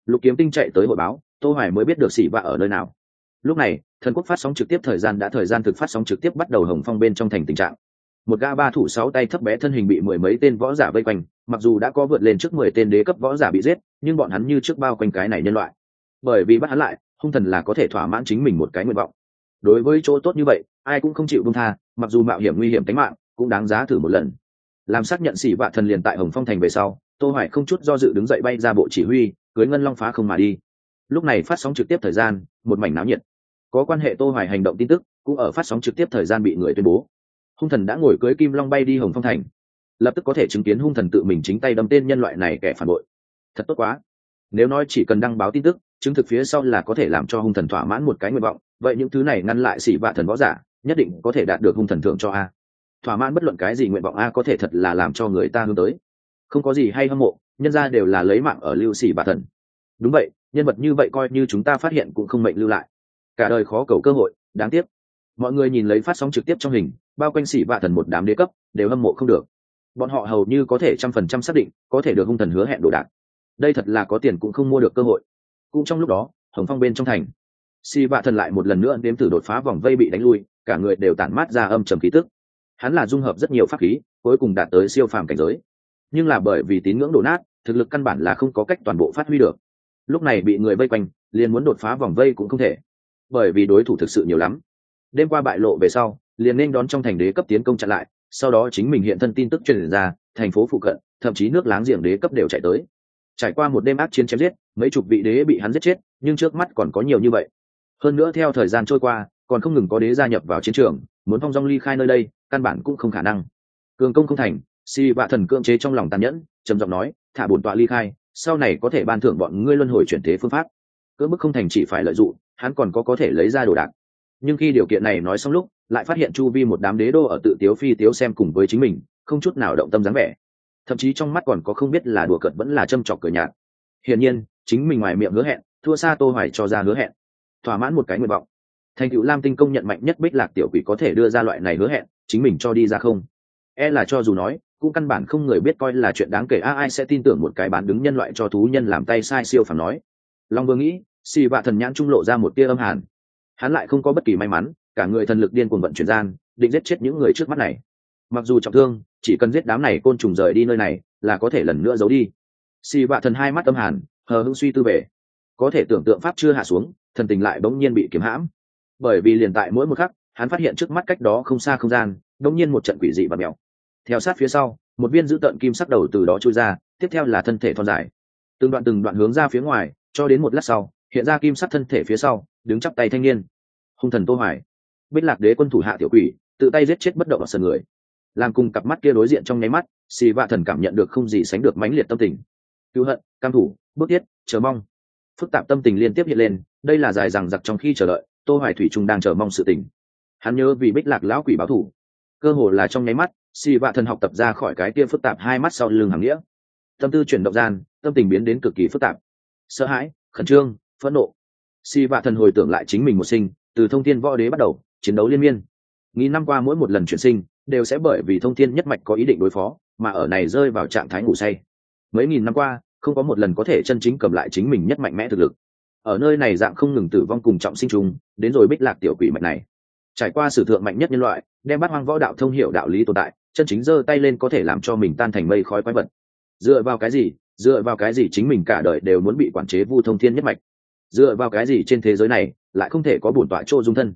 lục kiếm tinh chạy tới hội báo, tô hoài mới biết được xỉ vạ ở nơi nào. Lúc này, thần quốc phát sóng trực tiếp thời gian đã thời gian thực phát sóng trực tiếp bắt đầu hồng phong bên trong thành tình trạng. Một ga ba thủ sáu tay thấp bé thân hình bị mười mấy tên võ giả vây quanh, mặc dù đã có vượt lên trước mười tên đế cấp võ giả bị giết, nhưng bọn hắn như trước bao quanh cái này nhân loại. Bởi vì bắt hắn lại, hung thần là có thể thỏa mãn chính mình một cái nguyện vọng. Đối với chỗ tốt như vậy, ai cũng không chịu buông tha, mặc dù mạo hiểm nguy hiểm tính mạng, cũng đáng giá thử một lần. Làm xác nhận xỉ vạ thần liền tại hồng phong thành về sau, tô hoài không chút do dự đứng dậy bay ra bộ chỉ huy cưới ngân long phá không mà đi. Lúc này phát sóng trực tiếp thời gian, một mảnh náo nhiệt. Có quan hệ tô hoài hành động tin tức, cũng ở phát sóng trực tiếp thời gian bị người tuyên bố. Hung thần đã ngồi cưới kim long bay đi hồng phong thành. Lập tức có thể chứng kiến hung thần tự mình chính tay đâm tên nhân loại này kẻ phản bội. Thật tốt quá. Nếu nói chỉ cần đăng báo tin tức, chứng thực phía sau là có thể làm cho hung thần thỏa mãn một cái nguyện vọng, vậy những thứ này ngăn lại xỉ vạ thần võ giả, nhất định có thể đạt được hung thần thượng cho a. Thỏa mãn bất luận cái gì nguyện vọng a có thể thật là làm cho người ta hướng tới. Không có gì hay hâm mộ nhân ra đều là lấy mạng ở lưu xỉ bà thần. Đúng vậy, nhân vật như vậy coi như chúng ta phát hiện cũng không mệnh lưu lại. Cả đời khó cầu cơ hội, đáng tiếc. Mọi người nhìn lấy phát sóng trực tiếp trong hình, bao quanh xỉ bà thần một đám đế cấp, đều hâm mộ không được. Bọn họ hầu như có thể trăm phần trăm xác định, có thể được hung thần hứa hẹn đồ đạc. Đây thật là có tiền cũng không mua được cơ hội. Cũng trong lúc đó, hồng phong bên trong thành xỉ bà thần lại một lần nữa nếm thử đột phá vòng vây bị đánh lui, cả người đều tản mát ra âm trầm khí tức. Hắn là dung hợp rất nhiều pháp khí, cuối cùng đạt tới siêu phàm cảnh giới nhưng là bởi vì tín ngưỡng đổ nát, thực lực căn bản là không có cách toàn bộ phát huy được. Lúc này bị người vây quanh, liền muốn đột phá vòng vây cũng không thể. Bởi vì đối thủ thực sự nhiều lắm. Đêm qua bại lộ về sau, liền nên đón trong thành đế cấp tiến công chặn lại, sau đó chính mình hiện thân tin tức truyền ra, thành phố phụ cận, thậm chí nước láng giềng đế cấp đều chạy tới. Trải qua một đêm ác chiến chém giết, mấy chục vị đế bị hắn giết chết, nhưng trước mắt còn có nhiều như vậy. Hơn nữa theo thời gian trôi qua, còn không ngừng có đế gia nhập vào chiến trường, muốn phong dong ly khai nơi đây, căn bản cũng không khả năng. Cường công không thành si vạ thần cưỡng chế trong lòng tàn nhẫn, trầm giọng nói, thả bổn tọa ly khai, sau này có thể ban thưởng bọn ngươi luân hồi chuyển thế phương pháp. Cưỡng bức không thành chỉ phải lợi dụng, hắn còn có có thể lấy ra đồ đạc. Nhưng khi điều kiện này nói xong lúc, lại phát hiện chu vi một đám đế đô ở tự tiếu phi tiếu xem cùng với chính mình, không chút nào động tâm dáng vẻ. Thậm chí trong mắt còn có không biết là đùa cợt vẫn là châm chọc cửa nhạt. Hiển nhiên, chính mình ngoài miệng hứa hẹn, thua xa tô hoài cho ra hứa hẹn. Thỏa mãn một cái nguyện vọng. Thành cựu lam tinh công nhận mạnh nhất bích lạc tiểu quỷ có thể đưa ra loại này hứa hẹn, chính mình cho đi ra không? E là cho dù nói cũng căn bản không người biết coi là chuyện đáng kể. A, ai sẽ tin tưởng một cái bán đứng nhân loại cho thú nhân làm tay sai siêu phàm nói. Long vương nghĩ, xì vạ thần nhãn trung lộ ra một tia âm hàn. Hắn lại không có bất kỳ may mắn, cả người thần lực điên cuồng vận chuyển gian, định giết chết những người trước mắt này. Mặc dù trọng thương, chỉ cần giết đám này côn trùng rời đi nơi này, là có thể lần nữa giấu đi. Xì vạ thần hai mắt âm hàn, hờ hưng suy tư về. Có thể tưởng tượng pháp chưa hạ xuống, thần tình lại bỗng nhiên bị kiếm hãm. Bởi vì liền tại mỗi một khắc, hắn phát hiện trước mắt cách đó không xa không gian, bỗng nhiên một trận quỷ dị và mèo theo sát phía sau, một viên giữ tận kim sắc đầu từ đó trôi ra, tiếp theo là thân thể thon dài. Từng đoạn từng đoạn hướng ra phía ngoài, cho đến một lát sau, hiện ra kim sắc thân thể phía sau, đứng chắp tay thanh niên. Hung thần tô hoài. Bích lạc đế quân thủ hạ tiểu quỷ, tự tay giết chết bất động ở sân người. Làm cùng cặp mắt kia đối diện trong nháy mắt, xì vạ thần cảm nhận được không gì sánh được mãnh liệt tâm tình. Cứu hận, cam thủ bước tiết chờ mong. Phức tạp tâm tình liên tiếp hiện lên, đây là dài rằng giặc trong khi chờ đợi, tô hoài thủy trung đang chờ mong sự tình. Hắn nhớ vì bích lạc lão quỷ báo thủ. Cơ hồ là trong nháy mắt xì vạ thần học tập ra khỏi cái kia phức tạp hai mắt sau lưng hàng nghĩa. Tâm tư chuyển động gian, tâm tình biến đến cực kỳ phức tạp. Sợ hãi, khẩn trương, phẫn nộ. Xì vạ thần hồi tưởng lại chính mình một sinh, từ thông thiên võ đế bắt đầu, chiến đấu liên miên. Nghìn năm qua mỗi một lần chuyển sinh, đều sẽ bởi vì thông thiên nhất mạch có ý định đối phó, mà ở này rơi vào trạng thái ngủ say. Mấy nghìn năm qua, không có một lần có thể chân chính cầm lại chính mình nhất mạnh mẽ thực lực. Ở nơi này dạng không ngừng tử vong cùng trọng sinh trùng, đến rồi bích lạc tiểu quỷ mạch này. Trải qua sử thượng mạnh nhất nhân loại, đem bắt hoang võ đạo thông hiểu đạo lý tồn tại chân chính giơ tay lên có thể làm cho mình tan thành mây khói quái vật. Dựa vào cái gì? Dựa vào cái gì chính mình cả đời đều muốn bị quản chế vu thông thiên nhất mạch? Dựa vào cái gì trên thế giới này lại không thể có bổn tọa chỗ dung thân?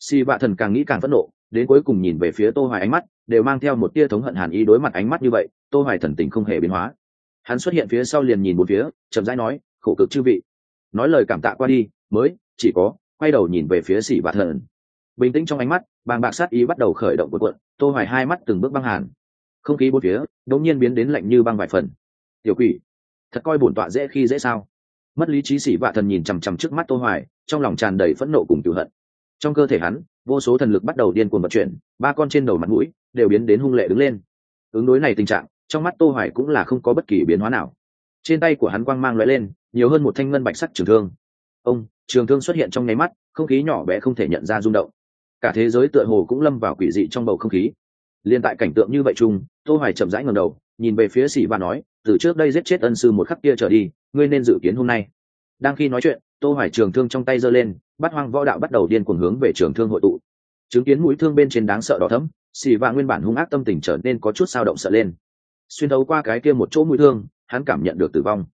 Si vạ thần càng nghĩ càng phẫn nộ, đến cuối cùng nhìn về phía tô hoài ánh mắt, đều mang theo một tia thống hận hàn ý đối mặt ánh mắt như vậy, tô hoài thần tình không hề biến hóa. Hắn xuất hiện phía sau liền nhìn bốn phía, chậm rãi nói, khổ cực chư vị. Nói lời cảm tạ qua đi, mới chỉ có quay đầu nhìn về phía Sĩ Bạt thần bình tĩnh trong ánh mắt, bàng bạc sát ý bắt đầu khởi động cuộn cuộn, tô hoài hai mắt từng bước băng hàn. Không khí bốn phía, đột nhiên biến đến lạnh như băng vài phần. Tiểu quỷ, thật coi bổn tọa dễ khi dễ sao? Mất lý trí sĩ vạ thần nhìn chằm chằm trước mắt tô hoài, trong lòng tràn đầy phẫn nộ cùng cựu hận. Trong cơ thể hắn, vô số thần lực bắt đầu điên cuồng vận chuyển, ba con trên đầu mặt mũi đều biến đến hung lệ đứng lên. Ứng đối này tình trạng, trong mắt tô hoài cũng là không có bất kỳ biến hóa nào. Trên tay của hắn quang mang lóe lên, nhiều hơn một thanh ngân bạch sắc trường thương. Ông, trường thương xuất hiện trong nháy mắt, không khí nhỏ bé không thể nhận ra rung động cả thế giới tựa hồ cũng lâm vào quỷ dị trong bầu không khí. Liên tại cảnh tượng như vậy chung, tô hoài chậm rãi ngẩng đầu, nhìn về phía sĩ và nói, từ trước đây giết chết ân sư một khắc kia trở đi, ngươi nên dự kiến hôm nay. Đang khi nói chuyện, tô hoài trường thương trong tay giơ lên, bắt hoang võ đạo bắt đầu điên cuồng hướng về trường thương hội tụ. Chứng kiến mũi thương bên trên đáng sợ đỏ thẫm xì và nguyên bản hung ác tâm tình trở nên có chút sao động sợ lên. Xuyên thấu qua cái kia một chỗ mũi thương, hắn cảm nhận được tử vong.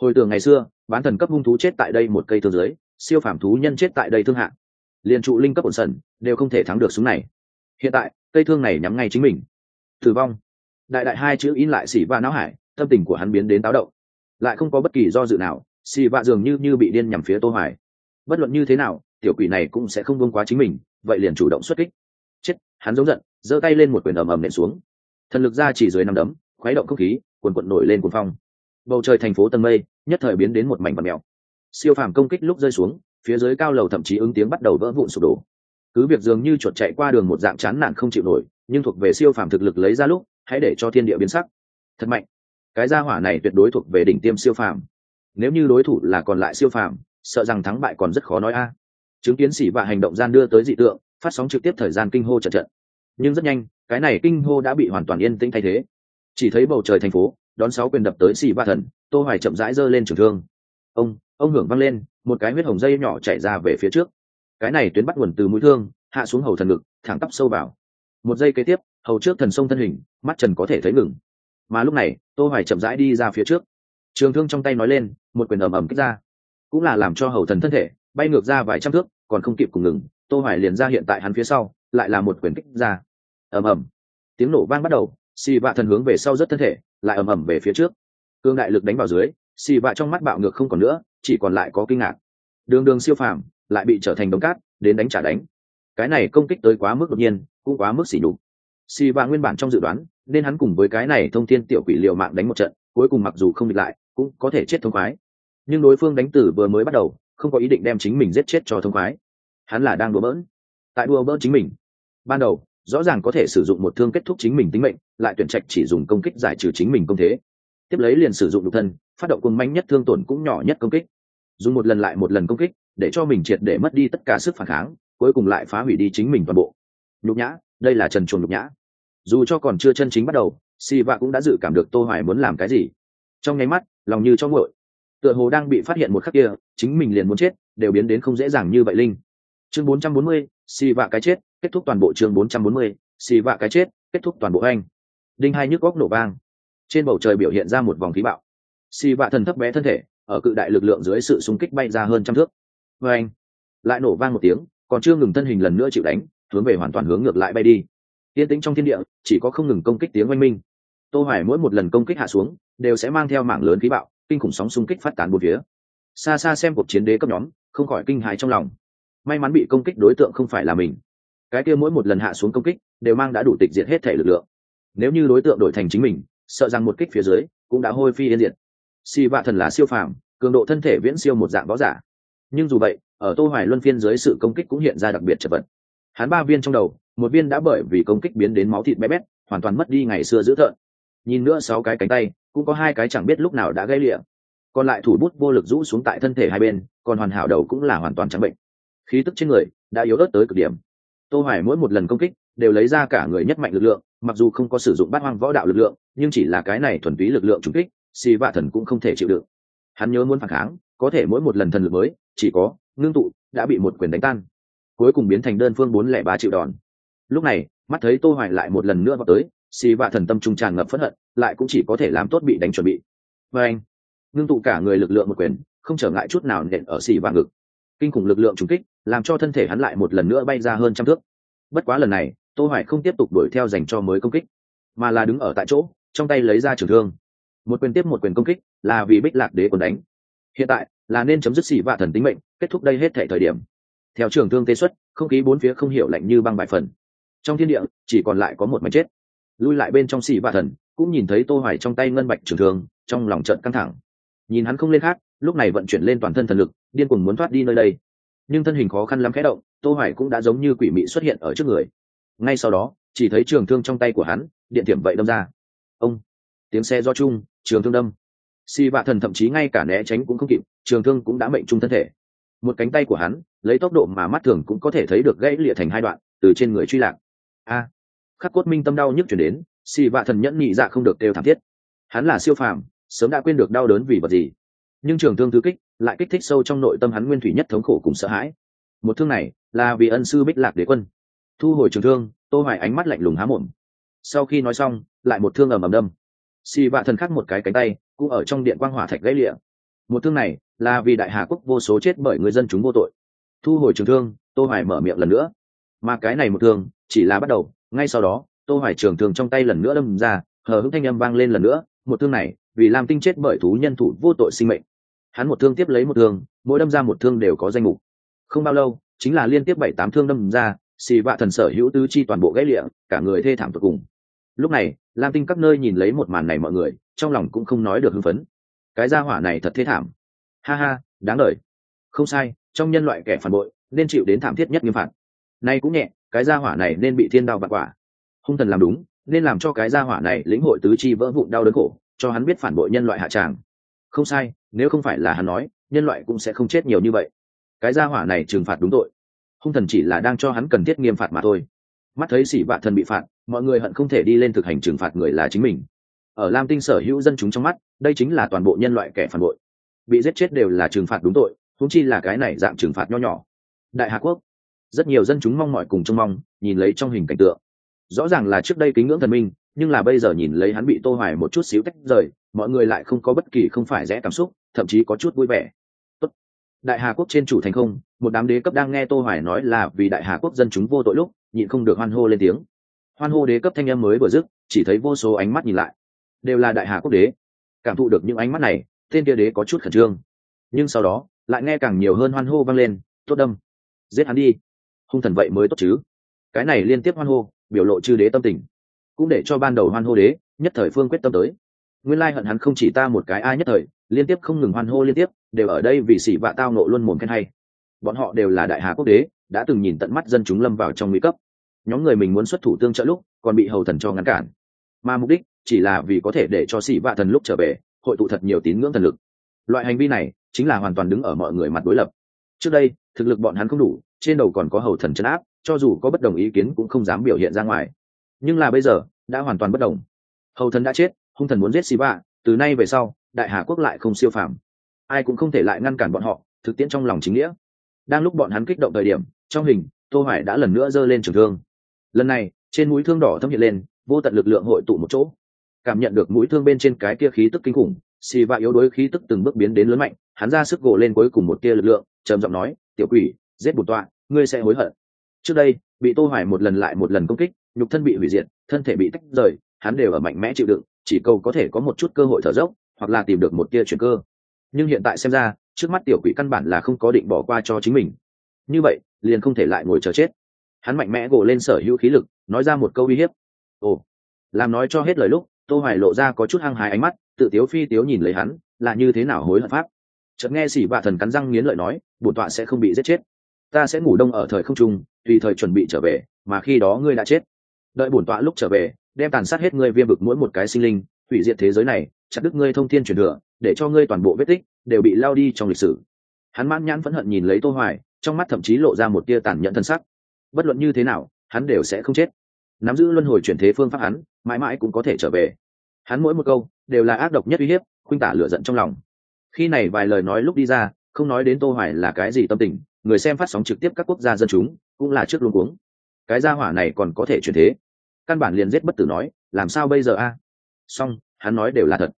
Hồi tưởng ngày xưa, bán thần cấp hung thú chết tại đây một cây thương dưới, siêu phàm thú nhân chết tại đây thương hạng liền trụ linh cấp ổn sần, đều không thể thắng được súng này. Hiện tại, cây thương này nhắm ngay chính mình. Tử vong. Đại đại hai chữ in lại xỉ va não hải, tâm tình của hắn biến đến táo động. Lại không có bất kỳ do dự nào xì vạ dường như như bị điên nhằm phía tô hoài. Bất luận như thế nào, tiểu quỷ này cũng sẽ không vương quá chính mình, vậy liền chủ động xuất kích. Chết, hắn giống giận, giơ tay lên một quyền ầm ầm nện xuống. Thần lực ra chỉ dưới năm đấm, khuấy động không khí, cuồn cuộn nổi lên cuồng phong. Bầu trời thành phố tầng mây, nhất thời biến đến một mảnh vằn mèo. Siêu phàm công kích lúc rơi xuống phía dưới cao lầu thậm chí ứng tiếng bắt đầu vỡ vụn sụp đổ. Cứ việc dường như chuột chạy qua đường một dạng chán nản không chịu nổi, nhưng thuộc về siêu phàm thực lực lấy ra lúc, hãy để cho thiên địa biến sắc. Thật mạnh. Cái gia hỏa này tuyệt đối thuộc về đỉnh tiêm siêu phàm. Nếu như đối thủ là còn lại siêu phàm, sợ rằng thắng bại còn rất khó nói a. Chứng kiến sĩ và hành động gian đưa tới dị tượng, phát sóng trực tiếp thời gian kinh hô trận trận nhưng rất nhanh, cái này kinh hô đã bị hoàn toàn yên tĩnh thay thế. Chỉ thấy bầu trời thành phố, đón sáu quyền đập tới xì ba thần, tô hoài chậm rãi giơ lên trường thương. Ông ông hưởng vang lên một cái huyết hồng dây nhỏ chảy ra về phía trước. Cái này tuyến bắt nguồn từ mũi thương, hạ xuống hầu thần ngực, thẳng tắp sâu vào. Một giây kế tiếp, hầu trước thần sông thân hình, mắt trần có thể thấy ngừng. Mà lúc này, tô hoài chậm rãi đi ra phía trước. Trường thương trong tay nói lên, một quyền ầm ầm kích ra. Cũng là làm cho hầu thần thân thể bay ngược ra vài trăm thước, còn không kịp cùng ngừng, tô hoài liền ra hiện tại hắn phía sau, lại là một quyền kích ra. Ầm ầm. Tiếng nổ vang bắt đầu, xì vạ thần hướng về sau rất thân thể, lại ầm ầm về phía trước. Cương đại lực đánh vào dưới, xì vạ trong mắt bạo ngược không còn nữa chỉ còn lại có kinh ngạc. Đường đường siêu phàm, lại bị trở thành đống cát, đến đánh trả đánh. Cái này công kích tới quá mức đột nhiên, cũng quá mức xỉ nhục. Xì và nguyên bản trong dự đoán, nên hắn cùng với cái này thông thiên tiểu quỷ liều mạng đánh một trận, cuối cùng mặc dù không địch lại, cũng có thể chết thông khoái. Nhưng đối phương đánh tử vừa mới bắt đầu, không có ý định đem chính mình giết chết cho thông khoái. Hắn là đang đùa bỡn. Tại đùa bỡn chính mình. Ban đầu, rõ ràng có thể sử dụng một thương kết thúc chính mình tính mệnh, lại tuyển trạch chỉ dùng công kích giải trừ chính mình công thế. Tiếp lấy liền sử dụng đục thân, phát động quân manh nhất thương tổn cũng nhỏ nhất công kích dùng một lần lại một lần công kích để cho mình triệt để mất đi tất cả sức phản kháng cuối cùng lại phá hủy đi chính mình toàn bộ. Nhục nhã đây là trần chuồn nhục nhã. Dù cho còn chưa chân chính bắt đầu si vạ cũng đã dự cảm được tô hoài muốn làm cái gì. Trong nháy mắt lòng như cho nguội. Tựa hồ đang bị phát hiện một khắc kia chính mình liền muốn chết đều biến đến không dễ dàng như vậy linh. Chương 440, si vạ cái chết kết thúc toàn bộ chương 440, si vạ cái chết kết thúc toàn bộ anh. Đinh hai nhức góc nổ vang. Trên bầu trời biểu hiện ra một vòng khí bạo. Si vạ thần thấp bé thân thể ở cự đại lực lượng dưới sự xung kích bay ra hơn trăm thước. Và anh, lại nổ vang một tiếng, còn chưa ngừng thân hình lần nữa chịu đánh, hướng về hoàn toàn hướng ngược lại bay đi. Yên tĩnh trong thiên địa, chỉ có không ngừng công kích tiếng oanh minh. Tô hoài mỗi một lần công kích hạ xuống, đều sẽ mang theo mạng lớn khí bạo, kinh khủng sóng xung kích phát tán bốn phía. Xa xa xem cuộc chiến đế cấp nhóm, không khỏi kinh hãi trong lòng. May mắn bị công kích đối tượng không phải là mình. Cái kia mỗi một lần hạ xuống công kích, đều mang đã đủ tịch diệt hết thể lực lượng. Nếu như đối tượng đổi thành chính mình, sợ rằng một kích phía dưới, cũng đã hôi phi yên diệt si vạ thần là siêu phàm, cường độ thân thể viễn siêu một dạng võ giả. Nhưng dù vậy, ở tô hoài luân phiên dưới sự công kích cũng hiện ra đặc biệt chật vật. Hắn ba viên trong đầu, một viên đã bởi vì công kích biến đến máu thịt bé bét, hoàn toàn mất đi ngày xưa dữ thợn nhìn nữa sáu cái cánh tay, cũng có hai cái chẳng biết lúc nào đã gây lịa. Còn lại thủ bút vô lực rũ xuống tại thân thể hai bên, còn hoàn hảo đầu cũng là hoàn toàn trắng bệnh. Khí tức trên người đã yếu ớt tới cực điểm. Tô hoài mỗi một lần công kích đều lấy ra cả người nhất mạnh lực lượng, mặc dù không có sử dụng bát hoang võ đạo lực lượng, nhưng chỉ là cái này thuần túy lực lượng trúng kích xì vạ thần cũng không thể chịu đựng. Hắn nhớ muốn phản kháng, có thể mỗi một lần thần lực mới, chỉ có ngưng tụ, đã bị một quyền đánh tan. Cuối cùng biến thành đơn phương bốn lẻ ba triệu đòn. Lúc này, mắt thấy tô hoài lại một lần nữa vào tới, xì vạ thần tâm trung tràn ngập phẫn hận, lại cũng chỉ có thể làm tốt bị đánh chuẩn bị. Và anh, ngưng tụ cả người lực lượng một quyền, không trở ngại chút nào nện ở xì vạ ngực. Kinh khủng lực lượng trùng kích, làm cho thân thể hắn lại một lần nữa bay ra hơn trăm thước. Bất quá lần này, tô hoài không tiếp tục đuổi theo dành cho mới công kích, mà là đứng ở tại chỗ, trong tay lấy ra trường thương một quyền tiếp một quyền công kích là vì bích lạc đế còn đánh. Hiện tại là nên chấm dứt xỉ vạ thần tính mệnh, kết thúc đây hết thể thời điểm. Theo trường thương tê xuất, không khí bốn phía không hiểu lạnh như băng bại phần. Trong thiên địa, chỉ còn lại có một mảnh chết. Lui lại bên trong xỉ vạ thần, cũng nhìn thấy tô hoài trong tay ngân bạch trường thương, trong lòng trận căng thẳng. Nhìn hắn không lên khác, lúc này vận chuyển lên toàn thân thần lực, điên cuồng muốn thoát đi nơi đây. Nhưng thân hình khó khăn lắm khẽ động, tô hoài cũng đã giống như quỷ mị xuất hiện ở trước người. Ngay sau đó, chỉ thấy trường thương trong tay của hắn, điện tiệm vậy đâm ra. Ông, tiếng xe do chung trường thương đâm. Si vạ thần thậm chí ngay cả né tránh cũng không kịp, trường thương cũng đã mệnh trung thân thể. Một cánh tay của hắn, lấy tốc độ mà mắt thường cũng có thể thấy được gãy lịa thành hai đoạn, từ trên người truy lạc. A! Khắc cốt minh tâm đau nhức chuyển đến, si vạ thần nhẫn nhị dạ không được đều thảm thiết. Hắn là siêu phàm, sớm đã quên được đau đớn vì vật gì. Nhưng trường thương thứ kích, lại kích thích sâu trong nội tâm hắn nguyên thủy nhất thống khổ cùng sợ hãi. Một thương này, là vì ân sư bích lạc đế quân. Thu hồi trường thương, tô hoài ánh mắt lạnh lùng há mồm. Sau khi nói xong, lại một thương ầm ầm đâm xì vạ thần khắc một cái cánh tay, cũng ở trong điện quang hỏa thạch gãy lịa. Một thương này là vì đại hà quốc vô số chết bởi người dân chúng vô tội. Thu hồi trường thương, tô hoài mở miệng lần nữa. Mà cái này một thương, chỉ là bắt đầu, ngay sau đó, tô hoài trường thương trong tay lần nữa đâm ra, hờ hững thanh âm vang lên lần nữa. Một thương này, vì làm tinh chết bởi thú nhân thủ vô tội sinh mệnh. Hắn một thương tiếp lấy một thương, mỗi đâm ra một thương đều có danh mục. Không bao lâu, chính là liên tiếp bảy tám thương đâm ra, xì vạ thần sở hữu tứ chi toàn bộ gãy lịa, cả người thê thảm tột cùng. Lúc này lam tinh các nơi nhìn lấy một màn này mọi người, trong lòng cũng không nói được hưng phấn. Cái gia hỏa này thật thế thảm. Ha ha, đáng lời. Không sai, trong nhân loại kẻ phản bội, nên chịu đến thảm thiết nhất nghiêm phạt. Nay cũng nhẹ, cái gia hỏa này nên bị thiên đao vặt quả. Hung thần làm đúng, nên làm cho cái gia hỏa này lĩnh hội tứ chi vỡ vụn đau đớn khổ, cho hắn biết phản bội nhân loại hạ tràng. Không sai, nếu không phải là hắn nói, nhân loại cũng sẽ không chết nhiều như vậy. Cái gia hỏa này trừng phạt đúng tội. Hung thần chỉ là đang cho hắn cần thiết nghiêm phạt mà thôi mắt thấy xỉ vạ thần bị phạt, mọi người hận không thể đi lên thực hành trừng phạt người là chính mình. Ở lam tinh sở hữu dân chúng trong mắt, đây chính là toàn bộ nhân loại kẻ phản bội. Bị giết chết đều là trừng phạt đúng tội thúng chi là cái này dạng trừng phạt nho nhỏ. Đại hạ quốc, rất nhiều dân chúng mong mọi cùng trông mong, nhìn lấy trong hình cảnh tượng. Rõ ràng là trước đây kính ngưỡng thần minh, nhưng là bây giờ nhìn lấy hắn bị tô hoài một chút xíu tách rời, mọi người lại không có bất kỳ không phải rẽ cảm xúc, thậm chí có chút vui vẻ. Tốt. đại hà quốc trên chủ thành không, một đám đế cấp đang nghe tô hoài nói là vì đại hà quốc dân chúng vô tội lúc nhịn không được hoan hô lên tiếng. Hoan hô đế cấp thanh âm mới vừa dứt, chỉ thấy vô số ánh mắt nhìn lại. Đều là đại hà quốc đế. Cảm thụ được những ánh mắt này, tên kia đế có chút khẩn trương. Nhưng sau đó, lại nghe càng nhiều hơn hoan hô vang lên, tốt đâm, giết hắn đi. Hung thần vậy mới tốt chứ. Cái này liên tiếp hoan hô, biểu lộ chư đế tâm tình. Cũng để cho ban đầu hoan hô đế, nhất thời phương quyết tâm tới. Nguyên lai hận hắn không chỉ ta một cái, ai nhất thời, liên tiếp không ngừng hoan hô liên tiếp, đều ở đây vì xỉ vạ tao nộ luôn mồm khen hay. Bọn họ đều là đại hà quốc đế, đã từng nhìn tận mắt dân chúng lâm vào trong nguy cấp nhóm người mình muốn xuất thủ tương trợ lúc, còn bị hầu thần cho ngăn cản. Mà mục đích chỉ là vì có thể để cho xỉ vạ thần lúc trở về, hội tụ thật nhiều tín ngưỡng thần lực. Loại hành vi này chính là hoàn toàn đứng ở mọi người mặt đối lập. Trước đây, thực lực bọn hắn không đủ, trên đầu còn có hầu thần chấn áp, cho dù có bất đồng ý kiến cũng không dám biểu hiện ra ngoài. Nhưng là bây giờ, đã hoàn toàn bất đồng. Hầu thần đã chết, hung thần muốn giết sĩ vạ, từ nay về sau, đại hà quốc lại không siêu phàm. Ai cũng không thể lại ngăn cản bọn họ, thực tiễn trong lòng chính nghĩa. Đang lúc bọn hắn kích động thời điểm, trong hình, tô hoài đã lần nữa giơ lên trường thương lần này, trên mũi thương đỏ thâm hiện lên, vô tận lực lượng hội tụ một chỗ. Cảm nhận được mũi thương bên trên cái kia khí tức kinh khủng, xì vạ yếu đuối khí tức từng bước biến đến lớn mạnh, hắn ra sức gồ lên cuối cùng một tia lực lượng, trầm giọng nói, tiểu quỷ, giết bùn tọa, ngươi sẽ hối hận. Trước đây, bị tô hoài một lần lại một lần công kích, nhục thân bị hủy diệt, thân thể bị tách rời, hắn đều ở mạnh mẽ chịu đựng, chỉ cầu có thể có một chút cơ hội thở dốc, hoặc là tìm được một tia chuyển cơ. Nhưng hiện tại xem ra, trước mắt tiểu quỷ căn bản là không có định bỏ qua cho chính mình. Như vậy, liền không thể lại ngồi chờ chết hắn mạnh mẽ gộ lên sở hữu khí lực, nói ra một câu uy hiếp. Ồ, làm nói cho hết lời lúc, tô hoài lộ ra có chút hăng hái ánh mắt, tự tiếu phi tiếu nhìn lấy hắn, là như thế nào hối hận pháp? Chợt nghe xỉ bạ thần cắn răng nghiến lợi nói, bổn tọa sẽ không bị giết chết. Ta sẽ ngủ đông ở thời không trung, tùy thời chuẩn bị trở về, mà khi đó ngươi đã chết. Đợi bổn tọa lúc trở về, đem tàn sát hết ngươi viêm vực mỗi một cái sinh linh, hủy diệt thế giới này, chặt đứt ngươi thông thiên truyền thừa, để cho ngươi toàn bộ vết tích đều bị lao đi trong lịch sử. Hắn mãn nhãn phẫn hận nhìn lấy tô hoài, trong mắt thậm chí lộ ra một tia tàn nhẫn thân sắc bất luận như thế nào, hắn đều sẽ không chết. Nắm giữ luân hồi chuyển thế phương pháp hắn, mãi mãi cũng có thể trở về. Hắn mỗi một câu, đều là ác độc nhất uy hiếp, khuynh tả lửa giận trong lòng. Khi này vài lời nói lúc đi ra, không nói đến tô hoài là cái gì tâm tình, người xem phát sóng trực tiếp các quốc gia dân chúng, cũng là trước luôn cuống. Cái gia hỏa này còn có thể chuyển thế? Căn bản liền giết bất tử nói, làm sao bây giờ a? Song hắn nói đều là thật.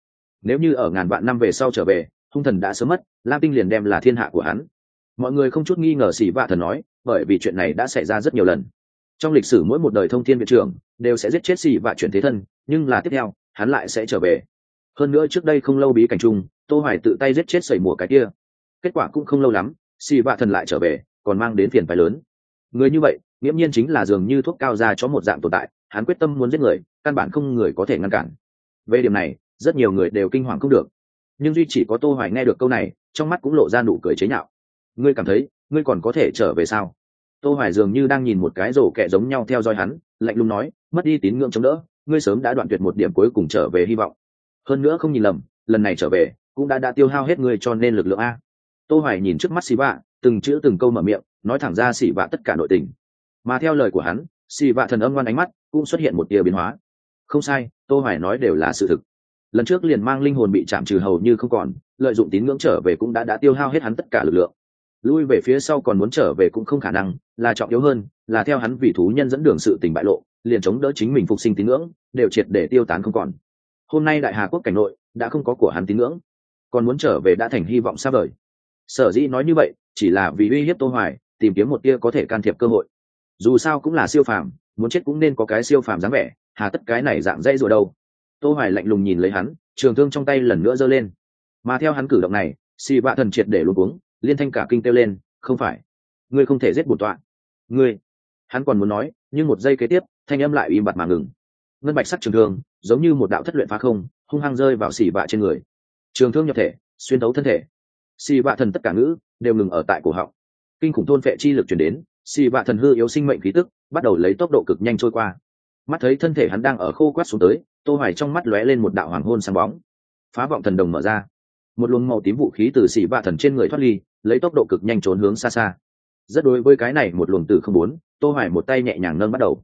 Nếu như ở ngàn vạn năm về sau trở về, hung thần đã sớm mất, lam tinh liền đem là thiên hạ của hắn. Mọi người không chút nghi ngờ xỉ vạ thần nói bởi vì chuyện này đã xảy ra rất nhiều lần. Trong lịch sử mỗi một đời thông thiên viện trưởng đều sẽ giết chết xì vạ chuyển thế thân, nhưng là tiếp theo, hắn lại sẽ trở về. Hơn nữa trước đây không lâu bí cảnh chung, tô hoài tự tay giết chết sẩy mùa cái kia. Kết quả cũng không lâu lắm, xì vạ thần lại trở về, còn mang đến phiền phái lớn. Người như vậy, nghiễm nhiên chính là dường như thuốc cao ra cho một dạng tồn tại, hắn quyết tâm muốn giết người, căn bản không người có thể ngăn cản. Về điểm này, rất nhiều người đều kinh hoàng không được. Nhưng duy chỉ có tô hoài nghe được câu này, trong mắt cũng lộ ra nụ cười chế nhạo. Ngươi cảm thấy ngươi còn có thể trở về sao? Tô hoài dường như đang nhìn một cái rổ kẹ giống nhau theo dõi hắn, lạnh lùng nói, mất đi tín ngưỡng chống đỡ, ngươi sớm đã đoạn tuyệt một điểm cuối cùng trở về hy vọng. Hơn nữa không nhìn lầm, lần này trở về cũng đã đã tiêu hao hết ngươi cho nên lực lượng a. Tô hoài nhìn trước mắt xì vạ, từng chữ từng câu mở miệng, nói thẳng ra xì vạ tất cả nội tình. Mà theo lời của hắn xì vạ thần âm ngoan ánh mắt cũng xuất hiện một tia biến hóa. Không sai, tô hoài nói đều là sự thực. Lần trước liền mang linh hồn bị chạm trừ hầu như không còn, lợi dụng tín ngưỡng trở về cũng đã đã tiêu hao hết hắn tất cả lực lượng lui về phía sau còn muốn trở về cũng không khả năng, là trọng yếu hơn, là theo hắn vì thú nhân dẫn đường sự tình bại lộ, liền chống đỡ chính mình phục sinh tín ngưỡng, đều triệt để tiêu tán không còn. Hôm nay đại hà quốc cảnh nội, đã không có của hắn tín ngưỡng. Còn muốn trở về đã thành hy vọng xa vời. Sở dĩ nói như vậy, chỉ là vì uy hiếp tô hoài, tìm kiếm một tia có thể can thiệp cơ hội. Dù sao cũng là siêu phàm, muốn chết cũng nên có cái siêu phàm dáng vẻ, hà tất cái này dạng dây rồi đâu. Tô hoài lạnh lùng nhìn lấy hắn, trường thương trong tay lần nữa giơ lên. Mà theo hắn cử động này, xì bạ thần triệt để luôn uống liên thanh cả kinh kêu lên, không phải, ngươi không thể giết bổn tọa. Ngươi? Hắn còn muốn nói, nhưng một giây kế tiếp, thanh âm lại im bặt mà ngừng. Ngân bạch sắc trường thương, giống như một đạo thất luyện phá không, hung hăng rơi vào xì bạ trên người. Trường thương nhập thể, xuyên tấu thân thể. Xì bạ thần tất cả ngữ, đều ngừng ở tại cổ họng. Kinh khủng thôn phệ chi lực chuyển đến, xì bạ thần hư yếu sinh mệnh khí tức, bắt đầu lấy tốc độ cực nhanh trôi qua. Mắt thấy thân thể hắn đang ở khô quát xuống tới, tô hoài trong mắt lóe lên một đạo hoàng hôn sáng bóng. Phá vọng thần đồng mở ra. Một luồng màu tím vũ khí từ xì bạ thần trên người thoát ly lấy tốc độ cực nhanh trốn hướng xa xa. Rất đối với cái này một luồng tử không muốn tô hoài một tay nhẹ nhàng nâng bắt đầu.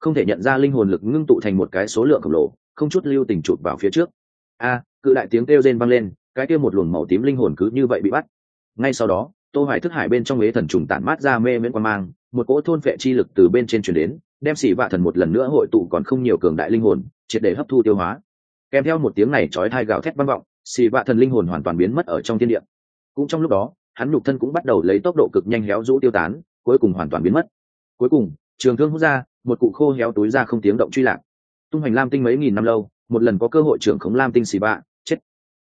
Không thể nhận ra linh hồn lực ngưng tụ thành một cái số lượng khổng lồ, không chút lưu tình chụp vào phía trước. A, cự đại tiếng kêu rên vang lên, cái kia một luồng màu tím linh hồn cứ như vậy bị bắt. Ngay sau đó, tô hoài thức hải bên trong ế thần trùng tản mát ra mê miễn quan mang, một cỗ thôn phệ chi lực từ bên trên truyền đến, đem xỉ vạ thần một lần nữa hội tụ còn không nhiều cường đại linh hồn, triệt để hấp thu tiêu hóa. Kèm theo một tiếng này chói tai gào thét vang vọng, xỉ vạ thần linh hồn hoàn toàn biến mất ở trong thiên địa. Cũng trong lúc đó hắn nhục thân cũng bắt đầu lấy tốc độ cực nhanh héo rũ tiêu tán, cuối cùng hoàn toàn biến mất. Cuối cùng, trường thương hút ra, một cụ khô héo túi ra không tiếng động truy lạc. Tung hành lam tinh mấy nghìn năm lâu, một lần có cơ hội trưởng khống lam tinh xì bạ, chết.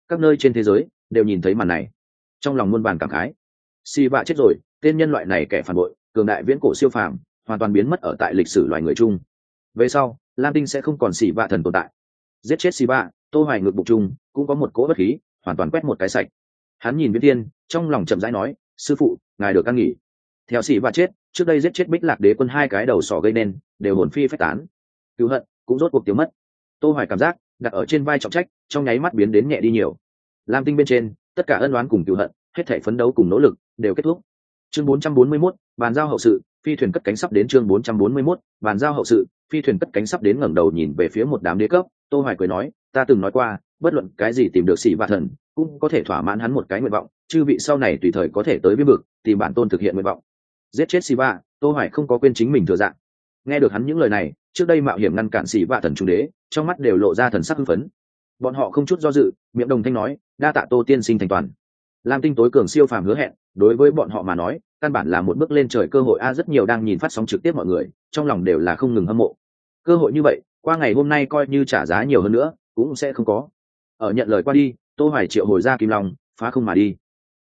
Các nơi trên thế giới đều nhìn thấy màn này. Trong lòng muôn bàn cảm khái. Xì bạ chết rồi, tên nhân loại này kẻ phản bội, cường đại viễn cổ siêu phàm, hoàn toàn biến mất ở tại lịch sử loài người chung. Về sau, lam tinh sẽ không còn xì bạ thần tồn tại. Giết chết xì bạ, tô hoài ngược bụng chung, cũng có một cỗ bất khí, hoàn toàn quét một cái sạch. Hắn nhìn viễn tiên trong lòng chậm rãi nói sư phụ ngài được ăn nghỉ. Theo sĩ và chết trước đây giết chết bích lạc đế quân hai cái đầu sỏ gây nên đều hồn phi phách tán. Cứu hận cũng rốt cuộc tiêu mất. Tô hoài cảm giác đặt ở trên vai trọng trách trong nháy mắt biến đến nhẹ đi nhiều. Lam tinh bên trên tất cả ân oán cùng cứu hận hết thảy phấn đấu cùng nỗ lực đều kết thúc. Chương 441, bàn giao hậu sự phi thuyền cất cánh sắp đến chương 441, bàn giao hậu sự phi thuyền cất cánh sắp đến ngẩng đầu nhìn về phía một đám đế cấp. Tô hoài cười nói ta từng nói qua bất luận cái gì tìm được sĩ và thần, cũng có thể thỏa mãn hắn một cái nguyện vọng, chư vị sau này tùy thời có thể tới biên vực, tìm bản tôn thực hiện nguyện vọng. Giết chết xì vạ, tô hoài không có quên chính mình thừa dạng. Nghe được hắn những lời này, trước đây mạo hiểm ngăn cản xì vạ thần trung đế, trong mắt đều lộ ra thần sắc hưng phấn. Bọn họ không chút do dự, miệng đồng thanh nói, đa tạ tô tiên sinh thành toàn. Lam tinh tối cường siêu phàm hứa hẹn, đối với bọn họ mà nói, căn bản là một bước lên trời cơ hội a, rất nhiều đang nhìn phát sóng trực tiếp mọi người, trong lòng đều là không ngừng hâm mộ. Cơ hội như vậy, qua ngày hôm nay coi như trả giá nhiều hơn nữa, cũng sẽ không có ở nhận lời qua đi tô hoài triệu hồi ra kim long phá không mà đi.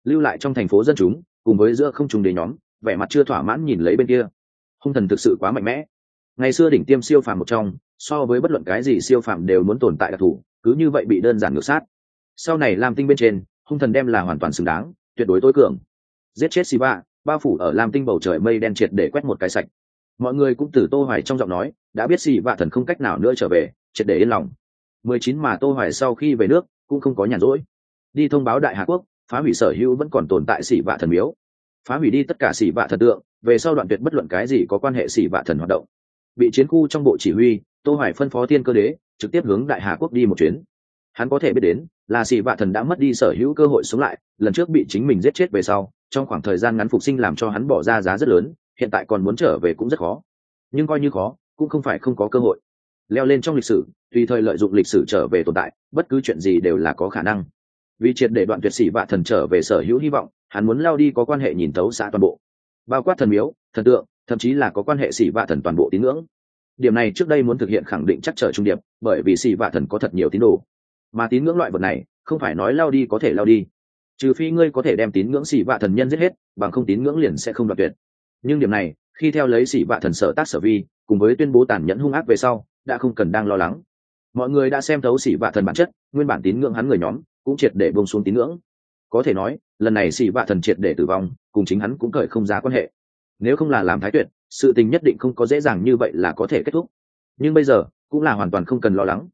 Lưu lại trong thành phố dân chúng cùng với giữa không trùng đề nhóm vẻ mặt chưa thỏa mãn nhìn lấy bên kia. Hung thần thực sự quá mạnh mẽ. Ngày xưa đỉnh tiêm siêu phàm một trong so với bất luận cái gì siêu phàm đều muốn tồn tại đặc thù cứ như vậy bị đơn giản ngược sát. Sau này lam tinh bên trên hung thần đem là hoàn toàn xứng đáng tuyệt đối tối cường. Giết chết Siva, bao phủ ở lam tinh bầu trời mây đen triệt để quét một cái sạch. Mọi người cũng từ tô hoài trong giọng nói đã biết Siva thần không cách nào nữa trở về triệt để yên lòng. 19 mà tô hoài sau khi về nước, cũng không có nhàn rỗi. Đi thông báo đại hạ quốc, phá hủy sở hữu vẫn còn tồn tại xỉ vạ thần miếu. Phá hủy đi tất cả xỉ vạ thần tượng, về sau đoạn tuyệt bất luận cái gì có quan hệ xỉ vạ thần hoạt động. Bị chiến khu trong bộ chỉ huy, tô hoài phân phó thiên cơ đế, trực tiếp hướng đại hà quốc đi một chuyến. Hắn có thể biết đến, là xỉ vạ thần đã mất đi sở hữu cơ hội sống lại, lần trước bị chính mình giết chết về sau, trong khoảng thời gian ngắn phục sinh làm cho hắn bỏ ra giá rất lớn, hiện tại còn muốn trở về cũng rất khó. Nhưng coi như khó, cũng không phải không có cơ hội. Leo lên trong lịch sử tùy thời lợi dụng lịch sử trở về tồn tại, bất cứ chuyện gì đều là có khả năng. Vì triệt để đoạn tuyệt sĩ vạ thần trở về sở hữu hy vọng, hắn muốn lao đi có quan hệ nhìn tấu xã toàn bộ. Bao quát thần miếu, thần tượng, thậm chí là có quan hệ sĩ vạ thần toàn bộ tín ngưỡng. Điểm này trước đây muốn thực hiện khẳng định chắc trở trung điệp, bởi vì sĩ vạ thần có thật nhiều tín đồ. Mà tín ngưỡng loại vật này, không phải nói lao đi có thể lao đi. Trừ phi ngươi có thể đem tín ngưỡng xỉ vạ thần nhân giết hết, bằng không tín ngưỡng liền sẽ không đoạt tuyệt. Nhưng điểm này, khi theo lấy xỉ vạ thần sở tác sở vi, cùng với tuyên bố tàn nhẫn hung ác về sau, đã không cần đang lo lắng mọi người đã xem thấu xỉ vạ thần bản chất, nguyên bản tín ngưỡng hắn người nhóm cũng triệt để bông xuống tín ngưỡng. Có thể nói, lần này xỉ vạ thần triệt để tử vong, cùng chính hắn cũng cởi không giá quan hệ. Nếu không là làm thái tuyệt, sự tình nhất định không có dễ dàng như vậy là có thể kết thúc. Nhưng bây giờ, cũng là hoàn toàn không cần lo lắng.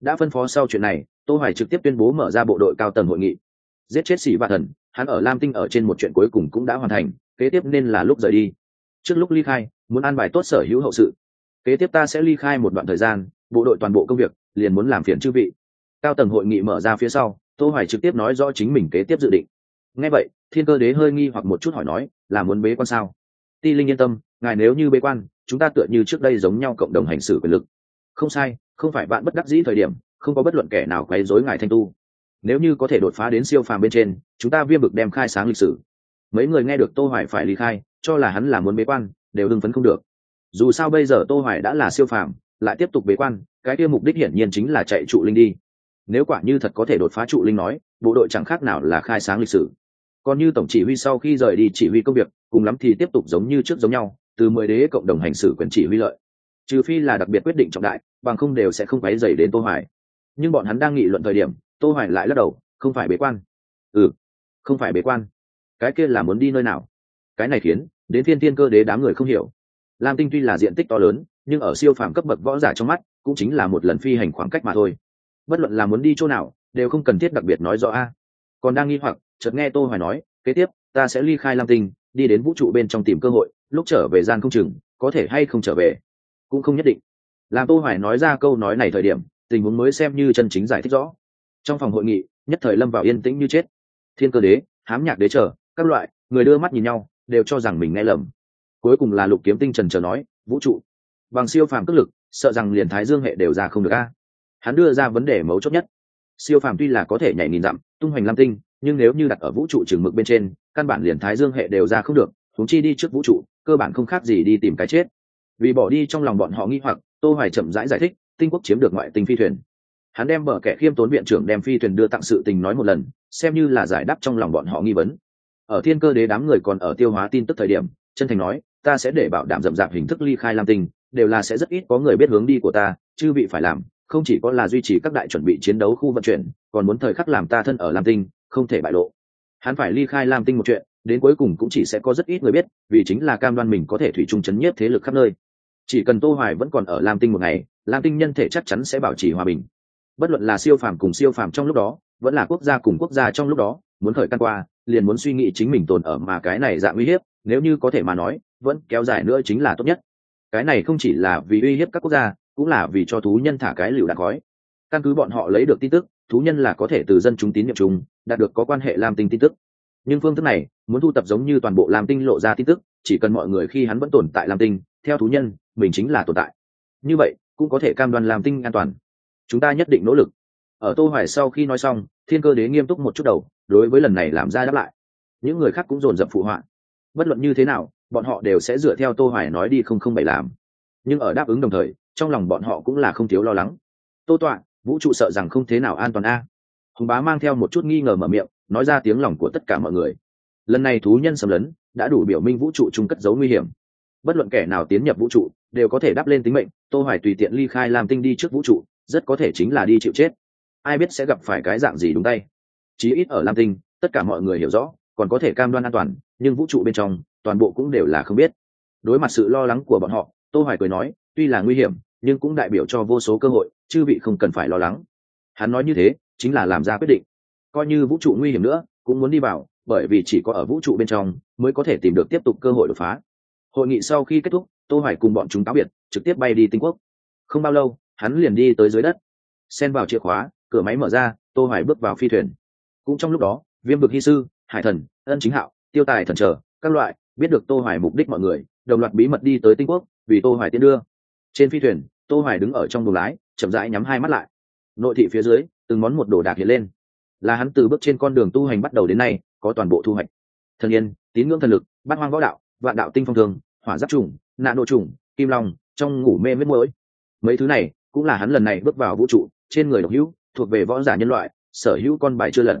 Đã phân phó sau chuyện này, tô hoài trực tiếp tuyên bố mở ra bộ đội cao tầng hội nghị. Giết chết xỉ vạ thần, hắn ở lam tinh ở trên một chuyện cuối cùng cũng đã hoàn thành, kế tiếp nên là lúc rời đi. Trước lúc ly khai, muốn an bài tốt sở hữu hậu sự. Kế tiếp ta sẽ ly khai một đoạn thời gian bộ đội toàn bộ công việc, liền muốn làm phiền chư vị. Cao tầng hội nghị mở ra phía sau, tô hoài trực tiếp nói rõ chính mình kế tiếp dự định. Nghe vậy, thiên cơ đế hơi nghi hoặc một chút hỏi nói, là muốn bế quan sao? Ti linh yên tâm, ngài nếu như bế quan, chúng ta tựa như trước đây giống nhau cộng đồng hành xử quyền lực. Không sai, không phải bạn bất đắc dĩ thời điểm, không có bất luận kẻ nào quấy rối ngài thanh tu. Nếu như có thể đột phá đến siêu phàm bên trên, chúng ta viêm bực đem khai sáng lịch sử. Mấy người nghe được tô hoài phải ly khai, cho là hắn là muốn bế quan, đều hưng phấn không được. Dù sao bây giờ tô hoài đã là siêu phàm lại tiếp tục bế quan, cái kia mục đích hiển nhiên chính là chạy trụ linh đi. Nếu quả như thật có thể đột phá trụ linh nói, bộ đội chẳng khác nào là khai sáng lịch sử. Còn như tổng chỉ huy sau khi rời đi chỉ huy công việc, cùng lắm thì tiếp tục giống như trước giống nhau, từ mười đế cộng đồng hành xử quyền chỉ huy lợi. Trừ phi là đặc biệt quyết định trọng đại, bằng không đều sẽ không quấy dày đến tô hoài. Nhưng bọn hắn đang nghị luận thời điểm, tô hoài lại lắc đầu, không phải bế quan. Ừ không phải bế quan. Cái kia là muốn đi nơi nào? Cái này khiến, đến thiên tiên cơ đế đám người không hiểu. Lam tinh tuy là diện tích to lớn nhưng ở siêu phàm cấp bậc võ giả trong mắt, cũng chính là một lần phi hành khoảng cách mà thôi. Bất luận là muốn đi chỗ nào, đều không cần thiết đặc biệt nói rõ a. Còn đang nghi hoặc, chợt nghe tô hoài nói, kế tiếp, ta sẽ ly khai lam tinh, đi đến vũ trụ bên trong tìm cơ hội, lúc trở về gian không chừng, có thể hay không trở về. Cũng không nhất định. Làm tô hoài nói ra câu nói này thời điểm, tình huống mới xem như chân chính giải thích rõ. Trong phòng hội nghị, nhất thời lâm vào yên tĩnh như chết. Thiên cơ đế, hám nhạc đế chờ, các loại, người đưa mắt nhìn nhau, đều cho rằng mình nghe lầm. Cuối cùng là lục kiếm tinh trần chờ nói, vũ trụ bằng siêu phàm cước lực sợ rằng liền thái dương hệ đều ra không được a. Hắn đưa ra vấn đề mấu chốt nhất. Siêu phàm tuy là có thể nhảy nghìn dặm tung hoành lam tinh nhưng nếu như đặt ở vũ trụ trường mực bên trên căn bản liền thái dương hệ đều ra không được thúng chi đi trước vũ trụ cơ bản không khác gì đi tìm cái chết. Vì bỏ đi trong lòng bọn họ nghi hoặc tô hoài chậm rãi giải, giải thích tinh quốc chiếm được ngoại tinh phi thuyền. Hắn đem bờ kẻ khiêm tốn viện trưởng đem phi thuyền đưa tặng sự tình nói một lần xem như là giải đáp trong lòng bọn họ nghi vấn. Ở thiên cơ đế đám người còn ở tiêu hóa tin tức thời điểm chân thành nói ta sẽ để bảo đảm rậm rạp hình thức ly khai lam tinh đều là sẽ rất ít có người biết hướng đi của ta chứ vị phải làm, không chỉ có là duy trì các đại chuẩn bị chiến đấu khu vận chuyển, còn muốn thời khắc làm ta thân ở lam tinh, không thể bại lộ. Hắn phải ly khai lam tinh một chuyện, đến cuối cùng cũng chỉ sẽ có rất ít người biết, vì chính là cam đoan mình có thể thủy chung chấn nhất thế lực khắp nơi. Chỉ cần tô hoài vẫn còn ở lam tinh một ngày, lam tinh nhân thể chắc chắn sẽ bảo trì hòa bình. Bất luận là siêu phàm cùng siêu phàm trong lúc đó, vẫn là quốc gia cùng quốc gia trong lúc đó, muốn khởi căn qua, liền muốn suy nghĩ chính mình tồn ở mà cái này dạng uy hiếp, nếu như có thể mà nói, vẫn kéo dài nữa chính là tốt nhất cái này không chỉ là vì uy hiếp các quốc gia, cũng là vì cho thú nhân thả cái liều đạn khói. Căn cứ bọn họ lấy được tin tức, thú nhân là có thể từ dân chúng tín nhiệm chúng đạt được có quan hệ lam tinh tin tức. Nhưng phương thức này, muốn thu tập giống như toàn bộ lam tinh lộ ra tin tức, chỉ cần mọi người khi hắn vẫn tồn tại lam tinh, theo thú nhân, mình chính là tồn tại. Như vậy, cũng có thể cam đoan lam tinh an toàn. Chúng ta nhất định nỗ lực. Ở tô hoài sau khi nói xong, thiên cơ đế nghiêm túc một chút đầu, đối với lần này làm ra đáp lại. Những người khác cũng dồn dập phụ họa. Bất luận như thế nào bọn họ đều sẽ dựa theo tô hoài nói đi không không bày làm. Nhưng ở đáp ứng đồng thời, trong lòng bọn họ cũng là không thiếu lo lắng. Tô tọa, vũ trụ sợ rằng không thế nào an toàn a. Hùng bá mang theo một chút nghi ngờ mở miệng, nói ra tiếng lòng của tất cả mọi người. Lần này thú nhân xâm lấn, đã đủ biểu minh vũ trụ chung cất giấu nguy hiểm. Bất luận kẻ nào tiến nhập vũ trụ, đều có thể đáp lên tính mệnh, tô hoài tùy tiện ly khai làm tinh đi trước vũ trụ, rất có thể chính là đi chịu chết. Ai biết sẽ gặp phải cái dạng gì đúng tay. Chí ít ở lam tinh, tất cả mọi người hiểu rõ, còn có thể cam đoan an toàn, nhưng vũ trụ bên trong toàn bộ cũng đều là không biết. Đối mặt sự lo lắng của bọn họ, tô hoài cười nói, tuy là nguy hiểm, nhưng cũng đại biểu cho vô số cơ hội, chư vị không cần phải lo lắng. Hắn nói như thế, chính là làm ra quyết định. Coi như vũ trụ nguy hiểm nữa, cũng muốn đi vào, bởi vì chỉ có ở vũ trụ bên trong, mới có thể tìm được tiếp tục cơ hội đột phá. Hội nghị sau khi kết thúc, tô hoài cùng bọn chúng táo biệt, trực tiếp bay đi tinh quốc. Không bao lâu, hắn liền đi tới dưới đất. Xen vào chìa khóa, cửa máy mở ra, tô hoài bước vào phi thuyền. Cũng trong lúc đó, viêm vực hy sư, hải thần, ân chính hạo, tiêu tài thần trở, các loại biết được tô hoài mục đích mọi người đồng loạt bí mật đi tới tinh quốc vì tô hoài tiến đưa. Trên phi thuyền tô hoài đứng ở trong buồng lái chậm rãi nhắm hai mắt lại. Nội thị phía dưới từng món một đồ đạc hiện lên. Là hắn từ bước trên con đường tu hành bắt đầu đến nay có toàn bộ thu hoạch. Thần yên tín ngưỡng thần lực bát hoang võ đạo vạn đạo tinh phong thường hỏa giáp trùng nạn độ trùng kim long trong ngủ mê mết mũi mấy thứ này cũng là hắn lần này bước vào vũ trụ trên người độc hữu thuộc về võ giả nhân loại sở hữu con bài chưa lần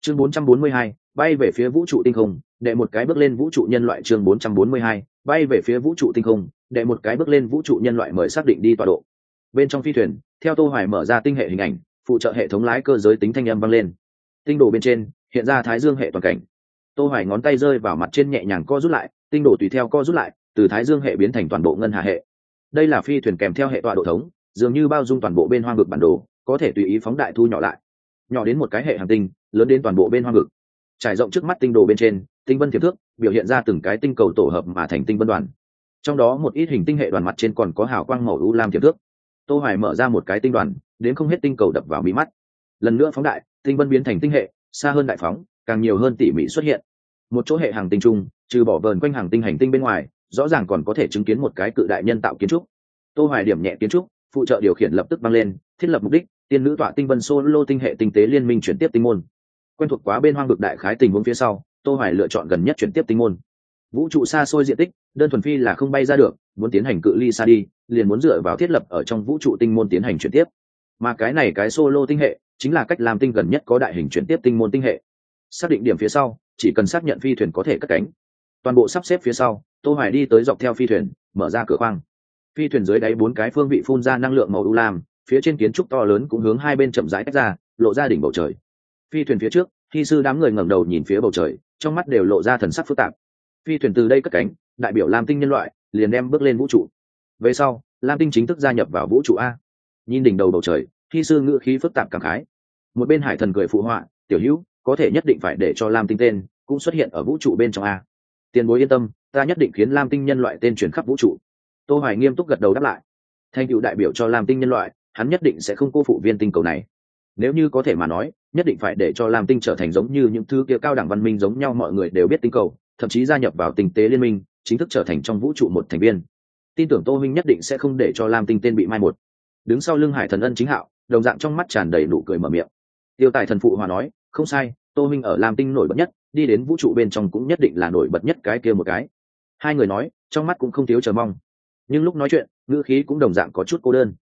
chương 442, bay về phía vũ trụ tinh không đệ một cái bước lên vũ trụ nhân loại chương 442, bay về phía vũ trụ tinh không đệ một cái bước lên vũ trụ nhân loại mời xác định đi tọa độ. Bên trong phi thuyền theo tô hoài mở ra tinh hệ hình ảnh phụ trợ hệ thống lái cơ giới tính thanh âm vang lên. Tinh đồ bên trên hiện ra thái dương hệ toàn cảnh. Tô hoài ngón tay rơi vào mặt trên nhẹ nhàng co rút lại tinh đồ tùy theo co rút lại từ thái dương hệ biến thành toàn bộ ngân hà hệ. Đây là phi thuyền kèm theo hệ tọa độ thống dường như bao dung toàn bộ bên hoang vực bản đồ có thể tùy ý phóng đại thu nhỏ lại. Nhỏ đến một cái hệ hành tinh lớn đến toàn bộ bên hoang vực. Trải rộng trước mắt tinh đồ bên trên tinh vân thiệp thước, biểu hiện ra từng cái tinh cầu tổ hợp mà thành tinh vân đoàn. Trong đó một ít hình tinh hệ đoàn mặt trên còn có hào quang màu u lam thiệp thước. Tô hoài mở ra một cái tinh đoàn, đến không hết tinh cầu đập vào mí mắt. Lần nữa phóng đại, tinh vân biến thành tinh hệ, xa hơn đại phóng, càng nhiều hơn tỉ mỉ xuất hiện. Một chỗ hệ hàng tinh chung trừ bỏ vờn quanh hàng tinh hành tinh bên ngoài, rõ ràng còn có thể chứng kiến một cái cự đại nhân tạo kiến trúc. Tô hoài điểm nhẹ kiến trúc, phụ trợ điều khiển lập tức băng lên, thiết lập mục đích, tiên nữ tọa tinh vân solo tinh hệ tinh tế liên minh chuyển tiếp tinh môn. Quen thuộc quá bên hoang vực đại khái tình huống phía sau tô hoài lựa chọn gần nhất chuyển tiếp tinh môn. Vũ trụ xa xôi diện tích, đơn thuần phi là không bay ra được, muốn tiến hành cự ly xa đi, liền muốn dựa vào thiết lập ở trong vũ trụ tinh môn tiến hành chuyển tiếp. Mà cái này cái solo tinh hệ, chính là cách làm tinh gần nhất có đại hình chuyển tiếp tinh môn tinh hệ. Xác định điểm phía sau, chỉ cần xác nhận phi thuyền có thể cất cánh. Toàn bộ sắp xếp phía sau, tô hoài đi tới dọc theo phi thuyền, mở ra cửa khoang. Phi thuyền dưới đáy bốn cái phương vị phun ra năng lượng màu u lam, phía trên kiến trúc to lớn cũng hướng hai bên chậm rãi tách ra, lộ ra đỉnh bầu trời. Phi thuyền phía trước khi sư đám người ngẩng đầu nhìn phía bầu trời, trong mắt đều lộ ra thần sắc phức tạp. Phi thuyền từ đây cất cánh, đại biểu lam tinh nhân loại, liền đem bước lên vũ trụ. Về sau, lam tinh chính thức gia nhập vào vũ trụ a. Nhìn đỉnh đầu bầu trời, khi sư ngữ khí phức tạp cảm khái. Một bên hải thần cười phụ họa, tiểu hữu, có thể nhất định phải để cho lam tinh tên cũng xuất hiện ở vũ trụ bên trong a. Tiền bối yên tâm, ta nhất định khiến lam tinh nhân loại tên truyền khắp vũ trụ. Tô hoài nghiêm túc gật đầu đáp lại. Thành tựu đại biểu cho lam tinh nhân loại, hắn nhất định sẽ không cô phụ viên tinh cầu này nếu như có thể mà nói, nhất định phải để cho lam tinh trở thành giống như những thứ kia cao đẳng văn minh giống nhau mọi người đều biết tinh cầu, thậm chí gia nhập vào tinh tế liên minh, chính thức trở thành trong vũ trụ một thành viên. Tin tưởng tô minh nhất định sẽ không để cho lam tinh tên bị mai một. Đứng sau lưng hải thần ân chính hạo, đồng dạng trong mắt tràn đầy nụ cười mở miệng. Tiêu tài thần phụ hòa nói, không sai, tô minh ở lam tinh nổi bật nhất, đi đến vũ trụ bên trong cũng nhất định là nổi bật nhất cái kia một cái. Hai người nói, trong mắt cũng không thiếu chờ mong. Nhưng lúc nói chuyện, ngữ khí cũng đồng dạng có chút cô đơn.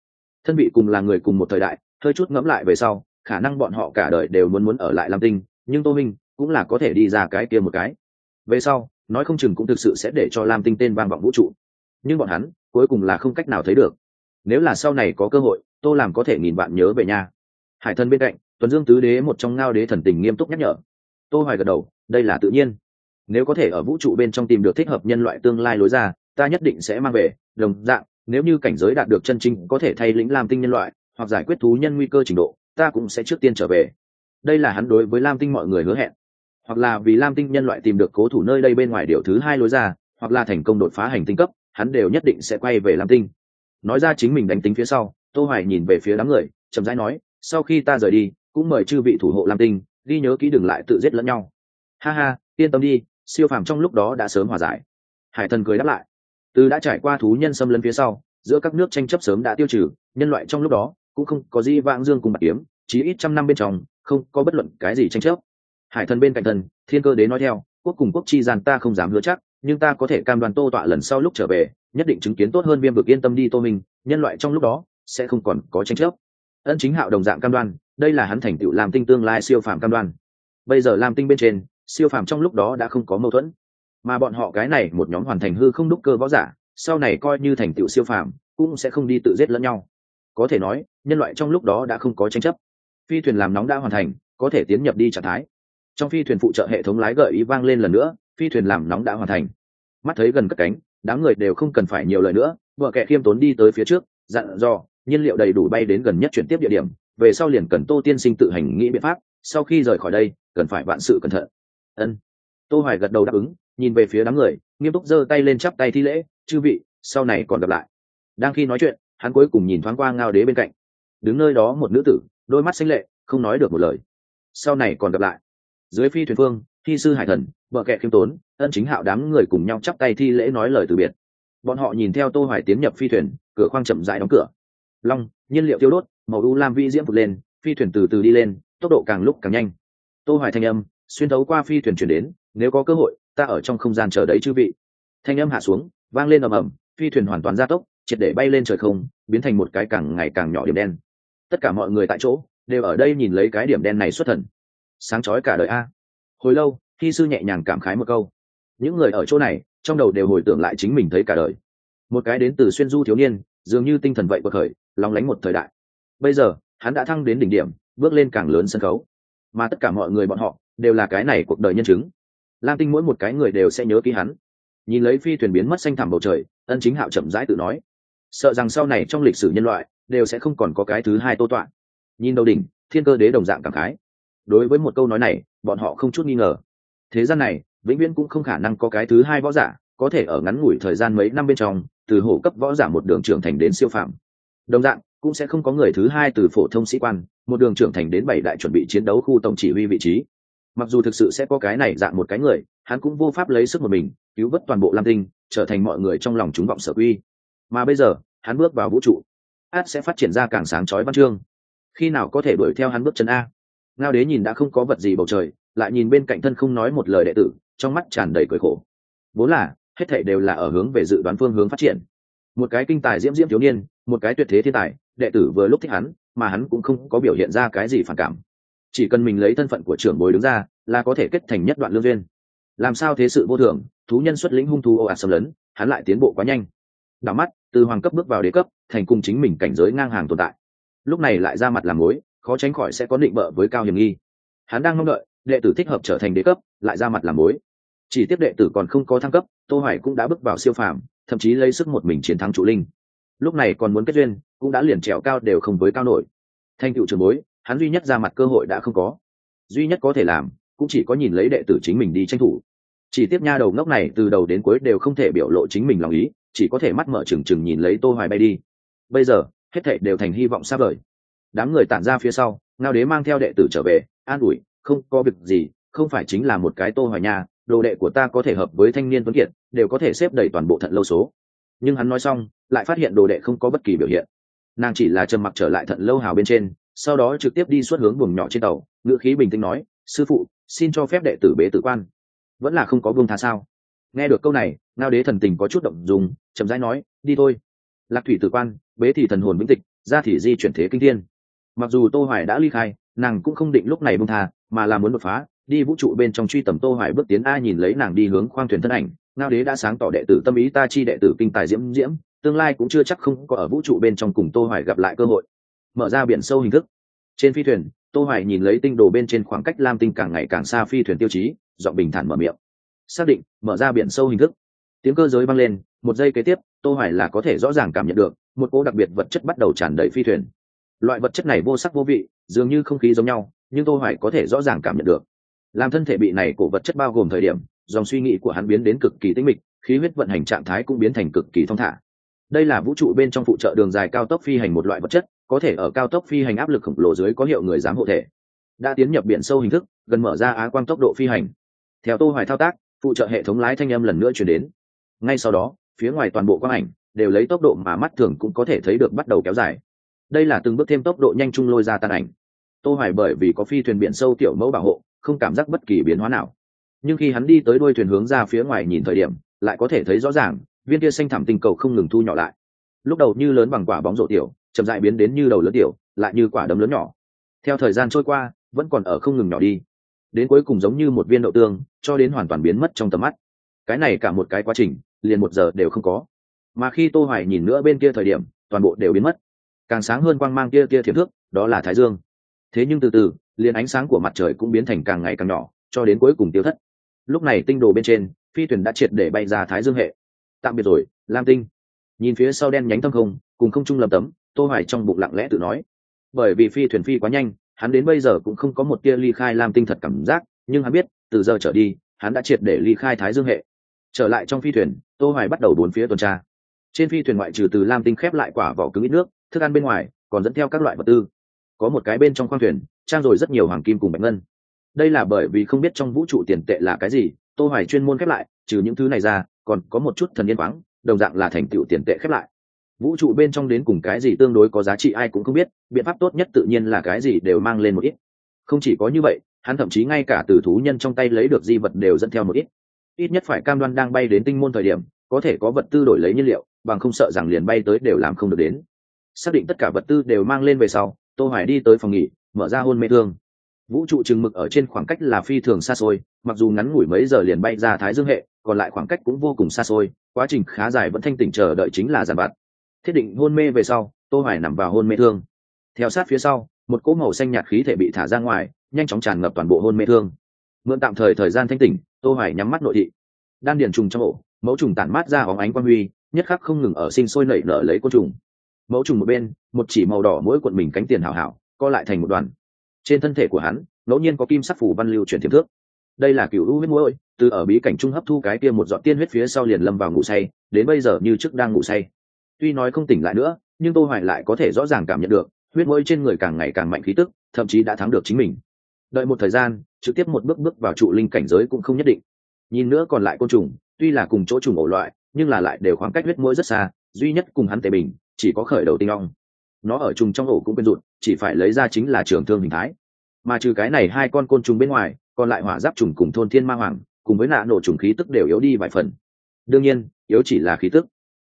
Thân vị cùng là người cùng một thời đại hơi chút ngẫm lại về sau, khả năng bọn họ cả đời đều muốn muốn ở lại lam tinh, nhưng tô minh cũng là có thể đi ra cái kia một cái. Về sau, nói không chừng cũng thực sự sẽ để cho lam tinh tên vang vọng vũ trụ. Nhưng bọn hắn cuối cùng là không cách nào thấy được. Nếu là sau này có cơ hội, tô làm có thể nghìn bạn nhớ về nhà. Hải thân bên cạnh, tuấn dương tứ đế một trong ngao đế thần tình nghiêm túc nhắc nhở. Tô hoài gật đầu, đây là tự nhiên. Nếu có thể ở vũ trụ bên trong tìm được thích hợp nhân loại tương lai lối ra, ta nhất định sẽ mang về. Đồng dạng, nếu như cảnh giới đạt được chân chính, có thể thay lĩnh lam tinh nhân loại hoặc giải quyết thú nhân nguy cơ trình độ, ta cũng sẽ trước tiên trở về. Đây là hắn đối với lam tinh mọi người hứa hẹn. Hoặc là vì lam tinh nhân loại tìm được cố thủ nơi đây bên ngoài điều thứ hai lối ra, hoặc là thành công đột phá hành tinh cấp, hắn đều nhất định sẽ quay về lam tinh. Nói ra chính mình đánh tính phía sau, tô hoài nhìn về phía đám người, chậm rãi nói, sau khi ta rời đi, cũng mời chư vị thủ hộ lam tinh, ghi nhớ kỹ đừng lại tự giết lẫn nhau. Ha ha, yên tâm đi, siêu phàm trong lúc đó đã sớm hòa giải. Hải thần cười đáp lại. Từ đã trải qua thú nhân xâm lấn phía sau, giữa các nước tranh chấp sớm đã tiêu trừ, nhân loại trong lúc đó cũng không có gì vãng dương cùng bạc kiếm chỉ ít trăm năm bên trong, không có bất luận cái gì tranh chấp. Hải thần bên cạnh thần, thiên cơ đế nói theo, quốc cùng quốc chi gian ta không dám hứa chắc, nhưng ta có thể cam đoan tô tọa lần sau lúc trở về, nhất định chứng kiến tốt hơn viêm vực yên tâm đi tô minh, nhân loại trong lúc đó, sẽ không còn có tranh chấp. Ân chính hạo đồng dạng cam đoan, đây là hắn thành tựu làm tinh tương lai siêu phàm cam đoan. Bây giờ làm tinh bên trên, siêu phàm trong lúc đó đã không có mâu thuẫn. Mà bọn họ cái này một nhóm hoàn thành hư không đúc cơ võ giả, sau này coi như thành tựu siêu phàm, cũng sẽ không đi tự giết lẫn nhau. Có thể nói nhân loại trong lúc đó đã không có tranh chấp. Phi thuyền làm nóng đã hoàn thành, có thể tiến nhập đi trạng thái. Trong phi thuyền phụ trợ hệ thống lái gợi ý vang lên lần nữa, phi thuyền làm nóng đã hoàn thành. Mắt thấy gần cất cánh, đám người đều không cần phải nhiều lời nữa, vợ kẻ khiêm tốn đi tới phía trước, dặn dò, nhiên liệu đầy đủ bay đến gần nhất chuyển tiếp địa điểm, về sau liền cần tô tiên sinh tự hành nghĩ biện pháp, sau khi rời khỏi đây, cần phải vạn sự cẩn thận. Ân. Tô hoài gật đầu đáp ứng, nhìn về phía đám người, nghiêm túc giơ tay lên chắp tay thi lễ, chư vị, sau này còn gặp lại. Đang khi nói chuyện, hắn cuối cùng nhìn thoáng qua ngao đế bên cạnh đứng nơi đó một nữ tử, đôi mắt xanh lệ, không nói được một lời. Sau này còn gặp lại. Dưới phi thuyền phương, thi sư hải thần, vợ kệ khiêm tốn, ân chính hạo đám người cùng nhau chắp tay thi lễ nói lời từ biệt. Bọn họ nhìn theo tô hoài tiến nhập phi thuyền, cửa khoang chậm rãi đóng cửa. Long, nhiên liệu tiêu đốt, màu u lam vi diễm vụt lên, phi thuyền từ từ đi lên, tốc độ càng lúc càng nhanh. Tô hoài thanh âm, xuyên thấu qua phi thuyền chuyển đến, nếu có cơ hội, ta ở trong không gian chờ đấy chư vị. Thanh âm hạ xuống, vang lên ầm ầm, phi thuyền hoàn toàn gia tốc, triệt để bay lên trời không, biến thành một cái càng ngày càng nhỏ điểm đen tất cả mọi người tại chỗ đều ở đây nhìn lấy cái điểm đen này xuất thần. Sáng chói cả đời a. Hồi lâu khi sư nhẹ nhàng cảm khái một câu. Những người ở chỗ này, trong đầu đều hồi tưởng lại chính mình thấy cả đời. Một cái đến từ xuyên du thiếu niên, dường như tinh thần vậy bậc khởi lóng lánh một thời đại. Bây giờ, hắn đã thăng đến đỉnh điểm, bước lên càng lớn sân khấu. Mà tất cả mọi người bọn họ, đều là cái này cuộc đời nhân chứng. Lam tinh mỗi một cái người đều sẽ nhớ ký hắn. Nhìn lấy phi thuyền biến mất xanh thẳm bầu trời, ân chính hạo chậm rãi tự nói. Sợ rằng sau này trong lịch sử nhân loại đều sẽ không còn có cái thứ hai tô tọa. Nhìn đầu đỉnh, thiên cơ đế đồng dạng cảm khái. Đối với một câu nói này, bọn họ không chút nghi ngờ. Thế gian này, vĩnh viễn cũng không khả năng có cái thứ hai võ giả, có thể ở ngắn ngủi thời gian mấy năm bên trong, từ hổ cấp võ giả một đường trưởng thành đến siêu phạm đồng dạng, cũng sẽ không có người thứ hai từ phổ thông sĩ quan, một đường trưởng thành đến bảy đại chuẩn bị chiến đấu khu tổng chỉ huy vị trí. Mặc dù thực sự sẽ có cái này dạng một cái người, hắn cũng vô pháp lấy sức một mình, cứu vớt toàn bộ lam tinh, trở thành mọi người trong lòng chúng vọng sở quy. Mà bây giờ, hắn bước vào vũ trụ át sẽ phát triển ra càng sáng chói văn chương. Khi nào có thể đuổi theo hắn bước chân a? Ngao đế nhìn đã không có vật gì bầu trời, lại nhìn bên cạnh thân không nói một lời đệ tử, trong mắt tràn đầy cười khổ. Vốn là, hết thảy đều là ở hướng về dự đoán phương hướng phát triển. Một cái kinh tài diễm diễm thiếu niên, một cái tuyệt thế thiên tài, đệ tử vừa lúc thích hắn, mà hắn cũng không có biểu hiện ra cái gì phản cảm. Chỉ cần mình lấy thân phận của trưởng bối đứng ra, là có thể kết thành nhất đoạn lương duyên. Làm sao thế sự vô thường, thú nhân xuất lĩnh hung thú ồ ạt xâm lấn, hắn lại tiến bộ quá nhanh. Đảo mắt từ hoàng cấp bước vào đế cấp, thành cùng chính mình cảnh giới ngang hàng tồn tại. Lúc này lại ra mặt làm mối, khó tránh khỏi sẽ có định bợ với cao hiểm nghi. Hắn đang mong đợi, đệ tử thích hợp trở thành đế cấp, lại ra mặt làm mối. Chỉ tiếp đệ tử còn không có thăng cấp, tô hoài cũng đã bước vào siêu phàm, thậm chí lấy sức một mình chiến thắng chủ linh. Lúc này còn muốn kết duyên, cũng đã liền trèo cao đều không với cao nổi. Thanh tựu trường mối hắn duy nhất ra mặt cơ hội đã không có. Duy nhất có thể làm, cũng chỉ có nhìn lấy đệ tử chính mình đi tranh thủ. Chỉ tiếp nha đầu ngốc này từ đầu đến cuối đều không thể biểu lộ chính mình lòng ý chỉ có thể mắt mở trừng trừng nhìn lấy tô hoài bay đi. Bây giờ, hết thảy đều thành hy vọng xa vời. Đám người tản ra phía sau, ngao đế mang theo đệ tử trở về, an ủi, không có việc gì, không phải chính là một cái tô hoài nha, đồ đệ của ta có thể hợp với thanh niên tuấn kiệt, đều có thể xếp đầy toàn bộ thận lâu số. Nhưng hắn nói xong, lại phát hiện đồ đệ không có bất kỳ biểu hiện. Nàng chỉ là trầm mặc trở lại thận lâu hào bên trên, sau đó trực tiếp đi xuất hướng buồng nhỏ trên tàu, ngữ khí bình tĩnh nói, sư phụ, xin cho phép đệ tử bế tử quan. Vẫn là không có vương tha sao? Nghe được câu này, ngao đế thần tình có chút động dùng chậm rãi nói, đi thôi. Lạc thủy tử quan, bế thì thần hồn vĩnh tịch, ra thì di chuyển thế kinh thiên. Mặc dù tô hoài đã ly khai, nàng cũng không định lúc này buông tha, mà là muốn đột phá, đi vũ trụ bên trong truy tầm tô hoài bước tiến a nhìn lấy nàng đi hướng khoang thuyền thân ảnh, ngao đế đã sáng tỏ đệ tử tâm ý ta chi đệ tử kinh tài diễm diễm, tương lai cũng chưa chắc không có ở vũ trụ bên trong cùng tô hoài gặp lại cơ hội. Mở ra biển sâu hình thức. Trên phi thuyền, tô hoài nhìn lấy tinh đồ bên trên khoảng cách lam tinh càng ngày càng xa phi thuyền tiêu chí, giọng bình thản mở miệng xác định, mở ra biển sâu hình thức. Tiếng cơ giới vang lên, một giây kế tiếp, tô hoài là có thể rõ ràng cảm nhận được, một cô đặc biệt vật chất bắt đầu tràn đầy phi thuyền. Loại vật chất này vô sắc vô vị, dường như không khí giống nhau, nhưng tô hoài có thể rõ ràng cảm nhận được. Làm thân thể bị này của vật chất bao gồm thời điểm, dòng suy nghĩ của hắn biến đến cực kỳ tinh mịch, khí huyết vận hành trạng thái cũng biến thành cực kỳ thông thả. Đây là vũ trụ bên trong phụ trợ đường dài cao tốc phi hành một loại vật chất, có thể ở cao tốc phi hành áp lực khổng lồ dưới có hiệu người dám hộ thể. Đã tiến nhập biển sâu hình thức, gần mở ra á quang tốc độ phi hành. Theo tô hoài thao tác phụ trợ hệ thống lái thanh âm lần nữa chuyển đến. Ngay sau đó, phía ngoài toàn bộ quang ảnh đều lấy tốc độ mà mắt thường cũng có thể thấy được bắt đầu kéo dài. Đây là từng bước thêm tốc độ nhanh chung lôi ra tan ảnh. Tô hoài bởi vì có phi thuyền biển sâu tiểu mẫu bảo hộ, không cảm giác bất kỳ biến hóa nào. Nhưng khi hắn đi tới đuôi thuyền hướng ra phía ngoài nhìn thời điểm, lại có thể thấy rõ ràng, viên kia xanh thẳm tinh cầu không ngừng thu nhỏ lại. Lúc đầu như lớn bằng quả bóng rổ tiểu, chậm dại biến đến như đầu lớn tiểu, lại như quả đấm lớn nhỏ. Theo thời gian trôi qua, vẫn còn ở không ngừng nhỏ đi đến cuối cùng giống như một viên đậu tương, cho đến hoàn toàn biến mất trong tầm mắt. Cái này cả một cái quá trình, liền một giờ đều không có. Mà khi tô hoài nhìn nữa bên kia thời điểm, toàn bộ đều biến mất. Càng sáng hơn quang mang kia kia thiệp thước, đó là thái dương. Thế nhưng từ từ, liền ánh sáng của mặt trời cũng biến thành càng ngày càng nhỏ, cho đến cuối cùng tiêu thất. Lúc này tinh đồ bên trên, phi thuyền đã triệt để bay ra thái dương hệ. Tạm biệt rồi, lam tinh. Nhìn phía sau đen nhánh thâm không, cùng không trung lầm tấm, tô hoài trong bụng lặng lẽ tự nói. Bởi vì phi thuyền phi quá nhanh hắn đến bây giờ cũng không có một tia ly khai lam tinh thật cảm giác, nhưng hắn biết, từ giờ trở đi, hắn đã triệt để ly khai thái dương hệ. Trở lại trong phi thuyền, tô hoài bắt đầu bốn phía tuần tra. Trên phi thuyền ngoại trừ từ lam tinh khép lại quả vỏ cứng ít nước, thức ăn bên ngoài, còn dẫn theo các loại vật tư. Có một cái bên trong khoang thuyền, trang rồi rất nhiều hoàng kim cùng bạch ngân. Đây là bởi vì không biết trong vũ trụ tiền tệ là cái gì, tô hoài chuyên môn khép lại, trừ những thứ này ra, còn có một chút thần yên khoáng đồng dạng là thành tựu tiền tệ khép lại vũ trụ bên trong đến cùng cái gì tương đối có giá trị ai cũng không biết, biện pháp tốt nhất tự nhiên là cái gì đều mang lên một ít. Không chỉ có như vậy, hắn thậm chí ngay cả từ thú nhân trong tay lấy được di vật đều dẫn theo một ít. Ít nhất phải cam đoan đang bay đến tinh môn thời điểm, có thể có vật tư đổi lấy nhiên liệu, bằng không sợ rằng liền bay tới đều làm không được đến. Xác định tất cả vật tư đều mang lên về sau, tô hoài đi tới phòng nghỉ, mở ra hôn mê thương. Vũ trụ chừng mực ở trên khoảng cách là phi thường xa xôi, mặc dù ngắn ngủi mấy giờ liền bay ra thái dương hệ, còn lại khoảng cách cũng vô cùng xa xôi, quá trình khá dài vẫn thanh tỉnh chờ đợi chính là giàn vặt thiết định hôn mê về sau, tô hoài nằm vào hôn mê thương. Theo sát phía sau, một cỗ màu xanh nhạt khí thể bị thả ra ngoài, nhanh chóng tràn ngập toàn bộ hôn mê thương. Mượn tạm thời thời gian thanh tỉnh, tô hoài nhắm mắt nội thị. Đan điền trùng trong ổ, mẫu trùng tản mát ra óng ánh quang huy, nhất khắc không ngừng ở sinh sôi nảy nở lấy côn trùng. Mẫu trùng một bên, một chỉ màu đỏ mỗi cuộn mình cánh tiền hảo hảo, co lại thành một đoàn. Trên thân thể của hắn, ngẫu nhiên có kim sắc phủ văn lưu chuyển thiểm thước. Đây là cựu u huyết mũi từ ở bí cảnh trung hấp thu cái kia một dọn tiên huyết phía sau liền lâm vào ngủ say, đến bây giờ như trước đang ngủ say tuy nói không tỉnh lại nữa, nhưng tô hoài lại có thể rõ ràng cảm nhận được, huyết mũi trên người càng ngày càng mạnh khí tức, thậm chí đã thắng được chính mình. Đợi một thời gian, trực tiếp một bước bước vào trụ linh cảnh giới cũng không nhất định. Nhìn nữa còn lại côn trùng, tuy là cùng chỗ trùng ổ loại, nhưng là lại đều khoảng cách huyết mũi rất xa, duy nhất cùng hắn tề bình, chỉ có khởi đầu tinh long nó ở trùng trong ổ cũng quên rụt, chỉ phải lấy ra chính là trường thương hình thái. Mà trừ cái này hai con côn trùng bên ngoài, còn lại hỏa giáp trùng cùng thôn thiên ma hoàng, cùng với nạ nổ trùng khí tức đều yếu đi vài phần. Đương nhiên, yếu chỉ là khí tức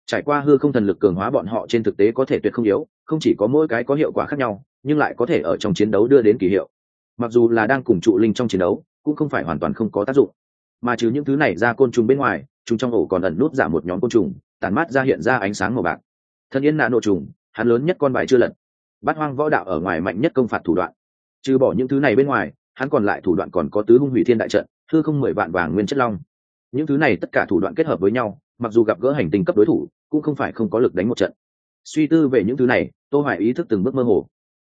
trải qua hư không thần lực cường hóa bọn họ trên thực tế có thể tuyệt không yếu, không chỉ có mỗi cái có hiệu quả khác nhau, nhưng lại có thể ở trong chiến đấu đưa đến kỳ hiệu. Mặc dù là đang cùng trụ linh trong chiến đấu, cũng không phải hoàn toàn không có tác dụng. Mà trừ những thứ này ra côn trùng bên ngoài, chúng trong ổ còn ẩn nút giảm một nhóm côn trùng tàn mát ra hiện ra ánh sáng màu bạc. Thân yên nạ nộ trùng, hắn lớn nhất con bài chưa lật. Bát hoang võ đạo ở ngoài mạnh nhất công phạt thủ đoạn. Trừ bỏ những thứ này bên ngoài, hắn còn lại thủ đoạn còn có tứ hung hủy thiên đại trận thư không mười vạn vàng nguyên chất long. Những thứ này tất cả thủ đoạn kết hợp với nhau mặc dù gặp gỡ hành tinh cấp đối thủ cũng không phải không có lực đánh một trận. Suy tư về những thứ này tô hoài ý thức từng bước mơ hồ.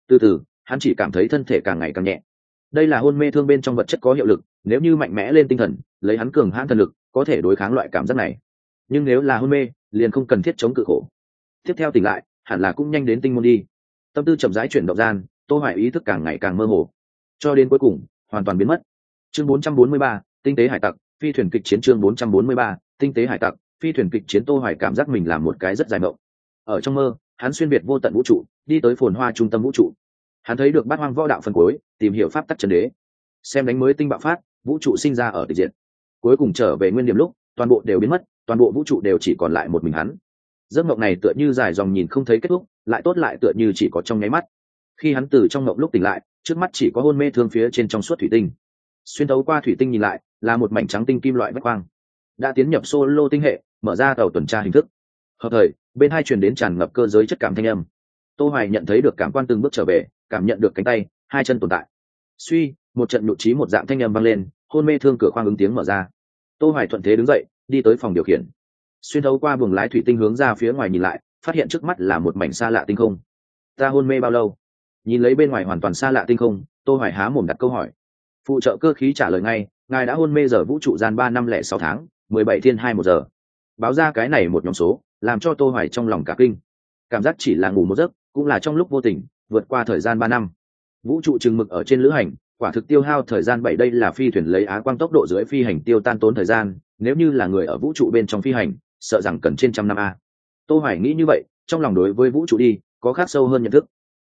Từ từ hắn chỉ cảm thấy thân thể càng ngày càng nhẹ. Đây là hôn mê thương bên trong vật chất có hiệu lực nếu như mạnh mẽ lên tinh thần lấy hắn cường hãn thần lực có thể đối kháng loại cảm giác này. Nhưng nếu là hôn mê liền không cần thiết chống cự khổ. Tiếp theo tỉnh lại hẳn là cũng nhanh đến tinh môn đi. Tâm tư chậm rãi chuyển động gian tô hoài ý thức càng ngày càng mơ hồ. Cho đến cuối cùng hoàn toàn biến mất. Chương 443, tinh tế hải tặc phi thuyền kịch chiến chương 443, tinh tế hải tặc phi thuyền kịch chiến tô hoài cảm giác mình làm một cái rất dài mộng. Ở trong mơ, hắn xuyên việt vô tận vũ trụ, đi tới phồn hoa trung tâm vũ trụ. Hắn thấy được bát hoang võ đạo phân cuối, tìm hiểu pháp tắc chân đế. Xem đánh mới tinh bạo phát vũ trụ sinh ra ở tịch diện. Cuối cùng trở về nguyên điểm lúc, toàn bộ đều biến mất, toàn bộ vũ trụ đều chỉ còn lại một mình hắn. Giấc mộng này tựa như dài dòng nhìn không thấy kết thúc, lại tốt lại tựa như chỉ có trong nháy mắt. Khi hắn từ trong mộng lúc tỉnh lại, trước mắt chỉ có hôn mê thương phía trên trong suốt thủy tinh. Xuyên thấu qua thủy tinh nhìn lại, là một mảnh trắng tinh kim loại vách quang đã tiến nhập solo tinh hệ, mở ra tàu tuần tra hình thức. Hợp thời, bên hai truyền đến tràn ngập cơ giới chất cảm thanh âm. Tô hoài nhận thấy được cảm quan từng bước trở về, cảm nhận được cánh tay, hai chân tồn tại. Suy, một trận nội chí một dạng thanh âm vang lên, hôn mê thương cửa khoang ứng tiếng mở ra. Tô hoài thuận thế đứng dậy, đi tới phòng điều khiển. Xuyên thấu qua buồng lái thủy tinh hướng ra phía ngoài nhìn lại, phát hiện trước mắt là một mảnh xa lạ tinh không. Ta hôn mê bao lâu? Nhìn lấy bên ngoài hoàn toàn xa lạ tinh không, tô hoài há mồm đặt câu hỏi. Phụ trợ cơ khí trả lời ngay, ngài đã hôn mê giờ vũ trụ gian ba năm lẻ sáu tháng mười bảy thiên hai một giờ. Báo ra cái này một nhóm số, làm cho tô hoài trong lòng cả kinh. Cảm giác chỉ là ngủ một giấc, cũng là trong lúc vô tình, vượt qua thời gian ba năm. Vũ trụ chừng mực ở trên lữ hành, quả thực tiêu hao thời gian bảy đây là phi thuyền lấy á quang tốc độ dưới phi hành tiêu tan tốn thời gian, nếu như là người ở vũ trụ bên trong phi hành, sợ rằng cần trên trăm năm a. Tô hoài nghĩ như vậy, trong lòng đối với vũ trụ đi, có khác sâu hơn nhận thức.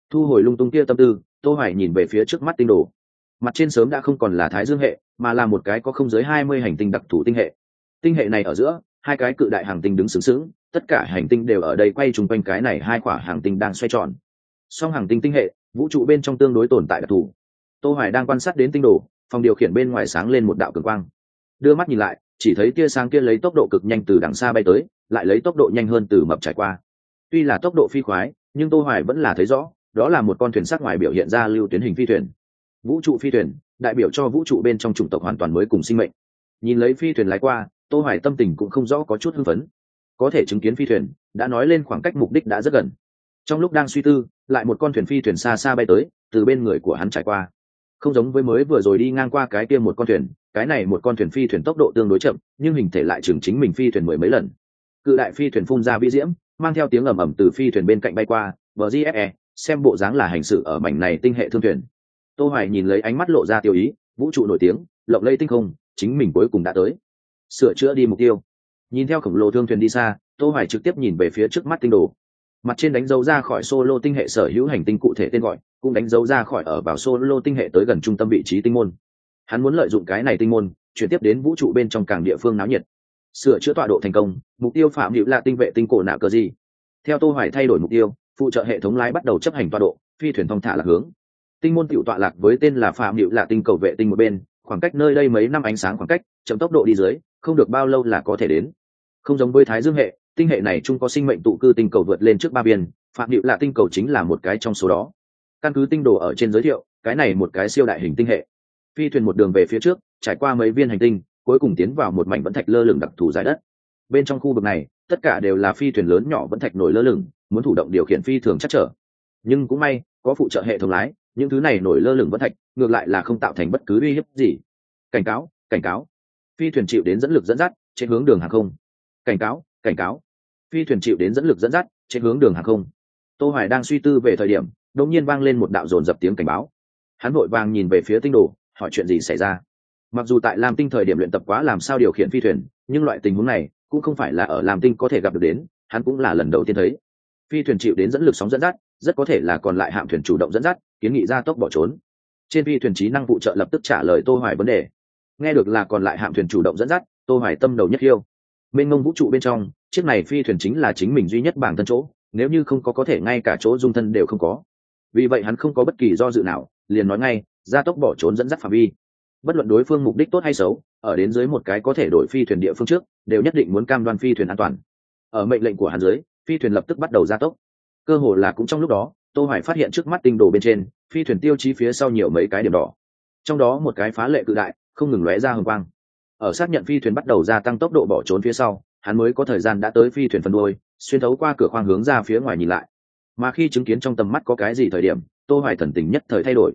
Thu hồi lung tung kia tâm tư, tô hoài nhìn về phía trước mắt tinh đồ. Mặt trên sớm đã không còn là thái dương hệ, mà là một cái có không dưới 20 hành tinh đặc thù tinh hệ tinh hệ này ở giữa, hai cái cự đại hàng tinh đứng sướng sướng tất cả hành tinh đều ở đây quay chung quanh cái này hai quả hàng tinh đang xoay tròn. Song hàng tinh tinh hệ, vũ trụ bên trong tương đối tồn tại đặc thù. Tô hoài đang quan sát đến tinh đồ, phòng điều khiển bên ngoài sáng lên một đạo cường quang. Đưa mắt nhìn lại, chỉ thấy tia sáng kia lấy tốc độ cực nhanh từ đằng xa bay tới, lại lấy tốc độ nhanh hơn từ mập trải qua. Tuy là tốc độ phi khoái, nhưng tô hoài vẫn là thấy rõ, đó là một con thuyền sắc ngoài biểu hiện ra lưu tuyến hình phi thuyền. Vũ trụ phi thuyền, đại biểu cho vũ trụ bên trong chủng tộc hoàn toàn mới cùng sinh mệnh. Nhìn lấy phi thuyền lái qua tô hoài tâm tình cũng không rõ có chút hưng phấn. Có thể chứng kiến phi thuyền, đã nói lên khoảng cách mục đích đã rất gần. Trong lúc đang suy tư, lại một con thuyền phi thuyền xa xa bay tới, từ bên người của hắn trải qua. Không giống với mới vừa rồi đi ngang qua cái kia một con thuyền, cái này một con thuyền phi thuyền tốc độ tương đối chậm, nhưng hình thể lại chừng chính mình phi thuyền mười mấy lần. Cự đại phi thuyền phun ra vi diễm, mang theo tiếng ầm ầm từ phi thuyền bên cạnh bay qua, bờ gfe xem bộ dáng là hành sự ở mảnh này tinh hệ thương thuyền. Tô hoài nhìn lấy ánh mắt lộ ra tiêu ý, vũ trụ nổi tiếng, lộng lây tinh không, chính mình cuối cùng đã tới sửa chữa đi mục tiêu. Nhìn theo khổng lồ thương thuyền đi xa, tô hoài trực tiếp nhìn về phía trước mắt tinh đồ. Mặt trên đánh dấu ra khỏi solo tinh hệ sở hữu hành tinh cụ thể tên gọi, cũng đánh dấu ra khỏi ở vào solo tinh hệ tới gần trung tâm vị trí tinh môn. Hắn muốn lợi dụng cái này tinh môn, chuyển tiếp đến vũ trụ bên trong cảng địa phương náo nhiệt. Sửa chữa tọa độ thành công, mục tiêu phạm hữu là tinh vệ tinh cổ nạ cơ gì. Theo tô hoài thay đổi mục tiêu, phụ trợ hệ thống lái bắt đầu chấp hành tọa độ, phi thuyền thông thả là hướng. Tinh môn tiểu tọa lạc với tên là phạm hữu là tinh cầu vệ tinh một bên, khoảng cách nơi đây mấy năm ánh sáng khoảng cách chậm tốc độ đi dưới, không được bao lâu là có thể đến. Không giống với thái dương hệ, tinh hệ này chung có sinh mệnh tụ cư tinh cầu vượt lên trước ba biên phạm điệu là tinh cầu chính là một cái trong số đó. Căn cứ tinh đồ ở trên giới thiệu, cái này một cái siêu đại hình tinh hệ. Phi thuyền một đường về phía trước, trải qua mấy viên hành tinh, cuối cùng tiến vào một mảnh vẫn thạch lơ lửng đặc thù giải đất. Bên trong khu vực này, tất cả đều là phi thuyền lớn nhỏ vẫn thạch nổi lơ lửng, muốn thủ động điều khiển phi thường chắc trở. Nhưng cũng may, có phụ trợ hệ thống lái, những thứ này nổi lơ lửng vẫn thạch, ngược lại là không tạo thành bất cứ uy hiếp gì. Cảnh cáo cảnh cáo phi thuyền chịu đến dẫn lực dẫn dắt, trên hướng đường hàng không. Cảnh cáo cảnh cáo. Phi thuyền chịu đến dẫn lực dẫn dắt, trên hướng đường hàng không. Tô hoài đang suy tư về thời điểm, đột nhiên vang lên một đạo dồn dập tiếng cảnh báo. Hắn vội vàng nhìn về phía tinh đồ, hỏi chuyện gì xảy ra. Mặc dù tại lam tinh thời điểm luyện tập quá làm sao điều khiển phi thuyền, nhưng loại tình huống này cũng không phải là ở lam tinh có thể gặp được đến, hắn cũng là lần đầu tiên thấy. Phi thuyền chịu đến dẫn lực sóng dẫn dắt, rất có thể là còn lại hạm thuyền chủ động dẫn dắt, kiến nghị ra tốc bỏ trốn. Trên phi thuyền trí năng phụ trợ lập tức trả lời tô hoài vấn đề nghe được là còn lại hạm thuyền chủ động dẫn dắt, tô hoài tâm đầu nhất hiêu. Bên ngông vũ trụ bên trong, chiếc này phi thuyền chính là chính mình duy nhất bảng thân chỗ, nếu như không có có thể ngay cả chỗ dung thân đều không có. Vì vậy hắn không có bất kỳ do dự nào, liền nói ngay, ra tốc bỏ trốn dẫn dắt phạm vi. Bất luận đối phương mục đích tốt hay xấu, ở đến dưới một cái có thể đổi phi thuyền địa phương trước, đều nhất định muốn cam đoan phi thuyền an toàn. Ở mệnh lệnh của hắn dưới, phi thuyền lập tức bắt đầu ra tốc. Cơ hồ là cũng trong lúc đó, tô hoài phát hiện trước mắt tinh đồ bên trên, phi thuyền tiêu chí phía sau nhiều mấy cái điểm đỏ. Trong đó một cái phá lệ cự đại không ngừng lóe ra hồng quang. Ở xác nhận phi thuyền bắt đầu gia tăng tốc độ bỏ trốn phía sau, hắn mới có thời gian đã tới phi thuyền phần đuôi xuyên thấu qua cửa khoang hướng ra phía ngoài nhìn lại. Mà khi chứng kiến trong tầm mắt có cái gì thời điểm, tô hoài thần tình nhất thời thay đổi.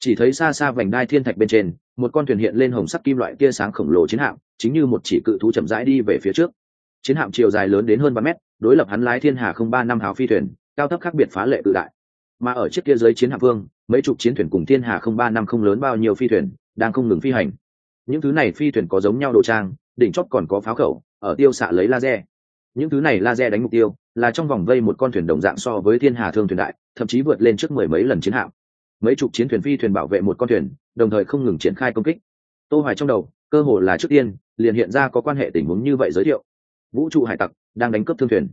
Chỉ thấy xa xa vành đai thiên thạch bên trên, một con thuyền hiện lên hồng sắc kim loại tia sáng khổng lồ chiến hạm, chính như một chỉ cự thú chậm rãi đi về phía trước. Chiến hạm chiều dài lớn đến hơn ba mét, đối lập hắn lái thiên hà không ba năm hào phi thuyền, cao thấp khác biệt phá lệ tự đại. Mà ở chiếc kia dưới chiến hạm vương, mấy chục chiến thuyền cùng thiên hà không ba năm không lớn bao nhiêu phi thuyền đang không ngừng phi hành. Những thứ này phi thuyền có giống nhau đồ trang, đỉnh chót còn có pháo khẩu, ở tiêu xạ lấy laser. Những thứ này laser đánh mục tiêu là trong vòng vây một con thuyền đồng dạng so với thiên hà thương thuyền đại, thậm chí vượt lên trước mười mấy lần chiến hạm. Mấy chục chiến thuyền phi thuyền bảo vệ một con thuyền, đồng thời không ngừng triển khai công kích. Tô hoài trong đầu, cơ hồ là trước tiên, liền hiện ra có quan hệ tình huống như vậy giới thiệu. Vũ trụ hải tặc đang đánh cướp thương thuyền.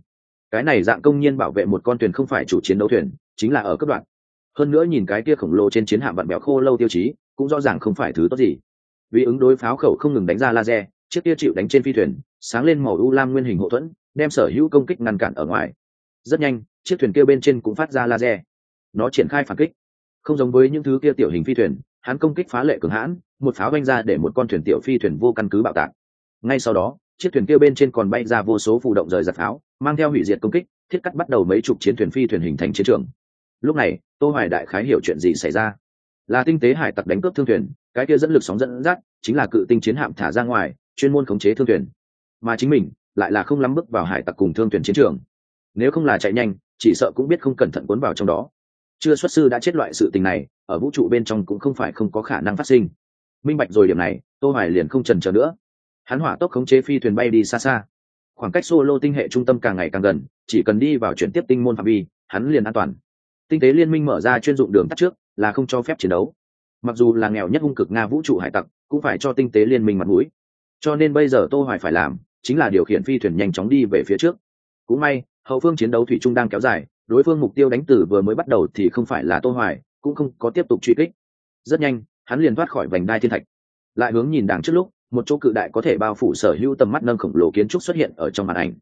Cái này dạng công nhiên bảo vệ một con thuyền không phải chủ chiến đấu thuyền, chính là ở cấp đoạn. Hơn nữa nhìn cái kia khổng lồ trên chiến hạm vặn bèo khô lâu tiêu chí cũng rõ ràng không phải thứ tốt gì. Vì ứng đối pháo khẩu không ngừng đánh ra laser, chiếc kia chịu đánh trên phi thuyền, sáng lên màu u lam nguyên hình hậu thuẫn, đem sở hữu công kích ngăn cản ở ngoài. Rất nhanh, chiếc thuyền kia bên trên cũng phát ra laser. Nó triển khai phản kích. Không giống với những thứ kia tiểu hình phi thuyền, hắn công kích phá lệ cường hãn, một pháo vanh ra để một con thuyền tiểu phi thuyền vô căn cứ bạo tạc. Ngay sau đó, chiếc thuyền kia bên trên còn bay ra vô số phụ động rời giặt pháo, mang theo hủy diệt công kích, thiết cắt bắt đầu mấy chục chiến thuyền phi thuyền hình thành chiến trường. Lúc này, tô hoài đại khái hiểu chuyện gì xảy ra là tinh tế hải tặc đánh cướp thương thuyền, cái kia dẫn lực sóng dẫn dắt chính là cự tinh chiến hạm thả ra ngoài, chuyên môn khống chế thương thuyền. Mà chính mình lại là không lắm bước vào hải tặc cùng thương thuyền chiến trường. Nếu không là chạy nhanh, chỉ sợ cũng biết không cẩn thận cuốn vào trong đó. Chưa xuất sư đã chết loại sự tình này, ở vũ trụ bên trong cũng không phải không có khả năng phát sinh. Minh bạch rồi điểm này, tô hoài liền không chần chờ nữa. Hắn hỏa tốc khống chế phi thuyền bay đi xa xa. Khoảng cách solo tinh hệ trung tâm càng ngày càng gần, chỉ cần đi vào chuyển tiếp tinh môn phạm vi, hắn liền an toàn. Tinh tế liên minh mở ra chuyên dụng đường tắt trước là không cho phép chiến đấu. Mặc dù là nghèo nhất hung cực nga vũ trụ hải tặc, cũng phải cho tinh tế liên minh mặt mũi. Cho nên bây giờ tô hoài phải làm, chính là điều khiển phi thuyền nhanh chóng đi về phía trước. Cũng may, hậu phương chiến đấu thủy trung đang kéo dài, đối phương mục tiêu đánh tử vừa mới bắt đầu thì không phải là tô hoài, cũng không có tiếp tục truy kích. Rất nhanh, hắn liền thoát khỏi vành đai thiên thạch. Lại hướng nhìn đằng trước lúc, một chỗ cự đại có thể bao phủ sở hữu tầm mắt nâng khổng lồ kiến trúc xuất hiện ở trong màn ảnh.